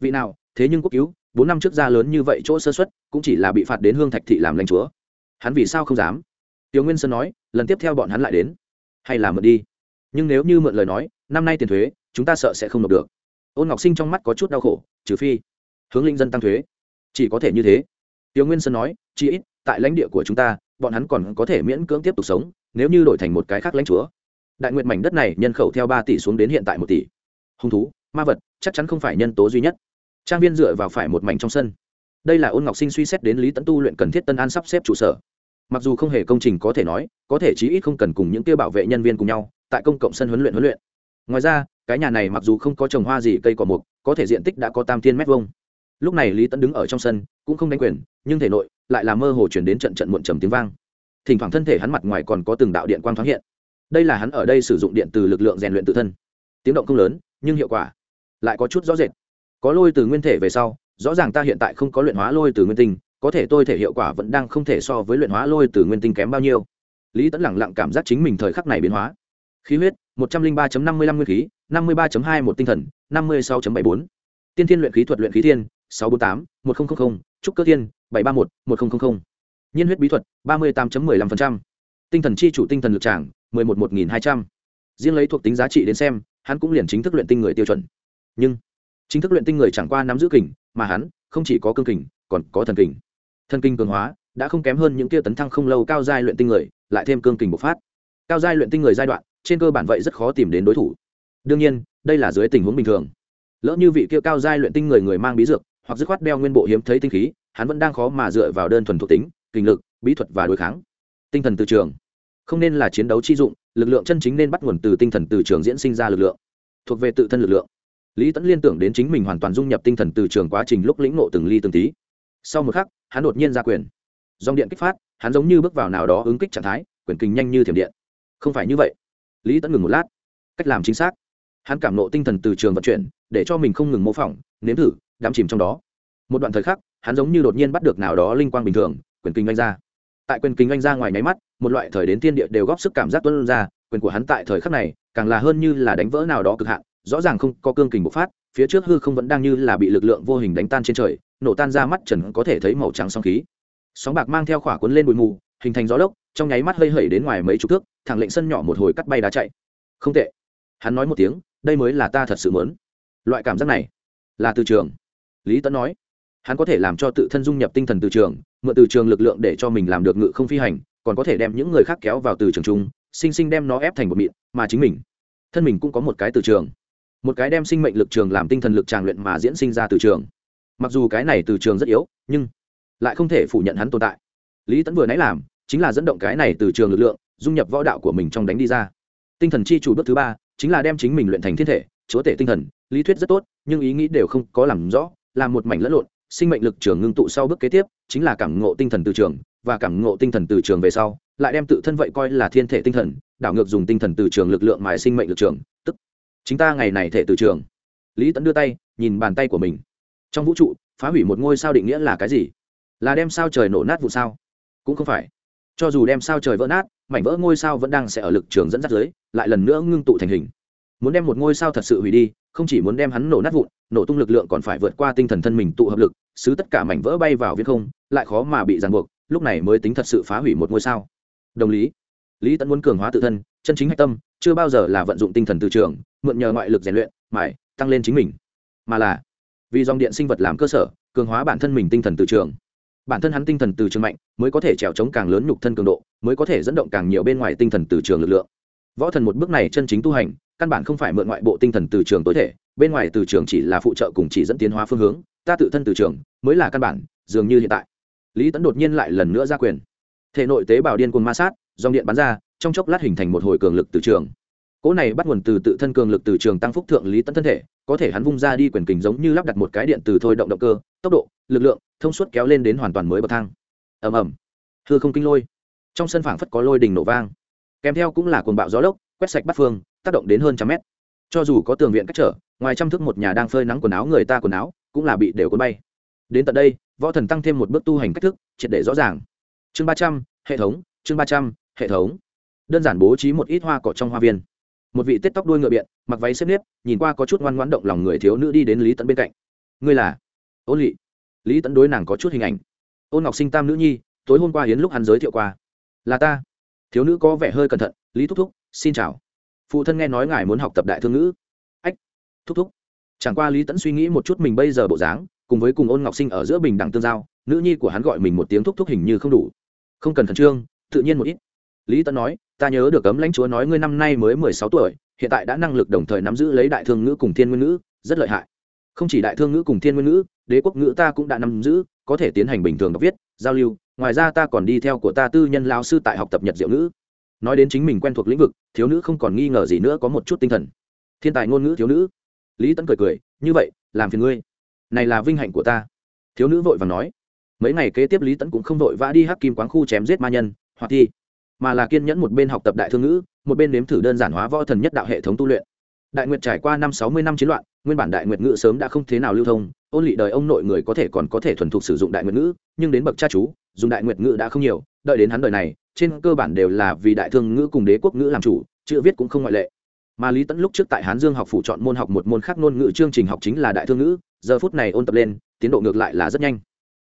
Vị nào, thế nhưng quốc cứu, bốn năm trước gia lớn như vậy chỗ sơ xuất cũng chỉ là bị phạt đến hương thạch thị làm lãnh chúa. Hắn vì sao không dám? Tiểu nguyên sơn nói, lần tiếp theo bọn hắn lại đến. Hay là mượn đi. Nhưng nếu như mượn lời nói, năm nay tiền thuế, chúng ta sợ sẽ không nộp được. Ôn ngọc sinh trong mắt có chút đau khổ, trừ phi, hướng linh dân tăng thuế. Chỉ có thể như thế. Tiểu nguyên sơn nói, chỉ ít tại lãnh địa của chúng ta, bọn hắn còn có thể miễn cưỡng tiếp tục sống, nếu như đổi thành một cái khác lãnh chúa. Đại nguyện mảnh đất này nhân khẩu theo ba tỷ xuống đến hiện tại một tỷ. Hung thú, ma vật, chắc chắn không phải nhân tố duy nhất. Trang viên dựa vào phải một mảnh trong sân. Đây là ôn ngọc sinh suy xét đến lý tấn tu luyện cần thiết tân an sắp xếp trụ sở. Mặc dù không hề công trình có thể nói, có thể chí ít không cần cùng những kia bảo vệ nhân viên cùng nhau, tại công cộng sân huấn luyện huấn luyện. Ngoài ra, cái nhà này mặc dù không có trồng hoa gì cây cỏ mục, có thể diện tích đã có tam thiên mét vuông. Lúc này lý tấn đứng ở trong sân, cũng không đánh quyền, nhưng thể nội lại là mơ hồ chuyển đến trận trận muộn trầm tiếng vang. Thỉnh thoảng thân thể hắn mặt ngoài còn có từng đạo điện quang thoáng hiện. Đây là hắn ở đây sử dụng điện từ lực lượng rèn luyện tự thân. Tiếng động không lớn, nhưng hiệu quả lại có chút rõ rệt. Có lôi từ nguyên thể về sau, rõ ràng ta hiện tại không có luyện hóa lôi từ nguyên tinh, có thể tôi thể hiệu quả vẫn đang không thể so với luyện hóa lôi từ nguyên tinh kém bao nhiêu. Lý tẫn lẳng lặng cảm giác chính mình thời khắc này biến hóa. Khí huyết, một trăm linh ba năm mươi lăm nguyên khí, năm mươi ba hai một tinh thần, năm mươi sáu bảy bốn. Tiên thiên luyện khí thuật luyện khí thiên, sáu bốn tám, một nghìn trúc cơ thiên bảy ba một một nghìn nhiên huyết bí thuật, ba mươi tám mười lăm tinh thần chi chủ tinh thần lực trạng mười một một nghìn hai trăm. Riêng lấy thuộc tính giá trị đến xem, hắn cũng liền chính thức luyện tinh người tiêu chuẩn. Nhưng, chính thức luyện tinh người chẳng qua nắm giữ kình, mà hắn không chỉ có cương kình, còn có thần kình. Thần kinh cường hóa, đã không kém hơn những kia tấn thăng không lâu cao giai luyện tinh người, lại thêm cương kình bộc phát. Cao giai luyện tinh người giai đoạn, trên cơ bản vậy rất khó tìm đến đối thủ. Đương nhiên, đây là dưới tình huống bình thường. Lỡ như vị kia cao giai luyện tinh người người mang bí dược, hoặc dứt khoát đeo nguyên bộ hiếm thấy tinh khí hắn vẫn đang khó mà dựa vào đơn thuần thuộc tính, kinh lực, bí thuật và đối kháng. Tinh thần từ trường. Không nên là chiến đấu chi dụng, lực lượng chân chính nên bắt nguồn từ tinh thần từ trường diễn sinh ra lực lượng. Thuộc về tự thân lực lượng. Lý tẫn liên tưởng đến chính mình hoàn toàn dung nhập tinh thần từ trường quá trình lúc lĩnh ngộ từng ly từng tí. Sau một khắc, hắn đột nhiên ra quyền. Dòng điện kích phát, hắn giống như bước vào nào đó ứng kích trạng thái, quyền kinh nhanh như thiểm điện. Không phải như vậy. Lý tẫn ngừng một lát. Cách làm chính xác. Hắn cảm nộ tinh thần từ trường vận chuyển, để cho mình không ngừng mô phỏng, nếm thử, đắm chìm trong đó. Một đoạn thời khắc hắn giống như đột nhiên bắt được nào đó linh quang bình thường, quyền kinh anh ra. Tại quyền kinh anh ra ngoài nháy mắt, một loại thời đến thiên địa đều góp sức cảm giác tuân ra, quyền của hắn tại thời khắc này, càng là hơn như là đánh vỡ nào đó cực hạn, rõ ràng không có cương kình bộc phát, phía trước hư không vẫn đang như là bị lực lượng vô hình đánh tan trên trời, nổ tan ra mắt trần có thể thấy màu trắng sóng khí. Sóng bạc mang theo khỏa cuốn lên bụi mù, hình thành gió lốc, trong nháy mắt hơi hẩy đến ngoài mấy chục thước, thẳng lệnh sân nhỏ một hồi cắt bay đá chạy. Không tệ. Hắn nói một tiếng, đây mới là ta thật sự muốn. Loại cảm giác này là từ trường. Lý tấn nói hắn có thể làm cho tự thân dung nhập tinh thần từ trường, mượn từ trường lực lượng để cho mình làm được ngự không phi hành, còn có thể đem những người khác kéo vào từ trường chung, sinh sinh đem nó ép thành một mịn mà chính mình, thân mình cũng có một cái từ trường. Một cái đem sinh mệnh lực trường làm tinh thần lực tràng luyện mà diễn sinh ra từ trường. Mặc dù cái này từ trường rất yếu, nhưng lại không thể phủ nhận hắn tồn tại. Lý Tấn vừa nãy làm, chính là dẫn động cái này từ trường lực lượng, dung nhập võ đạo của mình trong đánh đi ra. Tinh thần chi chủ bước thứ ba, chính là đem chính mình luyện thành thiên thể, chúa tể tinh thần. Lý thuyết rất tốt, nhưng ý nghĩ đều không có làm rõ là một mảnh lẫn lộn sinh mệnh lực trường ngưng tụ sau bước kế tiếp, chính là cảm ngộ tinh thần từ trường, và cảm ngộ tinh thần từ trường về sau, lại đem tự thân vậy coi là thiên thể tinh thần, đảo ngược dùng tinh thần từ trường lực lượng mài sinh mệnh lực trường, tức chính ta ngày này thể từ trường. Lý tẫn đưa tay, nhìn bàn tay của mình. Trong vũ trụ, phá hủy một ngôi sao định nghĩa là cái gì? Là đem sao trời nổ nát vụ sao? Cũng không phải. Cho dù đem sao trời vỡ nát, mảnh vỡ ngôi sao vẫn đang sẽ ở lực trường dẫn dắt dưới, lại lần nữa ngưng tụ thành hình. Muốn đem một ngôi sao thật sự hủy đi, không chỉ muốn đem hắn nổ nát vụn nổ tung lực lượng còn phải vượt qua tinh thần thân mình tụ hợp lực, xứ tất cả mảnh vỡ bay vào viễn không, lại khó mà bị ràng buộc, lúc này mới tính thật sự phá hủy một ngôi sao. Đồng lý lý tẫn muốn cường hóa tự thân, chân chính hạch tâm, chưa bao giờ là vận dụng tinh thần từ trường, mượn nhờ ngoại lực rèn luyện mải tăng lên chính mình. Mà là, vì dòng điện sinh vật làm cơ sở, cường hóa bản thân mình tinh thần từ trường. Bản thân hắn tinh thần từ trường mạnh, mới có thể trèo chống càng lớn nhục thân cường độ, mới có thể dẫn động càng nhiều bên ngoài tinh thần từ trường lực lượng. Võ thần một bước này chân chính tu hành, căn bản không phải mượn ngoại bộ tinh thần từ trường tối thể bên ngoài từ trường chỉ là phụ trợ cùng chỉ dẫn tiến hóa phương hướng, ta tự thân từ trường mới là căn bản, dường như hiện tại. Lý tấn đột nhiên lại lần nữa ra quyền. Thể nội tế bào điên cuồng ma sát, dòng điện bắn ra, trong chốc lát hình thành một hồi cường lực từ trường. Cỗ này bắt nguồn từ tự thân cường lực từ trường tăng phúc thượng lý tấn thân thể, có thể hắn vung ra đi quyền kình giống như lắp đặt một cái điện từ thôi động động cơ, tốc độ, lực lượng, thông suốt kéo lên đến hoàn toàn mới bậc thang. Ầm ầm. Hư không kinh lôi. Trong sân phảng phất có lôi đình nổ vang. Kèm theo cũng là cuồng bạo gió lốc, quét sạch bắt phương, tác động đến hơn trăm mét. Cho dù có tường viện cách trở ngoài trăm thước một nhà đang phơi nắng quần áo người ta quần áo cũng là bị đều cuốn bay. Đến tận đây, võ thần tăng thêm một bước tu hành cách thức, triệt để rõ ràng. Chương ba trăm, hệ thống, chương ba trăm, hệ thống. Đơn giản bố trí một ít hoa cỏ trong hoa viên. Một vị tết tóc đuôi ngựa biện, mặc váy xếp nếp, nhìn qua có chút ngoan ngoãn động lòng người thiếu nữ đi đến lý tận bên cạnh. Ngươi là? Ôn lỵ lý tận đối nàng có chút hình ảnh. Ôn ngọc sinh tam nữ nhi, tối hôm qua hiến lúc hắn giới thiệu qua. Là ta. Thiếu nữ có vẻ hơi cẩn thận, lý thúc thúc, xin chào. Phụ thân nghe nói ngài muốn học tập đại thương ngữ thúc thúc. Chẳng qua lý tẫn suy nghĩ một chút mình bây giờ bộ dáng, cùng với cùng ôn ngọc sinh ở giữa bình đẳng tương giao, nữ nhi của hắn gọi mình một tiếng thúc thúc hình như không đủ. Không cần khẩn trương, tự nhiên một ít. Lý tẫn nói, ta nhớ được cấm lãnh chúa nói ngươi năm nay mới mười sáu tuổi, hiện tại đã năng lực đồng thời nắm giữ lấy đại thương ngữ cùng thiên nguyên ngữ, rất lợi hại. Không chỉ đại thương ngữ cùng thiên nguyên ngữ, đế quốc ngữ ta cũng đã nắm giữ, có thể tiến hành bình thường đọc viết, giao lưu, ngoài ra ta còn đi theo của ta tư nhân lao sư tại học tập nhật diệu ngữ. Nói đến chính mình quen thuộc lĩnh vực, thiếu nữ không còn nghi ngờ gì nữa có một chút tinh thần. Thiên tài ngôn ngữ thiếu nữ lý tẫn cười cười, như vậy, làm phiền ngươi. Này là vinh hạnh của ta. Thiếu nữ vội và nói. Mấy ngày kế tiếp lý tẫn cũng không vội vã đi hắc kim quán khu chém giết ma nhân, hoặc thi, mà là kiên nhẫn một bên học tập đại thương ngữ, một bên nếm thử đơn giản hóa võ thần nhất đạo hệ thống tu luyện. Đại nguyệt trải qua năm sáu mươi năm chiến loạn, nguyên bản đại nguyệt ngữ sớm đã không thế nào lưu thông, ôn lị đời ông nội người có thể còn có thể thuần thục sử dụng đại nguyệt ngữ, nhưng đến bậc cha chú, dùng đại nguyệt ngữ đã không nhiều, đợi đến hắn đời này, trên cơ bản đều là vì đại thương ngữ cùng đế quốc ngữ làm chủ, chữ viết cũng không ngoại lệ mà lý tẫn lúc trước tại hán dương học phủ chọn môn học một môn khác ngôn ngữ, chương trình học chính là đại thương ngữ, giờ phút này ôn tập lên, tiến độ ngược lại là rất nhanh.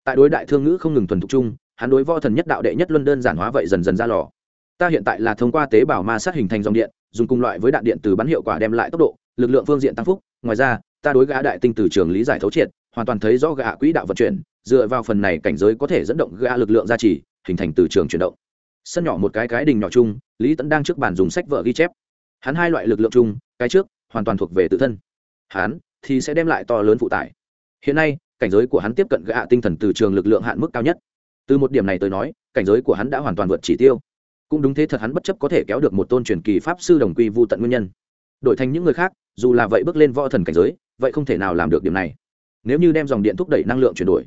Tại đối đại thương ngữ không ngừng thuần thục chung, hắn đối võ thần nhất đạo đệ nhất luân đơn giản hóa vậy dần dần ra lò. Ta hiện tại là thông qua tế bào ma sát hình thành dòng điện, dùng cùng loại với đạn điện từ bắn hiệu quả đem lại tốc độ, lực lượng phương diện tăng phúc. Ngoài ra, ta đối gã đại tinh từ trường lý giải thấu triệt, hoàn toàn thấy rõ gã quỹ đạo vận chuyển, dựa vào phần này cảnh giới có thể dẫn động gã lực lượng gia trì, hình thành từ trường chuyển động. Sân nhỏ một cái cái đình nhỏ chung, lý tẫn đang trước bàn dùng sách vợ ghi chép hắn hai loại lực lượng chung, cái trước, hoàn toàn thuộc về tự thân. Hắn thì sẽ đem lại to lớn phụ tải. Hiện nay, cảnh giới của hắn tiếp cận gạ tinh thần từ trường lực lượng hạn mức cao nhất. Từ một điểm này tới nói, cảnh giới của hắn đã hoàn toàn vượt chỉ tiêu. Cũng đúng thế thật hắn bất chấp có thể kéo được một tôn truyền kỳ pháp sư đồng quy vô tận nguyên nhân. Đổi thành những người khác, dù là vậy bước lên võ thần cảnh giới, vậy không thể nào làm được điểm này. Nếu như đem dòng điện thúc đẩy năng lượng chuyển đổi,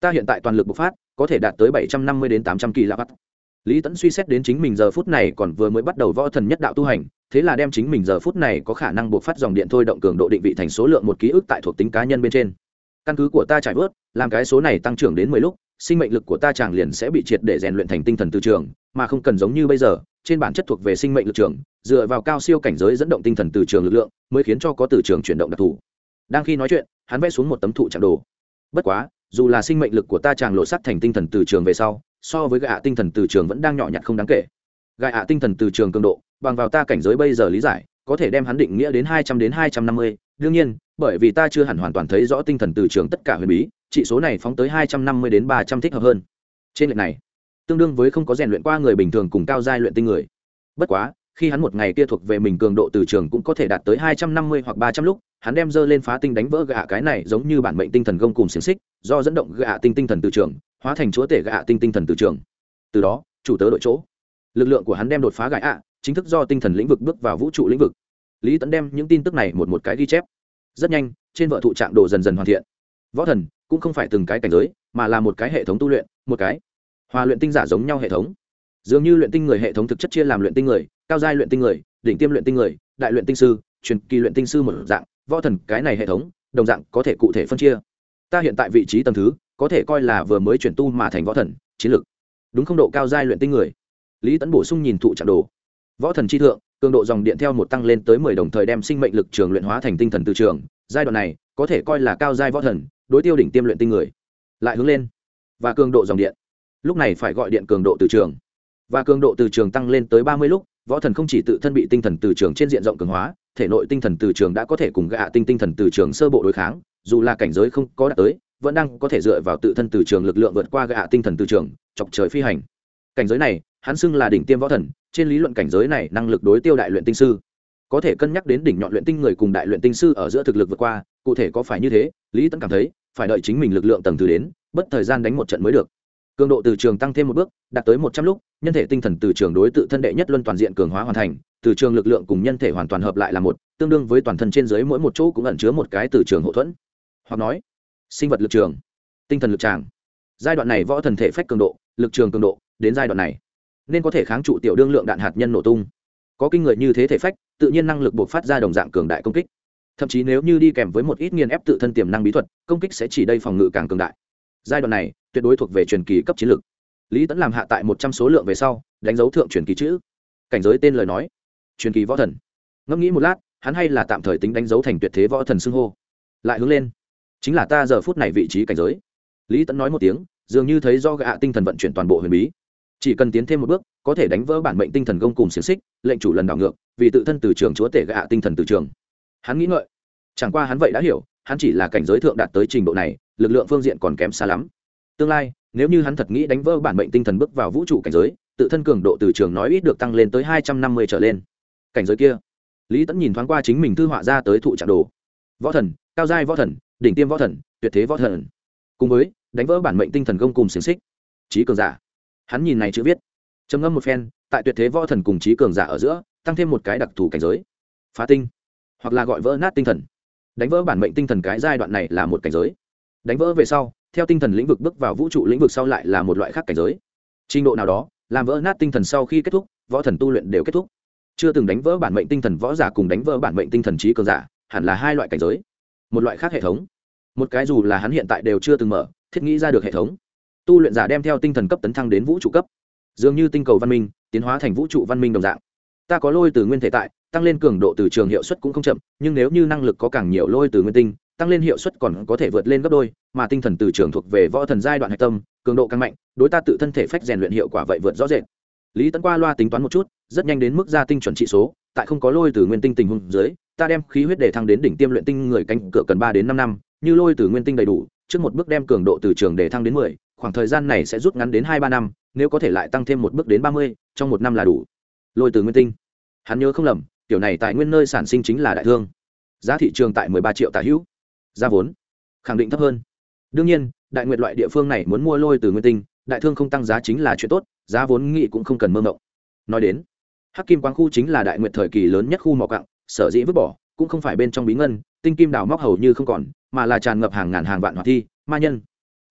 ta hiện tại toàn lực bộc phát, có thể đạt tới bảy trăm năm mươi đến tám trăm kỳ lạ lý tẫn suy xét đến chính mình giờ phút này còn vừa mới bắt đầu võ thần nhất đạo tu hành thế là đem chính mình giờ phút này có khả năng buộc phát dòng điện thôi động cường độ định vị thành số lượng một ký ức tại thuộc tính cá nhân bên trên. Căn cứ của ta trải bớt làm cái số này tăng trưởng đến mười lúc, sinh mệnh lực của ta chàng liền sẽ bị triệt để rèn luyện thành tinh thần từ trường, mà không cần giống như bây giờ, trên bản chất thuộc về sinh mệnh lực trường, dựa vào cao siêu cảnh giới dẫn động tinh thần từ trường lực lượng, mới khiến cho có từ trường chuyển động đặc thù. Đang khi nói chuyện, hắn vẽ xuống một tấm thụ trạng đồ. Bất quá, dù là sinh mệnh lực của ta chàng lộ sắt thành tinh thần từ trường về sau, so với gạ tinh thần từ trường vẫn đang nhỏ nhặt không đáng kể. Gai ạ tinh thần từ trường cường độ, bằng vào ta cảnh giới bây giờ lý giải, có thể đem hắn định nghĩa đến hai trăm đến hai trăm năm mươi. Đương nhiên, bởi vì ta chưa hẳn hoàn toàn thấy rõ tinh thần từ trường tất cả huyền bí trị số này phóng tới hai trăm năm mươi đến ba trăm thích hợp hơn. Trên lệch này, tương đương với không có rèn luyện qua người bình thường cùng cao giai luyện tinh người. Bất quá, khi hắn một ngày kia thuộc về mình cường độ từ trường cũng có thể đạt tới hai trăm năm mươi hoặc ba trăm lúc, hắn đem dơ lên phá tinh đánh vỡ gạ cái này giống như bản mệnh tinh thần gông cùng xiềng xích, do dẫn động gạ tinh tinh thần từ trường, hóa thành chúa tể gạ tinh tinh thần từ trường. Từ đó, chủ tớ đội chỗ lực lượng của hắn đem đột phá gãi ạ, chính thức do tinh thần lĩnh vực bước vào vũ trụ lĩnh vực. Lý tẫn đem những tin tức này một một cái ghi chép. Rất nhanh, trên vợ thụ trạng đồ dần dần hoàn thiện. Võ thần cũng không phải từng cái cảnh giới, mà là một cái hệ thống tu luyện, một cái hòa luyện tinh giả giống nhau hệ thống. Dường như luyện tinh người hệ thống thực chất chia làm luyện tinh người, cao giai luyện tinh người, đỉnh tiêm luyện tinh người, đại luyện tinh sư, truyền kỳ luyện tinh sư một dạng. Võ thần, cái này hệ thống, đồng dạng có thể cụ thể phân chia. Ta hiện tại vị trí tầng thứ, có thể coi là vừa mới chuyển tu mà thành võ thần, chiến lược đúng không độ cao giai luyện tinh người lý Tẫn bổ sung nhìn thụ trạng đồ. Võ thần chi thượng, cường độ dòng điện theo một tăng lên tới mười đồng thời đem sinh mệnh lực trường luyện hóa thành tinh thần từ trường. Giai đoạn này, có thể coi là cao giai võ thần, đối tiêu đỉnh tiêm luyện tinh người. Lại hướng lên. Và cường độ dòng điện. Lúc này phải gọi điện cường độ từ trường. Và cường độ từ trường tăng lên tới ba mươi lúc, võ thần không chỉ tự thân bị tinh thần từ trường trên diện rộng cường hóa, thể nội tinh thần từ trường đã có thể cùng gạ tinh tinh thần từ trường sơ bộ đối kháng, dù là cảnh giới không có đạt tới, vẫn đang có thể dựa vào tự thân từ trường lực lượng vượt qua gạ tinh thần từ trường, chọc trời phi hành. Cảnh giới này hắn xưng là đỉnh tiêm võ thần, trên lý luận cảnh giới này năng lực đối tiêu đại luyện tinh sư. Có thể cân nhắc đến đỉnh nhọn luyện tinh người cùng đại luyện tinh sư ở giữa thực lực vượt qua, cụ thể có phải như thế, lý tẫn cảm thấy, phải đợi chính mình lực lượng tầng thứ đến, bất thời gian đánh một trận mới được. Cường độ từ trường tăng thêm một bước, đạt tới một trăm lúc, nhân thể tinh thần từ trường đối tự thân đệ nhất luân toàn diện cường hóa hoàn thành, từ trường lực lượng cùng nhân thể hoàn toàn hợp lại là một, tương đương với toàn thân trên dưới mỗi một chỗ cũng ẩn chứa một cái từ trường hậu thuẫn. Hoặc nói, sinh vật lực trường, tinh thần lực tràng. Giai đoạn này võ thần thể phách cường độ, lực trường cường độ, đến giai đoạn này nên có thể kháng trụ tiểu đương lượng đạn hạt nhân nổ tung. Có kinh người như thế thể phách, tự nhiên năng lực buộc phát ra đồng dạng cường đại công kích. Thậm chí nếu như đi kèm với một ít nghiền ép tự thân tiềm năng bí thuật, công kích sẽ chỉ đây phòng ngự càng cường đại. Giai đoạn này, tuyệt đối thuộc về truyền kỳ cấp chiến lược. Lý tẫn làm hạ tại một trăm số lượng về sau, đánh dấu thượng truyền kỳ chữ. Cảnh giới tên lời nói, truyền kỳ võ thần. Ngẫm nghĩ một lát, hắn hay là tạm thời tính đánh dấu thành tuyệt thế võ thần xưng hô. Lại hướng lên. Chính là ta giờ phút này vị trí cảnh giới. Lý tẫn nói một tiếng, dường như thấy do gạ tinh thần vận chuyển toàn bộ huyền bí chỉ cần tiến thêm một bước, có thể đánh vỡ bản mệnh tinh thần công cùng xiềng xích, lệnh chủ lần đảo ngược, vì tự thân từ trường chúa tể gạ tinh thần từ trường. Hắn nghĩ ngợi. Chẳng qua hắn vậy đã hiểu, hắn chỉ là cảnh giới thượng đạt tới trình độ này, lực lượng phương diện còn kém xa lắm. Tương lai, nếu như hắn thật nghĩ đánh vỡ bản mệnh tinh thần bước vào vũ trụ cảnh giới, tự thân cường độ từ trường nói ít được tăng lên tới hai trăm năm mươi trở lên. Cảnh giới kia, lý tẫn nhìn thoáng qua chính mình thư họa ra tới thụ trạng đồ. Võ thần, cao giai võ thần, đỉnh tiêm võ thần, tuyệt thế võ thần. Cùng với, đánh vỡ bản mệnh tinh thần công cùng xiềng xích. Trí cường giả hắn nhìn này chữ viết. Trầm ngâm một phen, tại tuyệt thế võ thần cùng trí cường giả ở giữa, tăng thêm một cái đặc thù cảnh giới. Phá tinh, hoặc là gọi vỡ nát tinh thần. Đánh vỡ bản mệnh tinh thần cái giai đoạn này là một cảnh giới. Đánh vỡ về sau, theo tinh thần lĩnh vực bước vào vũ trụ lĩnh vực sau lại là một loại khác cảnh giới. Trình độ nào đó, làm vỡ nát tinh thần sau khi kết thúc, võ thần tu luyện đều kết thúc. Chưa từng đánh vỡ bản mệnh tinh thần võ giả cùng đánh vỡ bản mệnh tinh thần trí cường giả, hẳn là hai loại cảnh giới. Một loại khác hệ thống. Một cái dù là hắn hiện tại đều chưa từng mở, thiết nghĩ ra được hệ thống tu luyện giả đem theo tinh thần cấp tấn thăng đến vũ trụ cấp. Dường như tinh cầu văn minh, tiến hóa thành vũ trụ văn minh đồng dạng. Ta có lôi từ nguyên thể tại, tăng lên cường độ từ trường hiệu suất cũng không chậm, nhưng nếu như năng lực có càng nhiều lôi từ nguyên tinh, tăng lên hiệu suất còn có thể vượt lên gấp đôi, mà tinh thần từ trường thuộc về võ thần giai đoạn hạch tâm, cường độ càng mạnh, đối ta tự thân thể phách rèn luyện hiệu quả vậy vượt rõ rệt. Lý tấn qua loa tính toán một chút, rất nhanh đến mức gia tinh chuẩn trị số, tại không có lôi từ nguyên tinh tình huống dưới, ta đem khí huyết để thăng đến đỉnh tiêm luyện tinh người canh cửa cần ba đến năm năm, như lôi từ nguyên tinh đầy đủ, trước một bước đem cường độ từ trường để thăng đến mười khoảng thời gian này sẽ rút ngắn đến hai ba năm, nếu có thể lại tăng thêm một bước đến ba mươi, trong một năm là đủ. Lôi từ nguyên tinh. Hắn nhớ không lầm tiểu này tại nguyên nơi sản sinh chính là đại thương. Giá thị trường tại mười ba triệu tả hữu. Giá vốn, khẳng định thấp hơn. Đương nhiên, đại nguyệt loại địa phương này muốn mua lôi từ nguyên tinh, đại thương không tăng giá chính là chuyện tốt, giá vốn nghị cũng không cần mơ mộng. Nói đến, hắc kim quang khu chính là đại nguyệt thời kỳ lớn nhất khu mỏ cặng sở dĩ vứt bỏ, cũng không phải bên trong bí ngân, tinh kim đào móc hầu như không còn, mà là tràn ngập hàng ngàn hàng vạn hoạt thi, ma nhân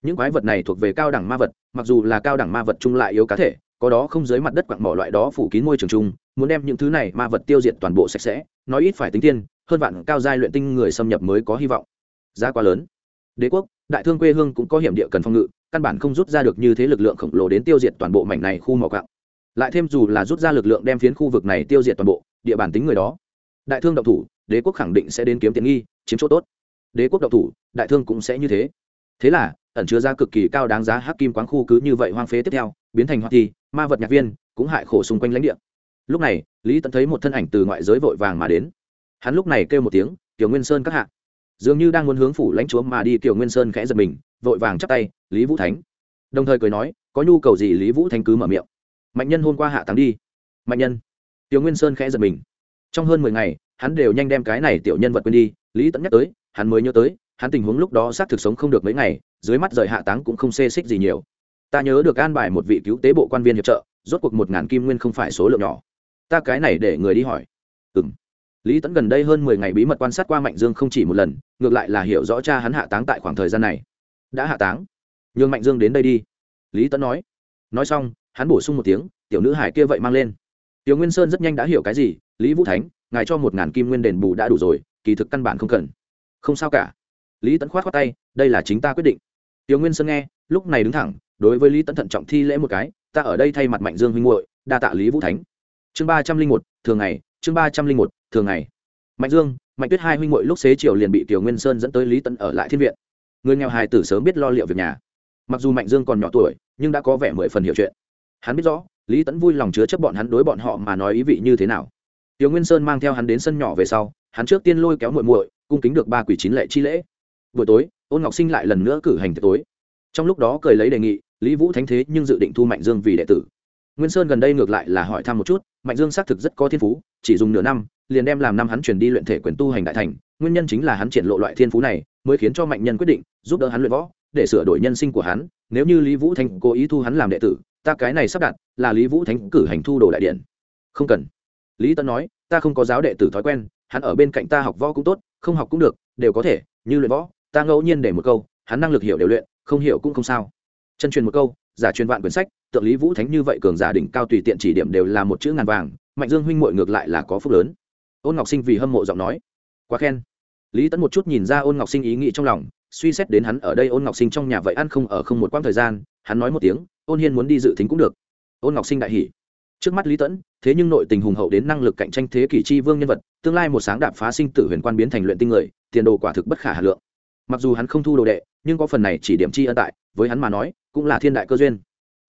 những quái vật này thuộc về cao đẳng ma vật, mặc dù là cao đẳng ma vật chung lại yếu cá thể, có đó không dưới mặt đất quặng mỏ loại đó phủ kín môi trường chung, muốn đem những thứ này ma vật tiêu diệt toàn bộ sạch sẽ, nói ít phải tính tiên hơn vạn cao giai luyện tinh người xâm nhập mới có hy vọng. Giá quá lớn. Đế quốc, đại thương quê hương cũng có hiểm địa cần phòng ngự, căn bản không rút ra được như thế lực lượng khổng lồ đến tiêu diệt toàn bộ mảnh này khu mỏ quặng. Lại thêm dù là rút ra lực lượng đem phiến khu vực này tiêu diệt toàn bộ, địa bàn tính người đó. Đại thương động thủ, đế quốc khẳng định sẽ đến kiếm tiện nghi, chiếm chỗ tốt. Đế quốc động thủ, đại thương cũng sẽ như thế. Thế là ẩn chứa ra cực kỳ cao đáng giá hắc kim quáng khu cứ như vậy hoang phế tiếp theo, biến thành hoa thi, ma vật nhạc viên, cũng hại khổ xung quanh lãnh địa. Lúc này, lý tẫn thấy một thân ảnh từ ngoại giới vội vàng mà đến. Hắn lúc này kêu một tiếng, tiểu nguyên sơn các hạ. Dường như đang muốn hướng phủ lãnh chúa mà đi, tiểu nguyên sơn khẽ giật mình, vội vàng chắp tay, lý vũ thánh. Đồng thời cười nói, có nhu cầu gì lý vũ thánh cứ mở miệng. Mạnh nhân hôm qua hạ táng đi. Mạnh nhân. Tiểu nguyên sơn khẽ giật mình. Trong hơn mười ngày, hắn đều nhanh đem cái này tiểu nhân vật quên đi, lý tẫn nhắc tới, hắn mới nhớ tới hắn tình huống lúc đó xác thực sống không được mấy ngày, dưới mắt rời hạ táng cũng không xê xích gì nhiều. Ta nhớ được an bài một vị cứu tế bộ quan viên hiệp trợ, rốt cuộc một ngàn kim nguyên không phải số lượng nhỏ. Ta cái này để người đi hỏi. Ừ m lý tẫn gần đây hơn mười ngày bí mật quan sát qua mạnh dương không chỉ một lần, ngược lại là hiểu rõ cha hắn hạ táng tại khoảng thời gian này. Đã hạ táng. Nhường mạnh dương đến đây đi. Lý tẫn nói. Nói xong, hắn bổ sung một tiếng, tiểu nữ hải kia vậy mang lên. Tiểu nguyên sơn rất nhanh đã hiểu cái gì, lý vũ thánh, ngài cho một ngàn kim nguyên đền bù đã đủ rồi, kỳ thực căn bản không cần. Không sao cả lý tẫn khoát khoát tay, đây là chính ta quyết định. Tiểu nguyên sơn nghe, lúc này đứng thẳng, đối với lý tẫn thận trọng thi lễ một cái, ta ở đây thay mặt mạnh dương huynh hội đa tạ lý vũ thánh. Chương ba trăm linh một, thường ngày, chương ba trăm linh một, thường ngày. Mạnh dương, mạnh tuyết hai huynh hội lúc xế chiều liền bị tiểu nguyên sơn dẫn tới lý tẫn ở lại thiên viện. Người nghèo hài tử sớm biết lo liệu việc nhà. Mặc dù mạnh dương còn nhỏ tuổi, nhưng đã có vẻ mười phần hiểu chuyện. Hắn biết rõ, lý tẫn vui lòng chứa chấp bọn hắn đối bọn họ mà nói ý vị như thế nào. Tiểu nguyên sơn mang theo hắn đến sân nhỏ về sau, hắn trước tiên lôi kéo muội muội, cung kính được ba quỷ chín lệ chi lễ buổi tối, ôn ngọc sinh lại lần nữa cử hành tối. Trong lúc đó cười lấy đề nghị, lý vũ thánh thế nhưng dự định thu mạnh dương vì đệ tử. Nguyên sơn gần đây ngược lại là hỏi thăm một chút, mạnh dương xác thực rất có thiên phú, chỉ dùng nửa năm, liền đem làm năm hắn chuyển đi luyện thể quyền tu hành đại thành, nguyên nhân chính là hắn triển lộ loại thiên phú này, mới khiến cho mạnh nhân quyết định, giúp đỡ hắn luyện võ, để sửa đổi nhân sinh của hắn, nếu như lý vũ thánh cố ý thu hắn làm đệ tử, ta cái này sắp đặt là lý vũ thánh cử hành thu đồ đại điện. Không cần. Lý tân nói, ta không có giáo đệ tử thói quen, hắn ở bên cạnh ta học võ cũng tốt, không học cũng được, đều có thể, như luyện võ ta ngẫu nhiên để một câu, hắn năng lực hiểu đều luyện, không hiểu cũng không sao. Chân truyền một câu, giả truyền vạn quyển sách, tượng lý vũ thánh như vậy cường giả đỉnh cao tùy tiện chỉ điểm đều là một chữ ngàn vàng, mạnh dương huynh mội ngược lại là có phúc lớn. Ôn ngọc sinh vì hâm mộ giọng nói, quá khen. Lý tẫn một chút nhìn ra ôn ngọc sinh ý nghĩ trong lòng, suy xét đến hắn ở đây ôn ngọc sinh trong nhà vậy ăn không ở không một quãng thời gian, hắn nói một tiếng, ôn hiên muốn đi dự tính cũng được. Ôn ngọc sinh đại hỉ. Trước mắt lý tẫn thế nhưng nội tình hùng hậu đến năng lực cạnh tranh thế kỷ chi vương nhân vật, tương lai một sáng đạp phá sinh tử huyền quan biến thành luyện tinh người, tiền đồ quả thực bất khả hà lượng mặc dù hắn không thu đồ đệ, nhưng có phần này chỉ điểm chi ân tại, với hắn mà nói, cũng là thiên đại cơ duyên.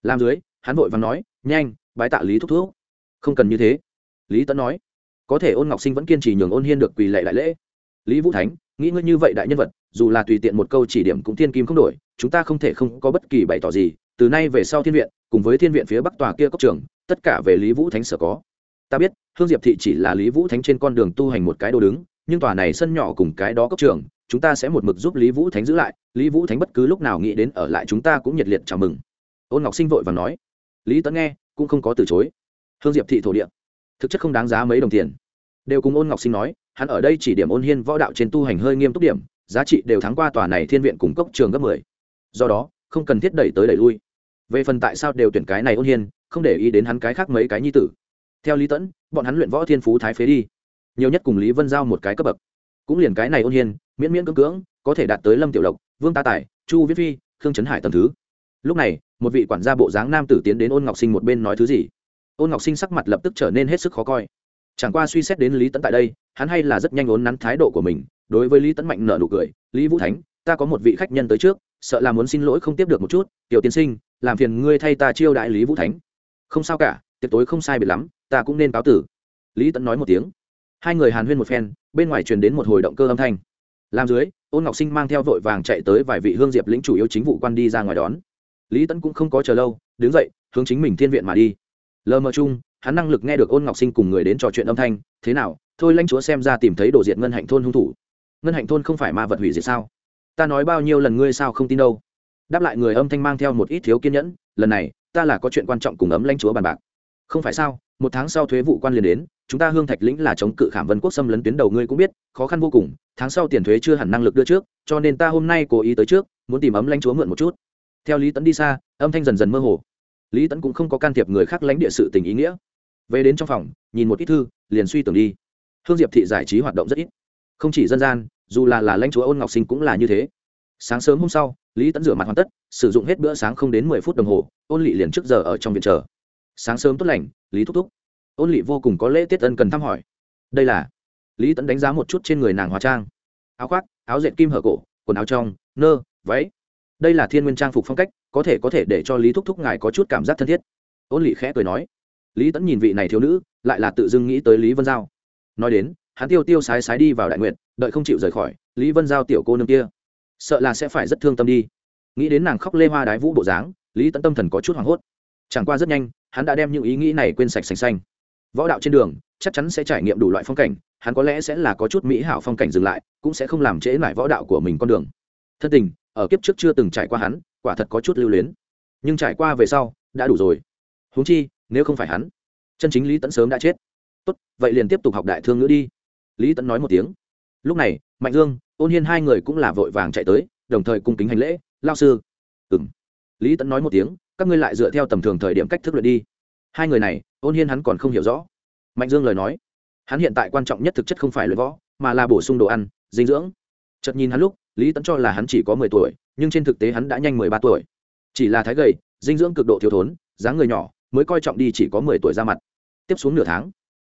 Làm dưới, hắn vội và nói, nhanh, bái tạ lý thúc thuốc không cần như thế. Lý Tấn nói, có thể ôn ngọc sinh vẫn kiên trì nhường ôn hiên được quỳ lệ đại lễ. Lý vũ thánh, nghĩ ngươi như vậy đại nhân vật, dù là tùy tiện một câu chỉ điểm cũng thiên kim không đổi, chúng ta không thể không có bất kỳ bày tỏ gì, từ nay về sau thiên viện, cùng với thiên viện phía bắc tòa kia cốc trường, tất cả về lý vũ thánh sở có. Ta biết, hương diệp thị chỉ là lý vũ thánh trên con đường tu hành một cái đồ đứng, nhưng tòa này sân nhỏ cùng cái đó cốc trường chúng ta sẽ một mực giúp lý vũ thánh giữ lại. Lý vũ thánh bất cứ lúc nào nghĩ đến ở lại chúng ta cũng nhiệt liệt chào mừng. Ôn ngọc sinh vội và nói. Lý tấn nghe, cũng không có từ chối. Hương diệp thị thổ địa. Thực chất không đáng giá mấy đồng tiền. Đều cùng ôn ngọc sinh nói, hắn ở đây chỉ điểm ôn hiên võ đạo trên tu hành hơi nghiêm túc điểm, giá trị đều thắng qua tòa này thiên viện cùng cốc trường gấp mười. Do đó, không cần thiết đẩy tới đẩy lui. Về phần tại sao đều tuyển cái này ôn hiên, không để ý đến hắn cái khác mấy cái nhi tử. Theo lý tẫn bọn hắn luyện võ thiên phú thái phế đi. Nhiều nhất cùng lý vân giao một cái cấp bậc. Cũng liền cái này ôn hiên miễn miễn cưỡng cưỡng, có thể đạt tới lâm tiểu lộc, vương ta tài, chu viết phi, khương trấn hải tầm thứ. Lúc này, một vị quản gia bộ dáng nam tử tiến đến ôn ngọc sinh một bên nói thứ gì. Ôn ngọc sinh sắc mặt lập tức trở nên hết sức khó coi. Chẳng qua suy xét đến lý tẫn tại đây, hắn hay là rất nhanh ốn nắn thái độ của mình, đối với lý tẫn mạnh nợ nụ cười, lý vũ thánh, ta có một vị khách nhân tới trước, sợ là muốn xin lỗi không tiếp được một chút, tiểu tiên sinh, làm phiền ngươi thay ta chiêu đại lý vũ thánh. Không sao cả, tiệc tối không sai biệt lắm, ta cũng nên cáo tử. Lý tẫn nói một tiếng. Hai người hàn huyên một phen, bên ngoài truyền đến một hồi động cơ âm thanh làm dưới, ôn ngọc sinh mang theo vội vàng chạy tới vài vị hương diệp lĩnh chủ yếu chính vụ quan đi ra ngoài đón. Lý tẫn cũng không có chờ lâu, đứng dậy, hướng chính mình thiên viện mà đi. Lờ mờ chung, hắn năng lực nghe được ôn ngọc sinh cùng người đến trò chuyện âm thanh, thế nào, thôi lãnh chúa xem ra tìm thấy đồ diệt ngân hạnh thôn hung thủ. Ngân hạnh thôn không phải ma vật hủy diệt sao? Ta nói bao nhiêu lần ngươi sao không tin đâu? Đáp lại người âm thanh mang theo một ít thiếu kiên nhẫn, lần này, ta là có chuyện quan trọng cùng ấm lãnh chúa bàn bạc không phải sao, một tháng sau thuế vụ quan liền đến, chúng ta hương thạch lĩnh là chống cự khảm vân quốc xâm lấn tuyến đầu ngươi cũng biết, khó khăn vô cùng, tháng sau tiền thuế chưa hẳn năng lực đưa trước, cho nên ta hôm nay cố ý tới trước, muốn tìm ấm lãnh chúa mượn một chút. Theo lý Tấn đi xa, âm thanh dần dần mơ hồ. Lý Tấn cũng không có can thiệp người khác lãnh địa sự tình ý nghĩa. Về đến trong phòng, nhìn một ít thư, liền suy tưởng đi. Hương diệp thị giải trí hoạt động rất ít. Không chỉ dân gian, dù là là lãnh chúa ôn ngọc sinh cũng là như thế. Sáng sớm hôm sau, lý Tấn rửa mặt hoàn tất, sử dụng hết bữa sáng không đến mười phút đồng hồ, ôn lị liền trước giờ ở trong viện chờ sáng sớm tốt lành, lý thúc thúc. Ôn lị vô cùng có lễ tiết ân cần thăm hỏi. Đây là, lý tẫn đánh giá một chút trên người nàng hóa trang. Áo khoác, áo dệt kim hở cổ, quần áo trong, nơ, váy. Đây là thiên nguyên trang phục phong cách, có thể có thể để cho lý thúc thúc ngài có chút cảm giác thân thiết. Ôn lị khẽ cười nói. Lý tẫn nhìn vị này thiếu nữ, lại là tự dưng nghĩ tới lý vân giao. Nói đến, hắn tiêu tiêu sái sái đi vào đại nguyện, đợi không chịu rời khỏi, lý vân giao tiểu cô nương kia, sợ là sẽ phải rất thương tâm đi. Nghĩ đến nàng khóc lê hoa đái vũ bộ dáng, lý tẫn tâm thần có chút hoảng hốt chẳng qua rất nhanh, hắn đã đem những ý nghĩ này quên sạch sành xanh. Võ đạo trên đường, chắc chắn sẽ trải nghiệm đủ loại phong cảnh, hắn có lẽ sẽ là có chút mỹ hảo phong cảnh dừng lại, cũng sẽ không làm trễ lại võ đạo của mình con đường. Thân tình, ở kiếp trước chưa từng trải qua hắn, quả thật có chút lưu luyến. Nhưng trải qua về sau, đã đủ rồi. Huống chi, nếu không phải hắn, chân chính lý tẫn sớm đã chết. Tốt, vậy liền tiếp tục học đại thương nữa đi. Lý tẫn nói một tiếng. Lúc này, mạnh dương, ôn hiên hai người cũng là vội vàng chạy tới, đồng thời cung kính hành lễ lao sư. Ừ m lý tẫn nói một tiếng các ngươi lại dựa theo tầm thường thời điểm cách thức luyện đi. Hai người này, ôn hiên hắn còn không hiểu rõ. Mạnh dương lời nói, hắn hiện tại quan trọng nhất thực chất không phải luyện võ, mà là bổ sung đồ ăn, dinh dưỡng. Chật nhìn hắn lúc, lý tẫn cho là hắn chỉ có mười tuổi, nhưng trên thực tế hắn đã nhanh mười ba tuổi. Chỉ là thái gầy, dinh dưỡng cực độ thiếu thốn, dáng người nhỏ, mới coi trọng đi chỉ có mười tuổi ra mặt. Tiếp xuống nửa tháng,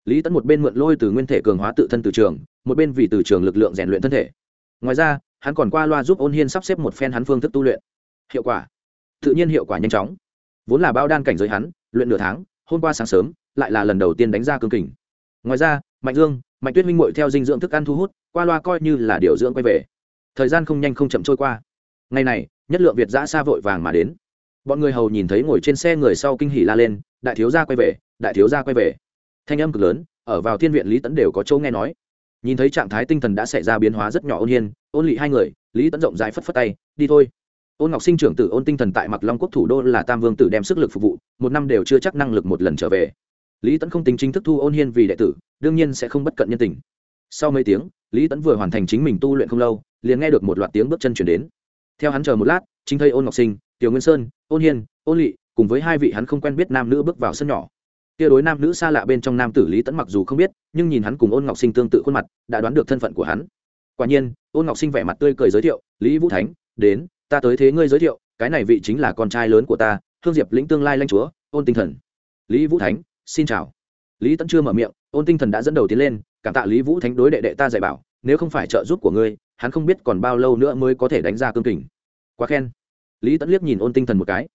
lý tẫn một bên mượn lôi từ nguyên thể cường hóa tự thân từ trường, một bên vì từ trường lực lượng rèn luyện thân thể. Ngoài ra, hắn còn qua loa giúp ôn hiên sắp xếp một phen hắn phương thức tu luyện. Hiệu quả tự nhiên hiệu quả nhanh chóng. Vốn là bao đan cảnh giới hắn, luyện nửa tháng, hôm qua sáng sớm, lại là lần đầu tiên đánh ra cương kình. Ngoài ra, mạnh dương, mạnh tuyết minh mội theo dinh dưỡng thức ăn thu hút, qua loa coi như là điều dưỡng quay về. Thời gian không nhanh không chậm trôi qua. Ngày này, nhất lượng việt giã xa vội vàng mà đến. Bọn người hầu nhìn thấy ngồi trên xe người sau kinh hỉ la lên, đại thiếu gia quay về, đại thiếu gia quay về. Thanh âm cực lớn, ở vào thiên viện lý tấn đều có chỗ nghe nói. Nhìn thấy trạng thái tinh thần đã xảy ra biến hóa rất nhỏ ôn hiên, ôn lị hai người, lý tấn rộng rãi phất phất tay, đi thôi ôn ngọc sinh trưởng tử ôn tinh thần tại mặc long quốc thủ đô là tam vương tử đem sức lực phục vụ, một năm đều chưa chắc năng lực một lần trở về. Lý tẫn không tính chính thức thu ôn hiên vì đệ tử, đương nhiên sẽ không bất cận nhân tình. Sau mấy tiếng, lý tẫn vừa hoàn thành chính mình tu luyện không lâu, liền nghe được một loạt tiếng bước chân chuyển đến. Theo hắn chờ một lát, chính thây ôn ngọc sinh, tiểu nguyên sơn, ôn hiên, ôn lỵ cùng với hai vị hắn không quen biết nam nữ bước vào sân nhỏ. Kia đối nam nữ xa lạ bên trong nam tử lý tẫn mặc dù không biết, nhưng nhìn hắn cùng ôn ngọc sinh tương tự khuôn mặt, đã đoán được thân phận của hắn. Quả nhiên, ôn ngọc sinh vẻ mặt tươi cười giới thiệu, lý vũ thánh, đến ta tới thế ngươi giới thiệu, cái này vị chính là con trai lớn của ta hương diệp lĩnh tương lai lanh chúa, ôn tinh thần. Lý vũ thánh, xin chào. Lý tẫn chưa mở miệng, ôn tinh thần đã dẫn đầu tiến lên, cảm tạ lý vũ thánh đối đệ đệ ta dạy bảo, nếu không phải trợ giúp của ngươi, hắn không biết còn bao lâu nữa mới có thể đánh ra cương kình. Quá khen. Lý tẫn liếc nhìn ôn tinh thần một cái.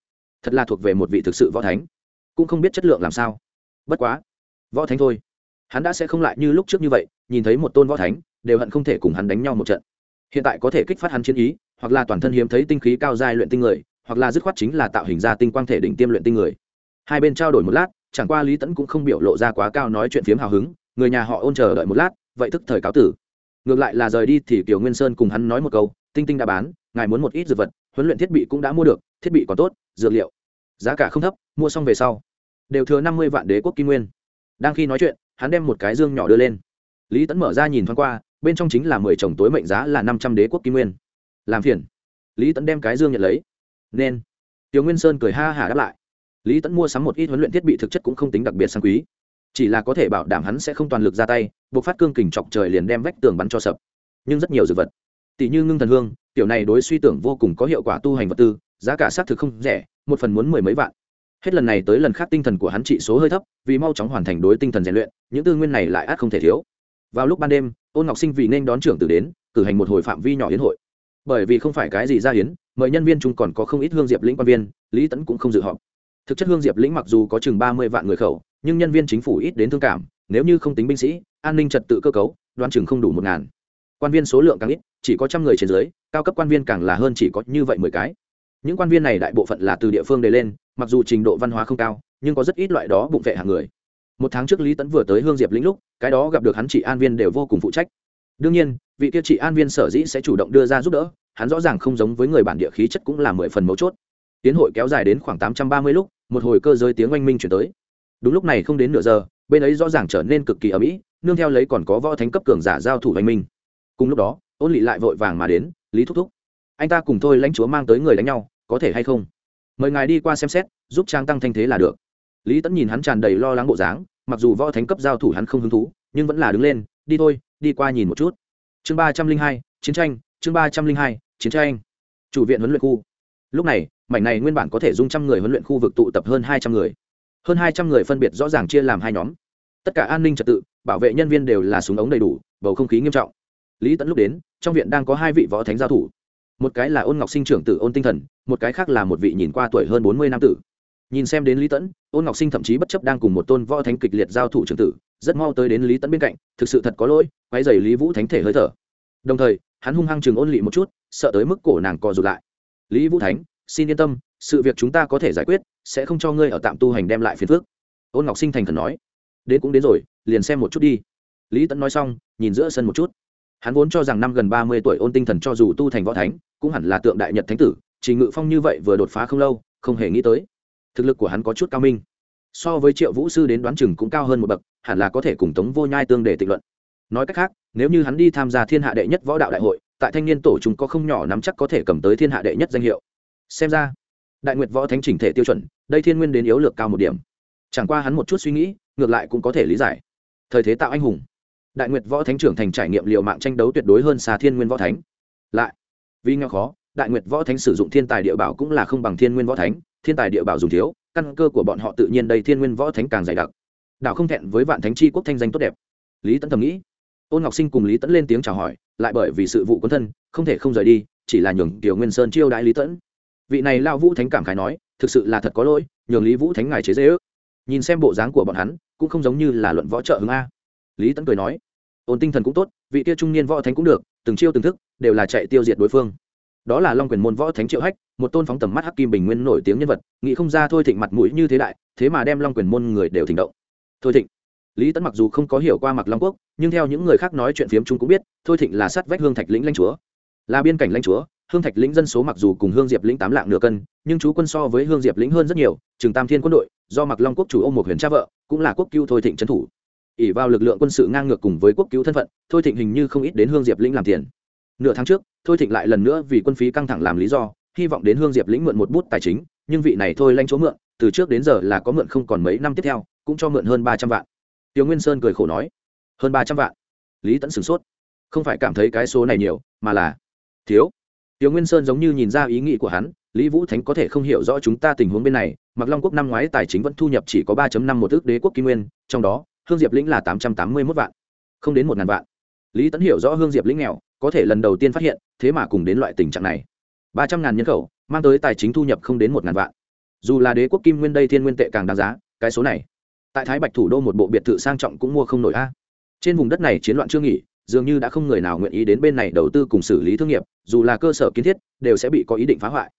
Thật là thuộc về một vị thực sự võ thánh. Cũng không biết chất lượng làm sao. Bất quá. Võ thánh thôi. Hắn đã sẽ không lại như lúc trước như vậy, nhìn thấy một tôn võ thánh, đều hận không thể cùng hắn đánh nhau một trận hiện tại có thể kích phát hắn chiến ý, hoặc là toàn thân hiếm thấy tinh khí cao giai luyện tinh người, hoặc là dứt khoát chính là tạo hình ra tinh quang thể đỉnh tiêm luyện tinh người. Hai bên trao đổi một lát, chẳng qua lý tẫn cũng không biểu lộ ra quá cao nói chuyện phiếm hào hứng, người nhà họ ôn chờ đợi một lát, vậy thức thời cáo tử. Ngược lại là rời đi thì kiều nguyên sơn cùng hắn nói một câu, tinh tinh đã bán, ngài muốn một ít dược vật, huấn luyện thiết bị cũng đã mua được, thiết bị còn tốt, dược liệu, giá cả không thấp, mua xong về sau, đều thừa năm mươi vạn đế quốc kim nguyên. Đang khi nói chuyện, hắn đem một cái dương nhỏ đưa lên. Lý tẫn mở ra nhìn thoáng qua bên trong chính là mười chồng tối mệnh giá là năm trăm đế quốc kim nguyên. Làm phiền. Lý tẫn đem cái dương nhận lấy. Nên. Tiểu nguyên sơn cười ha hả đáp lại. Lý tẫn mua sắm một ít huấn luyện thiết bị thực chất cũng không tính đặc biệt sang quý. Chỉ là có thể bảo đảm hắn sẽ không toàn lực ra tay, buộc phát cương kình chọc trời liền đem vách tường bắn cho sập. Nhưng rất nhiều dược vật. Tỷ như ngưng thần hương, tiểu này đối suy tưởng vô cùng có hiệu quả tu hành vật tư, giá cả xác thực không rẻ, một phần muốn mười mấy vạn. Hết lần này tới lần khác tinh thần của hắn trị số hơi thấp, vì mau chóng hoàn thành đối tinh thần rèn luyện, những tư nguyên này lại át không thể thiếu vào lúc ban đêm ôn ngọc sinh vì nên đón trưởng tử đến, cử hành một hồi phạm vi nhỏ hiến hội. Bởi vì không phải cái gì ra hiến mời nhân viên chúng còn có không ít hương diệp lĩnh quan viên, lý tẫn cũng không dự họp. Thực chất hương diệp lĩnh mặc dù có chừng ba mươi vạn người khẩu, nhưng nhân viên chính phủ ít đến thương cảm, nếu như không tính binh sĩ, an ninh trật tự cơ cấu đoan chừng không đủ một ngàn. Quan viên số lượng càng ít, chỉ có trăm người trên dưới, cao cấp quan viên càng là hơn chỉ có như vậy mười cái. Những quan viên này đại bộ phận là từ địa phương đề lên, mặc dù trình độ văn hóa không cao, nhưng có rất ít loại đó bụng vệ hàng người một tháng trước lý tẫn vừa tới hương diệp lĩnh lúc, cái đó gặp được hắn chị an viên đều vô cùng phụ trách. Đương nhiên, vị kia chị an viên sở dĩ sẽ chủ động đưa ra giúp đỡ, hắn rõ ràng không giống với người bản địa khí chất cũng là mười phần mấu chốt. Tiến hội kéo dài đến khoảng tám trăm ba mươi lúc, một hồi cơ giới tiếng oanh minh chuyển tới. Đúng lúc này không đến nửa giờ, bên ấy rõ ràng trở nên cực kỳ ở mỹ nương theo lấy còn có võ thánh cấp cường giả giao thủ oanh minh. Cùng lúc đó, ôn lỵ lại vội vàng mà đến, lý thúc thúc, anh ta cùng thôi lãnh chúa mang tới người đánh nhau, có thể hay không? Mời ngài đi qua xem xét, giúp trang tăng thanh thế là được lý tẫn nhìn hắn tràn đầy lo lắng bộ dáng, mặc dù võ thánh cấp giao thủ hắn không hứng thú, nhưng vẫn là đứng lên, đi thôi, đi qua nhìn một chút. Chương ba trăm linh hai, chiến tranh, chương ba trăm linh hai, chiến tranh. Chủ viện huấn luyện khu. Lúc này, mảnh này nguyên bản có thể dung trăm người huấn luyện khu vực tụ tập hơn hai trăm người. Hơn hai trăm người phân biệt rõ ràng chia làm hai nhóm. Tất cả an ninh trật tự, bảo vệ nhân viên đều là súng ống đầy đủ, bầu không khí nghiêm trọng. Lý tẫn lúc đến, trong viện đang có hai vị võ thánh giao thủ. Một cái là ôn ngọc sinh trưởng tử ôn tinh thần, một cái khác là một vị nhìn qua tuổi hơn bốn mươi năm tử nhìn xem đến lý tẫn, ôn ngọc sinh thậm chí bất chấp đang cùng một tôn võ thánh kịch liệt giao thủ trường tử, rất mau tới đến lý tẫn bên cạnh, thực sự thật có lỗi quay dày lý vũ thánh thể hơi thở. Đồng thời, hắn hung hăng chừng ôn lị một chút, sợ tới mức cổ nàng co rụt lại. Lý vũ thánh, xin yên tâm, sự việc chúng ta có thể giải quyết, sẽ không cho ngươi ở tạm tu hành đem lại phiền phước ôn ngọc sinh thành thần nói. Đến cũng đến rồi, liền xem một chút đi. Lý tẫn nói xong, nhìn giữa sân một chút. Hắn vốn cho rằng năm gần ba mươi tuổi ôn tinh thần cho dù tu thành võ thánh, cũng hẳn là tượng đại nhật thánh tử, chỉ ngự phong như vậy vừa đột phá không lâu, không hề nghĩ tới thực lực của hắn có chút cao minh. So với triệu vũ sư đến đoán chừng cũng cao hơn một bậc, hẳn là có thể cùng tống vô nhai tương để tịnh luận. Nói cách khác, nếu như hắn đi tham gia thiên hạ đệ nhất võ đạo đại hội, tại thanh niên tổ chúng có không nhỏ nắm chắc có thể cầm tới thiên hạ đệ nhất danh hiệu. Xem ra, đại nguyệt võ thánh chỉnh thể tiêu chuẩn, đây thiên nguyên đến yếu lược cao một điểm. Chẳng qua hắn một chút suy nghĩ, ngược lại cũng có thể lý giải. Thời thế tạo anh hùng. Đại nguyệt võ thánh trưởng thành trải nghiệm liệu mạng tranh đấu tuyệt đối hơn xa thiên nguyên võ thánh. Lại, vì nghèo khó, đại nguyệt võ thánh sử dụng thiên tài địa bảo cũng là không bằng thiên nguyên võ thánh thiên tài địa bảo dùng thiếu, căn cơ của bọn họ tự nhiên đây thiên nguyên võ thánh càng dày đặc. Đạo không thẹn với vạn thánh chi quốc thanh danh tốt đẹp. Lý tấn thầm nghĩ. Ôn ngọc sinh cùng lý tẫn lên tiếng chào hỏi, lại bởi vì sự vụ quân thân, không thể không rời đi, chỉ là nhường tiểu nguyên sơn chiêu đãi lý tẫn vị này lao vũ thánh cảm khái nói, thực sự là thật có lỗi, nhường lý vũ thánh ngài chế dễ ước. Nhìn xem bộ dáng của bọn hắn, cũng không giống như là luận võ trợ hướng a. Lý tẫn cười nói, ôn tinh thần cũng tốt, vị kia trung niên võ thánh cũng được, từng chiêu từng thức, đều là chạy tiêu diệt đối phương đó là long quyền môn võ thánh triệu hách, một tôn phóng tầm mắt hắc kim bình nguyên nổi tiếng nhân vật, nghĩ không ra thôi thịnh mặt mũi như thế đại, thế mà đem long quyền môn người đều thỉnh động. Thôi thịnh, lý tấn mặc dù không có hiểu qua mặc long quốc, nhưng theo những người khác nói chuyện phiếm chúng cũng biết, thôi thịnh là sát vách hương thạch lĩnh lãnh chúa. Là biên cảnh lãnh chúa, hương thạch lĩnh dân số mặc dù cùng hương diệp lĩnh tám lạng nửa cân, nhưng chú quân so với hương diệp lĩnh hơn rất nhiều, trường tam thiên quân đội, do mặc long quốc chủ ô một huyền cha vợ, cũng là quốc cứu thôi thịnh trấn thủ. Ỉ vào lực lượng quân sự ngang ngược cùng với quốc cứu thân phận, thôi thịnh hình như không ít đến hương diệp lĩnh làm tiền nửa tháng trước thôi thịnh lại lần nữa vì quân phí căng thẳng làm lý do hy vọng đến hương diệp lĩnh mượn một bút tài chính nhưng vị này thôi lanh chỗ mượn từ trước đến giờ là có mượn không còn mấy năm tiếp theo cũng cho mượn hơn ba trăm vạn. Tiêu nguyên sơn cười khổ nói hơn ba trăm vạn? Lý tẫn sửng sốt không phải cảm thấy cái số này nhiều mà là thiếu. Tiêu Nguyên Sơn giống như nhìn ra ý nghĩ của hắn, Lý Vũ Thánh có thể không hiểu rõ chúng ta tình huống bên này, Mặc Long quốc năm ngoái tài chính vẫn thu nhập chỉ có 3.5 một ức đế quốc kim nguyên, trong đó, Hương Diệp lĩnh là 881 vạn, không đến một ngàn vạn. Lý Tấn hiểu rõ Hương Diệp lĩnh nghèo, có thể lần đầu tiên phát hiện, thế mà cùng đến loại tình trạng này. 300 ngàn nhân khẩu, mang tới tài chính thu nhập không đến một ngàn vạn. Dù là đế quốc kim nguyên đây thiên nguyên tệ càng đáng giá, cái số này, tại Thái Bạch thủ đô một bộ biệt thự sang trọng cũng mua không nổi a. Trên vùng đất này chiến loạn chưa nghỉ, dường như đã không người nào nguyện ý đến bên này đầu tư cùng xử lý thương nghiệp dù là cơ sở kiến thiết đều sẽ bị có ý định phá hoại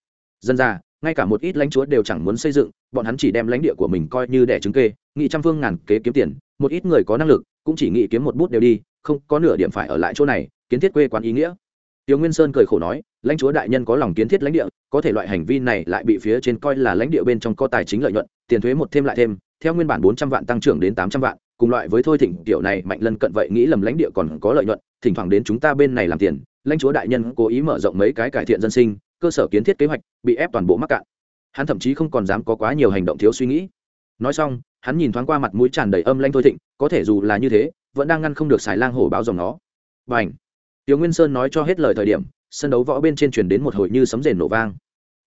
dân ra ngay cả một ít lãnh chúa đều chẳng muốn xây dựng bọn hắn chỉ đem lãnh địa của mình coi như đẻ trứng kê nghị trăm phương ngàn kế kiếm tiền một ít người có năng lực cũng chỉ nghị kiếm một bút đều đi không có nửa điểm phải ở lại chỗ này kiến thiết quê quán ý nghĩa. Tiêu Nguyên Sơn cười khổ nói, lãnh chúa đại nhân có lòng kiến thiết lãnh địa, có thể loại hành vi này lại bị phía trên coi là lãnh địa bên trong có tài chính lợi nhuận, tiền thuế một thêm lại thêm, theo nguyên bản bốn trăm vạn tăng trưởng đến tám trăm vạn, cùng loại với thôi thịnh tiểu này mạnh lân cận vậy nghĩ lầm lãnh địa còn có lợi nhuận thỉnh thoảng đến chúng ta bên này làm tiền lãnh chúa đại nhân cố ý mở rộng mấy cái cải thiện dân sinh cơ sở kiến thiết kế hoạch bị ép toàn bộ mắc cạn. Hắn thậm chí không còn dám có quá nhiều hành động thiếu suy nghĩ. Nói xong hắn nhìn thoáng qua mặt mũi tràn đầy âm lanh thôi thịnh có thể dù là như thế vẫn đang ngăn không được xài lang hổ báo dòng nó. B à n h tiểu nguyên sơn nói cho hết lời thời điểm, sân đấu võ bên trên truyền đến một hồi như sấm rền nổ vang.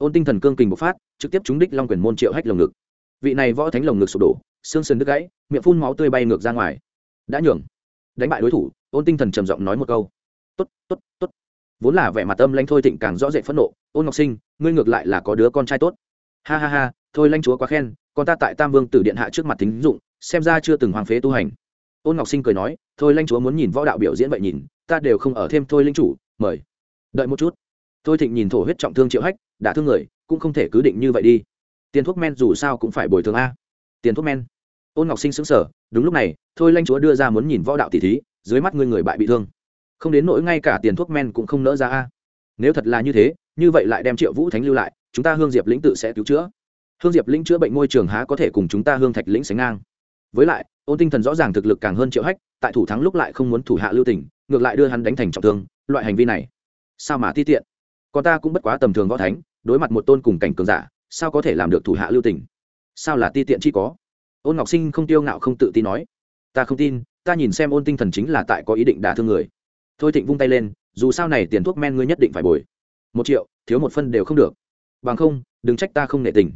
Ôn tinh thần cương kình bộc phát, trực tiếp trúng đích long quyền môn triệu hách lồng ngực. Vị này võ thánh lồng ngực sụp đổ, xương sườn đứt gãy, miệng phun máu tươi bay ngược ra ngoài. Đã nhường, đánh bại đối thủ, ôn tinh thần trầm giọng nói một câu. Tốt tốt tốt. Vốn là vẻ mặt tâm lanh thôi thịnh càng rõ rệt phẫn nộ, ôn ngọc sinh, ngươi ngược lại là có đứa con trai tốt. Ha ha ha, thôi lanh chúa quá khen, con ta tại tam vương tử điện hạ trước mặt thính dụng, xem ra chưa từng hoàng phế tu hành ôn ngọc sinh cười nói thôi lanh chúa muốn nhìn võ đạo biểu diễn vậy nhìn ta đều không ở thêm thôi linh chủ mời. Đợi một chút. Thôi thịnh nhìn thổ huyết trọng thương triệu hách đã thương người cũng không thể cứ định như vậy đi. Tiền thuốc men dù sao cũng phải bồi thường a. Tiền thuốc men? Ôn ngọc sinh sững sờ, đúng lúc này thôi lanh chúa đưa ra muốn nhìn võ đạo tỷ thí dưới mắt ngươi người bại bị thương. Không đến nỗi ngay cả tiền thuốc men cũng không nỡ ra a. Nếu thật là như thế như vậy lại đem triệu vũ thánh lưu lại chúng ta hương diệp lĩnh tự sẽ cứu chữa. Hương diệp lĩnh chữa bệnh môi trường há có thể cùng chúng ta hương thạch lĩnh sánh ngang với lại, ôn tinh thần rõ ràng thực lực càng hơn triệu hách, tại thủ thắng lúc lại không muốn thủ hạ lưu tỉnh ngược lại đưa hắn đánh thành trọng thương, loại hành vi này, sao mà ti tiện? Còn ta cũng bất quá tầm thường võ thánh, đối mặt một tôn cùng cảnh cường giả, sao có thể làm được thủ hạ lưu tỉnh sao là ti tiện chi có? Ôn ngọc sinh không tiêu ngạo không tự tin nói, ta không tin, ta nhìn xem ôn tinh thần chính là tại có ý định đả thương người. Thôi thịnh vung tay lên, dù sao này tiền thuốc men ngươi nhất định phải bồi. Một triệu, thiếu một phân đều không được. Bằng không, đừng trách ta không nể tình.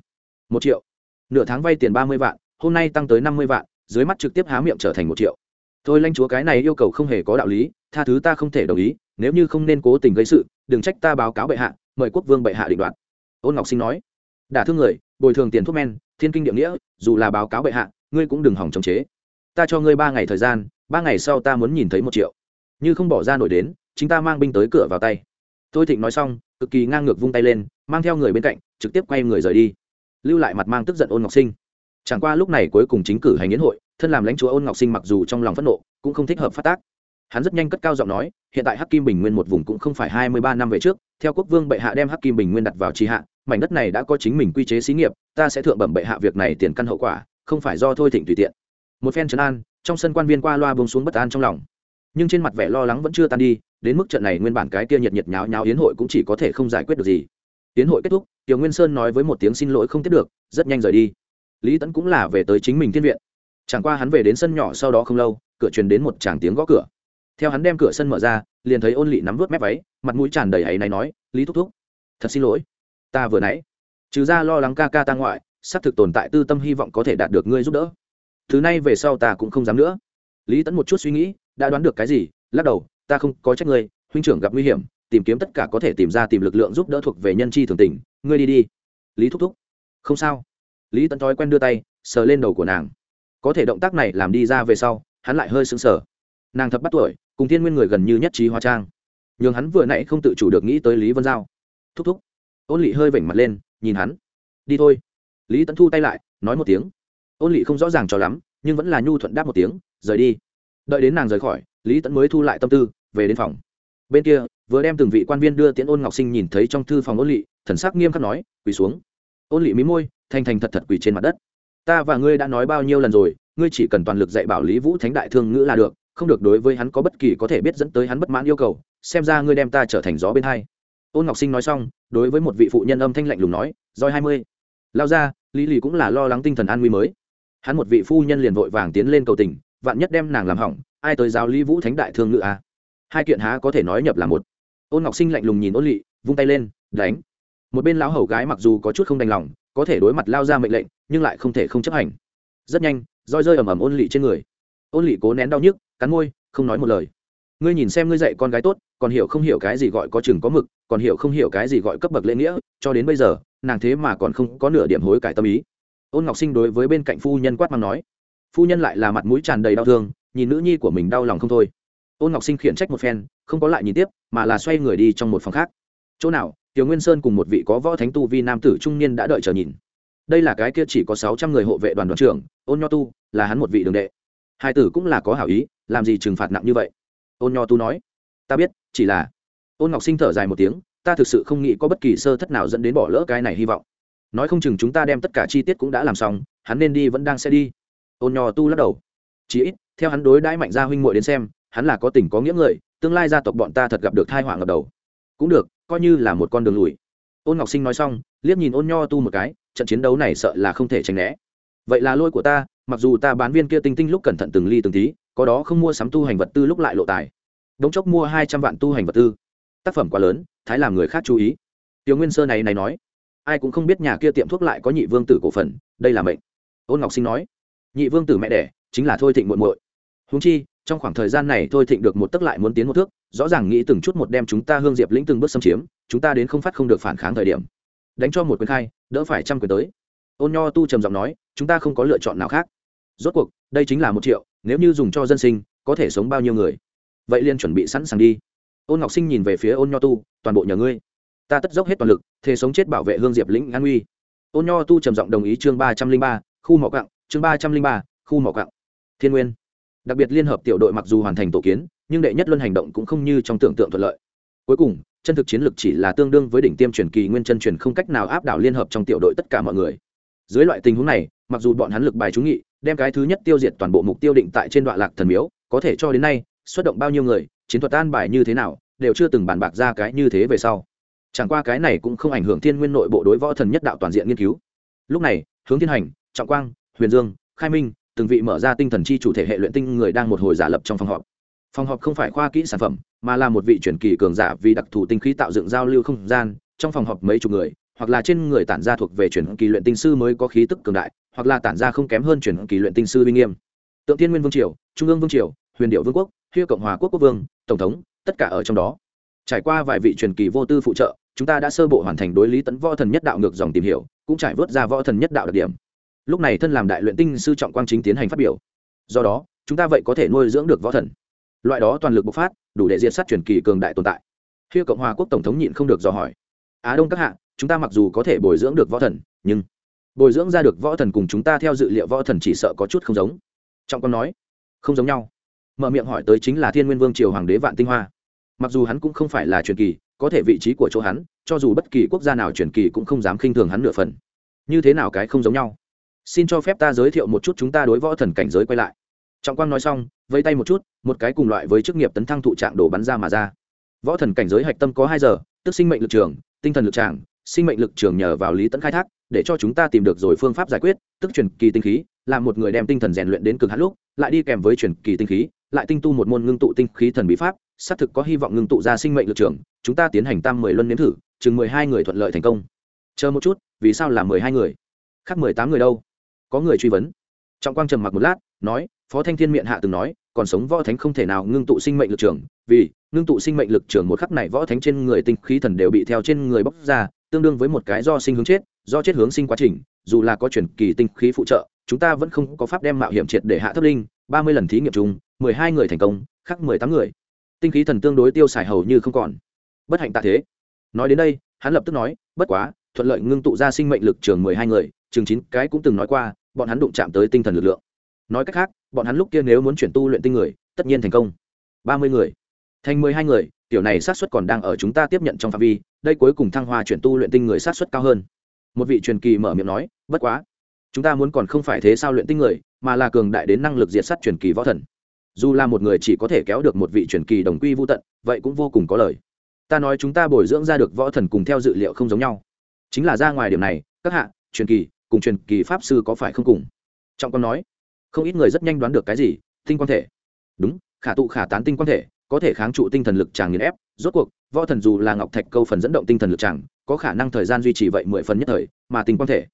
Một triệu, nửa tháng vay tiền ba mươi vạn hôm nay tăng tới năm mươi vạn, dưới mắt trực tiếp há miệng trở thành một triệu. Thôi lãnh chúa, cái này yêu cầu không hề có đạo lý, tha thứ ta không thể đồng ý, nếu như không nên cố tình gây sự, đừng trách ta báo cáo bệ hạ, mời quốc vương bệ hạ định đoạt. Ôn ngọc sinh nói. Đả thương người, bồi thường tiền thuốc men, thiên kinh địa nghĩa, dù là báo cáo bệ hạ, ngươi cũng đừng hỏng chống chế. Ta cho ngươi ba ngày thời gian, ba ngày sau ta muốn nhìn thấy một triệu. Như không bỏ ra nổi đến, chính ta mang binh tới cửa vào tay. Thôi thịnh nói xong, cực kỳ ngang ngược vung tay lên, mang theo người bên cạnh, trực tiếp quay người rời đi. Lưu lại mặt mang tức giận ôn ngọc sinh chẳng qua lúc này cuối cùng chính cử hành yến hội, thân làm lãnh chúa ôn ngọc sinh mặc dù trong lòng phẫn nộ, cũng không thích hợp phát tác. Hắn rất nhanh cất cao giọng nói, hiện tại hắc kim bình nguyên một vùng cũng không phải hai mươi ba năm về trước, theo quốc vương bệ hạ đem hắc kim bình nguyên đặt vào tri hạ, mảnh đất này đã có chính mình quy chế xí nghiệp, ta sẽ thượng bẩm bệ hạ việc này tiền căn hậu quả, không phải do thôi thịnh tùy tiện. Một phen trấn an, trong sân quan viên qua loa bông xuống bất an trong lòng. Nhưng trên mặt vẻ lo lắng vẫn chưa tan đi, đến mức trận này nguyên bản cái kia nhiệt nhiệt nháo nháo yến hội cũng chỉ có thể không giải quyết được gì. Yến hội kết thúc, tiểu nguyên sơn nói với một tiếng xin lỗi không tiếp được, rất nhanh rời đi lý tẫn cũng là về tới chính mình thiên viện. Chẳng qua hắn về đến sân nhỏ sau đó không lâu, cửa truyền đến một chàng tiếng gõ cửa. Theo hắn đem cửa sân mở ra, liền thấy ôn lị nắm vớt mép váy, mặt mũi tràn đầy áy náy nói, lý thúc thúc, thật xin lỗi. Ta vừa nãy, trừ ra lo lắng ca ca ta ngoại, xác thực tồn tại tư tâm hy vọng có thể đạt được ngươi giúp đỡ. Thứ này về sau ta cũng không dám nữa. Lý tẫn một chút suy nghĩ, đã đoán được cái gì, lắc đầu, ta không có trách ngươi, huynh trưởng gặp nguy hiểm, tìm kiếm tất cả có thể tìm ra tìm lực lượng giúp đỡ thuộc về nhân chi thường tình, ngươi đi đi. Lý thúc thúc, không sao lý tẫn thói quen đưa tay, sờ lên đầu của nàng. Có thể động tác này làm đi ra về sau, hắn lại hơi sững sờ. Nàng thập bắt tuổi, cùng thiên nguyên người gần như nhất trí hóa trang. Nhưng hắn vừa nãy không tự chủ được nghĩ tới lý vân giao. Thúc thúc. Ôn lị hơi vểnh mặt lên, nhìn hắn. Đi thôi. Lý tấn thu tay lại, nói một tiếng. Ôn lị không rõ ràng cho lắm, nhưng vẫn là nhu thuận đáp một tiếng, rời đi. Đợi đến nàng rời khỏi, lý tấn mới thu lại tâm tư, về đến phòng. Bên kia, vừa đem từng vị quan viên đưa tiễn ôn ngọc sinh nhìn thấy trong thư phòng ôn lị, thần sắc nghiêm khắc nói, quỳ xuống. Ôn lị mí môi thành thành thật thật quỳ trên mặt đất. Ta và ngươi đã nói bao nhiêu lần rồi ngươi chỉ cần toàn lực dạy bảo lý vũ thánh đại thương ngữ là được không được đối với hắn có bất kỳ có thể biết dẫn tới hắn bất mãn yêu cầu xem ra ngươi đem ta trở thành gió bên hai. Ôn ngọc sinh nói xong đối với một vị phụ nhân âm thanh lạnh lùng nói roi hai mươi. Lao ra lý lì cũng là lo lắng tinh thần an nguy mới. Hắn một vị phu nhân liền vội vàng tiến lên cầu tình vạn nhất đem nàng làm hỏng ai tới giáo lý vũ thánh đại thương ngự à? hai kiện há có thể nói nhập là một. Ôn ngọc sinh lạnh lùng nhìn ôn Lệ, vung tay lên đánh. Một bên lão hầu gái mặc dù có chút không đành lòng có thể đối mặt lao ra mệnh lệnh, nhưng lại không thể không chấp hành. Rất nhanh, roi rơi ầm ầm ôn lỵ trên người. Ôn lỵ cố nén đau nhức, cắn môi, không nói một lời. Ngươi nhìn xem ngươi dạy con gái tốt, còn hiểu không hiểu cái gì gọi có chừng có mực, còn hiểu không hiểu cái gì gọi cấp bậc lễ nghĩa, cho đến bây giờ, nàng thế mà còn không có nửa điểm hối cải tâm ý. Ôn ngọc sinh đối với bên cạnh phu nhân quát mang nói. Phu nhân lại là mặt mũi tràn đầy đau thương, nhìn nữ nhi của mình đau lòng không thôi. Ôn ngọc sinh khiển trách một phen, không có lại nhìn tiếp, mà là xoay người đi trong một phòng khác. Chỗ nào tiểu nguyên sơn cùng một vị có võ thánh tu vi nam tử trung niên đã đợi chờ nhìn. Đây là cái kia chỉ có sáu trăm người hộ vệ đoàn đoàn trưởng, ôn nho tu, là hắn một vị đường đệ. Hai tử cũng là có hảo ý, làm gì trừng phạt nặng như vậy? Ôn nho tu nói. Ta biết, chỉ là ôn ngọc sinh thở dài một tiếng, ta thực sự không nghĩ có bất kỳ sơ thất nào dẫn đến bỏ lỡ cái này hy vọng. Nói không chừng chúng ta đem tất cả chi tiết cũng đã làm xong, hắn nên đi vẫn đang sẽ đi. Ôn nho tu lắc đầu. Chỉ ít, theo hắn đối đãi mạnh gia huynh muội đến xem, hắn là có tình có nghĩa người, tương lai gia tộc bọn ta thật gặp được thai họa ngập đầu cũng được, coi như là một con đường lùi. Ôn ngọc sinh nói xong, liếc nhìn ôn nho tu một cái, trận chiến đấu này sợ là không thể tránh né. Vậy là lôi của ta, mặc dù ta bán viên kia tinh tinh lúc cẩn thận từng ly từng tí, có đó không mua sắm tu hành vật tư lúc lại lộ tài. Đống chốc mua hai trăm vạn tu hành vật tư. Tác phẩm quá lớn, thái làm người khác chú ý. Tiểu nguyên sơ này này nói, ai cũng không biết nhà kia tiệm thuốc lại có nhị vương tử cổ phần, đây là mệnh. Ôn ngọc sinh nói, nhị vương tử mẹ đẻ, chính là thôi thịnh muộn muội. Húng chi trong khoảng thời gian này thôi thịnh được một tấc lại muốn tiến một thước, rõ ràng nghĩ từng chút một đem chúng ta hương diệp lĩnh từng bước xâm chiếm, chúng ta đến không phát không được phản kháng thời điểm. Đánh cho một quyền khai, đỡ phải trăm quyền tới. Ôn nho tu trầm giọng nói, chúng ta không có lựa chọn nào khác. Rốt cuộc, đây chính là một triệu, nếu như dùng cho dân sinh, có thể sống bao nhiêu người? Vậy liên chuẩn bị sẵn sàng đi. Ôn ngọc sinh nhìn về phía ôn nho tu, toàn bộ nhờ ngươi. Ta tất dốc hết toàn lực thế sống chết bảo vệ hương diệp lĩnh an uy. Ôn nho tu trầm giọng đồng ý chương ba trăm linh ba, khu mỏ cặng chương ba trăm linh ba, khu mỏ cặng thiên nguyên đặc biệt liên hợp tiểu đội mặc dù hoàn thành tổ kiến, nhưng đệ nhất luân hành động cũng không như trong tưởng tượng thuận lợi. Cuối cùng, chân thực chiến lược chỉ là tương đương với đỉnh tiêm truyền kỳ nguyên chân truyền không cách nào áp đảo liên hợp trong tiểu đội tất cả mọi người. Dưới loại tình huống này, mặc dù bọn hắn lực bài trúng nghị, đem cái thứ nhất tiêu diệt toàn bộ mục tiêu định tại trên đoạn lạc thần miếu, có thể cho đến nay, xuất động bao nhiêu người, chiến thuật an bài như thế nào, đều chưa từng bàn bạc ra cái như thế về sau. Chẳng qua cái này cũng không ảnh hưởng thiên nguyên nội bộ đối võ thần nhất đạo toàn diện nghiên cứu. Lúc này, hướng thiên hành, trọng quang, huyền dương, khai minh từng vị mở ra tinh thần chi chủ thể hệ luyện tinh người đang một hồi giả lập trong phòng họp. Phòng họp không phải khoa kỹ sản phẩm, mà là một vị truyền kỳ cường giả vì đặc thù tinh khí tạo dựng giao lưu không gian. Trong phòng họp mấy chục người, hoặc là trên người tản ra thuộc về truyền kỳ luyện tinh sư mới có khí tức cường đại, hoặc là tản ra không kém hơn truyền kỳ luyện tinh sư uy nghiêm. Tượng thiên nguyên vương triều, trung ương vương triều, huyền điệu vương quốc huyết cộng hòa quốc quốc vương, tổng thống, tất cả ở trong đó. Trải qua vài vị truyền kỳ vô tư phụ trợ, chúng ta đã sơ bộ hoàn thành đối lý tấn võ thần nhất đạo ngược dòng tìm hiểu, cũng trải vớt ra võ thần nhất đạo đặc điểm lúc này thân làm đại luyện tinh sư trọng quang chính tiến hành phát biểu. Do đó, chúng ta vậy có thể nuôi dưỡng được võ thần. Loại đó toàn lực bộc phát, đủ để diệt sát truyền kỳ cường đại tồn tại. Khi cộng hòa quốc tổng thống nhịn không được dò hỏi. Á đông các hạ, chúng ta mặc dù có thể bồi dưỡng được võ thần, nhưng bồi dưỡng ra được võ thần cùng chúng ta theo dự liệu võ thần chỉ sợ có chút không giống. Trọng quang nói, không giống nhau. Mở miệng hỏi tới chính là thiên nguyên vương triều hoàng đế vạn tinh hoa. Mặc dù hắn cũng không phải là truyền kỳ, có thể vị trí của chỗ hắn, cho dù bất kỳ quốc gia nào truyền kỳ cũng không dám khinh thường hắn nửa phần. Như thế nào cái không giống nhau? Xin cho phép ta giới thiệu một chút chúng ta đối võ thần cảnh giới quay lại. Trọng quang nói xong vây tay một chút, một cái cùng loại với chức nghiệp tấn thăng thụ trạng đổ bắn ra mà ra. Võ thần cảnh giới hạch tâm có hai giờ, tức sinh mệnh lực trường, tinh thần lực tràng sinh mệnh lực trường nhờ vào lý tấn khai thác, để cho chúng ta tìm được rồi phương pháp giải quyết, tức truyền kỳ tinh khí làm một người đem tinh thần rèn luyện đến cực hạn lúc, lại đi kèm với truyền kỳ tinh khí, lại tinh tu một môn ngưng tụ tinh khí thần bí pháp, xác thực có hy vọng ngưng tụ ra sinh mệnh lực trường, chúng ta tiến hành tam mười luân nếm thử, chừng mười hai người thuận lợi thành công. Chờ một chút, vì sao là mười hai người? Khác mười tám người đâu? Có người truy vấn. Trọng quang trầm mặc một lát, nói, phó thanh thiên miệng hạ từng nói, còn sống võ thánh không thể nào ngưng tụ sinh mệnh lực trường, vì ngưng tụ sinh mệnh lực trường một khắc này võ thánh trên người tinh khí thần đều bị theo trên người bóc ra, tương đương với một cái do sinh hướng chết, do chết hướng sinh quá trình, dù là có chuyển kỳ tinh khí phụ trợ, chúng ta vẫn không có pháp đem mạo hiểm triệt để hạ thấp linh, ba mươi lần thí nghiệm chung, mười hai người thành công khác mười tám người. Tinh khí thần tương đối tiêu xài hầu như không còn. Bất hạnh tạ thế. Nói đến đây, hắn lập tức nói, bất quá, thuận lợi ngưng tụ ra sinh mệnh lực trường mười hai người, chừng chín cái cũng từng nói qua bọn hắn đụng chạm tới tinh thần lực lượng. Nói cách khác, bọn hắn lúc kia nếu muốn chuyển tu luyện tinh người, tất nhiên thành công. Ba mươi người. Thành mười hai người, tiểu này sát xuất còn đang ở chúng ta tiếp nhận trong phạm vi, đây cuối cùng thăng hoa chuyển tu luyện tinh người sát xuất cao hơn. Một vị truyền kỳ mở miệng nói, bất quá, chúng ta muốn còn không phải thế sao luyện tinh người, mà là cường đại đến năng lực diệt sát truyền kỳ võ thần. Dù là một người chỉ có thể kéo được một vị truyền kỳ đồng quy vô tận, vậy cũng vô cùng có lời. Ta nói chúng ta bồi dưỡng ra được võ thần cùng theo dự liệu không giống nhau. Chính là ra ngoài điểm này, các hạ, truyền kỳ cùng truyền kỳ pháp sư có phải không cùng? Trọng con nói, không ít người rất nhanh đoán được cái gì, tinh quan thể. Đúng, khả tụ khả tán tinh quan thể, có thể kháng trụ tinh thần lực chàng nghiền ép. Rốt cuộc, võ thần dù là ngọc thạch câu phần dẫn động tinh thần lực chàng, có khả năng thời gian duy trì vậy mười phần nhất thời, mà tinh quan thể.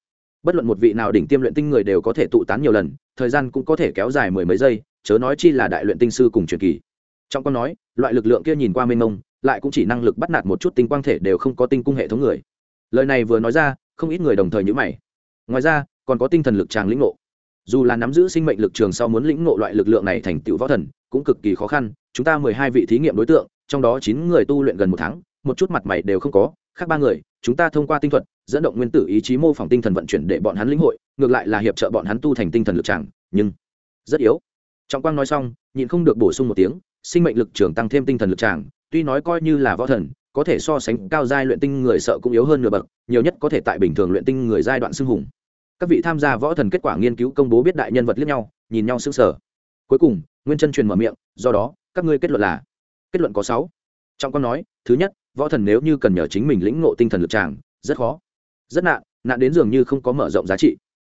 Bất luận một vị nào đỉnh tiêm luyện tinh người đều có thể tụ tán nhiều lần, thời gian cũng có thể kéo dài mười mấy giây, chớ nói chi là đại luyện tinh sư cùng truyền kỳ. Trong con nói, loại lực lượng kia nhìn qua mênh mông, lại cũng chỉ năng lực bắt nạt một chút tinh quang thể đều không có tinh cung hệ thống người. Lời này vừa nói ra, không ít người đồng thời nhữ mày ngoài ra, còn có tinh thần lực tràng lĩnh ngộ. Dù là nắm giữ sinh mệnh lực trường sau muốn lĩnh ngộ loại lực lượng này thành tựu võ thần, cũng cực kỳ khó khăn. Chúng ta mười hai vị thí nghiệm đối tượng, trong đó chín người tu luyện gần một tháng, một chút mặt mày đều không có, khác ba người, chúng ta thông qua tinh thuật, dẫn động nguyên tử ý chí mô phỏng tinh thần vận chuyển để bọn hắn lĩnh hội, ngược lại là hiệp trợ bọn hắn tu thành tinh thần lực tràng nhưng rất yếu. Trọng quang nói xong, nhịn không được bổ sung một tiếng, sinh mệnh lực trường tăng thêm tinh thần lực tràng tuy nói coi như là võ thần, có thể so sánh cao giai luyện tinh người sợ cũng yếu hơn nửa bậc, nhiều nhất có thể tại bình thường luyện tinh người giai đoạn xưng hùng các vị tham gia võ thần kết quả nghiên cứu công bố biết đại nhân vật liếc nhau, nhìn nhau sững sờ. Cuối cùng, nguyên chân truyền mở miệng, do đó, các ngươi kết luận là, kết luận có sáu. Trong con nói, thứ nhất, võ thần nếu như cần nhờ chính mình lĩnh ngộ tinh thần lực tràng, rất khó. Rất nạn nạn đến dường như không có mở rộng giá trị.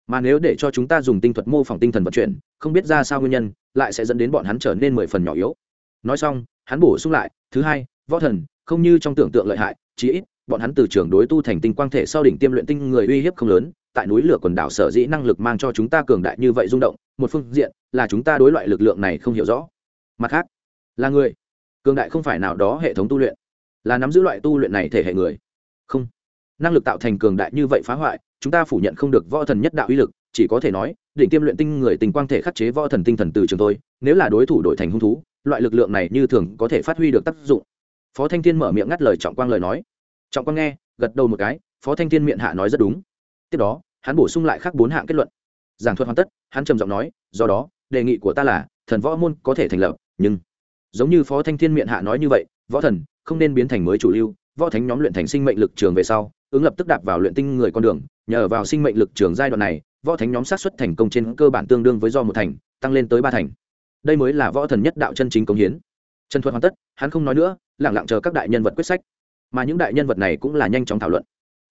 Mà nếu để cho chúng ta dùng tinh thuật mô phỏng tinh thần vận chuyển, không biết ra sao nguyên nhân, lại sẽ dẫn đến bọn hắn trở nên mười phần nhỏ yếu. Nói xong, hắn bổ sung lại, thứ hai, võ thần, không như trong tưởng tượng lợi hại, chí ít, bọn hắn từ trường đối tu thành tinh quang thể sau đỉnh tiêm luyện tinh người uy hiếp không lớn tại núi lửa quần đảo sở dĩ năng lực mang cho chúng ta cường đại như vậy rung động, một phương diện là chúng ta đối loại lực lượng này không hiểu rõ. Mặt khác, là người. Cường đại không phải nào đó hệ thống tu luyện, là nắm giữ loại tu luyện này thể hệ người. Không. Năng lực tạo thành cường đại như vậy phá hoại, chúng ta phủ nhận không được võ thần nhất đạo uy lực, chỉ có thể nói, đỉnh tiêm luyện tinh người tình quang thể khắc chế võ thần tinh thần từ trường tôi, nếu là đối thủ đổi thành hung thú, loại lực lượng này như thường có thể phát huy được tác dụng. Phó thanh thiên mở miệng ngắt lời trọng quang lời nói. Trọng quang nghe, gật đầu một cái, phó thanh thiên miệng hạ nói rất đúng tiếp đó, hắn bổ sung lại khác bốn hạng kết luận. Giảng thuật hoàn tất, hắn trầm giọng nói, do đó, đề nghị của ta là, thần võ môn có thể thành lập, nhưng giống như phó thanh thiên miệng hạ nói như vậy, võ thần không nên biến thành mới chủ lưu, võ thánh nhóm luyện thành sinh mệnh lực trường về sau, ứng lập tức đạp vào luyện tinh người con đường, nhờ vào sinh mệnh lực trường giai đoạn này, võ thánh nhóm sát xuất thành công trên cơ bản tương đương với do một thành, tăng lên tới ba thành. Đây mới là võ thần nhất đạo chân chính công hiến. Trần thuật hoàn tất, hắn không nói nữa lẳng lặng chờ các đại nhân vật quyết sách. Mà những đại nhân vật này cũng là nhanh chóng thảo luận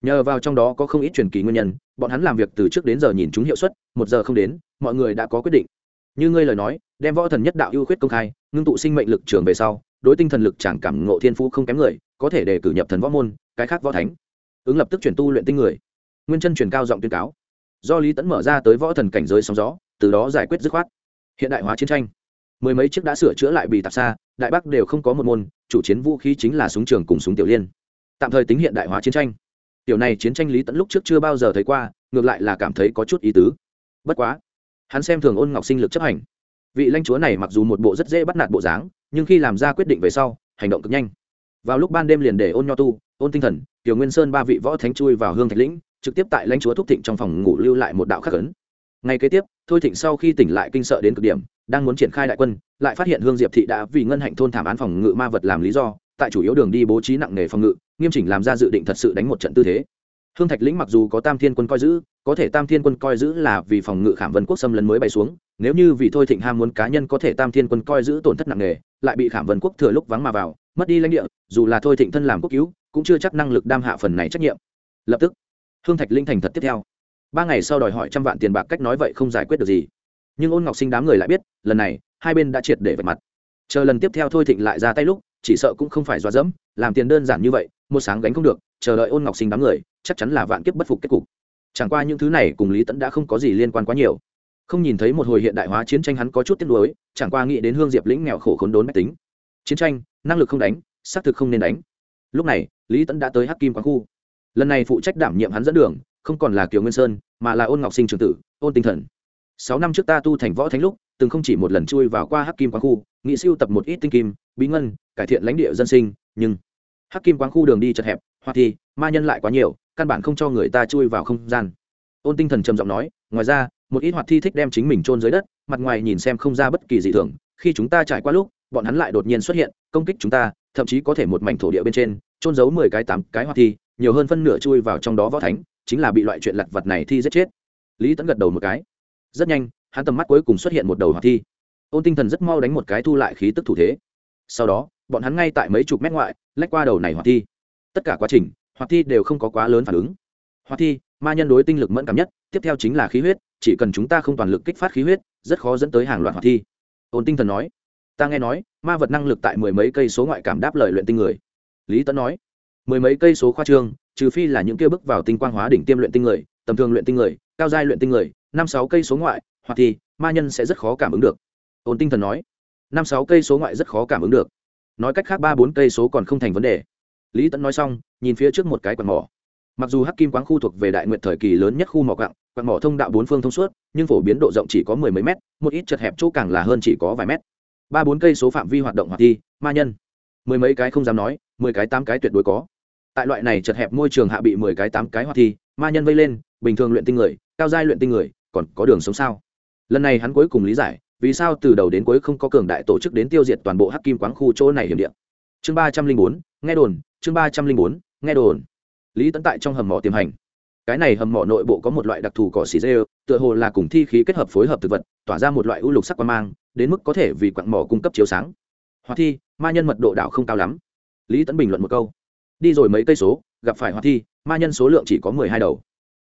nhờ vào trong đó có không ít truyền kỳ nguyên nhân, bọn hắn làm việc từ trước đến giờ nhìn chúng hiệu suất, một giờ không đến, mọi người đã có quyết định. Như ngươi lời nói, đem võ thần nhất đạo ưu khuyết công khai, ngưng tụ sinh mệnh lực trường về sau, đối tinh thần lực chẳng cảm ngộ thiên phú không kém người, có thể để cử nhập thần võ môn, cái khác võ thánh. Ứng lập tức chuyển tu luyện tinh người. Nguyên chân truyền cao giọng tuyên cáo. Do lý tẫn mở ra tới võ thần cảnh giới sóng gió, từ đó giải quyết dứt khoát. Hiện đại hóa chiến tranh. Mười mấy chiếc đã sửa chữa lại bị tạp xa, đại bắc đều không có một môn, chủ chiến vũ khí chính là súng trường cùng súng tiểu liên. Tạm thời tính hiện đại hóa chiến tranh tiểu này chiến tranh lý tẫn lúc trước chưa bao giờ thấy qua, ngược lại là cảm thấy có chút ý tứ. Bất quá, hắn xem thường ôn ngọc sinh lực chấp hành. Vị lãnh chúa này mặc dù một bộ rất dễ bắt nạt bộ dáng, nhưng khi làm ra quyết định về sau, hành động cực nhanh. Vào lúc ban đêm liền để ôn nho tu, ôn tinh thần, tiểu nguyên sơn ba vị võ thánh chui vào hương thạch lĩnh, trực tiếp tại lãnh chúa thúc thịnh trong phòng ngủ lưu lại một đạo khắc ấn. Ngay kế tiếp, thôi thịnh sau khi tỉnh lại kinh sợ đến cực điểm, đang muốn triển khai đại quân, lại phát hiện hương diệp thị đã vì ngân hạnh thôn thảm án phòng ngự ma vật làm lý do, tại chủ yếu đường đi bố trí nặng nghề phòng ngự nghiêm chỉnh làm ra dự định thật sự đánh một trận tư thế. Hương thạch lĩnh mặc dù có tam thiên quân coi giữ, có thể tam thiên quân coi giữ là vì phòng ngự khảm vân quốc xâm lấn mới bay xuống, nếu như vì thôi thịnh ham muốn cá nhân có thể tam thiên quân coi giữ tổn thất nặng nề, lại bị khảm vân quốc thừa lúc vắng mà vào, mất đi lãnh địa, dù là thôi thịnh thân làm quốc cứu, cũng chưa chắc năng lực đam hạ phần này trách nhiệm. Lập tức, hương thạch linh thành thật tiếp theo. Ba ngày sau đòi hỏi trăm vạn tiền bạc cách nói vậy không giải quyết được gì. Nhưng ôn ngọc sinh đám người lại biết, lần này, hai bên đã triệt để vạch mặt. Chờ lần tiếp theo thôi thịnh lại ra tay lúc, chỉ sợ cũng không phải dọa dẫm làm tiền đơn giản như vậy, một sáng gánh không được, chờ đợi ôn ngọc sinh đám người, chắc chắn là vạn kiếp bất phục kết cục. Chẳng qua những thứ này cùng lý tẫn đã không có gì liên quan quá nhiều. Không nhìn thấy một hồi hiện đại hóa chiến tranh hắn có chút tiếc nuối, chẳng qua nghĩ đến hương diệp lĩnh nghèo khổ khốn đốn mách tính. Chiến tranh, năng lực không đánh, xác thực không nên đánh. Lúc này, lý tẫn đã tới hắc kim quán khu. Lần này phụ trách đảm nhiệm hắn dẫn đường, không còn là kiều nguyên sơn, mà là ôn ngọc sinh trường tử, ôn tinh thần. Sáu năm trước ta tu thành võ thánh lúc, từng không chỉ một lần chui vào qua hắc kim quán khu, nghị siêu tập một ít tinh kim, bí ngân, cải thiện lãnh địa dân sinh, nhưng hắc kim quán khu đường đi chật hẹp hoặc thì ma nhân lại quá nhiều, căn bản không cho người ta chui vào không gian. Ôn tinh thần trầm giọng nói, ngoài ra, một ít hoạt thi thích đem chính mình trôn dưới đất, mặt ngoài nhìn xem không ra bất kỳ gì thường, khi chúng ta trải qua lúc, bọn hắn lại đột nhiên xuất hiện, công kích chúng ta, thậm chí có thể một mảnh thổ địa bên trên trôn giấu mười cái tám cái hoạt thi, nhiều hơn phân nửa chui vào trong đó võ thánh, chính là bị loại chuyện lặt vật này thi giết chết. Lý tẫn gật đầu một cái. Rất nhanh, hắn tầm mắt cuối cùng xuất hiện một đầu hoạt thi. Ôn tinh thần rất mau đánh một cái thu lại khí tức thủ thế. Sau đó bọn hắn ngay tại mấy chục mét ngoại, lách qua đầu này hoạt thi. Tất cả quá trình, hoạt thi đều không có quá lớn phản ứng. Hoạt thi, ma nhân đối tinh lực mẫn cảm nhất, tiếp theo chính là khí huyết, chỉ cần chúng ta không toàn lực kích phát khí huyết, rất khó dẫn tới hàng loạt hoạt thi. Ôn tinh thần nói, ta nghe nói, ma vật năng lực tại mười mấy cây số ngoại cảm đáp lời luyện tinh người. Lý tấn nói, mười mấy cây số khoa trương, trừ phi là những kia bước vào tinh quang hóa đỉnh tiêm luyện tinh người, tầm thường luyện tinh người, cao giai luyện tinh người, năm sáu cây số ngoại hoặc thì ma nhân sẽ rất khó cảm ứng được. Ổn tinh thần nói, năm sáu cây số ngoại rất khó cảm ứng được nói cách khác ba bốn cây số còn không thành vấn đề. Lý tẫn nói xong, nhìn phía trước một cái quạt mỏ. Mặc dù hắc kim quáng khu thuộc về đại nguyện thời kỳ lớn nhất khu mỏ quạng quạt mỏ thông đạo bốn phương thông suốt, nhưng phổ biến độ rộng chỉ có mười mấy mét, một ít chật hẹp chỗ càng là hơn chỉ có vài mét. Ba bốn cây số phạm vi hoạt động hoạt thi, ma nhân. Mười mấy cái không dám nói, mười cái tám cái tuyệt đối có. Tại loại này chật hẹp môi trường hạ bị mười cái tám cái hoạt thi, ma nhân vây lên, bình thường luyện tinh người, cao giai luyện tinh người, còn có đường sống sao? Lần này hắn cuối cùng lý giải vì sao từ đầu đến cuối không có cường đại tổ chức đến tiêu diệt toàn bộ hắc kim quáng khu chỗ này hiểm điện chương ba trăm linh bốn, nghe đồn, chương ba trăm linh bốn, nghe đồn. Lý tấn tại trong hầm mỏ tiềm hành. Cái này hầm mỏ nội bộ có một loại đặc thù cỏ xì dê tựa hồ là cùng thi khí kết hợp phối hợp thực vật, tỏa ra một loại ưu lục sắc quang mang, đến mức có thể vì quặng mỏ cung cấp chiếu sáng. Hoa thi, ma nhân mật độ đảo không cao lắm. Lý tấn bình luận một câu. Đi rồi mấy cây số, gặp phải hoa thi, ma nhân số lượng chỉ có mười hai đầu.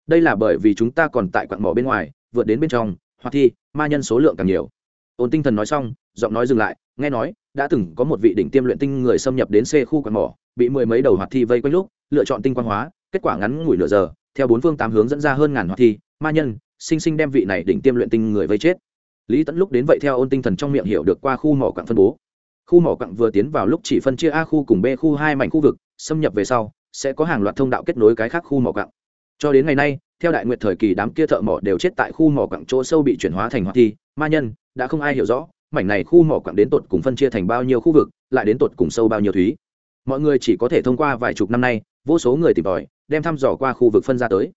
Đây là bởi vì chúng ta còn tại quặng mỏ bên ngoài, vượt đến bên trong, hoa thi, ma nhân số lượng càng nhiều ôn tinh thần nói xong, giọng nói dừng lại, nghe nói, đã từng có một vị đỉnh tiêm luyện tinh người xâm nhập đến c khu quạt mỏ, bị mười mấy đầu hoạt thi vây quanh lúc, lựa chọn tinh quang hóa, kết quả ngắn ngủi nửa giờ, theo bốn phương tám hướng dẫn ra hơn ngàn hoạt thi, ma nhân, sinh sinh đem vị này đỉnh tiêm luyện tinh người vây chết. Lý tẫn lúc đến vậy theo ôn tinh thần trong miệng hiểu được qua khu mỏ quặng phân bố. Khu mỏ quặng vừa tiến vào lúc chỉ phân chia a khu cùng b khu hai mảnh khu vực, xâm nhập về sau, sẽ có hàng loạt thông đạo kết nối cái khác khu mỏ quặng. Cho đến ngày nay, theo đại nguyệt thời kỳ đám kia thợ mỏ đều chết tại khu mỏ quặng chỗ sâu bị chuyển hóa thành hoạt thi, ma nhân đã không ai hiểu rõ, mảnh này khu mỏ quặng đến tột cùng phân chia thành bao nhiêu khu vực, lại đến tột cùng sâu bao nhiêu thúy. Mọi người chỉ có thể thông qua vài chục năm nay, vô số người tìm tòi, đem thăm dò qua khu vực phân ra tới.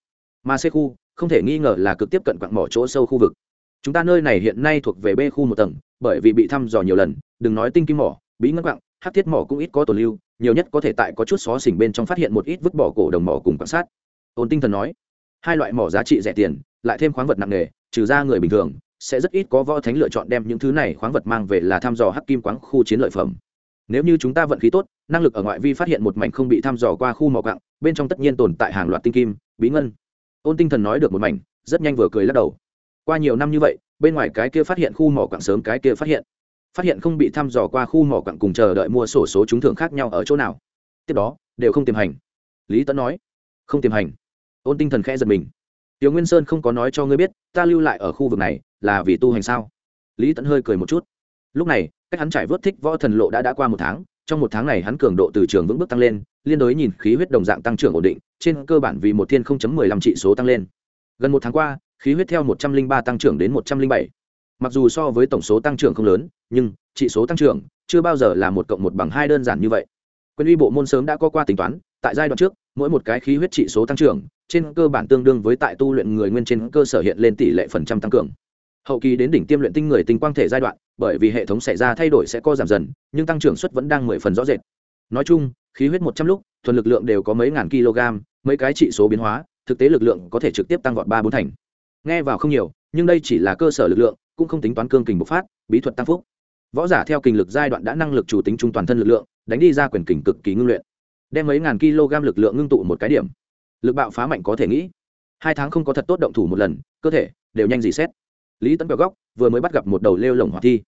Mà c khu, không thể nghi ngờ là cực tiếp cận quặng mỏ chỗ sâu khu vực. Chúng ta nơi này hiện nay thuộc về b khu một tầng, bởi vì bị thăm dò nhiều lần, đừng nói tinh kim mỏ, bí ngân quặng hát thiết mỏ cũng ít có tồn lưu, nhiều nhất có thể tại có chút xó xỉnh bên trong phát hiện một ít vứt bỏ cổ đồng mỏ cùng quan sát ôn tinh thần nói, hai loại mỏ giá trị rẻ tiền, lại thêm khoáng vật nặng nề, trừ ra người bình thường sẽ rất ít có võ thánh lựa chọn đem những thứ này khoáng vật mang về là thăm dò hắc kim quáng khu chiến lợi phẩm. Nếu như chúng ta vận khí tốt, năng lực ở ngoại vi phát hiện một mảnh không bị thăm dò qua khu mỏ cặng bên trong tất nhiên tồn tại hàng loạt tinh kim, bí ngân. Ôn tinh thần nói được một mảnh, rất nhanh vừa cười lắc đầu. Qua nhiều năm như vậy, bên ngoài cái kia phát hiện khu mỏ quặng sớm cái kia phát hiện. Phát hiện không bị thăm dò qua khu mỏ quặng cùng chờ đợi mua sổ số trúng thưởng khác nhau ở chỗ nào. Tiếp đó, đều không tiềm hành. Lý tấn nói, không tiềm hành. Ôn tinh thần khẽ giật mình. Tiểu nguyên sơn không có nói cho ngươi biết, ta lưu lại ở khu vực này là vì tu hành sao? Lý tẫn hơi cười một chút. Lúc này, cách hắn trải vớt thích võ thần lộ đã đã qua một tháng, trong một tháng này hắn cường độ từ trường vững bước tăng lên, liên đối nhìn khí huyết đồng dạng tăng trưởng ổn định, trên cơ bản vì một thiên không chấm mười lăm trị số tăng lên. Gần một tháng qua, khí huyết theo một trăm linh ba tăng trưởng đến một trăm linh bảy. Mặc dù so với tổng số tăng trưởng không lớn, nhưng trị số tăng trưởng chưa bao giờ là một cộng một bằng hai đơn giản như vậy. Quân uy bộ môn sớm đã có qua tính toán, tại giai đoạn trước, mỗi một cái khí huyết trị số tăng trưởng, trên cơ bản tương đương với tại tu luyện người nguyên trên cơ sở hiện lên tỷ lệ phần trăm tăng cường hậu kỳ đến đỉnh tiêm luyện tinh người tinh quang thể giai đoạn, bởi vì hệ thống xảy ra thay đổi sẽ co giảm dần, nhưng tăng trưởng suất vẫn đang mười phần rõ rệt. Nói chung, khí huyết một trăm lúc, thuần lực lượng đều có mấy ngàn kg, mấy cái trị số biến hóa, thực tế lực lượng có thể trực tiếp tăng vọt ba bốn thành. Nghe vào không nhiều, nhưng đây chỉ là cơ sở lực lượng, cũng không tính toán cương kình bộc phát, bí thuật tăng phúc. Võ giả theo kình lực giai đoạn đã năng lực chủ tính trung toàn thân lực lượng, đánh đi ra quyền kình cực kỳ ngưng luyện, đem mấy ngàn kg lực lượng ngưng tụ một cái điểm. Lực bạo phá mạnh có thể nghĩ. Hai tháng không có thật tốt động thủ một lần, cơ thể đều nhanh dì xét lý tẫn bẹo góc, vừa mới bắt gặp một đầu lêu lồng hoạt thi.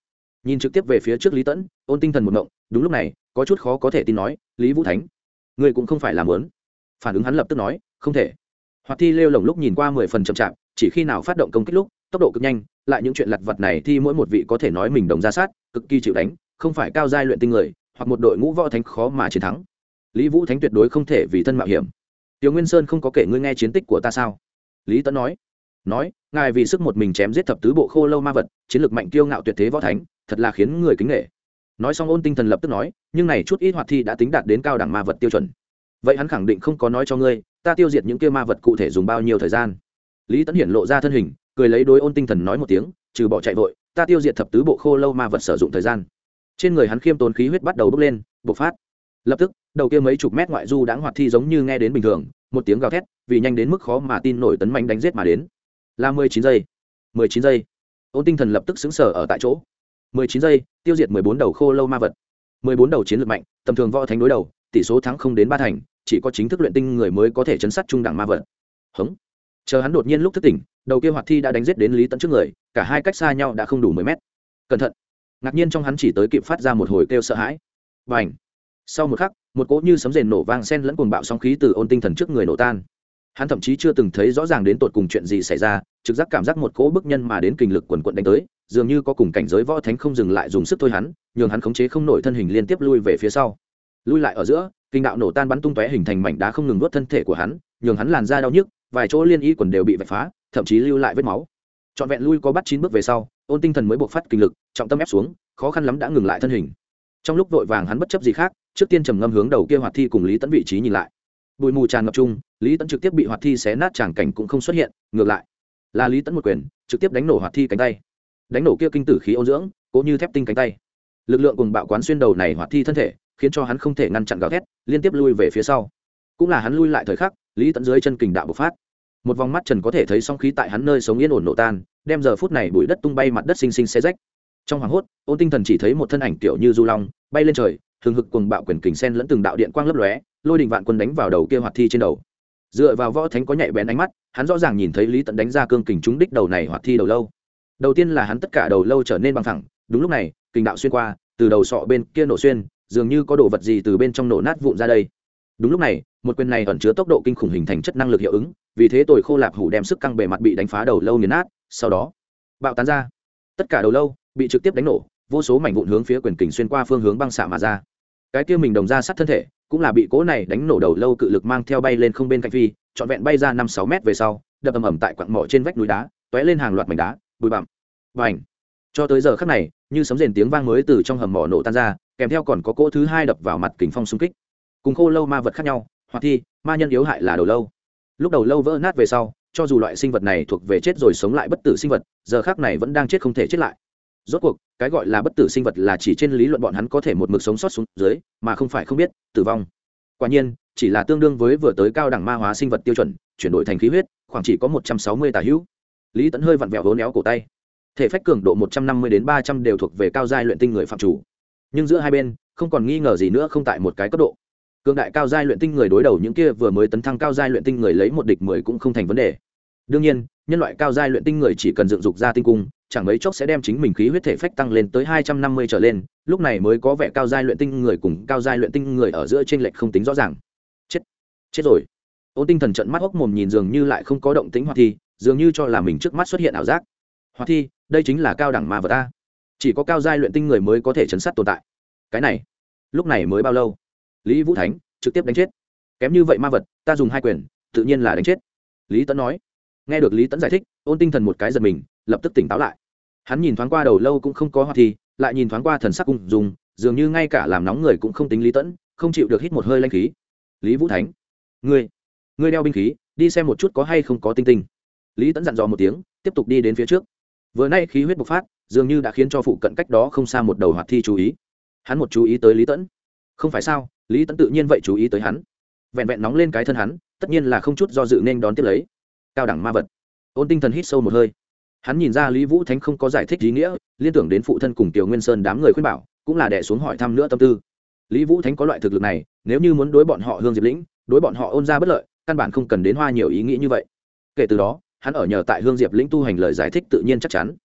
Nhìn trực tiếp về phía trước lý tẫn ôn tinh thần một ngộng đúng lúc này, có chút khó có thể tin nói, lý vũ thánh người cũng không phải làm lớn phản ứng hắn lập tức nói, không thể. Hoạt thi lêu lồng lúc nhìn qua mười phần chậm chạp, chỉ khi nào phát động công kích lúc, tốc độ cực nhanh, lại những chuyện lặt vặt này thì mỗi một vị có thể nói mình đồng ra sát, cực kỳ chịu đánh, không phải cao giai luyện tinh người, hoặc một đội ngũ võ thánh khó mà chiến thắng. Lý vũ thánh tuyệt đối không thể vì thân mạo hiểm. Tiểu nguyên sơn không có kể ngươi nghe chiến tích của ta sao? Lý tấn nói nói, ngài vì sức một mình chém giết thập tứ bộ khô lâu ma vật, chiến lược mạnh kiêu ngạo tuyệt thế võ thánh, thật là khiến người kính nghệ nói xong ôn tinh thần lập tức nói, nhưng này chút ít hoạt thi đã tính đạt đến cao đẳng ma vật tiêu chuẩn. Vậy hắn khẳng định không có nói cho ngươi, ta tiêu diệt những kia ma vật cụ thể dùng bao nhiêu thời gian. Lý tấn hiển lộ ra thân hình, cười lấy đối ôn tinh thần nói một tiếng, trừ bỏ chạy vội, ta tiêu diệt thập tứ bộ khô lâu ma vật sử dụng thời gian. Trên người hắn khiêm tốn khí huyết bắt đầu bốc lên, bộc phát. Lập tức, đầu kia mấy chục mét ngoại du đáng hoạt thi giống như nghe đến bình thường, một tiếng gào thét, vì nhanh đến mức khó mà tin nổi tấn mạnh đánh giết mà đến là mười chín giây. mười chín giây. Ôn tinh thần lập tức xứng sở ở tại chỗ. mười chín giây, tiêu diệt mười bốn đầu khô lâu ma vật. mười bốn đầu chiến lược mạnh, tầm thường võ thánh đối đầu, tỷ số thắng không đến ba thành, chỉ có chính thức luyện tinh người mới có thể chấn sát trung đẳng ma vật. Hống. Chờ hắn đột nhiên lúc thức tỉnh, đầu kia hoạt thi đã đánh giết đến lý tận trước người, cả hai cách xa nhau đã không đủ mười mét. Cẩn thận. Ngạc nhiên trong hắn chỉ tới kịp phát ra một hồi kêu sợ hãi. Và sau một khắc, một cỗ như sấm rền nổ vang sen lẫn cuồng bạo sóng khí từ ôn tinh thần trước người nổ tan hắn thậm chí chưa từng thấy rõ ràng đến tột cùng chuyện gì xảy ra, trực giác cảm giác một cỗ bức nhân mà đến kinh lực quần quận đánh tới, dường như có cùng cảnh giới võ thánh không dừng lại dùng sức thôi hắn, nhường hắn khống chế không nổi thân hình liên tiếp lui về phía sau. Lui lại ở giữa, kinh đạo nổ tan bắn tung tóe hình thành mảnh đá không ngừng nuốt thân thể của hắn, nhường hắn làn da đau nhức, vài chỗ liên y quần đều bị vạch phá, thậm chí lưu lại vết máu. Trọn vẹn lui có bắt chín bước về sau, ôn tinh thần mới buộc phát kinh lực, trọng tâm ép xuống, khó khăn lắm đã ngừng lại thân hình. Trong lúc vội vàng hắn bất chấp gì khác, trước tiên trầm ngâm hướng đầu kia hoạt thi cùng lý tẫn vị trí nhìn lại bụi mù tràn ngập chung, lý tẫn trực tiếp bị hoạt thi xé nát tràng cảnh cũng không xuất hiện, ngược lại, là lý tẫn một quyền, trực tiếp đánh nổ hoạt thi cánh tay. Đánh nổ kia kinh tử khí ôn dưỡng, cố như thép tinh cánh tay. Lực lượng cùng bạo quán xuyên đầu này hoạt thi thân thể, khiến cho hắn không thể ngăn chặn gào thét, liên tiếp lui về phía sau. Cũng là hắn lui lại thời khắc, lý tẫn dưới chân kình đạo bộc phát. Một vòng mắt trần có thể thấy song khí tại hắn nơi sống yên ổn nổ tan, đem giờ phút này bụi đất tung bay mặt đất xinh xinh xe rách. Trong hoàng hốt, ôn tinh thần chỉ thấy một thân ảnh tiểu như du long, bay lên trời thường hực cùng bạo quyền kình sen lẫn từng đạo điện quang lấp lóe lôi đình vạn quân đánh vào đầu kia hoạt thi trên đầu. Dựa vào võ thánh có nhạy bén ánh mắt, hắn rõ ràng nhìn thấy lý tận đánh ra cương kình trúng đích đầu này hoạt thi đầu lâu. Đầu tiên là hắn tất cả đầu lâu trở nên bằng thẳng đúng lúc này, kình đạo xuyên qua, từ đầu sọ bên kia nổ xuyên, dường như có đồ vật gì từ bên trong nổ nát vụn ra đây. Đúng lúc này, một quyền này ẩn chứa tốc độ kinh khủng hình thành chất năng lực hiệu ứng, vì thế tồi khô lạp hủ đem sức căng bề mặt bị đánh phá đầu lâu nghiền nát, sau đó, bạo tán ra. Tất cả đầu lâu bị trực tiếp đánh nổ, vô số mảnh vụn hướng phía quyền kình xuyên qua phương hướng băng xạ mà ra. Cái kia mình đồng ra sát thân thể cũng là bị cố này đánh nổ đầu lâu cự lực mang theo bay lên không bên cạnh phi, trọn vẹn bay ra năm sáu mét về sau, đập ầm ầm tại quặng mỏ trên vách núi đá t ó é lên hàng loạt mảnh đá, bụi bặm. Và ảnh cho tới giờ khắc này, như sấm rền tiếng vang mới từ trong hầm mỏ nổ tan ra, kèm theo còn có cỗ thứ hai đập vào mặt kính phong xung kích. Cùng khô lâu ma vật khác nhau hoặc thi, ma nhân yếu hại là đầu lâu. Lúc đầu lâu vỡ nát về sau, cho dù loại sinh vật này thuộc về chết rồi sống lại bất tử sinh vật, giờ khác này vẫn đang chết không thể chết lại rốt cuộc, cái gọi là bất tử sinh vật là chỉ trên lý luận bọn hắn có thể một mực sống sót xuống dưới, mà không phải không biết, tử vong. Quả nhiên, chỉ là tương đương với vừa tới cao đẳng ma hóa sinh vật tiêu chuẩn, chuyển đổi thành khí huyết, khoảng chỉ có một trăm sáu mươi tà hữu. Lý tẫn hơi vặn vẹo hố néo cổ tay. Thể phách cường độ một trăm năm mươi đến ba trăm đều thuộc về cao giai luyện tinh người phạm chủ. Nhưng giữa hai bên, không còn nghi ngờ gì nữa không tại một cái cấp độ. Cường đại cao giai luyện tinh người đối đầu những kia vừa mới tấn thăng cao giai luyện tinh người lấy một địch mười cũng không thành vấn đề. Đương nhiên, nhân loại cao giai luyện tinh người chỉ cần dựng dục ra tinh cung chẳng mấy chốc sẽ đem chính mình khí huyết thể phách tăng lên tới hai trăm năm mươi trở lên, lúc này mới có vẻ cao giai luyện tinh người cùng cao giai luyện tinh người ở giữa chênh lệch không tính rõ ràng. Chết chết rồi. Ôn tinh thần trận mắt hốc mồm nhìn dường như lại không có động tĩnh hoặc thi, dường như cho là mình trước mắt xuất hiện ảo giác. Hoặc thi, đây chính là cao đẳng ma vật ta chỉ có cao giai luyện tinh người mới có thể chấn sát tồn tại. Cái này, lúc này mới bao lâu? Lý vũ thánh, trực tiếp đánh chết. Kém như vậy ma vật, ta dùng hai quyền, tự nhiên là đánh chết. Lý tấn nói. Nghe được lý Tấn giải thích, ôn tinh thần một cái giật mình, lập tức tỉnh táo lại hắn nhìn thoáng qua đầu lâu cũng không có hoa thi, lại nhìn thoáng qua thần sắc cùng dùng dường như ngay cả làm nóng người cũng không tính lý tẫn, không chịu được hít một hơi lanh khí. Lý vũ thánh, ngươi ngươi đeo binh khí, đi xem một chút có hay không có tinh tinh. Lý tẫn dặn dò một tiếng, tiếp tục đi đến phía trước. Vừa nay khí huyết bộc phát, dường như đã khiến cho phụ cận cách đó không xa một đầu hoạt thi chú ý. Hắn một chú ý tới lý tẫn không phải sao, lý tẫn tự nhiên vậy chú ý tới hắn. Vẹn vẹn nóng lên cái thân hắn, tất nhiên là không chút do dự nên đón tiếp lấy. Cao đẳng ma vật. Ôn tinh thần hít sâu một hơi hắn nhìn ra lý vũ thánh không có giải thích ý nghĩa, liên tưởng đến phụ thân cùng tiểu nguyên sơn đám người khuyên bảo, cũng là đẻ xuống hỏi thăm nữa tâm tư. Lý vũ thánh có loại thực lực này, nếu như muốn đối bọn họ hương diệp lĩnh, đối bọn họ ôn ra bất lợi, căn bản không cần đến hoa nhiều ý nghĩ như vậy. Kể từ đó, hắn ở nhờ tại hương diệp lĩnh tu hành lời giải thích tự nhiên chắc chắn.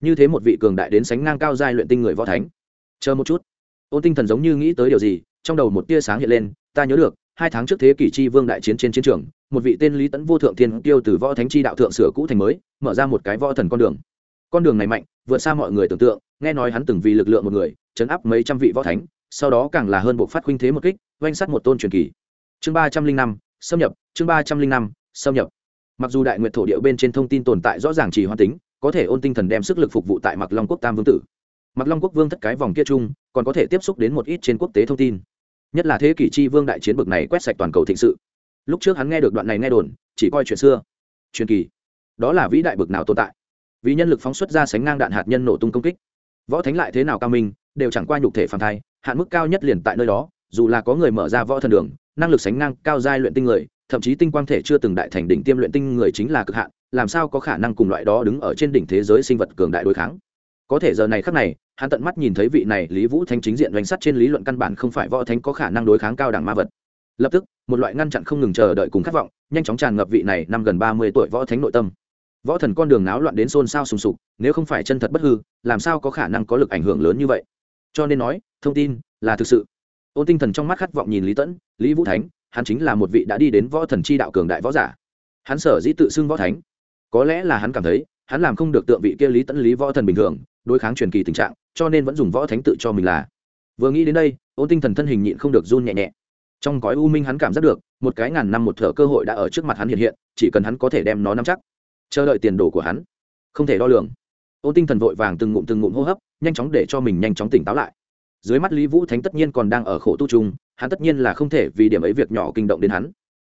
Như thế một vị cường đại đến sánh ngang cao giai luyện tinh người võ thánh. Chờ một chút. Ôn tinh thần giống như nghĩ tới điều gì, trong đầu một tia sáng hiện lên, ta nhớ được hai tháng trước thế kỷ chi vương đại chiến trên chiến trường, một vị tên lý tẫn vô thượng thiên tiêu từ võ thánh chi đạo thượng sửa cũ thành mới, mở ra một cái võ thần con đường. Con đường này mạnh, vượt xa mọi người tưởng tượng, nghe nói hắn từng vì lực lượng một người, chấn áp mấy trăm vị võ thánh, sau đó càng là hơn bộ phát huynh thế một kích, oanh sắt một tôn truyền kỳ. Chương ba trăm linh năm, xâm nhập, chương ba trăm linh năm, xâm nhập. Mặc dù đại nguyện thổ địa bên trên thông tin tồn tại rõ ràng chỉ hoa tính, có thể ôn tinh thần đem sức lực phục vụ tại mặc long quốc tam vương tử. Mặc long quốc vương thất cái vòng kia chung, còn có thể tiếp xúc đến một ít trên quốc tế thông tin nhất là thế kỷ chi vương đại chiến bực này quét sạch toàn cầu thịnh sự. Lúc trước hắn nghe được đoạn này nghe đồn, chỉ coi chuyện xưa, truyền kỳ. Đó là vĩ đại bực nào tồn tại. Vì nhân lực phóng xuất ra sánh ngang đạn hạt nhân nổ tung công kích. Võ thánh lại thế nào cao minh, đều chẳng qua nhục thể phản thai, hạn mức cao nhất liền tại nơi đó, dù là có người mở ra võ thần đường, năng lực sánh ngang cao giai luyện tinh người, thậm chí tinh quang thể chưa từng đại thành đỉnh tiêm luyện tinh người chính là cực hạn, làm sao có khả năng cùng loại đó đứng ở trên đỉnh thế giới sinh vật cường đại đối kháng? Có thể giờ này khắc này hắn tận mắt nhìn thấy vị này lý vũ thanh chính diện doanh sắt trên lý luận căn bản không phải võ thánh có khả năng đối kháng cao đẳng ma vật. Lập tức, một loại ngăn chặn không ngừng chờ đợi cùng khát vọng, nhanh chóng tràn ngập vị này năm gần ba mươi tuổi võ thánh nội tâm. Võ thần con đường náo loạn đến xôn xao sùng sục, nếu không phải chân thật bất hư, làm sao có khả năng có lực ảnh hưởng lớn như vậy? Cho nên nói, thông tin là thực sự. Ôn tinh thần trong mắt khát vọng nhìn lý tẫn, lý vũ thánh, hắn chính là một vị đã đi đến võ thần chi đạo cường đại võ giả. Hắn sở dĩ tự xưng võ thánh, có lẽ là hắn cảm thấy, hắn làm không được tượng vị kia lý tẫn lý võ thần bình thường, đối kháng truyền kỳ tình trạng cho nên vẫn dùng võ thánh tự cho mình là. Vừa nghĩ đến đây, ôn tinh thần thân hình nhịn không được run nhẹ nhẹ. Trong gói u minh hắn cảm giác được, một cái ngàn năm một thở cơ hội đã ở trước mặt hắn hiện hiện, chỉ cần hắn có thể đem nó nắm chắc. Chờ đợi tiền đồ của hắn. Không thể đo lường. Ôn tinh thần vội vàng từng ngụm từng ngụm hô hấp, nhanh chóng để cho mình nhanh chóng tỉnh táo lại. Dưới mắt lý vũ thánh tất nhiên còn đang ở khổ tu trung hắn tất nhiên là không thể vì điểm ấy việc nhỏ kinh động đến hắn.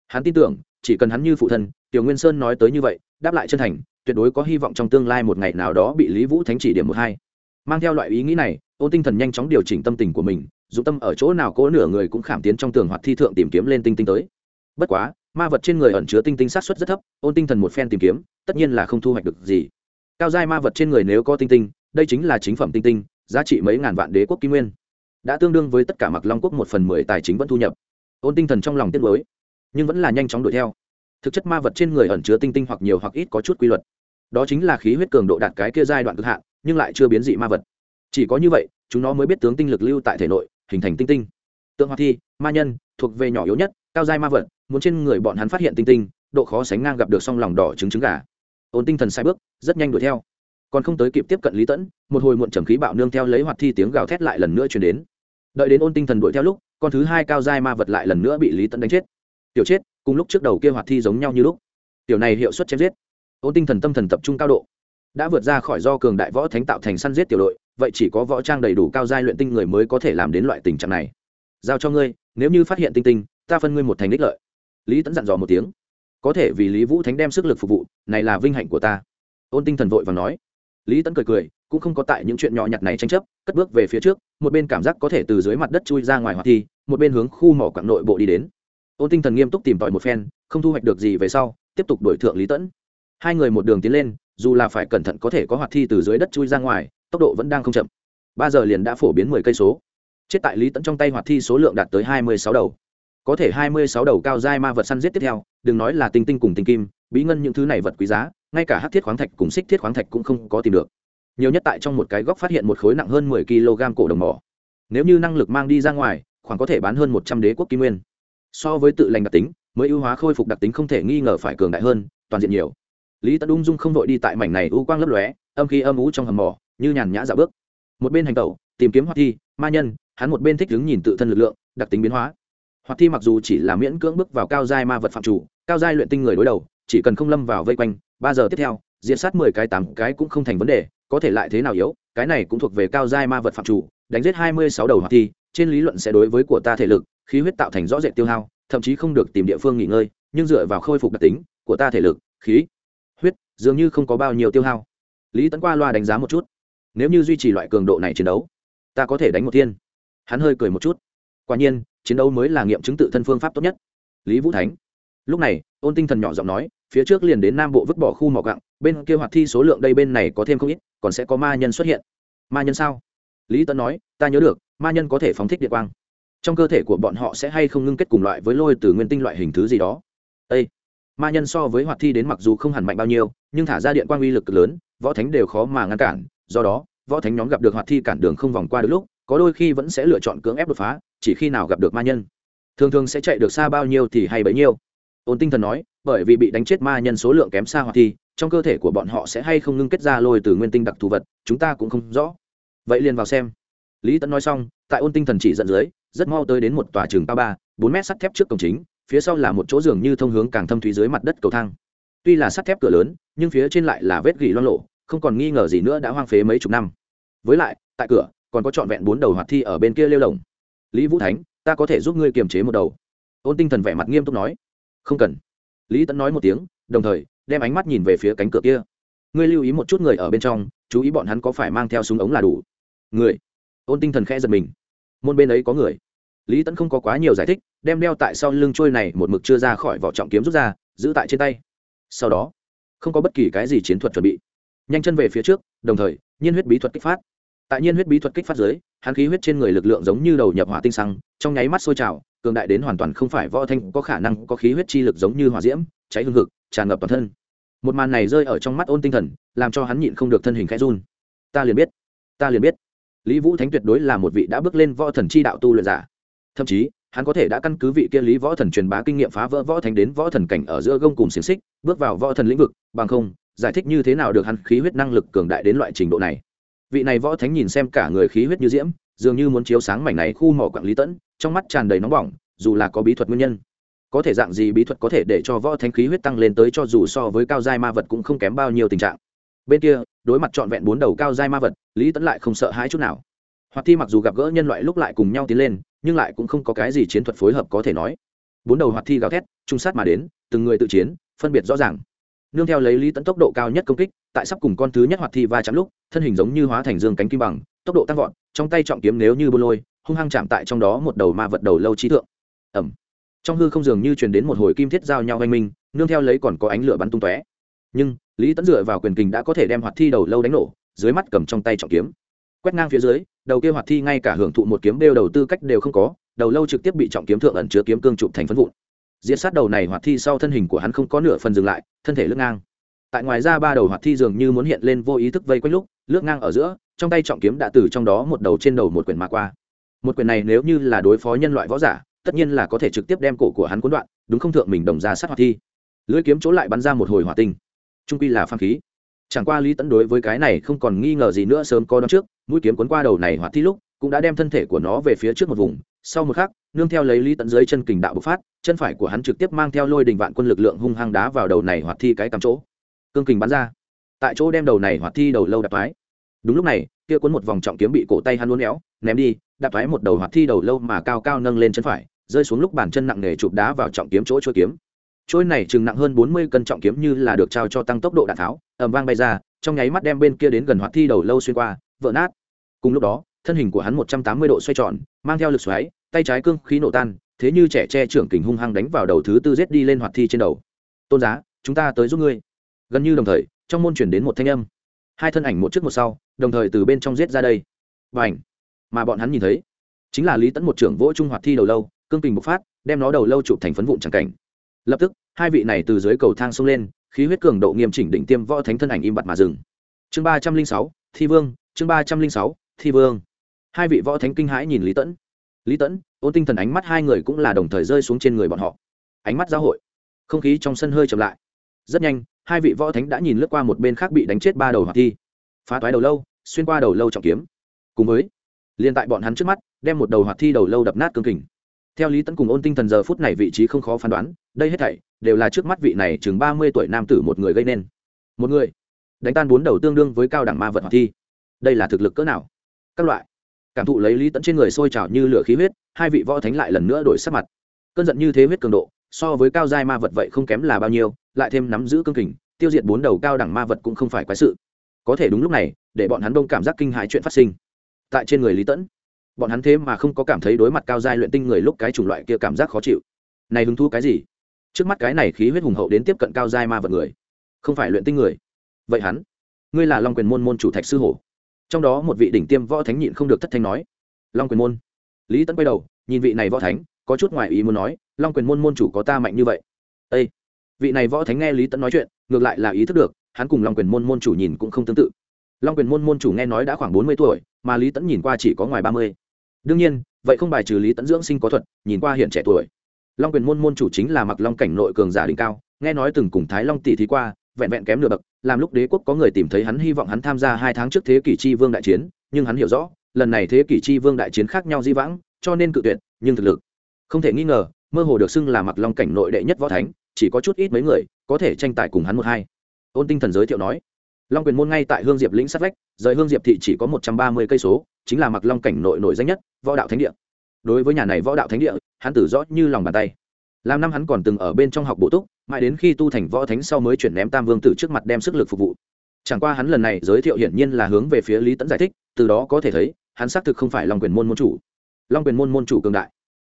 Hắn tin tưởng, chỉ cần hắn như phụ thân, tiểu nguyên sơn nói tới như vậy, đáp lại chân thành, tuyệt đối có hy vọng trong tương lai một ngày nào đó bị lý vũ thánh chỉ điểm một hai mang theo loại ý nghĩ này ôn tinh thần nhanh chóng điều chỉnh tâm tình của mình, dụng tâm ở chỗ nào cố nửa người cũng khảm tiến trong tường hoặc thi thượng tìm kiếm lên tinh tinh tới. Bất quá, ma vật trên người ẩn chứa tinh tinh sát xuất rất thấp ôn tinh thần một phen tìm kiếm, tất nhiên là không thu hoạch được gì. Cao giai ma vật trên người nếu có tinh tinh, đây chính là chính phẩm tinh tinh, giá trị mấy ngàn vạn đế quốc kim nguyên. Đã tương đương với tất cả mặc long quốc một phần mười tài chính vẫn thu nhập. Ôn tinh thần trong lòng tiết mới nhưng vẫn là nhanh chóng đuổi theo. Thực chất ma vật trên người ẩn chứa tinh tinh hoặc nhiều hoặc ít có chút quy luật. Đó chính là khí huyết cường độ đạt cái kia giai đoạn cực hạn nhưng lại chưa biến dị ma vật. Chỉ có như vậy, chúng nó mới biết tướng tinh lực lưu tại thể nội, hình thành tinh tinh. Tượng hoa thi, ma nhân, thuộc về nhỏ yếu nhất, cao giai ma vật, muốn trên người bọn hắn phát hiện tinh tinh, độ khó sánh ngang gặp được song lòng đỏ trứng trứng gà. Ôn tinh thần sai bước, rất nhanh đuổi theo. Còn không tới kịp tiếp cận lý tẫn, một hồi muộn trầm khí bạo nương theo lấy hoạt thi tiếng gào thét lại lần nữa chuyển đến. Đợi đến ôn tinh thần đuổi theo lúc, con thứ hai cao giai ma vật lại lần nữa bị lý tẫn đánh chết. Tiểu chết, cùng lúc trước đầu kia hoạt thi giống nhau như lúc. Tiểu này hiệu suất chém giết. Ôn tinh thần tâm thần tập trung cao độ đã vượt ra khỏi do cường đại võ thánh tạo thành săn giết tiểu đội, vậy chỉ có võ trang đầy đủ cao giai luyện tinh người mới có thể làm đến loại tình trạng này. Giao cho ngươi, nếu như phát hiện tinh tinh, ta phân ngươi một thành đích lợi. Lý tẫn dặn dò một tiếng. Có thể vì lý vũ thánh đem sức lực phục vụ, này là vinh hạnh của ta. Ôn tinh thần vội và nói. Lý tẫn cười cười, cũng không có tại những chuyện nhỏ nhặt này tranh chấp, cất bước về phía trước, một bên cảm giác có thể từ dưới mặt đất chui ra ngoài hoặc thi, một bên hướng khu mỏ quặng nội bộ đi đến. Ôn tinh thần nghiêm túc tìm tòi một phen, không thu hoạch được gì về sau, tiếp tục đổi thượng lý tẫn hai người một đường tiến lên, dù là phải cẩn thận có thể có hoạt thi từ dưới đất chui ra ngoài, tốc độ vẫn đang không chậm. Ba giờ liền đã phổ biến mười cây số. Chết tại lý tẫn trong tay hoạt thi số lượng đạt tới hai mươi sáu đầu. Có thể hai mươi sáu đầu cao giai ma vật săn giết tiếp theo, đừng nói là tinh tinh cùng tinh kim, bí ngân những thứ này vật quý giá, ngay cả hát thiết khoáng thạch cùng xích thiết khoáng thạch cũng không có tìm được. Nhiều nhất tại trong một cái góc phát hiện một khối nặng hơn mười kg cổ đồng mỏ. Nếu như năng lực mang đi ra ngoài, khoảng có thể bán hơn một trăm đế quốc kim nguyên. So với tự lành đặc tính, mới ưu hóa khôi phục đặc tính không thể nghi ngờ phải cường đại hơn, toàn diện nhiều lý tấn ung dung không vội đi tại mảnh này u quang lấp lóe, âm khí âm ú trong hầm mỏ như nhàn nhã dạo bước. Một bên hành tẩu, tìm kiếm hoạt thi, ma nhân, hắn một bên thích đứng nhìn tự thân lực lượng, đặc tính biến hóa. Hoạt thi mặc dù chỉ là miễn cưỡng bước vào cao giai ma vật phạm chủ, cao giai luyện tinh người đối đầu, chỉ cần không lâm vào vây quanh, ba giờ tiếp theo diễn sát mười cái tám cái cũng không thành vấn đề, có thể lại thế nào yếu, cái này cũng thuộc về cao giai ma vật phạm chủ, đánh giết hai mươi sáu đầu hoạt thi, trên lý luận sẽ đối với của ta thể lực, khí huyết tạo thành rõ rệt tiêu hao, thậm chí không được tìm địa phương nghỉ ngơi, nhưng dựa vào khôi phục đặc tính của ta thể lực, khí huyết dường như không có bao nhiêu tiêu hao. Lý tấn qua loa đánh giá một chút. Nếu như duy trì loại cường độ này chiến đấu, ta có thể đánh một thiên. Hắn hơi cười một chút. Quả nhiên, chiến đấu mới là nghiệm chứng tự thân phương pháp tốt nhất. Lý vũ thánh. Lúc này, ôn tinh thần nhỏ giọng nói, phía trước liền đến nam bộ vứt bỏ khu mỏ gặng, bên kia hoạt thi số lượng đây bên này có thêm không ít, còn sẽ có ma nhân xuất hiện. Ma nhân sao? Lý tấn nói, ta nhớ được, ma nhân có thể phóng thích điện quang. Trong cơ thể của bọn họ sẽ hay không ngưng kết cùng loại với lôi từ nguyên tinh loại hình thứ gì đó. Â ma nhân so với hoạt thi đến mặc dù không hẳn mạnh bao nhiêu, nhưng thả ra điện quang uy lực lớn, võ thánh đều khó mà ngăn cản. Do đó, võ thánh nhóm gặp được hoạt thi cản đường không vòng qua được lúc, có đôi khi vẫn sẽ lựa chọn cưỡng ép đột phá, chỉ khi nào gặp được ma nhân. Thường thường sẽ chạy được xa bao nhiêu thì hay bấy nhiêu. Ôn tinh thần nói, bởi vì bị đánh chết ma nhân số lượng kém xa hoạt thi, trong cơ thể của bọn họ sẽ hay không ngưng kết ra lôi từ nguyên tinh đặc thù vật, chúng ta cũng không rõ. Vậy liền vào xem. Lý tấn nói xong, tại ôn tinh thần chỉ dẫn dưới, rất mau tới đến một tòa trường cao ba, bốn mét sắt thép trước cổng chính phía sau là một chỗ giường như thông hướng càng thâm thúy dưới mặt đất cầu thang. Tuy là sắt thép cửa lớn, nhưng phía trên lại là vết gỉ loang lộ không còn nghi ngờ gì nữa đã hoang phế mấy chục năm. Với lại, tại cửa, còn có trọn vẹn bốn đầu hoạt thi ở bên kia lêu lồng. Lý vũ thánh, ta có thể giúp ngươi kiềm chế một đầu. Ôn tinh thần vẻ mặt nghiêm túc nói. Không cần. Lý tẫn nói một tiếng, đồng thời, đem ánh mắt nhìn về phía cánh cửa kia. Ngươi lưu ý một chút người ở bên trong, chú ý bọn hắn có phải mang theo súng ống là đủ. Người. Ôn tinh thần khẽ giật mình. Môn bên ấy có người lý tẫn không có quá nhiều giải thích đem đeo tại sau lưng trôi này một mực chưa ra khỏi vỏ trọng kiếm rút ra giữ tại trên tay. Sau đó không có bất kỳ cái gì chiến thuật chuẩn bị. Nhanh chân về phía trước đồng thời nhiên huyết bí thuật kích phát. Tại nhiên huyết bí thuật kích phát dưới, hắn khí huyết trên người lực lượng giống như đầu nhập hỏa tinh xăng trong nháy mắt sôi trào cường đại đến hoàn toàn không phải võ thanh có khả năng có khí huyết chi lực giống như hỏa diễm cháy hương hực tràn ngập toàn thân. Một màn này rơi ở trong mắt ôn tinh thần làm cho hắn nhịn không được thân hình khẽ run. Ta liền biết ta liền biết. Lý vũ thánh tuyệt đối là một vị đã bước lên võ thần chi đạo tu luyện giả thậm chí, hắn có thể đã căn cứ vị kia lý võ thần truyền bá kinh nghiệm phá vỡ võ thánh đến võ thần cảnh ở giữa gông cùng xiềng xích, bước vào võ thần lĩnh vực, bằng không, giải thích như thế nào được hắn khí huyết năng lực cường đại đến loại trình độ này. Vị này võ thánh nhìn xem cả người khí huyết như diễm, dường như muốn chiếu sáng mảnh này khu mỏ quản lý tẫn, trong mắt tràn đầy nóng bỏng, dù là có bí thuật nguyên nhân. Có thể dạng gì bí thuật có thể để cho võ thánh khí huyết tăng lên tới cho dù so với cao giai ma vật cũng không kém bao nhiêu tình trạng. Bên kia, đối mặt trọn vẹn bốn đầu cao giai ma vật, lý tẫn lại không sợ hãi chút nào hoạt thi mặc dù gặp gỡ nhân loại lúc lại cùng nhau tiến lên, nhưng lại cũng không có cái gì chiến thuật phối hợp có thể nói. Bốn đầu hoạt thi gào thét, trung sát mà đến, từng người tự chiến, phân biệt rõ ràng. Nương theo lấy lý tẫn tốc độ cao nhất công kích, tại sắp cùng con thứ nhất hoạt thi va chạm lúc, thân hình giống như hóa thành dương cánh kim bằng, tốc độ tăng vọt, trong tay trọng kiếm nếu như bô lôi, hung hăng chạm tại trong đó một đầu ma vật đầu lâu trí thượng. Ẩm trong hư không dường như truyền đến một hồi kim thiết giao nhau oanh minh, nương theo lấy còn có ánh lửa bắn tung tóe. Nhưng, lý tẫn dựa vào quyền kình đã có thể đem hoạt thi đầu lâu đánh nổ, dưới mắt cầm trong tay trọng kiếm quét ngang phía dưới, đầu kia hoạt thi ngay cả hưởng thụ một kiếm đeo đầu tư cách đều không có, đầu lâu trực tiếp bị trọng kiếm thượng ẩn chứa kiếm cương chụp thành phân vụn. Diễn sát đầu này hoạt thi sau thân hình của hắn không có nửa phần dừng lại, thân thể lướt ngang. Tại ngoài ra ba đầu hoạt thi dường như muốn hiện lên vô ý thức vây quanh lúc, lướt ngang ở giữa, trong tay trọng kiếm đã từ trong đó một đầu trên đầu một quyển mà qua. Một quyển này nếu như là đối phó nhân loại võ giả, tất nhiên là có thể trực tiếp đem cổ của hắn cuốn đoạn, đúng không thượng mình đồng ra sát hoạt thi. Lưỡi kiếm chỗ lại bắn ra một hồi hỏa tinh. Trung quy là phan khí. Chẳng qua lý tẫn đối với cái này không còn nghi ngờ gì nữa sớm có đón trước mũi kiếm cuốn qua đầu này hoạt thi lúc, cũng đã đem thân thể của nó về phía trước một vùng. Sau một khắc, nương theo lấy lý tận dưới chân kình đạo bộc phát, chân phải của hắn trực tiếp mang theo lôi đình vạn quân lực lượng hung hăng đá vào đầu này hoạt thi cái cắm chỗ. Cương kình bắn ra. Tại chỗ đem đầu này hoạt thi đầu lâu đạp thoái. Đúng lúc này, kia cuốn một vòng trọng kiếm bị cổ tay hắn uốn éo, ném đi, đạp thoái một đầu hoạt thi đầu lâu mà cao cao nâng lên chân phải, rơi xuống lúc bàn chân nặng nề chụp đá vào trọng kiếm chỗ trôi kiếm. Trôi này chừng nặng hơn bốn mươi cân trọng kiếm như là được trao cho tăng tốc độ đạn tháo, ầm vang bay ra, trong nháy mắt đem bên kia đến gần hoạt thi đầu lâu xuyên qua vỡ nát. Cùng lúc đó, thân hình của hắn một trăm tám mươi độ xoay tròn, mang theo lực xoáy, tay trái cương khí nổ tan, thế như trẻ che trưởng kình hung hăng đánh vào đầu thứ tư giết đi lên hoạt thi trên đầu. Tôn giá, chúng ta tới giúp ngươi. Gần như đồng thời, trong môn chuyển đến một thanh âm. Hai thân ảnh một trước một sau, đồng thời từ bên trong giết ra đây. Và ảnh mà bọn hắn nhìn thấy, chính là lý tẫn một trưởng vỗ trung hoạt thi đầu lâu, cương kình bộc phát, đem nó đầu lâu chụp thành phấn vụn tràng cảnh. Lập tức, hai vị này từ dưới cầu thang xông lên, khí huyết cường độ nghiêm chỉnh định tiêm võ thánh thân ảnh im bặt mà dừng. Chương ba trăm linh sáu, thi vương chương ba trăm linh sáu, thi vương. Hai vị võ thánh kinh hãi nhìn lý tẫn. Lý tẫn ôn tinh thần ánh mắt hai người cũng là đồng thời rơi xuống trên người bọn họ. Ánh mắt giao hội. Không khí trong sân hơi chậm lại. Rất nhanh, hai vị võ thánh đã nhìn lướt qua một bên khác bị đánh chết ba đầu hoạt thi. Phá toái đầu lâu, xuyên qua đầu lâu trọng kiếm. Cùng với liên tại bọn hắn trước mắt, đem một đầu hoạt thi đầu lâu đập nát cương kình. Theo lý tẫn cùng ôn tinh thần giờ phút này vị trí không khó phán đoán, đây hết thảy đều là trước mắt vị này chừng ba mươi tuổi nam tử một người gây nên. Một người, đánh tan bốn đầu tương đương với cao đẳng ma vật hoạt thi đây là thực lực cỡ nào? Các loại. Cảm thụ lấy lý tẫn trên người sôi trào như lửa khí huyết, hai vị võ thánh lại lần nữa đổi sắc mặt. Cơn giận như thế huyết cường độ, so với cao giai ma vật vậy không kém là bao nhiêu, lại thêm nắm giữ cương kình, tiêu diệt bốn đầu cao đẳng ma vật cũng không phải quái sự. Có thể đúng lúc này, để bọn hắn đông cảm giác kinh hãi chuyện phát sinh. Tại trên người lý tẫn bọn hắn thế mà không có cảm thấy đối mặt cao giai luyện tinh người lúc cái chủng loại kia cảm giác khó chịu. Này hứng thú cái gì? Trước mắt cái này khí huyết hùng hậu đến tiếp cận cao giai ma vật người, không phải luyện tinh người. Vậy hắn, ngươi là long quyền môn môn chủ thạch sư hổ trong đó một vị đỉnh tiêm võ thánh nhịn không được thất thanh nói, long quyền môn. Lý tấn quay đầu, nhìn vị này võ thánh, có chút ngoài ý muốn nói, long quyền môn môn chủ có ta mạnh như vậy. Â vị này võ thánh nghe lý tấn nói chuyện, ngược lại là ý thức được, hắn cùng long quyền môn môn chủ nhìn cũng không tương tự. Long quyền môn môn chủ nghe nói đã khoảng bốn mươi tuổi, mà lý tấn nhìn qua chỉ có ngoài ba mươi. Đương nhiên, vậy không bài trừ lý tấn dưỡng sinh có thuật, nhìn qua hiện trẻ tuổi. Long quyền môn môn chủ chính là mặc long cảnh nội cường giả đỉnh cao, nghe nói từng cùng thái long tỷ thí qua vẹn vẹn kém nửa bậc, làm lúc đế quốc có người tìm thấy hắn, hy vọng hắn tham gia hai tháng trước thế kỷ chi vương đại chiến, nhưng hắn hiểu rõ, lần này thế kỷ chi vương đại chiến khác nhau di vãng, cho nên cự tuyệt, nhưng thực lực không thể nghi ngờ, mơ hồ được xưng là mặc long cảnh nội đệ nhất võ thánh, chỉ có chút ít mấy người có thể tranh tài cùng hắn một hai. Ôn tinh thần giới thiệu nói, long quyền môn ngay tại hương diệp lĩnh sát vách, rời hương diệp thị chỉ có một trăm ba mươi cây số, chính là mặc long cảnh nội nổi danh nhất võ đạo thánh địa. Đối với nhà này võ đạo thánh địa, hắn tử rõ như lòng bàn tay làm năm hắn còn từng ở bên trong học bổ túc, mãi đến khi tu thành võ thánh sau mới chuyển ném tam vương tử trước mặt đem sức lực phục vụ. Chẳng qua hắn lần này giới thiệu hiển nhiên là hướng về phía lý tẫn giải thích, từ đó có thể thấy, hắn xác thực không phải long quyền môn môn chủ. Long quyền môn môn chủ cường đại.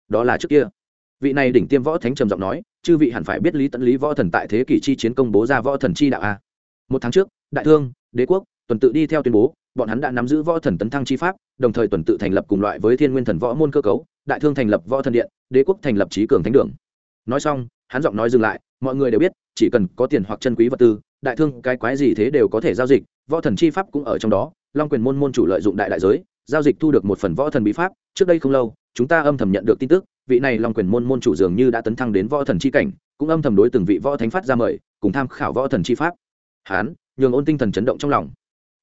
Đó là trước kia. Vị này đỉnh tiêm võ thánh trầm giọng nói, chư vị hẳn phải biết lý tẫn lý võ thần tại thế kỷ chi chiến công bố ra võ thần chi đạo a. Một tháng trước, đại thương, đế quốc, tuần tự đi theo tuyên bố, bọn hắn đã nắm giữ võ thần tấn thăng chi pháp, đồng thời tuần tự thành lập cùng loại với thiên nguyên thần võ môn cơ cấu, đại thương thành lập võ thần điện, đế quốc thành lập trí cường thánh đường nói xong, hắn giọng nói dừng lại, mọi người đều biết, chỉ cần có tiền hoặc chân quý vật tư, đại thương, cái quái gì thế đều có thể giao dịch, võ thần chi pháp cũng ở trong đó, long quyền môn môn chủ lợi dụng đại đại giới, giao dịch thu được một phần võ thần bí pháp, trước đây không lâu, chúng ta âm thầm nhận được tin tức, vị này long quyền môn môn chủ dường như đã tấn thăng đến võ thần chi cảnh, cũng âm thầm đối từng vị võ thánh phát ra mời, cùng tham khảo võ thần chi pháp. Hán, nhường ôn tinh thần chấn động trong lòng.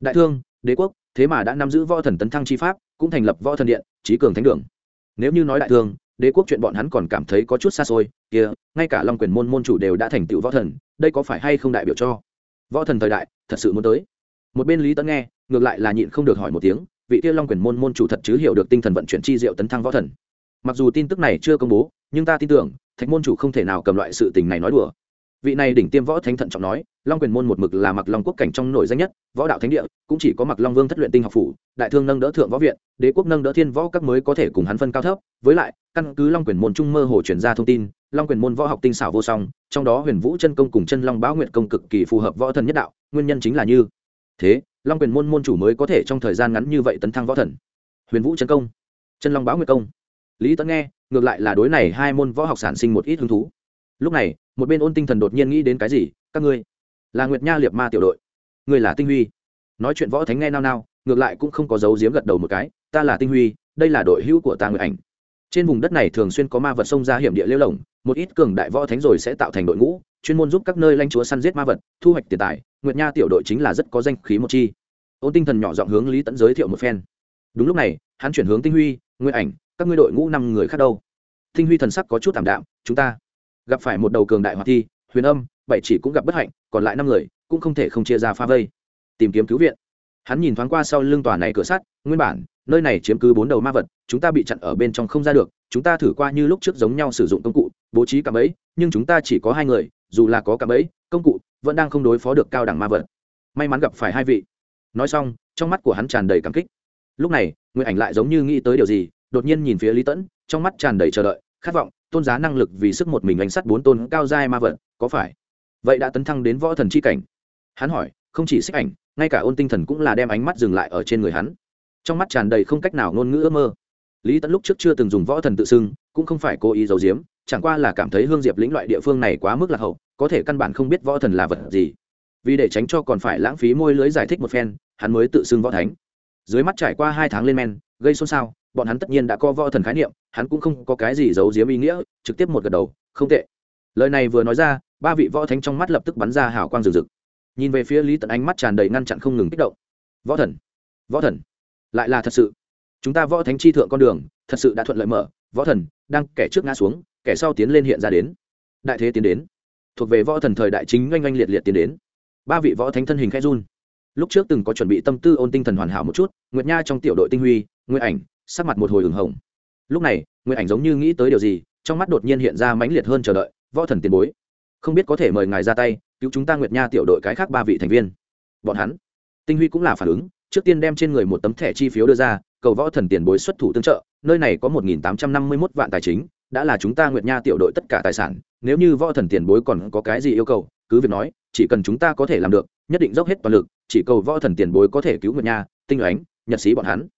Đại thương, đế quốc, thế mà đã nắm giữ võ thần tấn thăng chi pháp, cũng thành lập võ thần điện trí cường thánh đường. Nếu như nói đại thương đế quốc chuyện bọn hắn còn cảm thấy có chút xa xôi, kia, ngay cả long quyền môn môn chủ đều đã thành tựu võ thần, đây có phải hay không đại biểu cho võ thần thời đại, thật sự muốn tới. Một bên lý tấn nghe, ngược lại là nhịn không được hỏi một tiếng, vị kia long quyền môn môn chủ thật chứ hiểu được tinh thần vận chuyển chi diệu tấn thăng võ thần. Mặc dù tin tức này chưa công bố, nhưng ta tin tưởng, thạch môn chủ không thể nào cầm loại sự tình này nói đùa. Vị này đỉnh tiêm võ thánh thận trọng nói, long quyền môn một mực là mặc long quốc cảnh trong nổi danh nhất, võ đạo thánh địa, cũng chỉ có mặc long vương thất luyện tinh học phủ, đại thương nâng đỡ thượng võ viện, đế quốc nâng đỡ thiên võ các mới có thể cùng hắn phân cao thấp, với lại căn cứ long quyền môn trung mơ hồ chuyển ra thông tin, long quyền môn võ học tinh xảo vô song, trong đó huyền vũ chân công cùng chân long báo nguyện công cực kỳ phù hợp võ thần nhất đạo, nguyên nhân chính là như thế, long quyền môn môn chủ mới có thể trong thời gian ngắn như vậy tấn thăng võ thần. Huyền vũ chân công, chân long báo nguyện công. Lý tấn nghe, ngược lại là đối này hai môn võ học sản sinh một ít hứng thú. Lúc này, một bên ôn tinh thần đột nhiên nghĩ đến cái gì, các ngươi, là nguyệt nha liệt ma tiểu đội. Ngươi là tinh huy. Nói chuyện võ thánh nghe nao nao, ngược lại cũng không có dấu giếm gật đầu một cái, ta là tinh huy, đây là đội hữu của ta nguyệt ảnh trên vùng đất này thường xuyên có ma vật xông ra hiểm địa lêu lồng, một ít cường đại võ thánh rồi sẽ tạo thành đội ngũ, chuyên môn giúp các nơi lanh chúa săn giết ma vật, thu hoạch tiền tài. Nguyệt nha tiểu đội chính là rất có danh khí một chi. Ôn tinh thần nhỏ giọng hướng lý tẫn giới thiệu một phen. Đúng lúc này, hắn chuyển hướng tinh huy, nguyệt ảnh, các ngươi đội ngũ năm người khác đâu? Tinh huy thần sắc có chút tạm đạm, chúng ta gặp phải một đầu cường đại hoạt thi, huyền âm, bảy chỉ cũng gặp bất hạnh, còn lại năm người cũng không thể không chia ra pha vây. Tìm kiếm cứu viện hắn nhìn thoáng qua sau lưng tòa này cửa sắt, nguyên bản, nơi này chiếm cứ bốn đầu ma vật, chúng ta bị chặn ở bên trong không ra được, chúng ta thử qua như lúc trước giống nhau sử dụng công cụ, bố trí cạm ấy nhưng chúng ta chỉ có hai người, dù là có cạm ấy công cụ, vẫn đang không đối phó được cao đẳng ma vật. May mắn gặp phải hai vị. Nói xong, trong mắt của hắn tràn đầy cảm kích. Lúc này nguyện ảnh lại giống như nghĩ tới điều gì, đột nhiên nhìn phía lý tẫn, trong mắt tràn đầy chờ đợi, khát vọng, tôn giá năng lực vì sức một mình đánh sắt bốn tôn cao giai ma vật, có phải? Vậy đã tấn thăng đến võ thần c h i cảnh? Hắn hỏi, không chỉ xích ảnh ngay cả ôn tinh thần cũng là đem ánh mắt dừng lại ở trên người hắn. Trong mắt tràn đầy không cách nào ngôn ngữ ước mơ. Lý tẫn lúc trước chưa từng dùng võ thần tự xưng, cũng không phải cố ý giấu giếm, chẳng qua là cảm thấy hương diệp lĩnh loại địa phương này quá mức lạc hậu, có thể căn bản không biết võ thần là vật gì. Vì để tránh cho còn phải lãng phí môi lưới giải thích một phen, hắn mới tự xưng võ thánh. Dưới mắt trải qua hai tháng lên men, gây xôn xao, bọn hắn tất nhiên đã có võ thần khái niệm, hắn cũng không có cái gì giấu giếm ý nghĩa, trực tiếp một gật đầu, không tệ. Lời này vừa nói ra, ba vị võ thánh trong mắt lập tức bắn ra hào quang rực rực nhìn về phía lý tận ánh mắt tràn đầy ngăn chặn không ngừng kích động. Võ thần võ thần, lại là thật sự. Chúng ta võ thánh chi thượng con đường, thật sự đã thuận lợi mở. Võ thần, đang kẻ trước ngã xuống, kẻ sau tiến lên hiện ra đến. Đại thế tiến đến. Thuộc về võ thần thời đại chính oanh oanh liệt liệt tiến đến. Ba vị võ thánh thân hình khẽ run. Lúc trước từng có chuẩn bị tâm tư ôn tinh thần hoàn hảo một chút, nguyệt nha trong tiểu đội tinh huy, nguyệt ảnh, sắc mặt một hồi ửng hồng. Lúc này, nguyệt ảnh giống như nghĩ tới điều gì, trong mắt đột nhiên hiện ra mãnh liệt hơn chờ đợi. Võ thần tiền bối, không biết có thể mời ngài ra tay cứu chúng ta nguyệt nha tiểu đội cái khác ba vị thành viên. Bọn hắn, tinh huy cũng là phản ứng, trước tiên đem trên người một tấm thẻ chi phiếu đưa ra, cầu võ thần tiền bối xuất thủ tương trợ, nơi này có một nghìn tám trăm năm mươi mốt vạn tài chính, đã là chúng ta nguyệt nha tiểu đội tất cả tài sản, nếu như võ thần tiền bối còn có cái gì yêu cầu, cứ việc nói, chỉ cần chúng ta có thể làm được, nhất định dốc hết toàn lực, chỉ cầu võ thần tiền bối có thể cứu nguyệt nha, tinh oánh nhật sĩ bọn hắn.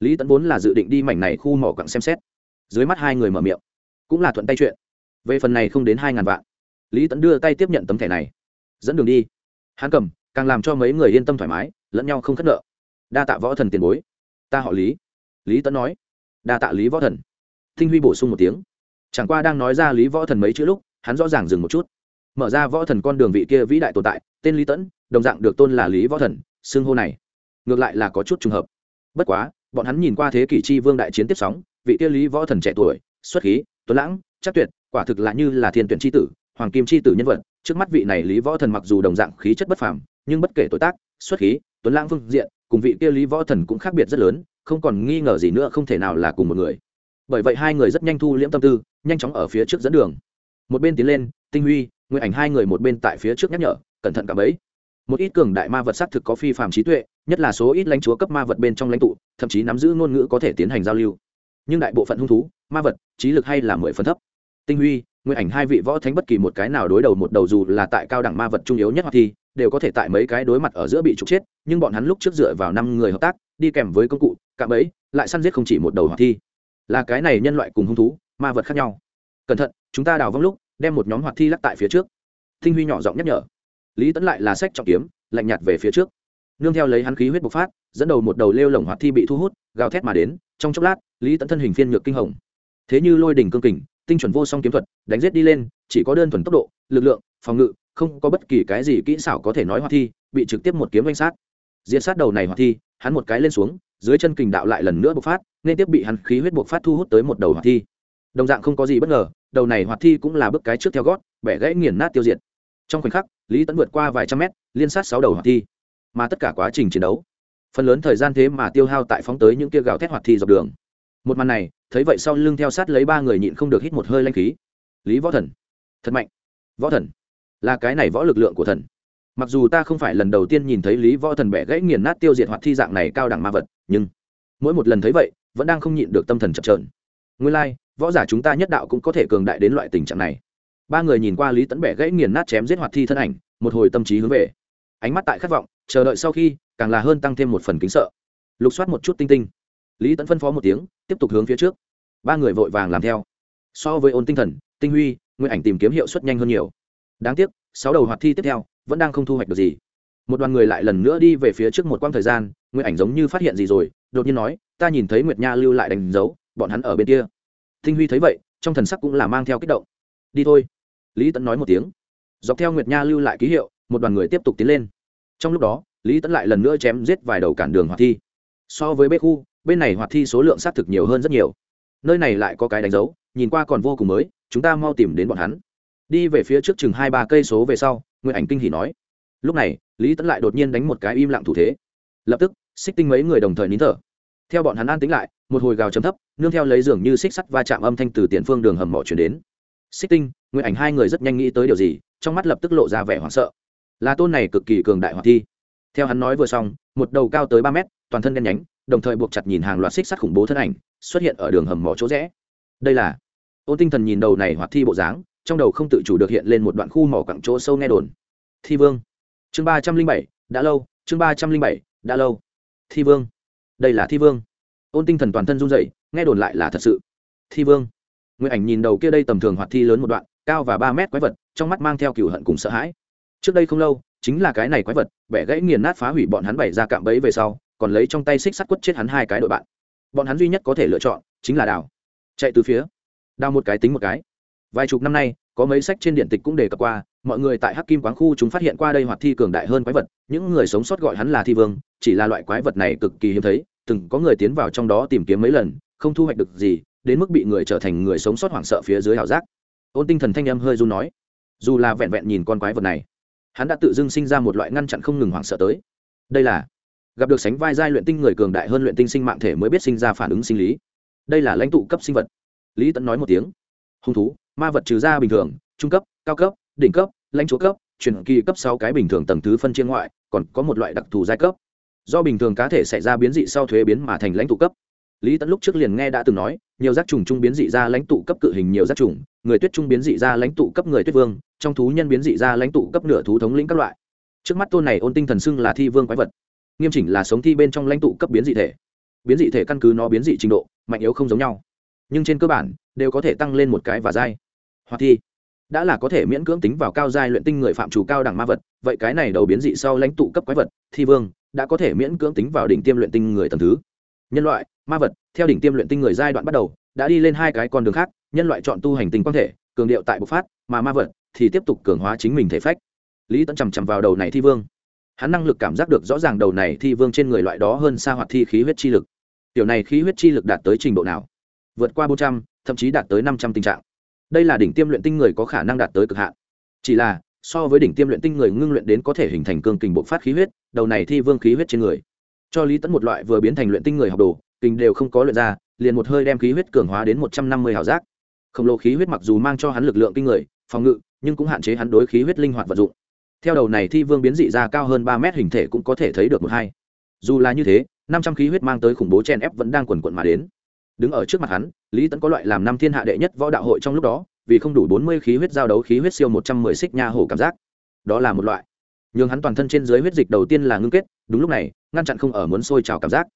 Lý tấn vốn là dự định đi mảnh này khu mỏ quặng xem xét. Dưới mắt hai người mở miệng, cũng là thuận tay chuyện. Về phần này không đến hai ngàn vạn. Lý tấn đưa tay tiếp nhận tấm thẻ này dẫn đường đi. Hắn cầm, càng làm cho mấy người yên tâm thoải mái, lẫn nhau không khất nợ. Đa tạ võ thần tiền bối. Ta họ lý. Lý tấn nói. Đa tạ lý võ thần. Tinh huy bổ sung một tiếng. Chẳng qua đang nói ra lý võ thần mấy chữ lúc, hắn rõ ràng dừng một chút. Mở ra võ thần con đường vị kia vĩ đại tồn tại, tên lý tẫn đồng dạng được tôn là lý võ thần, xưng hô này. Ngược lại là có chút trùng hợp. Bất quá, bọn hắn nhìn qua thế kỷ chi vương đại chiến tiếp sóng, vị kia lý võ thần trẻ tuổi, xuất khí, tuấn lãng, chắc tuyệt, quả thực là như là thiên tuyển tri tử, hoàng kim tri tử nhân vật trước mắt vị này lý võ thần mặc dù đồng dạng khí chất bất phàm, nhưng bất kể tuổi tác, xuất khí, tuấn lãng phương diện, cùng vị kia lý võ thần cũng khác biệt rất lớn, không còn nghi ngờ gì nữa không thể nào là cùng một người. Bởi vậy hai người rất nhanh thu liễm tâm tư, nhanh chóng ở phía trước dẫn đường. Một bên tiến lên, tinh huy nguyện ảnh hai người một bên tại phía trước nhắc nhở, cẩn thận cả bấy. Một ít cường đại ma vật xác thực có phi phạm trí tuệ, nhất là số ít lãnh chúa cấp ma vật bên trong lãnh tụ, thậm chí nắm giữ ngôn ngữ có thể tiến hành giao lưu. Nhưng đại bộ phận hung thú, ma vật, trí lực hay là mười phần thấp. Tinh huy nguyên ảnh hai vị võ thánh bất kỳ một cái nào đối đầu một đầu dù là tại cao đẳng ma vật trung yếu nhất hoặc thì, đều có thể tại mấy cái đối mặt ở giữa bị trục chết, nhưng bọn hắn lúc trước dựa vào năm người hợp tác, đi kèm với công cụ, cạm ấy lại săn giết không chỉ một đầu hoặc thi là cái này nhân loại cùng hung thú, ma vật khác nhau. Cẩn thận, chúng ta đào vong lúc, đem một nhóm hoạt thi lắc tại phía trước. Thinh huy nhỏ giọng nhắc nhở. Lý tẫn lại là sách trọng kiếm, lạnh nhạt về phía trước. Nương theo lấy hắn khí huyết bộc phát, dẫn đầu một đầu lêu lồng hoạt thi bị thu hút, gào thét mà đến, trong chốc lát, lý tẫn thân hình phiên nhược kinh hồng. Thế như lôi đỉnh cương kình tinh chuẩn vô song kiếm thuật, đánh giết đi lên, chỉ có đơn thuần tốc độ, lực lượng, phòng ngự, không có bất kỳ cái gì kỹ xảo có thể nói hoạt thi, bị trực tiếp một kiếm danh sát. Diễn sát đầu này hoạt thi, hắn một cái lên xuống, dưới chân kình đạo lại lần nữa bộc phát, nên tiếp bị hắn khí huyết bộc phát thu hút tới một đầu hoạt thi. Đồng dạng không có gì bất ngờ, đầu này hoạt thi cũng là bước cái trước theo gót, bẻ gãy nghiền nát tiêu diệt. Trong khoảnh khắc, lý tẫn vượt qua vài trăm mét, liên sát sáu đầu hoạt thi. Mà tất cả quá trình chiến đấu, phần lớn thời gian thế mà tiêu hao tại phóng tới những kia gào thét hoạt thi dọc đường một màn này thấy vậy sau lưng theo sát lấy ba người nhịn không được hít một hơi lanh khí. Lý võ thần thật mạnh. Võ thần là cái này võ lực lượng của thần. Mặc dù ta không phải lần đầu tiên nhìn thấy lý võ thần bẻ gãy nghiền nát tiêu diệt hoạt thi dạng này cao đẳng ma vật nhưng mỗi một lần thấy vậy vẫn đang không nhịn được tâm thần chập trờn nguyên lai、like, võ giả chúng ta nhất đạo cũng có thể cường đại đến loại tình trạng này. Ba người nhìn qua lý tẫn bẻ gãy nghiền nát chém giết hoạt thi thân ảnh một hồi tâm trí hướng về. Ánh mắt tại khát vọng chờ đợi sau khi càng là hơn tăng thêm một phần kính sợ. Lục soát một chút tinh tinh lý tẫn phân phó một tiếng, tiếp tục hướng phía trước. Ba người vội vàng làm theo. So với ôn tinh thần, tinh huy, nguyên ảnh tìm kiếm hiệu suất nhanh hơn nhiều. Đáng tiếc, sáu đầu hoạt thi tiếp theo, vẫn đang không thu hoạch được gì. Một đoàn người lại lần nữa đi về phía trước một quãng thời gian, nguyên ảnh giống như phát hiện gì rồi, đột nhiên nói, ta nhìn thấy nguyệt nha lưu lại đánh dấu, bọn hắn ở bên kia. Tinh huy thấy vậy, trong thần sắc cũng là mang theo kích động. Đi thôi. Lý tẫn nói một tiếng. Dọc theo nguyệt nha lưu lại ký hiệu, một đoàn người tiếp tục tiến lên. Trong lúc đó, lý tẫn lại lần nữa chém giết vài đầu cản đường hoạt thi. So với bê khu bên này hoạt thi số lượng xác thực nhiều hơn rất nhiều. Nơi này lại có cái đánh dấu, nhìn qua còn vô cùng mới, chúng ta mau tìm đến bọn hắn. Đi về phía trước chừng hai ba cây số về sau nguyện ảnh kinh hỉ nói. Lúc này, lý tẫn lại đột nhiên đánh một cái im lặng thủ thế. Lập tức, xích tinh mấy người đồng thời nín thở. Theo bọn hắn an tính lại, một hồi gào chấm thấp, nương theo lấy giường như xích sắt va chạm âm thanh từ tiền phương đường hầm mỏ chuyển đến. Xích tinh nguyện ảnh hai người rất nhanh nghĩ tới điều gì, trong mắt lập tức lộ ra vẻ hoảng sợ. Là tôn này cực kỳ cường đại hoạt thi. Theo hắn nói vừa xong, một đầu cao tới ba mét, toàn thân đen nhánh đồng thời buộc chặt nhìn hàng loạt xích sắt khủng bố thân ảnh, xuất hiện ở đường hầm mỏ chỗ rẽ. Đây là, ôn tinh thần nhìn đầu này hoạt thi bộ dáng, trong đầu không tự chủ được hiện lên một đoạn khu mỏ cặng chỗ sâu nghe đồn. Thi vương. Chương ba trăm linh bảy, đã lâu, chương ba trăm linh bảy, đã lâu. Thi vương. Đây là thi vương. Ôn tinh thần toàn thân run rẩy, nghe đồn lại là thật sự. Thi vương. Nguyện ảnh nhìn đầu kia đây tầm thường hoạt thi lớn một đoạn, cao và ba mét quái vật, trong mắt mang theo cựu hận cùng sợ hãi. Trước đây không lâu, chính là cái này quái vật, bẻ gãy nghiền nát phá hủy bọn hắn bày ra cạm bẫy về sau còn lấy trong tay xích sắt quất chết hắn hai cái đội bạn. Bọn hắn duy nhất có thể lựa chọn chính là đào. Chạy từ phía, đào một cái tính một cái. Vài chục năm nay, có mấy sách trên điện tịch cũng đề cập qua, mọi người tại hắc kim quán khu chúng phát hiện qua đây hoạt thi cường đại hơn quái vật, những người sống sót gọi hắn là thi vương, chỉ là loại quái vật này cực kỳ hiếm thấy, từng có người tiến vào trong đó tìm kiếm mấy lần, không thu hoạch được gì, đến mức bị người trở thành người sống sót hoảng sợ phía dưới hào giác. Ôn tinh thần thanh âm hơi run nói, dù là vẹn vẹn nhìn con quái vật này, hắn đã tự dưng sinh ra một loại ngăn chặn không ngừng hoảng sợ tới. Đây là gặp được sánh vai giai luyện tinh người cường đại hơn luyện tinh sinh mạng thể mới biết sinh ra phản ứng sinh lý. Đây là lãnh tụ cấp sinh vật. Lý tẫn nói một tiếng. Hung thú, ma vật trừ ra bình thường, trung cấp, cao cấp, đỉnh cấp, lãnh chúa cấp, truyền kỳ cấp sáu cái bình thường tầng thứ phân chia ngoại, còn có một loại đặc thù giai cấp. Do bình thường cá thể xảy ra biến dị sau thuế biến mà thành lãnh tụ cấp. Lý tẫn lúc trước liền nghe đã từng nói, nhiều giác trùng trung biến dị ra lãnh tụ cấp cự hình nhiều giác trùng, người tuyết trung biến dị ra lãnh tụ cấp người tuyết vương, trong thú nhân biến dị ra lãnh tụ cấp nửa thú thống lĩnh các loại. Trước mắt tôn này ôn tinh thần xưng là thi vương quái vật nghiêm chỉnh là sống thi bên trong lãnh tụ cấp biến dị thể. Biến dị thể căn cứ nó biến dị trình độ, mạnh yếu không giống nhau. Nhưng trên cơ bản, đều có thể tăng lên một cái và dai hoặc thi, đã là có thể miễn cưỡng tính vào cao giai luyện tinh người phạm chủ cao đẳng ma vật, vậy cái này đầu biến dị sau lãnh tụ cấp quái vật, thi vương, đã có thể miễn cưỡng tính vào đỉnh tiêm luyện tinh người tầm thứ. Nhân loại, ma vật, theo đỉnh tiêm luyện tinh người giai đoạn bắt đầu, đã đi lên hai cái con đường khác, nhân loại chọn tu hành tinh quan thể, cường điệu tại bộc phát, mà ma vật thì tiếp tục cường hóa chính mình thể phách. Lý tẫn chằm chằm vào đầu này thi vương hắn năng lực cảm giác được rõ ràng đầu này thi vương trên người loại đó hơn xa hoạt thi khí huyết chi lực. Tiểu này khí huyết chi lực đạt tới trình độ nào? Vượt qua bốn trăm, thậm chí đạt tới năm trăm tình trạng. Đây là đỉnh tiêm luyện tinh người có khả năng đạt tới cực hạn. Chỉ là, so với đỉnh tiêm luyện tinh người ngưng luyện đến có thể hình thành cương kình bộc phát khí huyết, đầu này thi vương khí huyết trên người. Cho lý tẫn một loại vừa biến thành luyện tinh người học đồ, kình đều không có luyện ra, liền một hơi đem khí huyết cường hóa đến một trăm năm mươi hào giác. Khổng lồ khí huyết mặc dù mang cho hắn lực lượng kinh người, phòng ngự, nhưng cũng hạn chế hắn đối khí huyết linh hoạt vận dụng theo đầu này thi vương biến dị ra cao hơn ba mét hình thể cũng có thể thấy được một hai. Dù là như thế, năm trăm khí huyết mang tới khủng bố chen ép vẫn đang quần quận mà đến. Đứng ở trước mặt hắn, lý tẫn có loại làm năm thiên hạ đệ nhất võ đạo hội trong lúc đó, vì không đủ bốn mươi khí huyết giao đấu khí huyết siêu một trăm mười xích nha hổ cảm giác. Đó là một loại. Nhường hắn toàn thân trên dưới huyết dịch đầu tiên là ngưng kết, đúng lúc này, ngăn chặn không ở muốn sôi trào cảm giác.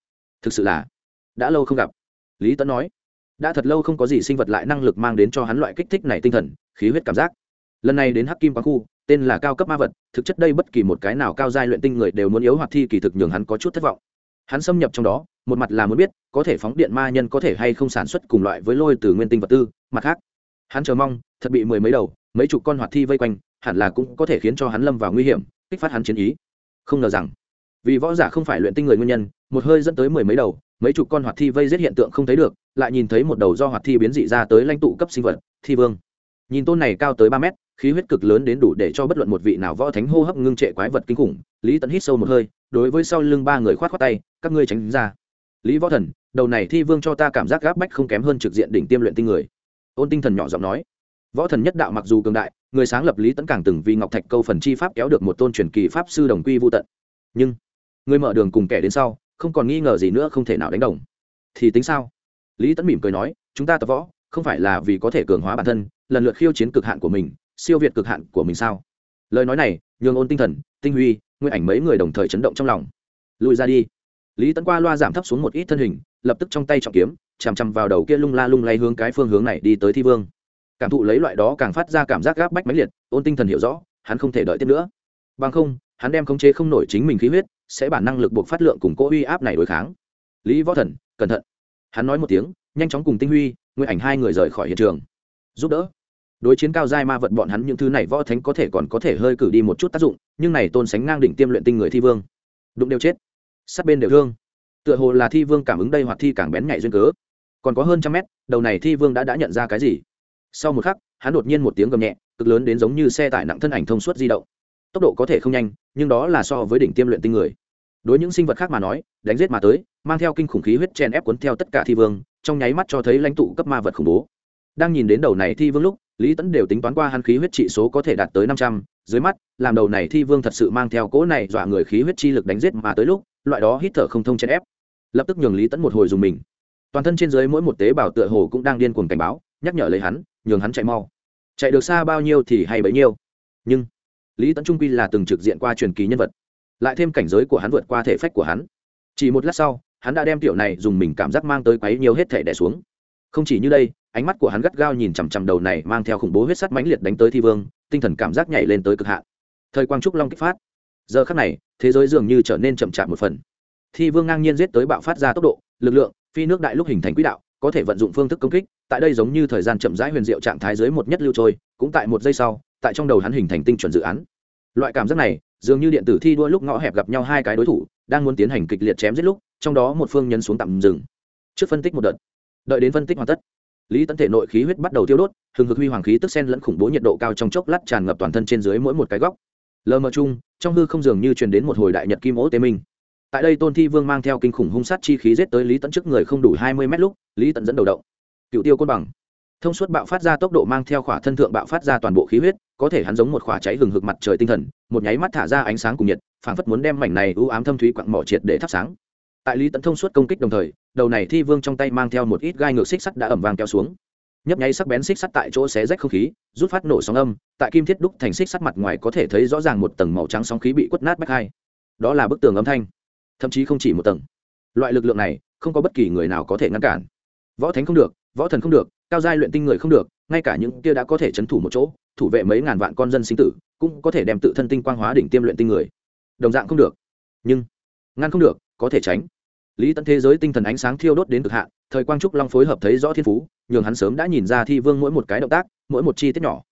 Thực sự là, đã lâu không gặp. Lý tẫn nói, đã thật lâu không có gì sinh vật lại năng lực mang đến cho hắn loại kích thích này tinh thần, khí huyết cảm giác. Lần này đến hắc kim quá khu tên là cao cấp ma vật, thực chất đây bất kỳ một cái nào cao giai luyện tinh người đều muốn yếu hoạt thi kỳ thực nhường hắn có chút thất vọng. Hắn xâm nhập trong đó, một mặt là muốn biết, có thể phóng điện ma nhân có thể hay không sản xuất cùng loại với lôi từ nguyên tinh vật tư, mặt khác, hắn chờ mong, thật bị mười mấy đầu, mấy chục con hoạt thi vây quanh, hẳn là cũng có thể khiến cho hắn lâm vào nguy hiểm, kích phát hắn chiến ý. Không ngờ rằng, vì võ giả không phải luyện tinh người nguyên nhân, một hơi dẫn tới mười mấy đầu, mấy chục con hoạt thi vây giết hiện tượng không thấy được, lại nhìn thấy một đầu do hoạt thi biến dị ra tới lãnh tụ cấp sinh vật, thi vương. Nhìn tôn này cao tới ba mét khí huyết cực lớn đến đủ để cho bất luận một vị nào võ thánh hô hấp ngưng trệ quái vật kinh khủng, lý tẫn hít sâu một hơi, đối với sau lưng ba người khoát khoát tay, các ngươi tránh ra. Lý võ thần, đầu này thi vương cho ta cảm giác gáp bách không kém hơn trực diện đỉnh tiêm luyện tinh người. Ôn tinh thần nhỏ giọng nói. Võ thần nhất đạo mặc dù cường đại, người sáng lập lý tẫn càng từng vì ngọc thạch câu phần chi pháp kéo được một tôn truyền kỳ pháp sư đồng quy vô tận. Nhưng, người mở đường cùng kẻ đến sau, không còn nghi ngờ gì nữa, không thể nào đánh đồng. Thì tính sao? Lý tẫn mỉm cười nói, chúng ta tập võ, không phải là vì có thể cường hóa bản thân, lần lượt khiêu chiến cực hạn của mình siêu việt cực hạn của mình sao? Lời nói này, nhường ôn tinh thần, tinh huy, nguyên ảnh mấy người đồng thời chấn động trong lòng. Lùi ra đi. Lý tấn qua loa giảm thấp xuống một ít thân hình, lập tức trong tay trọng kiếm, chằm chằm vào đầu kia lung la lung lay hướng cái phương hướng này đi tới thi vương. Cảm thụ lấy loại đó càng phát ra cảm giác gáp bách mãnh liệt, ôn tinh thần hiểu rõ, hắn không thể đợi tiếp nữa. Bằng không, hắn đem khống chế không nổi chính mình khí huyết, sẽ bản năng lực buộc phát lượng cùng cỗ uy áp này đối kháng. Lý võ thần, cẩn thận. Hắn nói một tiếng, nhanh chóng cùng tinh huy, nguyên ảnh hai người rời khỏi hiện trường. Giúp đỡ đối chiến cao giai ma vật bọn hắn những thứ này võ thánh có thể còn có thể hơi cử đi một chút tác dụng, nhưng này tôn sánh ngang đỉnh tiêm luyện tinh người thi vương, đụng đều chết, sát bên đều thương. Tựa hồ là thi vương cảm ứng đây hoặc thi càng bén nhạy duyên cớ. Còn có hơn trăm mét, đầu này thi vương đã đã nhận ra cái gì? Sau một khắc, hắn đột nhiên một tiếng gầm nhẹ, cực lớn đến giống như xe tải nặng thân ảnh thông suốt di động. Tốc độ có thể không nhanh, nhưng đó là so với đỉnh tiêm luyện tinh người. Đối những sinh vật khác mà nói, đánh giết mà tới, mang theo kinh khủng khí huyết chen ép cuốn theo tất cả thi vương, trong nháy mắt cho thấy lãnh tụ cấp ma vật khủng bố. Đang nhìn đến đầu này thi vương lúc lý tẫn đều tính toán qua hắn khí huyết trị số có thể đạt tới năm trăm, dưới mắt, làm đầu này thi vương thật sự mang theo cỗ này dọa người khí huyết chi lực đánh giết mà tới lúc, loại đó hít thở không thông chen ép. Lập tức nhường lý tẫn một hồi dùng mình. Toàn thân trên dưới mỗi một tế bào tựa hồ cũng đang điên cuồng cảnh báo, nhắc nhở lấy hắn, nhường hắn chạy mau. Chạy được xa bao nhiêu thì hay bấy nhiêu. Nhưng, lý tẫn trung quy là từng trực diện qua truyền kỳ nhân vật. Lại thêm cảnh giới của hắn vượt qua thể phách của hắn. Chỉ một lát sau, hắn đã đem tiểu này dùng mình cảm giác mang tới quấy nhiều hết thể đẻ xuống không chỉ như đây, ánh mắt của hắn gắt gao nhìn chằm chằm đầu này mang theo khủng bố huyết sắt mãnh liệt đánh tới thi vương, tinh thần cảm giác nhảy lên tới cực hạn. Thời quang trúc long kích phát. Giờ khắc này, thế giới dường như trở nên chậm chạp một phần. Thi vương ngang nhiên giết tới bạo phát ra tốc độ, lực lượng, phi nước đại lúc hình thành quỹ đạo, có thể vận dụng phương thức công kích, tại đây giống như thời gian chậm rãi huyền diệu trạng thái dưới một nhất lưu trôi, cũng tại một giây sau, tại trong đầu hắn hình thành tinh chuẩn dự án. Loại cảm giác này, dường như điện tử thi đua lúc ngõ hẹp gặp nhau hai cái đối thủ, đang muốn tiến hành kịch liệt chém giết lúc, trong đó một phương nhấn xuống tạm dừng. Trước phân tích một đợt đợi đến phân tích hoàn tất. Lý tấn thể nội khí huyết bắt đầu tiêu đốt, hừng hực huy hoàng khí tức sen lẫn khủng bố nhiệt độ cao trong chốc lát tràn ngập toàn thân trên dưới mỗi một cái góc. Lờ mờ chung, trong hư không dường như truyền đến một hồi đại nhật kim ố tế minh. Tại đây tôn thi vương mang theo kinh khủng hung sát chi khí giết tới lý tấn trước người không đủ hai mươi mét lúc, lý tấn dẫn đầu động. Cựu tiêu côn bằng. Thông suốt bạo phát ra tốc độ mang theo khỏa thân thượng bạo phát ra toàn bộ khí huyết, có thể hắn giống một khỏa cháy hừng hực mặt trời tinh thần, một nháy mắt thả ra ánh sáng cùng nhiệt, phảng phất muốn đem mảnh này ưu ám thâm thúy quặng mỏ triệt để thắp sáng tại lý tấn thông suốt công kích đồng thời, đầu này thi vương trong tay mang theo một ít gai ngược xích sắt đã ẩm vàng kéo xuống. Nhấp nháy sắc bén xích sắt tại chỗ xé rách không khí, rút phát nổ sóng âm, tại kim thiết đúc thành xích sắt mặt ngoài có thể thấy rõ ràng một tầng màu trắng sóng khí bị quất nát bách hai. Đó là bức tường âm thanh. Thậm chí không chỉ một tầng. Loại lực lượng này, không có bất kỳ người nào có thể ngăn cản. Võ thánh không được, võ thần không được, cao giai luyện tinh người không được, ngay cả những kia đã có thể chấn thủ một chỗ, thủ vệ mấy ngàn vạn con dân sinh tử, cũng có thể đem tự thân tinh quang hóa đỉnh tiêm luyện tinh người. Đồng dạng không được. Nhưng, ngăn không được, có thể tránh lý Tẫn thế giới tinh thần ánh sáng thiêu đốt đến cực hạn, thời quang trúc long phối hợp thấy rõ thiên phú, nhường hắn sớm đã nhìn ra thi vương mỗi một cái động tác, mỗi một chi tiết nhỏ.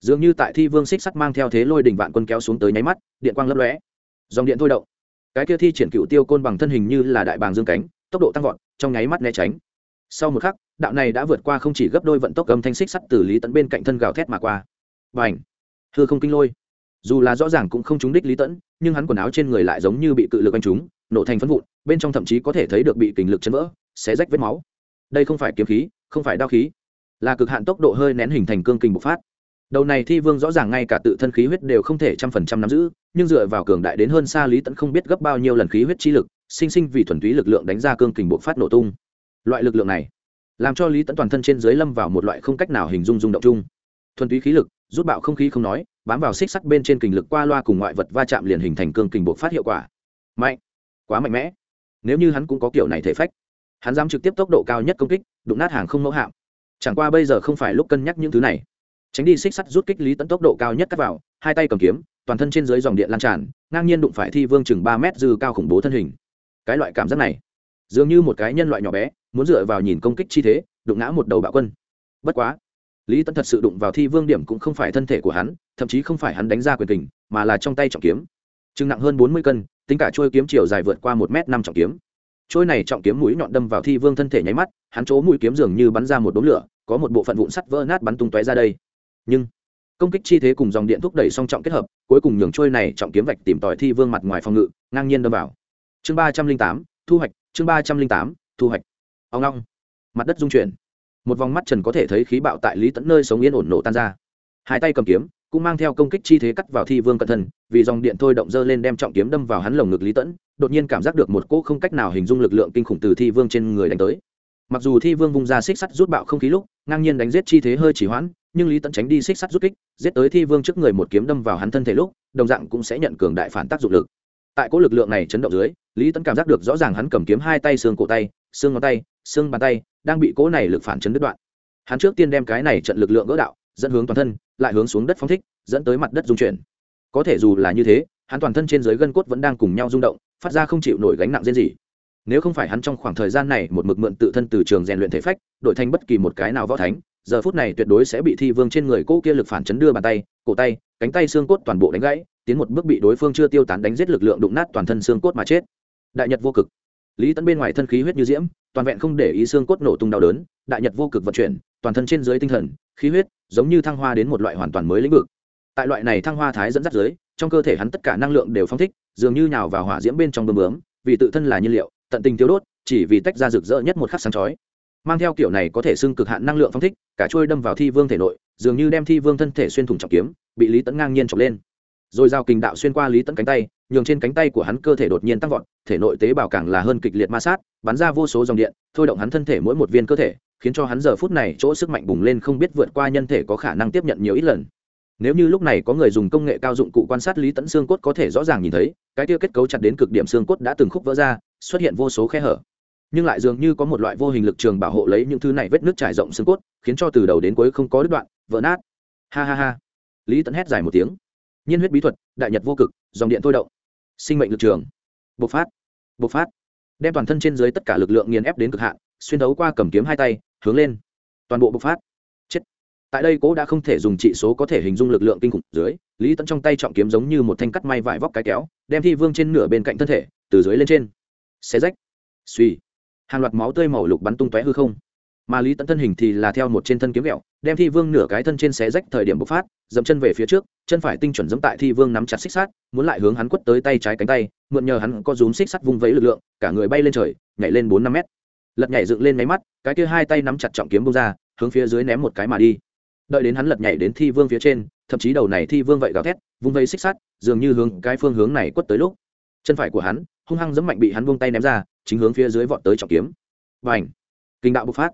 Dường như tại thi vương xích sắt mang theo thế lôi đỉnh vạn quân kéo xuống tới nháy mắt, điện quang lấp lóe. Dòng điện thôi động. Cái kia thi triển cựu tiêu côn bằng thân hình như là đại bàng dương cánh, tốc độ tăng vọt, trong nháy mắt né tránh. Sau một khắc, đạo này đã vượt qua không chỉ gấp đôi vận tốc âm thanh xích sắt từ lý tẫn bên cạnh thân gào thét mà qua. Và h thưa không kinh lôi. Dù là rõ ràng cũng không trúng đích lý tẫn nhưng hắn quần áo trên người lại giống như bị cự lực anh trúng nổ thành phân vụn, bên trong thậm chí có thể thấy được bị kình lực chấn vỡ, xé rách vết máu. Đây không phải kiếm khí, không phải đao khí, là cực hạn tốc độ hơi nén hình thành cương kình bộc phát. Đầu này thi vương rõ ràng ngay cả tự thân khí huyết đều không thể trăm phần trăm nắm giữ, nhưng dựa vào cường đại đến hơn xa lý tẫn không biết gấp bao nhiêu lần khí huyết chi lực, sinh sinh vì thuần túy lực lượng đánh ra cương kình bộc phát nổ tung. Loại lực lượng này, làm cho lý tẫn toàn thân trên dưới lâm vào một loại không cách nào hình dung rung động chung. Thuần túy khí lực, rút bạo không khí không nói, bám vào xích sắt bên trên kình lực qua loa cùng ngoại vật va chạm liền hình thành cương kình bộc phát hiệu quả. Mạnh quá mạnh mẽ. Nếu như hắn cũng có kiểu này thể phách, hắn dám trực tiếp tốc độ cao nhất công kích, đụng nát hàng không mẫu hạm. Chẳng qua bây giờ không phải lúc cân nhắc những thứ này. Tránh đi xích sắt rút kích lý tẫn tốc độ cao nhất cắt vào, hai tay cầm kiếm, toàn thân trên dưới dòng điện lan tràn, ngang nhiên đụng phải thi vương chừng ba mét dư cao khủng bố thân hình. Cái loại cảm giác này, dường như một cái nhân loại nhỏ bé, muốn dựa vào nhìn công kích chi thế, đụng ngã một đầu bạo quân. Bất quá, lý tẫn thật sự đụng vào thi vương điểm cũng không phải thân thể của hắn, thậm chí không phải hắn đánh ra quyền tình mà là trong tay trọng kiếm. Chừng nặng hơn bốn mươi cân tính cả trôi kiếm chiều dài vượt qua một m năm trọng kiếm. Trôi này trọng kiếm mũi nhọn đâm vào thi vương thân thể nháy mắt, hắn chỗ mũi kiếm dường như bắn ra một đốm lửa, có một bộ phận vụn sắt vỡ nát bắn tung tóe ra đây. Nhưng, công kích chi thế cùng dòng điện thúc đẩy song trọng kết hợp, cuối cùng nhường trôi này trọng kiếm vạch tìm tòi thi vương mặt ngoài phòng ngự, ngang nhiên đâm vào. Chương ba trăm linh tám, thu hoạch, chương ba trăm linh tám, thu hoạch. Ông long. Mặt đất dung chuyển. Một vòng mắt trần có thể thấy khí bạo tại lý tẫn nơi sống yên ổn nổ tan ra. Hai tay cầm kiếm cũng mang theo công kích chi thế cắt vào thi vương cận thân, vì dòng điện thôi động dơ lên đem trọng kiếm đâm vào hắn lồng ngực lý tẫn, đột nhiên cảm giác được một cỗ không cách nào hình dung lực lượng kinh khủng từ thi vương trên người đánh tới. Mặc dù thi vương vung ra xích sắt rút bạo không khí lúc, ngang nhiên đánh giết chi thế hơi chỉ hoãn, nhưng lý tẫn tránh đi xích sắt rút kích, giết tới thi vương trước người một kiếm đâm vào hắn thân thể lúc, đồng dạng cũng sẽ nhận cường đại phản tác dụng lực. Tại cỗ lực lượng này chấn động dưới, lý tẫn cảm giác được rõ ràng hắn cầm kiếm hai tay xương cổ tay, xương ngón tay, xương bàn tay, đang bị cỗ này lực phản chấn đứt đoạn. Hắn trước tiên đem cái này trận lực lượng gỡ đạo dẫn hướng toàn thân, lại hướng xuống đất phong thích, dẫn tới mặt đất dung chuyển. Có thể dù là như thế, hắn toàn thân trên dưới gân cốt vẫn đang cùng nhau rung động, phát ra không chịu nổi gánh nặng riêng gì nếu không phải hắn trong khoảng thời gian này một mực mượn tự thân từ trường rèn luyện thể phách đổi thành bất kỳ một cái nào võ thánh, giờ phút này tuyệt đối sẽ bị thi vương trên người cỗ kia lực phản chấn đưa bàn tay, cổ tay, cánh tay xương cốt toàn bộ đánh gãy, tiến một bước bị đối phương chưa tiêu tán đánh giết lực lượng đụng nát toàn thân xương cốt mà chết. Đại nhật vô cực. Lý tấn bên ngoài thân khí huyết như diễm, toàn vẹn không để ý xương cốt nổ tung đau đớn, đại nhật vô cực vận chuyển, toàn thân trên dưới tinh thần, khí huyết giống như thăng hoa đến một loại hoàn toàn mới lĩnh vực. Tại loại này thăng hoa thái dẫn dắt dưới, trong cơ thể hắn tất cả năng lượng đều phong thích, dường như nhào vào hỏa diễm bên trong bơm bướm, vì tự thân là nhiên liệu, tận tình thiếu đốt, chỉ vì tách ra rực rỡ nhất một khắc sáng chói. Mang theo kiểu này có thể xưng cực hạn năng lượng phong thích, cả trôi đâm vào thi vương thể nội, dường như đem thi vương thân thể xuyên thủng trọng kiếm, bị lý tẫn ngang nhiên chọc lên. Rồi giao kình đạo xuyên qua lý tẫn cánh tay, nhường trên cánh tay của hắn cơ thể đột nhiên tăng vọt thể nội tế bào càng là hơn kịch liệt ma sát, bắn ra vô số dòng điện, thôi động hắn thân thể mỗi một viên cơ thể, khiến cho hắn giờ phút này chỗ sức mạnh bùng lên không biết vượt qua nhân thể có khả năng tiếp nhận nhiều ít lần. Nếu như lúc này có người dùng công nghệ cao dụng cụ quan sát lý tẫn xương cốt có thể rõ ràng nhìn thấy, cái tiêu kết cấu chặt đến cực điểm xương cốt đã từng khúc vỡ ra, xuất hiện vô số khe hở. Nhưng lại dường như có một loại vô hình lực trường bảo hộ lấy những thứ này vết nước trải rộng xương cốt, khiến cho từ đầu đến cuối không có đứt đoạn, vỡ nát. Ha ha ha. Lý tẫn hét dài một tiếng. Nhiên huyết bí thuật, đại nhật vô cực, dòng điện thôi động. Sinh mệnh lực trường bộc phát bộc phát. Đem toàn thân trên dưới tất cả lực lượng nghiền ép đến cực hạn, xuyên thấu qua cầm kiếm hai tay, hướng lên. Toàn bộ bộc phát. Chết. Tại đây cố đã không thể dùng trị số có thể hình dung lực lượng kinh khủng dưới, lý tẫn trong tay trọng kiếm giống như một thanh cắt may vải vóc cái kéo, đem thi vương trên nửa bên cạnh thân thể, từ dưới lên trên. Xé rách. Suy hàng loạt máu tươi màu lục bắn tung tóe hư không mà lý tẫn thân hình thì là theo một trên thân kiếm ghẹo đem thi vương nửa cái thân trên xé rách thời điểm bộc phát, dậm chân về phía trước, chân phải tinh chuẩn dẫm tại thi vương nắm chặt xích sắt, muốn lại hướng hắn quất tới tay trái cánh tay, mượn nhờ hắn có rúm xích sắt vung vẫy lực lượng, cả người bay lên trời, nhảy lên bốn năm mét. Lật nhảy dựng lên máy mắt, cái kia hai tay nắm chặt trọng kiếm bông ra, hướng phía dưới ném một cái mà đi. Đợi đến hắn lật nhảy đến thi vương phía trên, thậm chí đầu này thi vương vậy gào thét, vung vây xích sắt, dường như hướng cái phương hướng này quất tới lúc. Chân phải của hắn, hung hăng dẫm mạnh bị hắn vung tay ném ra, chính hướng phía dưới vọt tới trọng kiếm. Và ảnh kinh đạo bộc phát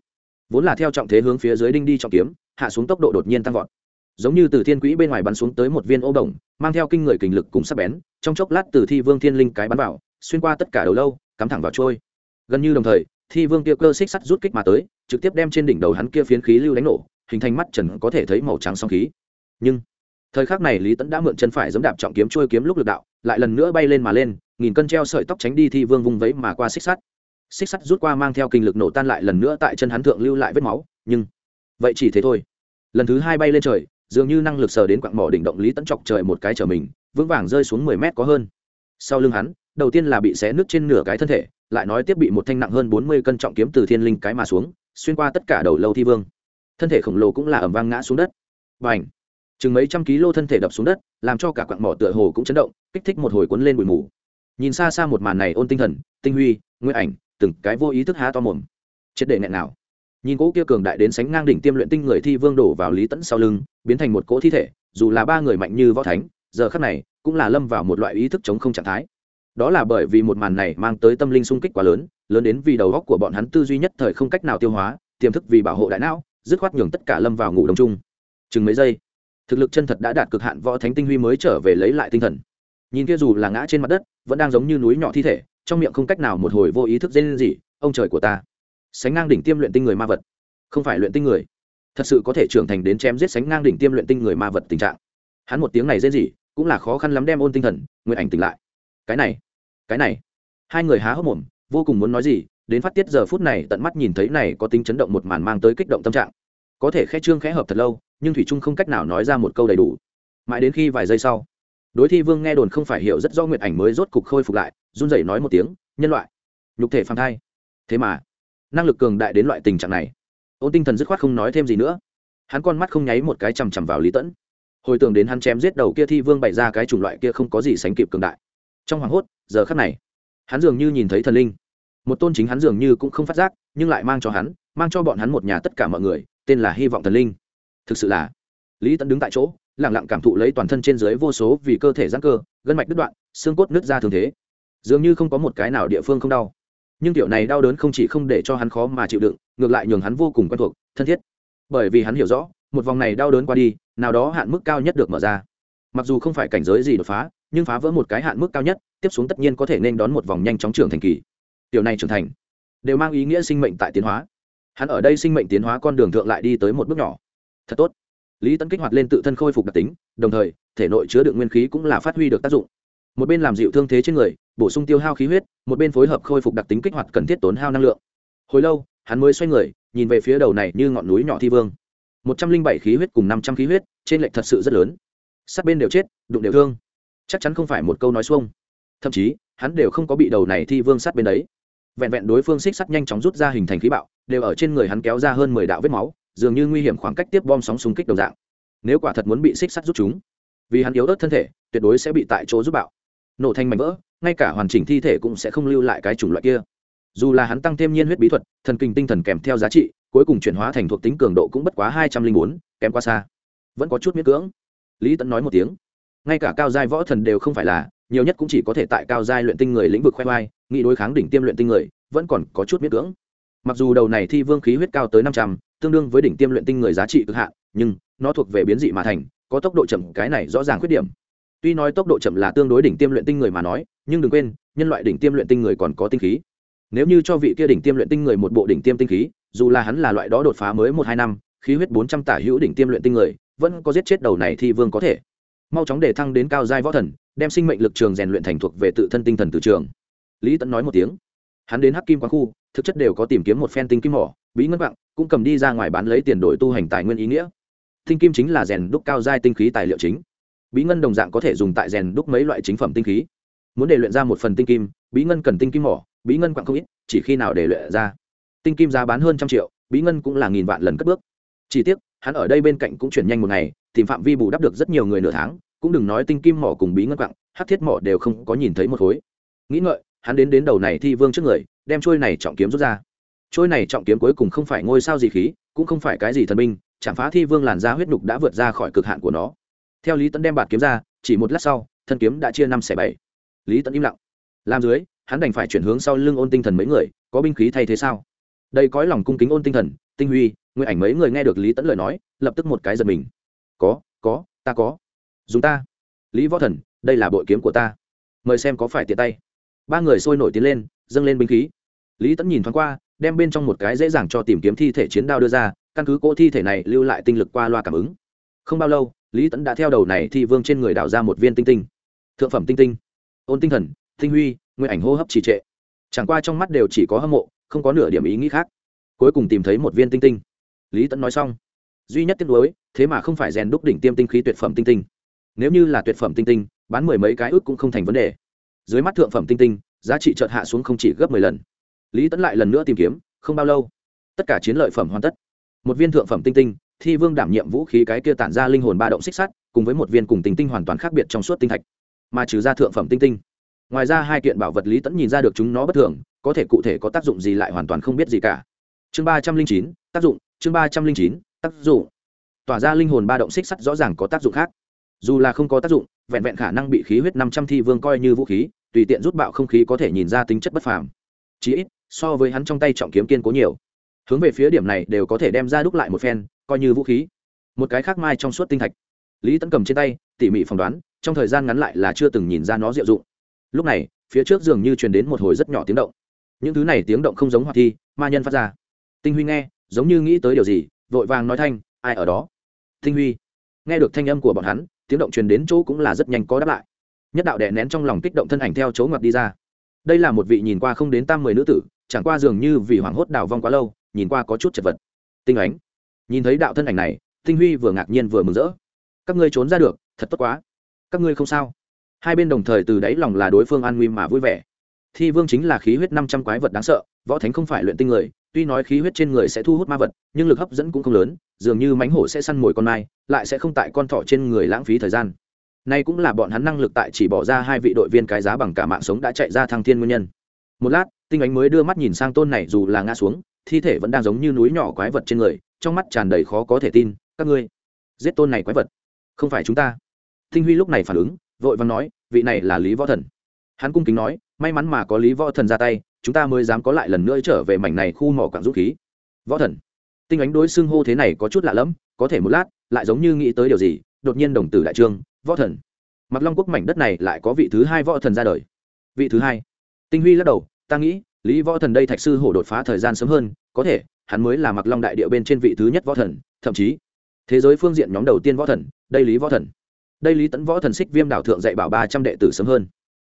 vốn là theo trọng thế hướng phía dưới đinh đi trọng kiếm, hạ xuống tốc độ đột nhiên tăng vọt. Giống như từ thiên quỹ bên ngoài bắn xuống tới một viên ô đồng, mang theo kinh người kình lực cùng sắc bén, trong chốc lát từ thi vương thiên linh cái bắn vào, xuyên qua tất cả đầu lâu, cắm thẳng vào trôi. Gần như đồng thời, thi vương kia cơ xích sắt rút kích mà tới, trực tiếp đem trên đỉnh đầu hắn kia phiến khí lưu đánh nổ, hình thành mắt trần có thể thấy màu trắng song khí. Nhưng, thời khắc này lý tẫn đã mượn chân phải giẫm đạp trọng kiếm trôi kiếm lúc lực đạo, lại lần nữa bay lên mà lên, nghìn cân treo sợi tóc tránh đi thi vương vung vẫy mà qua xích sắt xích sắt rút qua mang theo kinh lực nổ tan lại lần nữa tại chân hắn thượng lưu lại vết máu, nhưng vậy chỉ thế thôi. Lần thứ hai bay lên trời, dường như năng lực sờ đến quặng mỏ đỉnh động lý tẫn chọc trời một cái trở mình, vững vàng rơi xuống mười mét có hơn. Sau lưng hắn, đầu tiên là bị xé nứt trên nửa cái thân thể, lại nói tiếp bị một thanh nặng hơn bốn mươi cân trọng kiếm từ thiên linh cái mà xuống, xuyên qua tất cả đầu lâu thi vương. Thân thể khổng lồ cũng là ẩm vang ngã xuống đất. Và ảnh chừng mấy trăm ký lô thân thể đập xuống đất, làm cho cả quặng mỏ tựa hồ cũng chấn động, kích thích một hồi cuốn lên bụi mù. Nhìn xa xa một màn này ôn tinh thần, tinh huy nguyên ảnh từng cái vô ý thức há to mồm. Chết đệ nghẹn nào. Nhìn cỗ kia cường đại đến sánh ngang đỉnh tiêm luyện tinh người thi vương đổ vào lý tẫn sau lưng, biến thành một cỗ thi thể, dù là ba người mạnh như võ thánh, giờ khắc này, cũng là lâm vào một loại ý thức chống không trạng thái. Đó là bởi vì một màn này mang tới tâm linh sung kích quá lớn lớn đến vì đầu góc của bọn hắn tư duy nhất thời không cách nào tiêu hóa, tiềm thức vì bảo hộ đại não, dứt khoát nhường tất cả lâm vào ngủ đông chung. Chừng mấy giây, thực lực chân thật đã đạt cực hạn võ thánh tinh huy mới trở về lấy lại tinh thần. Nhìn kia dù là ngã trên mặt đất, vẫn đang giống như núi nhỏ thi thể trong miệng không cách nào một hồi vô ý thức dây lên gì ông trời của ta, sánh ngang đỉnh tiêm luyện tinh người ma vật, không phải luyện tinh người, thật sự có thể trưởng thành đến chém giết sánh ngang đỉnh tiêm luyện tinh người ma vật tình trạng. Hắn một tiếng này dễ gì cũng là khó khăn lắm đem ôn tinh thần, nguyện ảnh tỉnh lại. Cái này cái này. Hai người há hốc mồm, vô cùng muốn nói gì, đến phát tiết giờ phút này tận mắt nhìn thấy này có tính chấn động một màn mang tới kích động tâm trạng. Có thể khẽ trương khẽ hợp thật lâu, nhưng thủy trung không cách nào nói ra một câu đầy đủ. Mãi đến khi vài giây sau đối thi vương nghe đồn không phải hiểu rất do nguyện ảnh mới rốt cục khôi phục lại, run rẩy nói một tiếng, nhân loại, nhục thể phàm thai. Thế mà, năng lực cường đại đến loại tình trạng này. Ôn tinh thần dứt khoát không nói thêm gì nữa. Hắn con mắt không nháy một cái chằm chằm vào lý tẫn. Hồi tưởng đến hắn chém giết đầu kia thi vương bày ra cái chủng loại kia không có gì sánh kịp cường đại. Trong hoàng hốt, giờ khắc này, hắn dường như nhìn thấy thần linh. Một tôn chính hắn dường như cũng không phát giác, nhưng lại mang cho hắn, mang cho bọn hắn một nhà tất cả mọi người, tên là hy vọng thần linh. Thực sự là, lý tẫn đứng tại chỗ lẳng lặng cảm thụ lấy toàn thân trên dưới vô số vì cơ thể giãn cơ, gân mạch đứt đoạn, xương cốt nứt ra thường thế. Dường như không có một cái nào địa phương không đau. Nhưng tiểu này đau đớn không chỉ không để cho hắn khó mà chịu đựng, ngược lại nhường hắn vô cùng quen thuộc, thân thiết. Bởi vì hắn hiểu rõ, một vòng này đau đớn qua đi, nào đó hạn mức cao nhất được mở ra. Mặc dù không phải cảnh giới gì đột phá, nhưng phá vỡ một cái hạn mức cao nhất, tiếp xuống tất nhiên có thể nên đón một vòng nhanh chóng trưởng thành kỳ. Tiểu này trưởng thành, đều mang ý nghĩa sinh mệnh tại tiến hóa. Hắn ở đây sinh mệnh tiến hóa con đường thượng lại đi tới một bước nhỏ. Thật tốt lý tấn kích hoạt lên tự thân khôi phục đặc tính, đồng thời, thể nội chứa đựng nguyên khí cũng là phát huy được tác dụng. Một bên làm dịu thương thế trên người, bổ sung tiêu hao khí huyết, một bên phối hợp khôi phục đặc tính kích hoạt cần thiết tốn hao năng lượng. Hồi lâu, hắn mới xoay người, nhìn về phía đầu này như ngọn núi nhỏ thi vương. Một trăm linh bảy khí huyết cùng năm trăm khí huyết, trên lệch thật sự rất lớn. Sát bên đều chết, đụng đều thương. Chắc chắn không phải một câu nói xuông. Thậm chí, hắn đều không có bị đầu này thi vương sát bên đấy. Vẹn vẹn đối phương xích sắt nhanh chóng rút ra hình thành khí bạo, đều ở trên người hắn kéo ra hơn mười đạo vết máu dường như nguy hiểm khoảng cách tiếp bom sóng xung kích đồng dạng. Nếu quả thật muốn bị xích sắt rút chúng, vì hắn yếu ớt thân thể, tuyệt đối sẽ bị tại chỗ giúp bạo. Nổ thành mảnh vỡ, ngay cả hoàn chỉnh thi thể cũng sẽ không lưu lại cái chủng loại kia. Dù là hắn tăng thêm nhiên huyết bí thuật, thần kinh tinh thần kèm theo giá trị, cuối cùng chuyển hóa thành thuộc tính cường độ cũng bất quá hai trăm linh bốn, kém quá xa. Vẫn có chút miễn cưỡng. Lý tẫn nói một tiếng. Ngay cả cao giai võ thần đều không phải là, nhiều nhất cũng chỉ có thể tại cao giai luyện tinh người lĩnh vực khoe khoai nghị đối kháng đỉnh tiêm luyện tinh người, vẫn còn có chút miễn cưỡng. Mặc dù đầu này thi vương khí huyết cao tới năm trăm tương đương với đỉnh tiêm luyện tinh người giá trị cực hạn, nhưng nó thuộc về biến dị mà thành, có tốc độ chậm, cái này rõ ràng khuyết điểm. Tuy nói tốc độ chậm là tương đối đỉnh tiêm luyện tinh người mà nói, nhưng đừng quên, nhân loại đỉnh tiêm luyện tinh người còn có tinh khí. Nếu như cho vị kia đỉnh tiêm luyện tinh người một bộ đỉnh tiêm tinh khí, dù là hắn là loại đó đột phá mới một hai năm, khí huyết bốn trăm tả hữu đỉnh tiêm luyện tinh người, vẫn có giết chết đầu này thì vương có thể. Mau chóng để thăng đến cao giai võ thần, đem sinh mệnh lực trường rèn luyện thành thuộc về tự thân tinh thần từ trường. Lý tẫn nói một tiếng. Hắn đến hắc kim quán khu, thực chất đều có tìm kiếm một phen tinh kim mỏ, bí ngân vặng cũng cầm đi ra ngoài bán lấy tiền đổi tu hành tài nguyên ý nghĩa. Tinh kim chính là rèn đúc cao giai tinh khí tài liệu chính. Bí ngân đồng dạng có thể dùng tại rèn đúc mấy loại chính phẩm tinh khí. Muốn để luyện ra một phần tinh kim, bí ngân cần tinh kim mỏ, bí ngân quặng không ít, chỉ khi nào để luyện ra. Tinh kim giá bán hơn trăm triệu, bí ngân cũng là nghìn vạn lần cất bước. Chỉ tiếc, hắn ở đây bên cạnh cũng chuyển nhanh một ngày, tìm phạm vi bù đắp được rất nhiều người nửa tháng, cũng đừng nói tinh kim mỏ cùng bí ngân quặng hát thiết mỏ đều không có nhìn thấy một khối. Nghĩ ngợi, hắn đến đến đầu này thi vương trước người, đem trôi này trọng kiếm rút ra trôi này trọng kiếm cuối cùng không phải ngôi sao gì khí, cũng không phải cái gì thần binh chạm phá thi vương làn da huyết nhục đã vượt ra khỏi cực hạn của nó. Theo lý tấn đem bạt kiếm ra, chỉ một lát sau, thân kiếm đã chia năm xẻ bảy. Lý tấn im lặng. Làm dưới, hắn đành phải chuyển hướng sau lưng ôn tinh thần mấy người, có binh khí thay thế sao? Đây cõi lòng cung kính ôn tinh thần, tinh huy, nguyện ảnh mấy người nghe được lý tẫn lời nói, lập tức một cái giật mình. Có có, ta có. Dùng ta. Lý võ thần, đây là bội kiếm của ta. Mời xem có phải tiện tay. Ba người sôi nổi tiến lên, dâng lên binh khí. Lý tẫn nhìn thoáng qua đem bên trong một cái dễ dàng cho tìm kiếm thi thể chiến đao đưa ra, căn cứ cỗ thi thể này lưu lại tinh lực qua loa cảm ứng. Không bao lâu, lý tẫn đã theo đầu này thi vương trên người đào ra một viên tinh tinh. Thượng phẩm tinh tinh. Ôn tinh thần, tinh huy, nguyện ảnh hô hấp trì trệ. Chẳng qua trong mắt đều chỉ có hâm mộ, không có nửa điểm ý nghĩ khác. Cuối cùng tìm thấy một viên tinh tinh. Lý tẫn nói xong. Duy nhất tiếc nuối, thế mà không phải rèn đúc đỉnh tiêm tinh khí tuyệt phẩm tinh tinh. Nếu như là tuyệt phẩm tinh tinh, bán mười mấy cái ước cũng không thành vấn đề. Dưới mắt thượng phẩm tinh tinh, giá trị chợt hạ xuống không chỉ gấp mười lần lý tẫn lại lần nữa tìm kiếm, không bao lâu, tất cả chiến lợi phẩm hoàn tất. Một viên thượng phẩm tinh tinh, thi vương đảm nhiệm vũ khí cái kia tản ra linh hồn ba động xích sắt, cùng với một viên cùng tinh tinh hoàn toàn khác biệt trong suốt tinh thạch. Mà trừ ra thượng phẩm tinh tinh, ngoài ra hai kiện bảo vật lý tẫn nhìn ra được chúng nó bất thường, có thể cụ thể có tác dụng gì lại hoàn toàn không biết gì cả. Chương ba trăm linh chín, tác dụng, chương ba trăm linh chín, tác dụng. Tỏa ra linh hồn ba động xích sắt rõ ràng có tác dụng khác. Dù là không có tác dụng, vẹn vẹn khả năng bị khí huyết năm trăm thi vương coi như vũ khí, tùy tiện rút bạo không khí có thể nhìn ra tính chất bất phàm. Chí ít so với hắn trong tay trọng kiếm kiên cố nhiều. Hướng về phía điểm này đều có thể đem ra đúc lại một phen, coi như vũ khí. Một cái khác mai trong suốt tinh thạch. Lý tấn cầm trên tay, tỉ mỉ phỏng đoán, trong thời gian ngắn lại là chưa từng nhìn ra nó diệu dụng. Lúc này, phía trước dường như truyền đến một hồi rất nhỏ tiếng động. Những thứ này tiếng động không giống hoạt thi, ma nhân phát ra. Tinh huy nghe, giống như nghĩ tới điều gì, vội vàng nói thanh, ai ở đó? Tinh huy nghe được thanh âm của bọn hắn, tiếng động truyền đến chỗ cũng là rất nhanh có đáp lại. Nhất đạo đè nén trong lòng kích động thân ảnh theo chỗ ngoặt đi ra đây là một vị nhìn qua không đến tam mười nữ tử, chẳng qua dường như vì hoảng hốt đào vong quá lâu, nhìn qua có chút chật vật. Tinh ánh. Nhìn thấy đạo thân ảnh này, tinh huy vừa ngạc nhiên vừa mừng rỡ. Các ngươi trốn ra được, thật tốt quá. Các ngươi không sao. Hai bên đồng thời từ đáy lòng là đối phương an nguy mà vui vẻ. Thi vương chính là khí huyết năm trăm quái vật đáng sợ, võ thánh không phải luyện tinh người, tuy nói khí huyết trên người sẽ thu hút ma vật, nhưng lực hấp dẫn cũng không lớn, dường như mánh hổ sẽ săn mồi con mai, lại sẽ không tại con thỏ trên người lãng phí thời gian nay cũng là bọn hắn năng lực tại chỉ bỏ ra hai vị đội viên cái giá bằng cả mạng sống đã chạy ra thăng thiên nguyên nhân. Một lát, tinh ánh mới đưa mắt nhìn sang tôn này dù là ngã xuống, thi thể vẫn đang giống như núi nhỏ quái vật trên người, trong mắt tràn đầy khó có thể tin, các ngươi giết tôn này quái vật, không phải chúng ta. Tinh huy lúc này phản ứng, vội vàng nói, vị này là lý võ thần. Hắn cung kính nói, may mắn mà có lý võ thần ra tay, chúng ta mới dám có lại lần nữa trở về mảnh này khu mỏ quặng dũng khí. Võ thần. Tinh ánh đối xưng hô thế này có chút lạ lẫm, có thể một lát, lại giống như nghĩ tới điều gì, đột nhiên đồng tử đại trương võ thần. Mặc long quốc mảnh đất này lại có vị thứ hai võ thần ra đời. Vị thứ hai. Tinh huy lắc đầu, ta nghĩ, lý võ thần đây thạch sư hổ đột phá thời gian sớm hơn, có thể, hắn mới là mặc long đại địa bên trên vị thứ nhất võ thần, thậm chí, thế giới phương diện nhóm đầu tiên võ thần, đây lý võ thần. Đây lý tẫn võ thần xích viêm đảo thượng dạy bảo ba trăm đệ tử sớm hơn.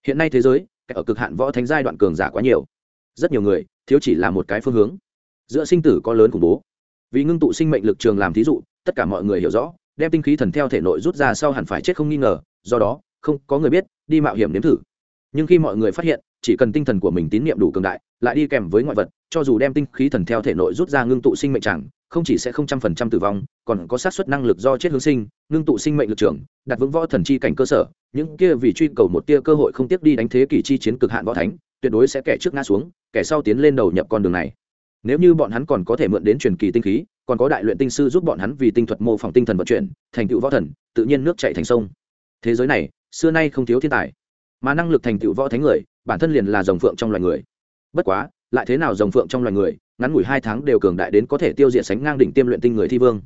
Hiện nay thế giới ở cực hạn võ thánh giai đoạn cường giả quá nhiều. Rất nhiều người, thiếu chỉ là một cái phương hướng. Giữa sinh tử có lớn khủng bố. Vì ngưng tụ sinh mệnh lực trường làm thí dụ, tất cả mọi người hiểu rõ đem tinh khí thần theo thể nội rút ra sau hẳn phải chết không nghi ngờ, do đó, không có người biết, đi mạo hiểm nếm thử. Nhưng khi mọi người phát hiện, chỉ cần tinh thần của mình tín nhiệm đủ cường đại, lại đi kèm với ngoại vật, cho dù đem tinh khí thần theo thể nội rút ra ngưng tụ sinh mệnh chẳng, không chỉ sẽ không trăm phần trăm tử vong, còn có sát suất năng lực do chết hướng sinh, ngưng tụ sinh mệnh lực trưởng đặt vững võ thần chi cảnh cơ sở. Những kia vì truy cầu một tia cơ hội không tiếc đi đánh thế kỷ chi chiến cực hạn võ thánh, tuyệt đối sẽ kẻ trước ngã xuống, kẻ sau tiến lên đầu nhập con đường này. Nếu như bọn hắn còn có thể mượn đến truyền kỳ tinh khí còn có đại luyện tinh sư giúp bọn hắn vì tinh thuật mô phỏng tinh thần vận chuyển, thành tựu võ thần, tự nhiên nước chạy thành sông. Thế giới này, xưa nay không thiếu thiên tài. Mà năng lực thành tựu võ thánh người, bản thân liền là dòng phượng trong loài người. Bất quá, lại thế nào dòng phượng trong loài người, ngắn ngủi hai tháng đều cường đại đến có thể tiêu diệt sánh ngang đỉnh tiêm luyện tinh người thi vương.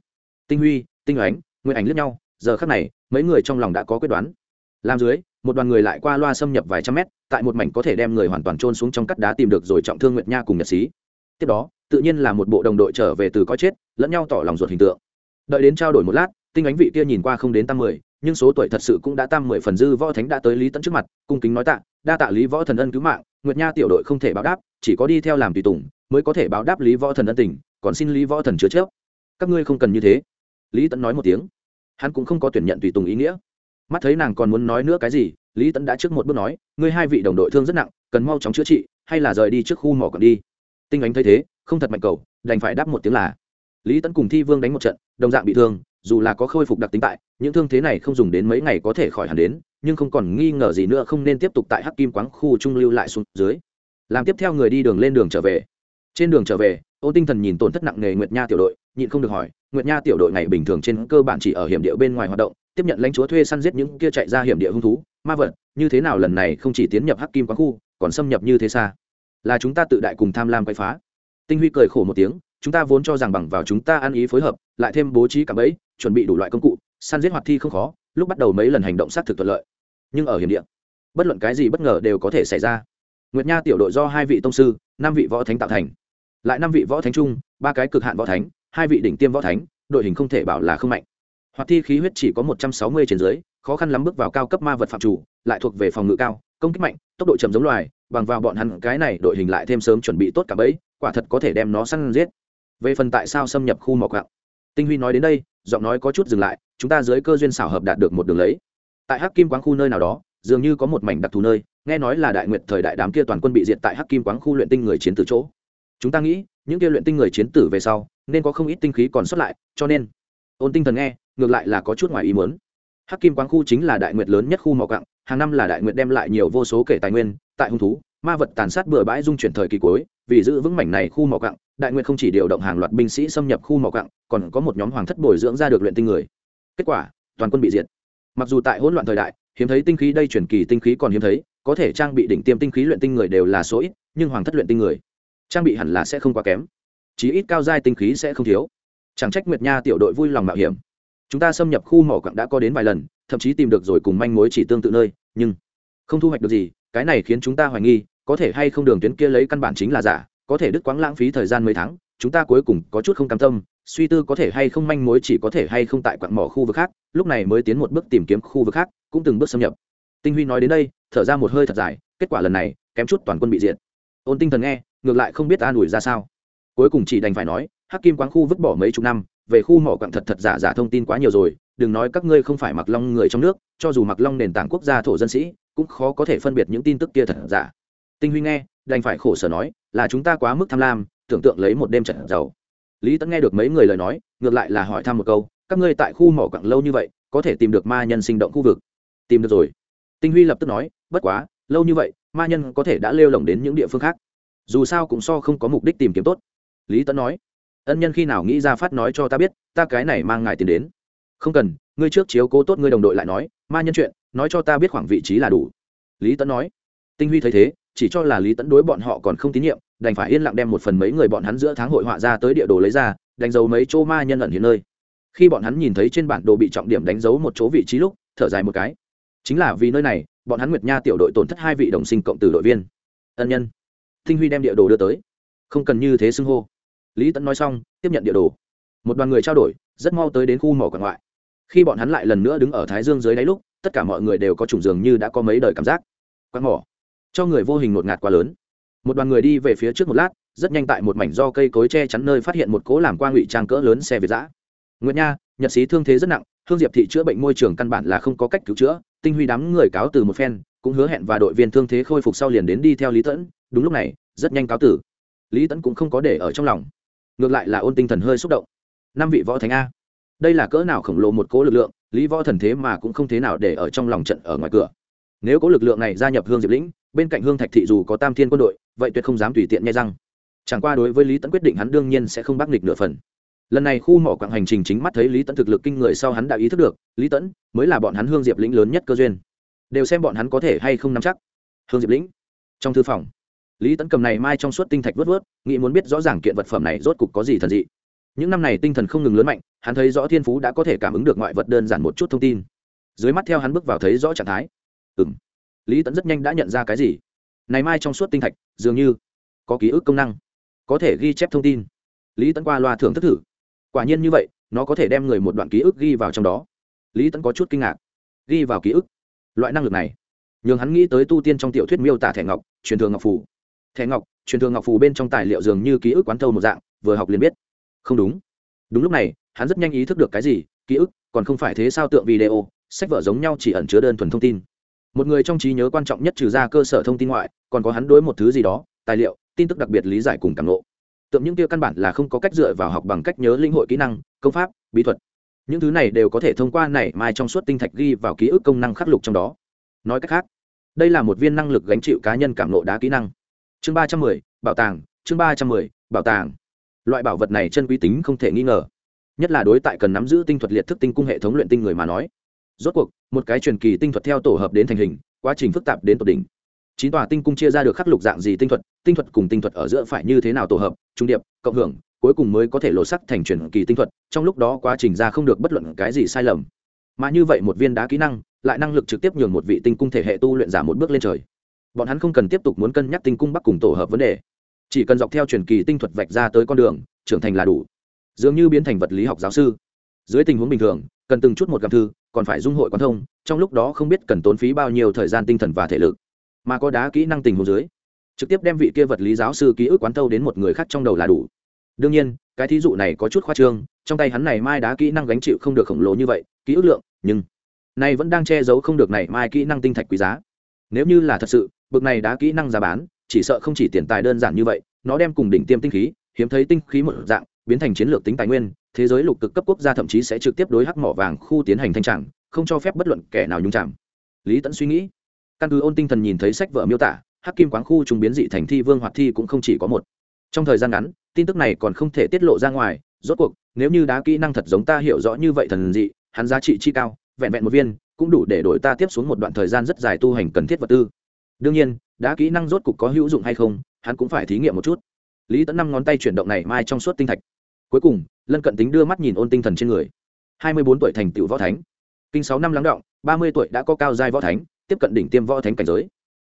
Tinh huy, tinh ánh nguyên ảnh lướt nhau, giờ khắc này, mấy người trong lòng đã có quyết đoán. Làm dưới, một đoàn người lại qua loa xâm nhập vài trăm mét, tại một mảnh có thể đem người hoàn toàn trôn xuống trong cắt đá tìm được rồi trọng thương nguyệt nha cùng nhật sĩ. Tiếp đó tự nhiên là một bộ đồng đội trở về từ có chết, lẫn nhau tỏ lòng ruột hình tượng. Đợi đến trao đổi một lát, tinh ánh vị kia nhìn qua không đến tam mười, nhưng số tuổi thật sự cũng đã tam mười phần dư võ thánh đã tới lý tẫn trước mặt, cung kính nói tạ, đa tạ lý võ thần ân cứu mạng, nguyệt nha tiểu đội không thể báo đáp, chỉ có đi theo làm tùy tùng, mới có thể báo đáp lý võ thần ân tình, còn xin lý võ thần chứa chớp. Các ngươi không cần như thế. Lý tẫn nói một tiếng. Hắn cũng không có tuyển nhận tùy tùng ý nghĩa. Mắt thấy nàng còn muốn nói nữa cái gì, lý tẫn đã trước một bước nói, ngươi hai vị đồng đội thương rất nặng, cần mau chóng chữa trị, hay là rời đi trước khu mỏ còn đi? Tinh ánh thấy thế, không thật mạnh cầu, đành phải đáp một tiếng là, lý Tấn cùng thi vương đánh một trận, đồng dạng bị thương, dù là có khôi phục đặc tính tại, những thương thế này không dùng đến mấy ngày có thể khỏi hẳn đến, nhưng không còn nghi ngờ gì nữa không nên tiếp tục tại hắc kim quáng khu trung lưu lại xuống dưới. Làm tiếp theo người đi đường lên đường trở về. Trên đường trở về, ô tinh thần nhìn tổn thất nặng nề nguyệt nha tiểu đội, nhịn không được hỏi, nguyệt nha tiểu đội này bình thường trên cơ bản chỉ ở hiểm địa bên ngoài hoạt động, tiếp nhận lãnh chúa thuê săn giết những kia chạy ra hiểm địa hung thú, ma vật, như thế nào lần này không chỉ tiến nhập hắc kim quán khu, còn xâm nhập như thế xa? Là chúng ta tự đại cùng tham lam quay phá. Tinh huy cười khổ một tiếng, chúng ta vốn cho rằng bằng vào chúng ta ăn ý phối hợp, lại thêm bố trí cả bẫy, chuẩn bị đủ loại công cụ, săn giết hoạt thi không khó, lúc bắt đầu mấy lần hành động xác thực thuận lợi. Nhưng ở hiểm địa, bất luận cái gì bất ngờ đều có thể xảy ra. Nguyệt nha tiểu đội do hai vị tông sư, năm vị võ thánh tạo thành. Lại năm vị võ thánh trung ba cái cực hạn võ thánh, hai vị đỉnh tiêm võ thánh, đội hình không thể bảo là không mạnh. Hoạt thi khí huyết chỉ có một trăm sáu mươi trên dưới, khó khăn lắm bước vào cao cấp ma vật phạm chủ, lại thuộc về phòng ngự cao, công kích mạnh, tốc độ chậm giống loài bằng vào bọn hắn cái này đội hình lại thêm sớm chuẩn bị tốt cả bẫy, quả thật có thể đem nó săn giết. Về phần tại sao xâm nhập khu mỏ quạng tinh huy nói đến đây, giọng nói có chút dừng lại, chúng ta dưới cơ duyên xảo hợp đạt được một đường lấy. Tại hắc kim quáng khu nơi nào đó, dường như có một mảnh đặc thù nơi, nghe nói là đại nguyệt thời đại đám kia toàn quân bị diệt tại hắc kim quáng khu luyện tinh người chiến tử chỗ. Chúng ta nghĩ, những kia luyện tinh người chiến tử về sau, nên có không ít tinh khí còn sót lại, cho nên, ôn tinh thần nghe, ngược lại là có chút ngoài ý muốn. Hắc kim quáng khu chính là đại nguyệt lớn nhất khu mỏ cặng hàng năm là đại nguyện đem lại nhiều vô số kể tài nguyên, tại hung thú, ma vật tàn sát bừa bãi dung chuyển thời kỳ cuối, vì giữ vững mảnh này khu mỏ cặng đại nguyện không chỉ điều động hàng loạt binh sĩ xâm nhập khu mỏ cặng còn có một nhóm hoàng thất bồi dưỡng ra được luyện tinh người. Kết quả, toàn quân bị diệt. Mặc dù tại hỗn loạn thời đại, hiếm thấy tinh khí đây chuyển kỳ tinh khí còn hiếm thấy, có thể trang bị đỉnh tiêm tinh khí luyện tinh người đều là số ít, nhưng hoàng thất luyện tinh người, trang bị hẳn là sẽ không quá kém. Chí ít cao giai tinh khí sẽ không thiếu. Chẳng trách nguyệt nha tiểu đội vui lòng mạo hiểm. Chúng ta xâm nhập khu mỏ quặng đã có đến vài lần thậm chí tìm được rồi cùng manh mối chỉ tương tự nơi, nhưng không thu hoạch được gì, cái này khiến chúng ta hoài nghi, có thể hay không đường tuyến kia lấy căn bản chính là giả, có thể đứt quãng lãng phí thời gian mấy tháng, chúng ta cuối cùng có chút không cam tâm, suy tư có thể hay không manh mối chỉ có thể hay không tại quặng mỏ khu vực khác, lúc này mới tiến một bước tìm kiếm khu vực khác, cũng từng bước xâm nhập. Tinh huy nói đến đây, thở ra một hơi thật dài, kết quả lần này, kém chút toàn quân bị diệt. Ôn tinh thần nghe, ngược lại không biết an ủi ra sao. Cuối cùng chỉ đành phải nói, hắc kim quán khu vứt bỏ mấy chục năm, về khu mỏ quặng thật thật giả giả thông tin quá nhiều rồi đừng nói các ngươi không phải mặc long người trong nước, cho dù mặc long nền tảng quốc gia thổ dân sĩ, cũng khó có thể phân biệt những tin tức kia thật giả. Tinh huy nghe, đành phải khổ sở nói, là chúng ta quá mức tham lam, tưởng tượng lấy một đêm trận giàu. Lý tẫn nghe được mấy người lời nói, ngược lại là hỏi thăm một câu, các ngươi tại khu mỏ quặng lâu như vậy, có thể tìm được ma nhân sinh động khu vực? Tìm được rồi. Tinh huy lập tức nói, bất quá, lâu như vậy, ma nhân có thể đã lêu lỏng đến những địa phương khác. Dù sao cũng so không có mục đích tìm kiếm tốt. Lý tẫn nói, ân nhân khi nào nghĩ ra phát nói cho ta biết, ta cái này mang ngài tiền đến không cần, ngươi trước chiếu cố tốt ngươi đồng đội lại nói, ma nhân chuyện, nói cho ta biết khoảng vị trí là đủ. Lý tẫn nói. Tinh huy thấy thế, chỉ cho là lý tẫn đối bọn họ còn không tín nhiệm, đành phải yên lặng đem một phần mấy người bọn hắn giữa tháng hội họa ra tới địa đồ lấy ra, đánh dấu mấy chỗ ma nhân ẩn hiện nơi. Khi bọn hắn nhìn thấy trên bản đồ bị trọng điểm đánh dấu một chỗ vị trí lúc, thở dài một cái. Chính là vì nơi này, bọn hắn nguyệt nha tiểu đội tổn thất hai vị đồng sinh cộng từ đội viên. Ân nhân. Tinh huy đem địa đồ đưa tới. Không cần như thế xưng hô. Lý tẫn nói xong, tiếp nhận địa đồ. Một đoàn người trao đổi, rất mau tới đến khu mỏ còn ngoại khi bọn hắn lại lần nữa đứng ở thái dương dưới đáy lúc, tất cả mọi người đều có trùng dường như đã có mấy đời cảm giác. Quạt mỏ. Cho người vô hình ngột ngạt quá lớn. Một đoàn người đi về phía trước một lát, rất nhanh tại một mảnh do cây cối che chắn nơi phát hiện một cố làm qua ngụy trang cỡ lớn xe việt giã. Nguyễn nha, nhật sĩ thương thế rất nặng, hương diệp thị chữa bệnh môi trường căn bản là không có cách cứu chữa, tinh huy đám người cáo từ một phen, cũng hứa hẹn và đội viên thương thế khôi phục sau liền đến đi theo lý tẫn. Đúng lúc này, rất nhanh cáo tử. Lý tẫn cũng không có để ở trong lòng. Ngược lại là ôn tinh thần hơi xúc động. Năm vị võ thánh a đây là cỡ nào khổng lồ một cố lực lượng, lý võ thần thế mà cũng không thế nào để ở trong lòng trận ở ngoài cửa. Nếu có lực lượng này gia nhập hương diệp lĩnh, bên cạnh hương thạch thị dù có tam thiên quân đội, vậy tuyệt không dám tùy tiện nghe răng. Chẳng qua đối với lý tẫn quyết định hắn đương nhiên sẽ không bác nghịch nửa phần. Lần này khu mỏ quặng hành trình chính mắt thấy lý tẫn thực lực kinh người sau hắn đã ý thức được, lý tẫn mới là bọn hắn hương diệp lĩnh lớn nhất cơ duyên. Đều xem bọn hắn có thể hay không nắm chắc. Hương diệp lĩnh, trong thư phòng, lý tẫn cầm này mai trong suốt tinh thạch vớt vớt, nghĩ muốn biết rõ ràng kiện vật phẩm này rốt cục có gì thần dị những năm này tinh thần không ngừng lớn mạnh, hắn thấy rõ thiên phú đã có thể cảm ứng được ngoại vật đơn giản một chút thông tin. Dưới mắt theo hắn bước vào thấy rõ trạng thái. Ừ m lý tẫn rất nhanh đã nhận ra cái gì? Này mai trong suốt tinh thạch, dường như có ký ức công năng. Có thể ghi chép thông tin. Lý tẫn qua loa thưởng thức thử. Quả nhiên như vậy, nó có thể đem người một đoạn ký ức ghi vào trong đó. Lý tẫn có chút kinh ngạc. Ghi vào ký ức? Loại năng lực này. Nhường hắn nghĩ tới tu tiên trong tiểu thuyết miêu tả thẻ ngọc, truyền thường ngọc phủ thẻ ngọc, truyền thường ngọc phủ bên trong tài liệu dường như ký ức quán thâu một dạng, vừa học liền biết không đúng. Đúng lúc này, hắn rất nhanh ý thức được cái gì, ký ức, còn không phải thế sao tượng video, sách vở giống nhau chỉ ẩn chứa đơn thuần thông tin. Một người trong trí nhớ quan trọng nhất trừ ra cơ sở thông tin ngoại, còn có hắn đối một thứ gì đó, tài liệu, tin tức đặc biệt lý giải cùng cảm lộ tượng những kia căn bản là không có cách dựa vào học bằng cách nhớ linh hội kỹ năng, công pháp, bí thuật. Những thứ này đều có thể thông qua này mai trong suốt tinh thạch ghi vào ký ức công năng khắc lục trong đó. Nói cách khác, đây là một viên năng lực gánh chịu cá nhân cảm lộ đá kỹ năng. Chương ba trăm mười, bảo tàng, chương ba trăm mười, bảo tàng loại bảo vật này chân quý tính không thể nghi ngờ. Nhất là đối tại cần nắm giữ tinh thuật liệt thức tinh cung hệ thống luyện tinh người mà nói. Rốt cuộc, một cái truyền kỳ tinh thuật theo tổ hợp đến thành hình, quá trình phức tạp đến tột đỉnh. Chín tòa tinh cung chia ra được khắc lục dạng gì tinh thuật tinh thuật cùng tinh thuật ở giữa phải như thế nào tổ hợp, trung điệp, cộng hưởng, cuối cùng mới có thể lộ sắc thành truyền kỳ tinh thuật, trong lúc đó quá trình ra không được bất luận cái gì sai lầm. Mà như vậy một viên đá kỹ năng, lại năng lực trực tiếp nhường một vị tinh cung thể hệ tu luyện giả một bước lên trời. Bọn hắn không cần tiếp tục muốn cân nhắc tinh cung bắc cùng tổ hợp vấn đề chỉ cần dọc theo truyền kỳ tinh thuật vạch ra tới con đường, trưởng thành là đủ. Dường như biến thành vật lý học giáo sư. Dưới tình huống bình thường, cần từng chút một gặp thư, còn phải dung hội quan thông, trong lúc đó không biết cần tốn phí bao nhiêu thời gian tinh thần và thể lực. Mà có đá kỹ năng tình huống dưới, trực tiếp đem vị kia vật lý giáo sư ký ức quán thâu đến một người khác trong đầu là đủ. Đương nhiên, cái thí dụ này có chút khoa trương, trong tay hắn này mai đá kỹ năng gánh chịu không được khổng lồ như vậy, ký ức lượng, nhưng nay vẫn đang che giấu không được này mai kỹ năng tinh thạch quý giá. Nếu như là thật sự, bực này đá kỹ năng giá bán chỉ sợ không chỉ tiền tài đơn giản như vậy, nó đem cùng đỉnh tiêm tinh khí, hiếm thấy tinh khí một dạng, biến thành chiến lược tính tài nguyên, thế giới lục cực cấp quốc gia thậm chí sẽ trực tiếp đối hắc mỏ vàng khu tiến hành thanh trạng không cho phép bất luận kẻ nào nhúng chạm lý tẫn suy nghĩ. Căn cứ ôn tinh thần nhìn thấy sách vở miêu tả, hắc kim quáng khu trùng biến dị thành thi vương hoạt thi cũng không chỉ có một. Trong thời gian ngắn, tin tức này còn không thể tiết lộ ra ngoài, rốt cuộc, nếu như đá kỹ năng thật giống ta hiểu rõ như vậy thần dị, hắn giá trị chi cao, vẹn vẹn một viên, cũng đủ để đổi ta tiếp xuống một đoạn thời gian rất dài tu hành cần thiết vật tư. Đương nhiên đã kỹ năng rốt cục có hữu dụng hay không, hắn cũng phải thí nghiệm một chút. Lý tẫn năm ngón tay chuyển động này mai trong suốt tinh thạch. Cuối cùng, lân cận tính đưa mắt nhìn ôn tinh thần trên người. Hai mươi bốn tuổi thành tựu võ thánh. Kinh sáu năm lắng động, ba mươi tuổi đã có cao giai võ thánh, tiếp cận đỉnh tiêm võ thánh cảnh giới.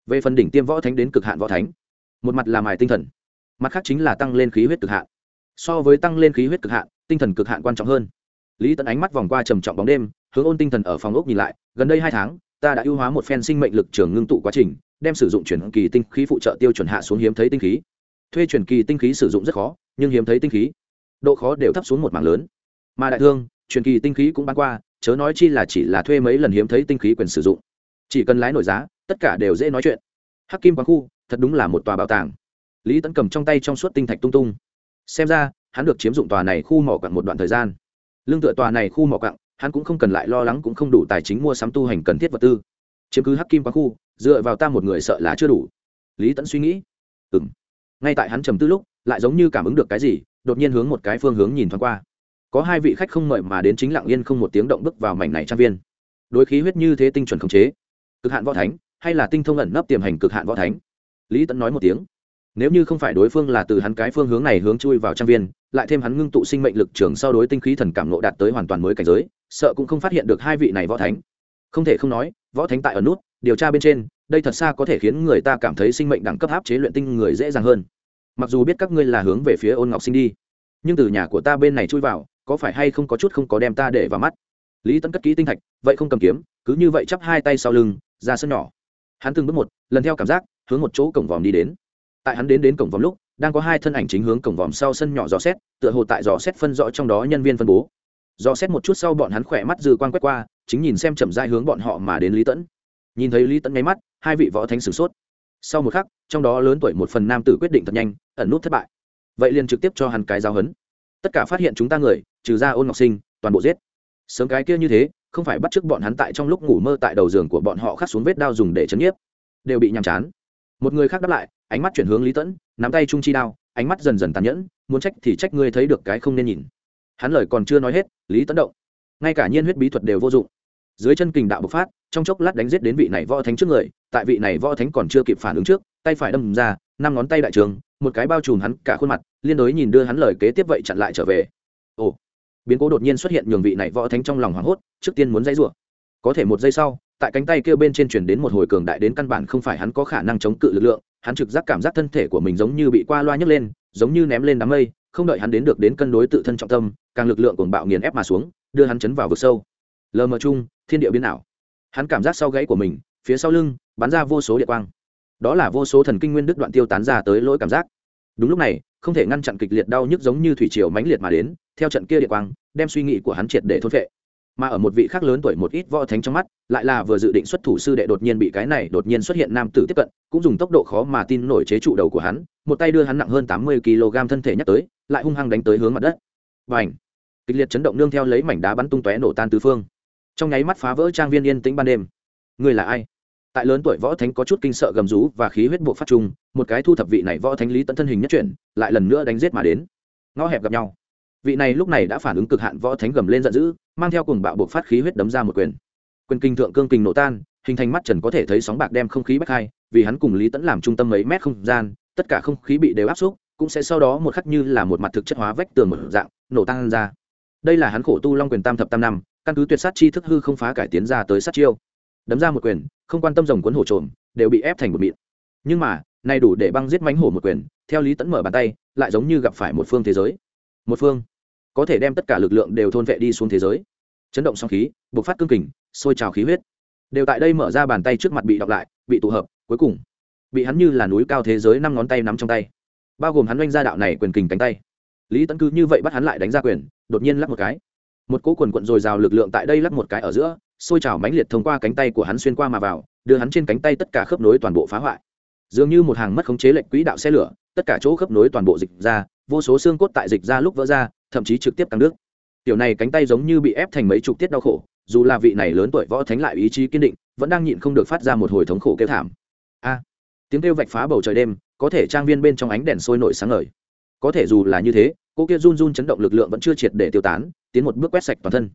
Về phần đỉnh tiêm võ thánh đến cực hạn võ thánh, một mặt là mài tinh thần, mặt khác chính là tăng lên khí huyết cực hạn. So với tăng lên khí huyết cực hạn, tinh thần cực hạn quan trọng hơn. Lý tẫn ánh mắt vòng qua trầm trọng bóng đêm, hướng ôn tinh thần ở phòng ốc nhìn lại, gần đây hai tháng, ta đã ưu hóa một phen sinh mệnh lực trường ngưng tụ quá trình đem sử dụng chuyển kỳ tinh khí phụ trợ tiêu chuẩn hạ xuống hiếm thấy tinh khí. Thuê chuyển kỳ tinh khí sử dụng rất khó, nhưng hiếm thấy tinh khí, độ khó đều thấp xuống một mảng lớn. Mà đại thương, truyền kỳ tinh khí cũng bán qua, chớ nói chi là chỉ là thuê mấy lần hiếm thấy tinh khí quyền sử dụng. Chỉ cần lái nổi giá, tất cả đều dễ nói chuyện. Hắc kim quán khu, thật đúng là một tòa bảo tàng. Lý tấn cầm trong tay trong suốt tinh thạch tung tung. Xem ra, hắn được chiếm dụng tòa này khu mỏ quặng một đoạn thời gian. Lương tựa tòa này khu mỏ quặng, hắn cũng không cần lại lo lắng cũng không đủ tài chính mua sắm tu hành cần thiết vật tư. Chiếm cứ hắc kim quán khu dựa vào ta một người sợ là chưa đủ. Lý tẫn suy nghĩ. Ừ m ngay tại hắn trầm tư lúc, lại giống như cảm ứng được cái gì, đột nhiên hướng một cái phương hướng nhìn thoáng qua. Có hai vị khách không mời mà đến chính lặng yên không một tiếng động bước vào mảnh này trang viên. Đối khí huyết như thế tinh chuẩn khống chế. Cực hạn võ thánh, hay là tinh thông ẩn nấp tiềm hành cực hạn võ thánh? Lý tẫn nói một tiếng. Nếu như không phải đối phương là từ hắn cái phương hướng này hướng chui vào trang viên, lại thêm hắn ngưng tụ sinh mệnh lực trường sau đối tinh khí thần cảm nộ đạt tới hoàn toàn mới cảnh giới, sợ cũng không phát hiện được hai vị này võ thánh. Không thể không nói, võ thánh tại ở nút điều tra bên trên, đây thật xa có thể khiến người ta cảm thấy sinh mệnh đẳng cấp áp chế luyện tinh người dễ dàng hơn. Mặc dù biết các ngươi là hướng về phía ôn ngọc sinh đi, nhưng từ nhà của ta bên này chui vào, có phải hay không có chút không có đem ta để vào mắt? Lý tấn cất kỹ tinh thạch, vậy không cầm kiếm, cứ như vậy chắp hai tay sau lưng, ra sân nhỏ. Hắn từng bước một, lần theo cảm giác, hướng một chỗ cổng vòm đi đến. Tại hắn đến đến cổng vòm lúc, đang có hai thân ảnh chính hướng cổng vòm sau sân nhỏ dò xét, tựa hồ tại dò xét phân rõ trong đó nhân viên phân bố. Dò xét một chút sau bọn hắn khỏe mắt dư quan quét qua, chính nhìn xem chậm dai hướng bọn họ mà đến lý tẫn nhìn thấy lý tẫn nháy mắt, hai vị võ thánh sửng sốt. Sau một khắc, trong đó lớn tuổi một phần nam tử quyết định thật nhanh, ẩn nút thất bại. Vậy liền trực tiếp cho hắn cái giáo hấn tất cả phát hiện chúng ta người, trừ ra ôn ngọc sinh, toàn bộ giết. Sớm cái kia như thế, không phải bắt chước bọn hắn tại trong lúc ngủ mơ tại đầu giường của bọn họ khắc xuống vết đao dùng để chấn nhiếp. Đều bị nhàm chán. Một người khác đáp lại, ánh mắt chuyển hướng lý tẫn nắm tay trung chi đao, ánh mắt dần dần tàn nhẫn, muốn trách thì trách ngươi thấy được cái không nên nhìn. Hắn lời còn chưa nói hết, lý tẫn động. Ngay cả nhiên huyết bí thuật đều vô dụng. Dưới chân kình đạo bộc phát trong chốc lát đánh giết đến vị này võ thánh trước người, tại vị này võ thánh còn chưa kịp phản ứng trước, tay phải đâm ra, năm ngón tay đại trường, một cái bao trùm hắn cả khuôn mặt, liên đối nhìn đưa hắn lời kế tiếp vậy chặn lại trở về. Ồ, biến cố đột nhiên xuất hiện nhường vị này võ thánh trong lòng hoảng hốt, trước tiên muốn dãy rủa. Có thể một giây sau, tại cánh tay kia bên trên truyền đến một hồi cường đại đến căn bản không phải hắn có khả năng chống cự lực lượng, hắn trực giác cảm giác thân thể của mình giống như bị qua loa nhấc lên, giống như ném lên đám mây, không đợi hắn đến được đến cân đối tự thân trọng tâm, càng lực lượng cuồng bạo nghiền ép mà xuống, đưa hắn chấn vào vực sâu. Lờ mờ chung, thiên địa biến ảo hắn cảm giác sau gãy của mình, phía sau lưng, bắn ra vô số địa quang. Đó là vô số thần kinh nguyên đức đoạn tiêu tán ra tới lỗi cảm giác. Đúng lúc này, không thể ngăn chặn kịch liệt đau nhức giống như thủy triều mãnh liệt mà đến, theo trận kia địa quang, đem suy nghĩ của hắn triệt để thôn vệ mà ở một vị khác lớn tuổi một ít võ thánh trong mắt, lại là vừa dự định xuất thủ sư đệ đột nhiên bị cái này đột nhiên xuất hiện nam tử tiếp cận, cũng dùng tốc độ khó mà tin nổi chế trụ đầu của hắn, một tay đưa hắn nặng hơn tám mươi kg thân thể nhắc tới, lại hung hăng đánh tới hướng mặt đất. Và ảnh kịch liệt chấn động nương theo lấy mảnh đá bắn tung tóe nổ tan tứ phương trong nháy mắt phá vỡ trang viên yên tĩnh ban đêm. Người là ai? Tại lớn tuổi võ thánh có chút kinh sợ gầm rú và khí huyết bộ phát trung một cái thu thập vị này võ thánh lý tận thân hình nhất chuyển, lại lần nữa đánh giết mà đến. Ngõ hẹp gặp nhau. Vị này lúc này đã phản ứng cực hạn võ thánh gầm lên giận dữ, mang theo cùng bạo buộc phát khí huyết đấm ra một quyền. Quyền kinh thượng cương kình nổ tan, hình thành mắt trần có thể thấy sóng bạc đem không khí bách hai, vì hắn cùng lý tẫn làm trung tâm mấy mét không gian, tất cả không khí bị đều áp xúc, cũng sẽ sau đó một khắc như là một mặt thực chất hóa vách tường một dạng, nổ tan ra. Đây là hắn khổ tu long quyền tam thập tam năm căn cứ tuyệt sát chi thức hư không phá cải tiến ra tới sát chiêu. Đấm ra một quyền, không quan tâm rồng cuốn hổ trộm, đều bị ép thành một mịn. Nhưng mà nay đủ để băng giết mánh hổ một quyền, theo lý tẫn mở bàn tay, lại giống như gặp phải một phương thế giới. Một phương, có thể đem tất cả lực lượng đều thôn vệ đi xuống thế giới. Chấn động song khí, bộc phát cương kình, sôi trào khí huyết. Đều tại đây mở ra bàn tay trước mặt bị đọc lại, bị tụ hợp, cuối cùng, bị hắn như là núi cao thế giới năm ngón tay nắm trong tay. Bao gồm hắn oanh ra đạo này quyền kình cánh tay. Lý tấn cứ như vậy bắt hắn lại đánh ra quyền, đột nhiên lắc một cái một cỗ quần quận dồi dào lực lượng tại đây lắc một cái ở giữa, sôi trào mãnh liệt thông qua cánh tay của hắn xuyên qua mà vào, đưa hắn trên cánh tay tất cả khớp nối toàn bộ phá hoại. Dường như một hàng mất khống chế lệnh quỹ đạo xe lửa, tất cả chỗ khớp nối toàn bộ dịch ra, vô số xương cốt tại dịch ra lúc vỡ ra, thậm chí trực tiếp căng nước. Tiểu này cánh tay giống như bị ép thành mấy chục tiết đau khổ, dù là vị này lớn tuổi võ thánh lại ý chí kiên định, vẫn đang nhịn không được phát ra một hồi thống khổ kêu thảm. A! Tiếng kêu vạch phá bầu trời đêm, có thể trang viên bên trong ánh đèn sôi nổi sáng ngời. Có thể dù là như thế, cô kia run run chấn động lực lượng vẫn chưa triệt để tiêu tán tiến một bước quét sạch toàn thân.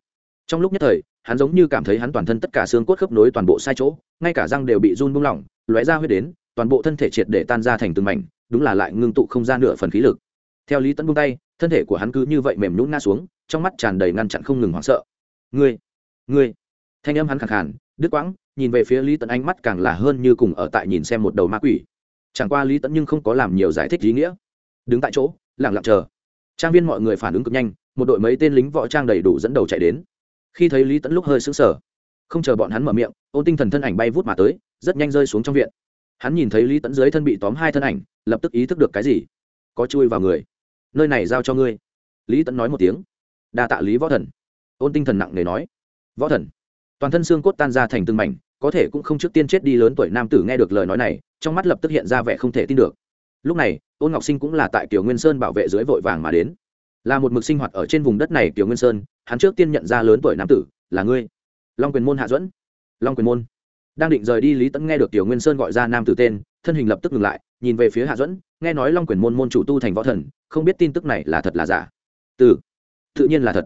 Trong lúc nhất thời, hắn giống như cảm thấy hắn toàn thân tất cả xương cốt khớp nối toàn bộ sai chỗ, ngay cả răng đều bị run buông lỏng, lóe ra huyết đến, toàn bộ thân thể triệt để tan ra thành từng mảnh, đúng là lại ngưng tụ không ra nửa phần khí lực. Theo lý tấn buông tay, thân thể của hắn cứ như vậy mềm nhũn ngã xuống, trong mắt tràn đầy ngăn chặn không ngừng hoảng sợ. Ngươi ngươi! Thanh âm hắn khẳng khàn, đứt quãng, nhìn về phía lý tấn ánh mắt càng là hơn như cùng ở tại nhìn xem một đầu ma quỷ. Chẳng qua lý tấn nhưng không có làm nhiều giải thích ý nghĩa. Đứng tại chỗ, lặng lặng chờ. Trang viên mọi người phản ứng cực nhanh một đội mấy tên lính võ trang đầy đủ dẫn đầu chạy đến. Khi thấy lý tẫn lúc hơi sững sờ, không chờ bọn hắn mở miệng, ôn tinh thần thân ảnh bay vút mà tới, rất nhanh rơi xuống trong viện. Hắn nhìn thấy lý tẫn dưới thân bị tóm hai thân ảnh, lập tức ý thức được cái gì? Có chui vào người. Nơi này giao cho ngươi. Lý tẫn nói một tiếng. Đa tạ lý võ thần. Ôn tinh thần nặng nề nói. Võ thần. Toàn thân xương cốt tan ra thành từng mảnh, có thể cũng không trước tiên chết đi lớn tuổi nam tử nghe được lời nói này, trong mắt lập tức hiện ra vẻ không thể tin được. Lúc này ôn ngọc sinh cũng là tại kiều nguyên sơn bảo vệ dưới vội vàng mà đến là một mực sinh hoạt ở trên vùng đất này Tiểu nguyên sơn, hắn trước tiên nhận ra lớn tuổi nam tử là ngươi. Long quyền môn hạ duẫn. Long quyền môn. Đang định rời đi, lý tẫn nghe được tiểu nguyên sơn gọi ra nam tử tên, thân hình lập tức ngừng lại, nhìn về phía hạ duẫn, nghe nói long quyền môn môn chủ tu thành võ thần, không biết tin tức này là thật là giả. Từ, tự nhiên là thật.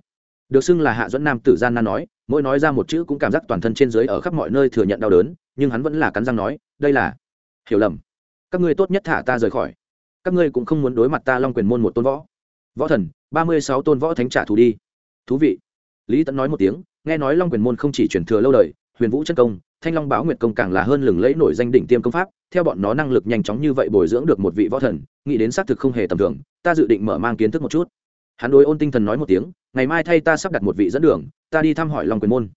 Được xưng là hạ duẫn nam tử gian nan nói, mỗi nói ra một chữ cũng cảm giác toàn thân trên dưới ở khắp mọi nơi thừa nhận đau đớn, nhưng hắn vẫn là cắn răng nói, đây là hiểu lầm. Các ngươi tốt nhất thả ta rời khỏi. Các ngươi cũng không muốn đối mặt ta long quyền môn một tôn võ. Võ thần ba mươi sáu tôn võ thánh trả thù đi. Thú vị. Lý tẫn nói một tiếng, nghe nói long quyền môn không chỉ truyền thừa lâu đời, huyền vũ chân công, thanh long báo nguyệt công càng là hơn lừng lẫy nổi danh đỉnh tiêm công pháp, theo bọn nó năng lực nhanh chóng như vậy bồi dưỡng được một vị võ thần, nghĩ đến xác thực không hề tầm thường, ta dự định mở mang kiến thức một chút. Hắn đối ôn tinh thần nói một tiếng, ngày mai thay ta sắp đặt một vị dẫn đường, ta đi thăm hỏi long quyền môn.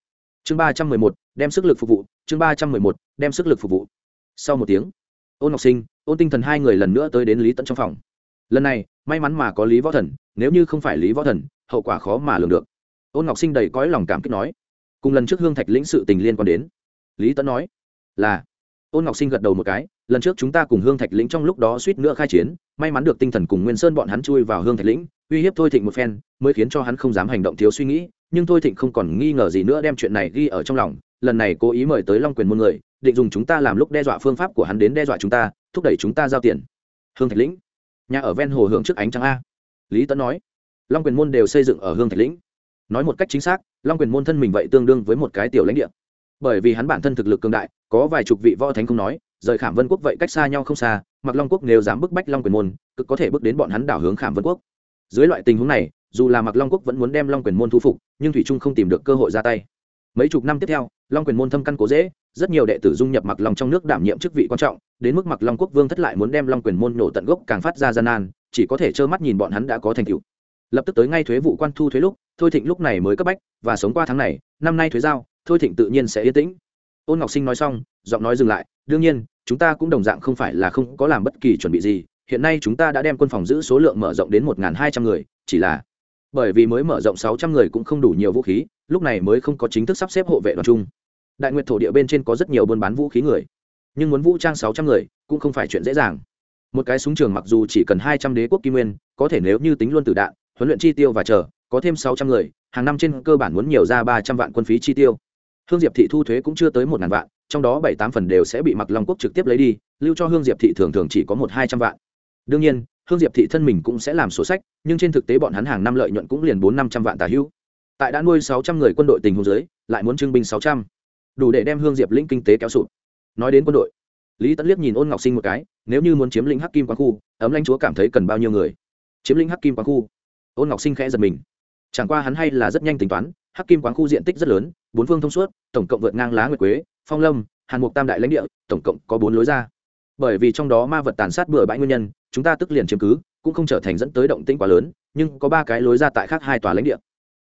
Chương ba trăm mười một, đem sức lực phục vụ, chương ba trăm mười một, đem sức lực phục vụ. Sau một tiếng, ôn học sinh, ôn tinh thần hai người lần nữa tới đến lý Tận trong phòng lần này, may mắn mà có lý võ thần, nếu như không phải lý võ thần, hậu quả khó mà lường được. Ôn ngọc sinh đầy cõi lòng cảm kích nói. Cùng lần trước hương thạch lĩnh sự tình liên quan đến, lý tấn nói, là. Ôn ngọc sinh gật đầu một cái, lần trước chúng ta cùng hương thạch lĩnh trong lúc đó suýt nữa khai chiến, may mắn được tinh thần cùng nguyên sơn bọn hắn chui vào hương thạch lĩnh, uy hiếp thôi thịnh một phen, mới khiến cho hắn không dám hành động thiếu suy nghĩ, nhưng thôi thịnh không còn nghi ngờ gì nữa đem chuyện này ghi ở trong lòng, lần này cố ý mời tới long quyền môn người, định dùng chúng ta làm lúc đe dọa phương pháp của hắn đến đe dọa chúng ta, thúc đẩy chúng ta giao tiền. Hương thạch lĩnh nhà ở ven hồ hưởng trước ánh trăng a. Lý tấn nói, long quyền môn đều xây dựng ở hương thạch lĩnh. Nói một cách chính xác, long quyền môn thân mình vậy tương đương với một cái tiểu lãnh địa. Bởi vì hắn bản thân thực lực cường đại, có vài chục vị võ thánh không nói, rời khảm vân quốc vậy cách xa nhau không xa mặc long quốc nếu dám bức bách long quyền môn, cực có thể bước đến bọn hắn đảo hướng khảm vân quốc. Dưới loại tình huống này, dù là mặc long quốc vẫn muốn đem long quyền môn thu phục, nhưng thủy trung không tìm được cơ hội ra tay mấy chục năm tiếp theo, long quyền môn thâm căn cố dễ, rất nhiều đệ tử dung nhập mặc long trong nước đảm nhiệm chức vị quan trọng, đến mức mặc long quốc vương thất lại muốn đem long quyền môn nổ tận gốc càng phát ra gian nan, chỉ có thể trơ mắt nhìn bọn hắn đã có thành tựu. Lập tức tới ngay thuế vụ quan thu thuế lúc, thôi thịnh lúc này mới cấp bách, và sống qua tháng này, năm nay thuế giao, thôi thịnh tự nhiên sẽ yên tĩnh. Ôn ngọc sinh nói xong, giọng nói dừng lại, đương nhiên, chúng ta cũng đồng dạng không phải là không có làm bất kỳ chuẩn bị gì, hiện nay chúng ta đã đem quân phòng giữ số lượng mở rộng đến một hai trăm người, chỉ là bởi vì mới mở rộng sáu trăm người cũng không đủ nhiều vũ khí, lúc này mới không có chính thức sắp xếp hộ vệ đoàn chung. Đại nguyệt thổ địa bên trên có rất nhiều buôn bán vũ khí người, nhưng muốn vũ trang sáu trăm người cũng không phải chuyện dễ dàng. Một cái súng trường mặc dù chỉ cần hai trăm đế quốc kim nguyên, có thể nếu như tính luôn từ đạn, huấn luyện chi tiêu và chờ, có thêm sáu trăm người, hàng năm trên cơ bản muốn nhiều ra ba trăm vạn quân phí chi tiêu. Hương diệp thị thu thuế cũng chưa tới một ngàn vạn, trong đó bảy tám phần đều sẽ bị mặc long quốc trực tiếp lấy đi, lưu cho hương diệp thị thường thường chỉ có một hai trăm vạn. Đương nhiên hương diệp thị thân mình cũng sẽ làm sổ sách, nhưng trên thực tế bọn hắn hàng năm lợi nhuận cũng liền bốn năm trăm vạn tà hữu. Tại đã nuôi sáu trăm người quân đội tình hồ dưới, lại muốn trưng binh sáu trăm. Đủ để đem hương diệp lĩnh kinh tế kéo sụt. Nói đến quân đội, lý tẫn liếc nhìn ôn ngọc sinh một cái, nếu như muốn chiếm lĩnh hắc kim quán khu, ấm lãnh chúa cảm thấy cần bao nhiêu người? Chiếm lĩnh hắc kim quán khu. Ôn ngọc sinh khẽ giật mình. Chẳng qua hắn hay là rất nhanh tính toán, hắc kim quán khu diện tích rất lớn, bốn phương thông suốt, tổng cộng vượt ngang lá nguyệt quế, phong lâm, hàn mục tam đại lãnh địa, tổng cộng có bốn lối ra bởi vì trong đó ma vật tàn sát bừa bãi nguyên nhân, chúng ta tức liền chiếm cứ, cũng không trở thành dẫn tới động tĩnh quá lớn, nhưng có ba cái lối ra tại khác hai tòa lãnh địa.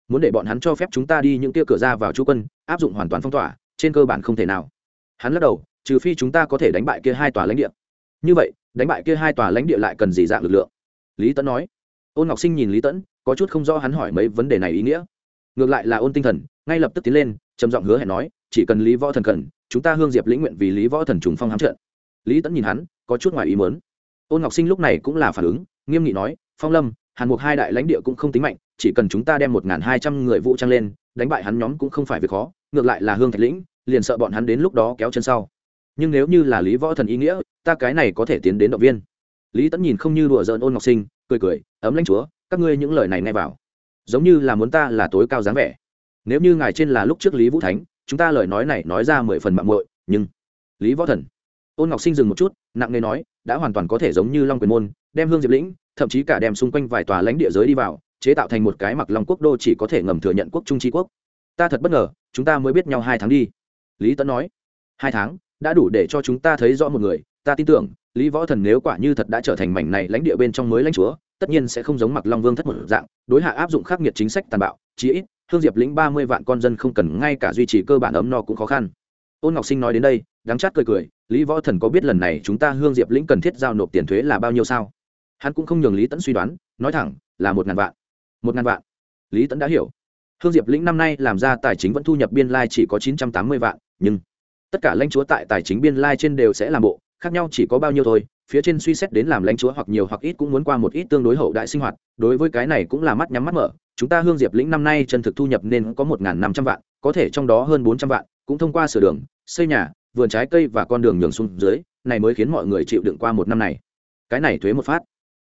Muốn để bọn hắn cho phép chúng ta đi những tia cửa ra vào chú quân, áp dụng hoàn toàn phong tỏa, trên cơ bản không thể nào. Hắn lắc đầu, trừ phi chúng ta có thể đánh bại kia hai tòa lãnh địa. Như vậy, đánh bại kia hai tòa lãnh địa lại cần gì dạng lực lượng? Lý tẫn nói. Ôn ngọc sinh nhìn lý tẫn có chút không rõ hắn hỏi mấy vấn đề này ý nghĩa. Ngược lại là ôn tinh thần, ngay lập tức tiến lên, trầm giọng hứa hẹn nói, chỉ cần lý võ thần cần, chúng ta hương diệp lĩnh nguyện vì lý võ thần trùng phong hám trận lý tẫn nhìn hắn, có chút ngoài ý mớn ôn ngọc sinh lúc này cũng là phản ứng, nghiêm nghị nói, phong lâm, hàn mục hai đại lãnh địa cũng không tính mạnh, chỉ cần chúng ta đem một hai trăm người vũ trang lên, đánh bại hắn nhóm cũng không phải việc khó, ngược lại là hương thạch lĩnh, liền sợ bọn hắn đến lúc đó kéo chân sau. Nhưng nếu như là lý võ thần ý nghĩa, ta cái này có thể tiến đến động viên. Lý tẫn nhìn không như đùa giỡn ôn ngọc sinh, cười cười, ấm lãnh chúa, các ngươi những lời này nghe vào. Giống như là muốn ta là tối cao dáng vẻ. Nếu như ngài trên là lúc trước lý vũ thánh, chúng ta lời nói này nói ra mười phần mạng muội, nhưng lý võ thần ôn ngọc sinh dừng một chút, nặng nề nói, đã hoàn toàn có thể giống như long quyền môn, đem hương diệp lĩnh, thậm chí cả đem xung quanh vài tòa lãnh địa giới đi vào, chế tạo thành một cái mặc long quốc đô chỉ có thể ngầm thừa nhận quốc trung tri quốc. Ta thật bất ngờ, chúng ta mới biết nhau hai tháng đi. Lý tấn nói, hai tháng, đã đủ để cho chúng ta thấy rõ một người. Ta tin tưởng, lý võ thần nếu quả như thật đã trở thành mảnh này lãnh địa bên trong mới lãnh chúa, tất nhiên sẽ không giống mặc long vương thất một dạng, đối hạ áp dụng khắc nghiệt chính sách tàn bạo, chí ít, hương diệp lĩnh ba mươi vạn con dân không cần ngay cả duy trì cơ bản ấm no cũng khó khăn. Ôn ngọc sinh nói đến đây đáng chát cười cười lý võ thần có biết lần này chúng ta hương diệp lĩnh cần thiết giao nộp tiền thuế là bao nhiêu sao? Hắn cũng không nhường lý tẫn suy đoán, nói thẳng, là một ngàn vạn. Một ngàn vạn. Lý tẫn đã hiểu. Hương diệp lĩnh năm nay làm ra tài chính vẫn thu nhập biên lai chỉ có chín trăm tám mươi vạn, nhưng tất cả lãnh chúa tại tài chính biên lai trên đều sẽ làm bộ, khác nhau chỉ có bao nhiêu thôi, phía trên suy xét đến làm lãnh chúa hoặc nhiều hoặc ít cũng muốn qua một ít tương đối hậu đại sinh hoạt, đối với cái này cũng là mắt nhắm mắt mở. Chúng ta hương diệp lĩnh năm nay chân thực thu nhập nên có một năm trăm vạn, có thể trong đó hơn bốn trăm vạn, cũng thông qua sửa đường, xây nhà vườn trái cây và con đường nhường xuống dưới, này mới khiến mọi người chịu đựng qua một năm này. Cái này thuế một phát.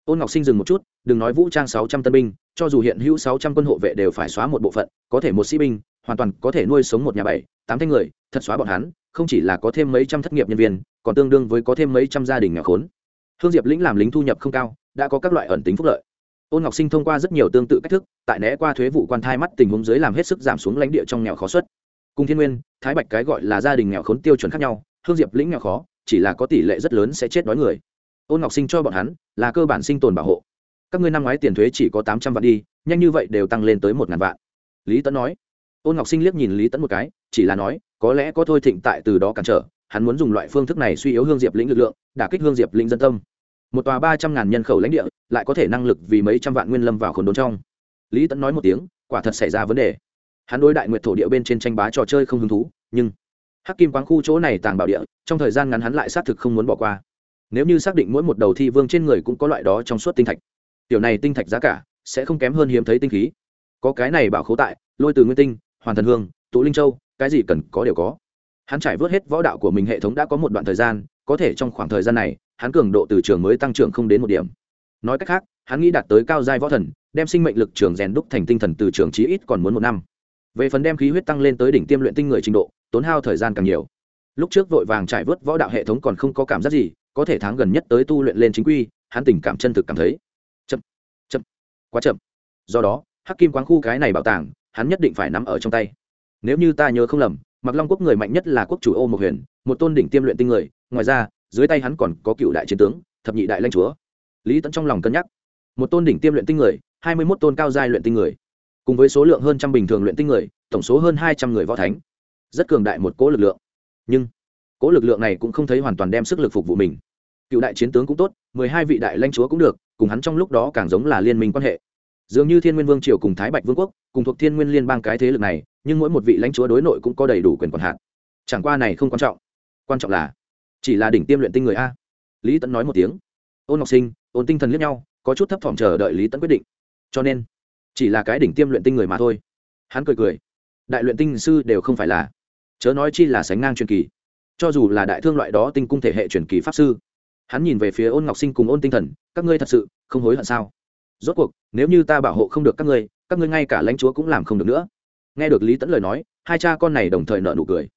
Ôn ngọc sinh dừng một chút, đừng nói vũ trang sáu trăm tân binh, cho dù hiện hữu sáu trăm quân hộ vệ đều phải xóa một bộ phận, có thể một sĩ binh, hoàn toàn có thể nuôi sống một nhà bảy, tám thanh người, thật xóa bọn hắn, không chỉ là có thêm mấy trăm thất nghiệp nhân viên, còn tương đương với có thêm mấy trăm gia đình nghèo khốn. Hương diệp lĩnh làm lính thu nhập không cao, đã có các loại ẩn tính phúc lợi. Ôn ngọc sinh thông qua rất nhiều tương tự cách thức, tại né qua thuế vụ quan thai mắt tình huống dưới làm hết sức giảm xuống lãnh địa trong nghèo khó xuất cùng thiên nguyên, thái bạch cái gọi là gia đình nghèo khốn tiêu chuẩn khác nhau, hương diệp lĩnh nghèo khó, chỉ là có tỷ lệ rất lớn sẽ chết đói người. Ôn ngọc sinh cho bọn hắn là cơ bản sinh tồn bảo hộ. Các ngươi năm ngoái tiền thuế chỉ có tám trăm vạn đi, nhanh như vậy đều tăng lên tới một ngàn vạn. Lý tấn nói. Ôn ngọc sinh liếc nhìn lý tấn một cái, chỉ là nói, có lẽ có thôi thịnh tại từ đó cản trở, hắn muốn dùng loại phương thức này suy yếu hương diệp lĩnh lực lượng, đả kích hương diệp lĩnh dân tâm. Một tòa ba trăm ngàn nhân khẩu lãnh địa, lại có thể năng lực vì mấy trăm vạn nguyên lâm vào khốn đốn trong. Lý tấn nói một tiếng, quả thật xảy ra vấn đề hắn đối đại nguyệt thổ địa bên trên tranh bá trò chơi không hứng thú, nhưng hắc kim quáng khu chỗ này tàng bảo địa, trong thời gian ngắn hắn lại xác thực không muốn bỏ qua. Nếu như xác định mỗi một đầu thi vương trên người cũng có loại đó trong suốt tinh thạch, tiểu này tinh thạch giá cả sẽ không kém hơn hiếm thấy tinh khí. Có cái này bảo khấu tại, lôi từ nguyên tinh, hoàn thần hương, tụ linh châu, cái gì cần có đều có. Hắn trải vớt hết võ đạo của mình hệ thống đã có một đoạn thời gian, có thể trong khoảng thời gian này, hắn cường độ từ trường mới tăng trưởng không đến một điểm. Nói cách khác, hắn nghĩ đạt tới cao giai võ thần, đem sinh mệnh lực trường rèn đúc thành tinh thần từ trường chí ít còn muốn một năm về phần đem khí huyết tăng lên tới đỉnh tiêm luyện tinh người trình độ, tốn hao thời gian càng nhiều. Lúc trước vội vàng trải vớt võ đạo hệ thống còn không có cảm giác gì, có thể tháng gần nhất tới tu luyện lên chính quy, hắn tình cảm chân thực cảm thấy. Chậm chậm, quá chậm. Do đó, hắc kim quán khu cái này bảo tàng, hắn nhất định phải nắm ở trong tay. Nếu như ta nhớ không lầm mặc long quốc người mạnh nhất là quốc chủ ô một huyền, một tôn đỉnh tiêm luyện tinh người, ngoài ra, dưới tay hắn còn có cựu đại chiến tướng, thập nhị đại lanh chúa. Lý tẫn trong lòng cân nhắc. Một tôn đỉnh tiêm luyện tinh người, hai mươi mốt tôn cao giai luyện tinh người cùng với số lượng hơn trăm bình thường luyện tinh người, tổng số hơn hai trăm người võ thánh. Rất cường đại một cỗ lực lượng. Nhưng, cỗ lực lượng này cũng không thấy hoàn toàn đem sức lực phục vụ mình. Cựu đại chiến tướng cũng tốt, mười hai vị đại lãnh chúa cũng được, cùng hắn trong lúc đó càng giống là liên minh quan hệ. Dường như thiên nguyên vương triều cùng thái bạch vương quốc, cùng thuộc thiên nguyên liên bang cái thế lực này, nhưng mỗi một vị lãnh chúa đối nội cũng có đầy đủ quyền quản hạt. Chẳng qua này không quan trọng. Quan trọng là, chỉ là đỉnh tiêm luyện tinh người a. Lý tẫn nói một tiếng. Ôn ngọc sinh, ôn tinh thần liếc nhau, có chút thấp thỏm chờ đợi lý tẫn quyết định. Cho nên chỉ là cái đỉnh tiêm luyện tinh người mà thôi. Hắn cười cười. Đại luyện tinh sư đều không phải là. Chớ nói chi là sánh ngang truyền kỳ. Cho dù là đại thương loại đó tinh cung thể hệ truyền kỳ pháp sư. Hắn nhìn về phía ôn ngọc sinh cùng ôn tinh thần, các ngươi thật sự không hối hận sao? Rốt cuộc, nếu như ta bảo hộ không được các ngươi các ngươi ngay cả lãnh chúa cũng làm không được nữa. Nghe được lý tẫn lời nói, hai cha con này đồng thời nợ nụ cười.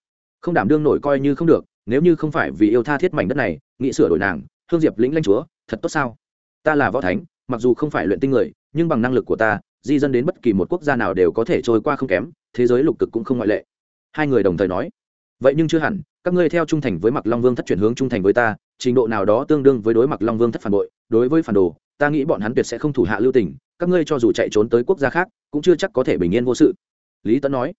Không đảm đương nổi coi như không được, nếu như không phải vì yêu tha thiết mảnh đất này, nghĩ sửa đổi nàng, hương diệp lĩnh lãnh chúa, thật tốt sao? Ta là võ thánh, mặc dù không phải luyện tinh người, nhưng bằng năng lực của ta di dân đến bất kỳ một quốc gia nào đều có thể trôi qua không kém, thế giới lục cực cũng không ngoại lệ. Hai người đồng thời nói, vậy nhưng chưa hẳn, các ngươi theo trung thành với mặc long vương thất chuyển hướng trung thành với ta, trình độ nào đó tương đương với đối mặc long vương thất phản bội, đối với phản đồ, ta nghĩ bọn hắn tuyệt sẽ không thủ hạ lưu tình, các ngươi cho dù chạy trốn tới quốc gia khác, cũng chưa chắc có thể bình yên vô sự. Lý tấn nói,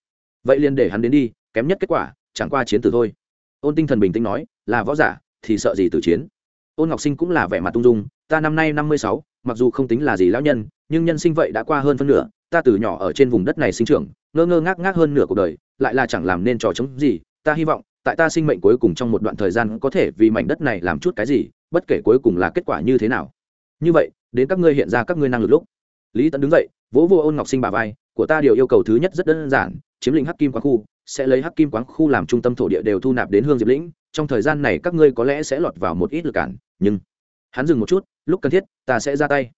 vậy liền để hắn đến đi, kém nhất kết quả, chẳng qua chiến tử thôi. Ôn tinh thần bình tĩnh nói, là võ giả, thì sợ gì từ chiến? Ôn ngọc sinh cũng là vẻ mặt tung dung, ta năm nay năm mươi sáu, mặc dù không tính là gì lão nhân nhưng nhân sinh vậy đã qua hơn phân nửa, ta từ nhỏ ở trên vùng đất này sinh trưởng, ngơ ngơ ngác ngác hơn nửa cuộc đời, lại là chẳng làm nên trò chống gì, ta hy vọng, tại ta sinh mệnh cuối cùng trong một đoạn thời gian có thể vì mảnh đất này làm chút cái gì, bất kể cuối cùng là kết quả như thế nào. Như vậy, đến các ngươi hiện ra các ngươi năng lực lúc. Lý tấn đứng dậy, vỗ vô ôn ngọc sinh bà vai, của ta điều yêu cầu thứ nhất rất đơn giản, chiếm lĩnh hắc kim quán khu, sẽ lấy hắc kim quán khu làm trung tâm thổ địa đều thu nạp đến hương diệp lĩnh, trong thời gian này các ngươi có lẽ sẽ lọt vào một ít lực cản, nhưng hắn dừng một chút, lúc cần thiết, ta sẽ ra tay.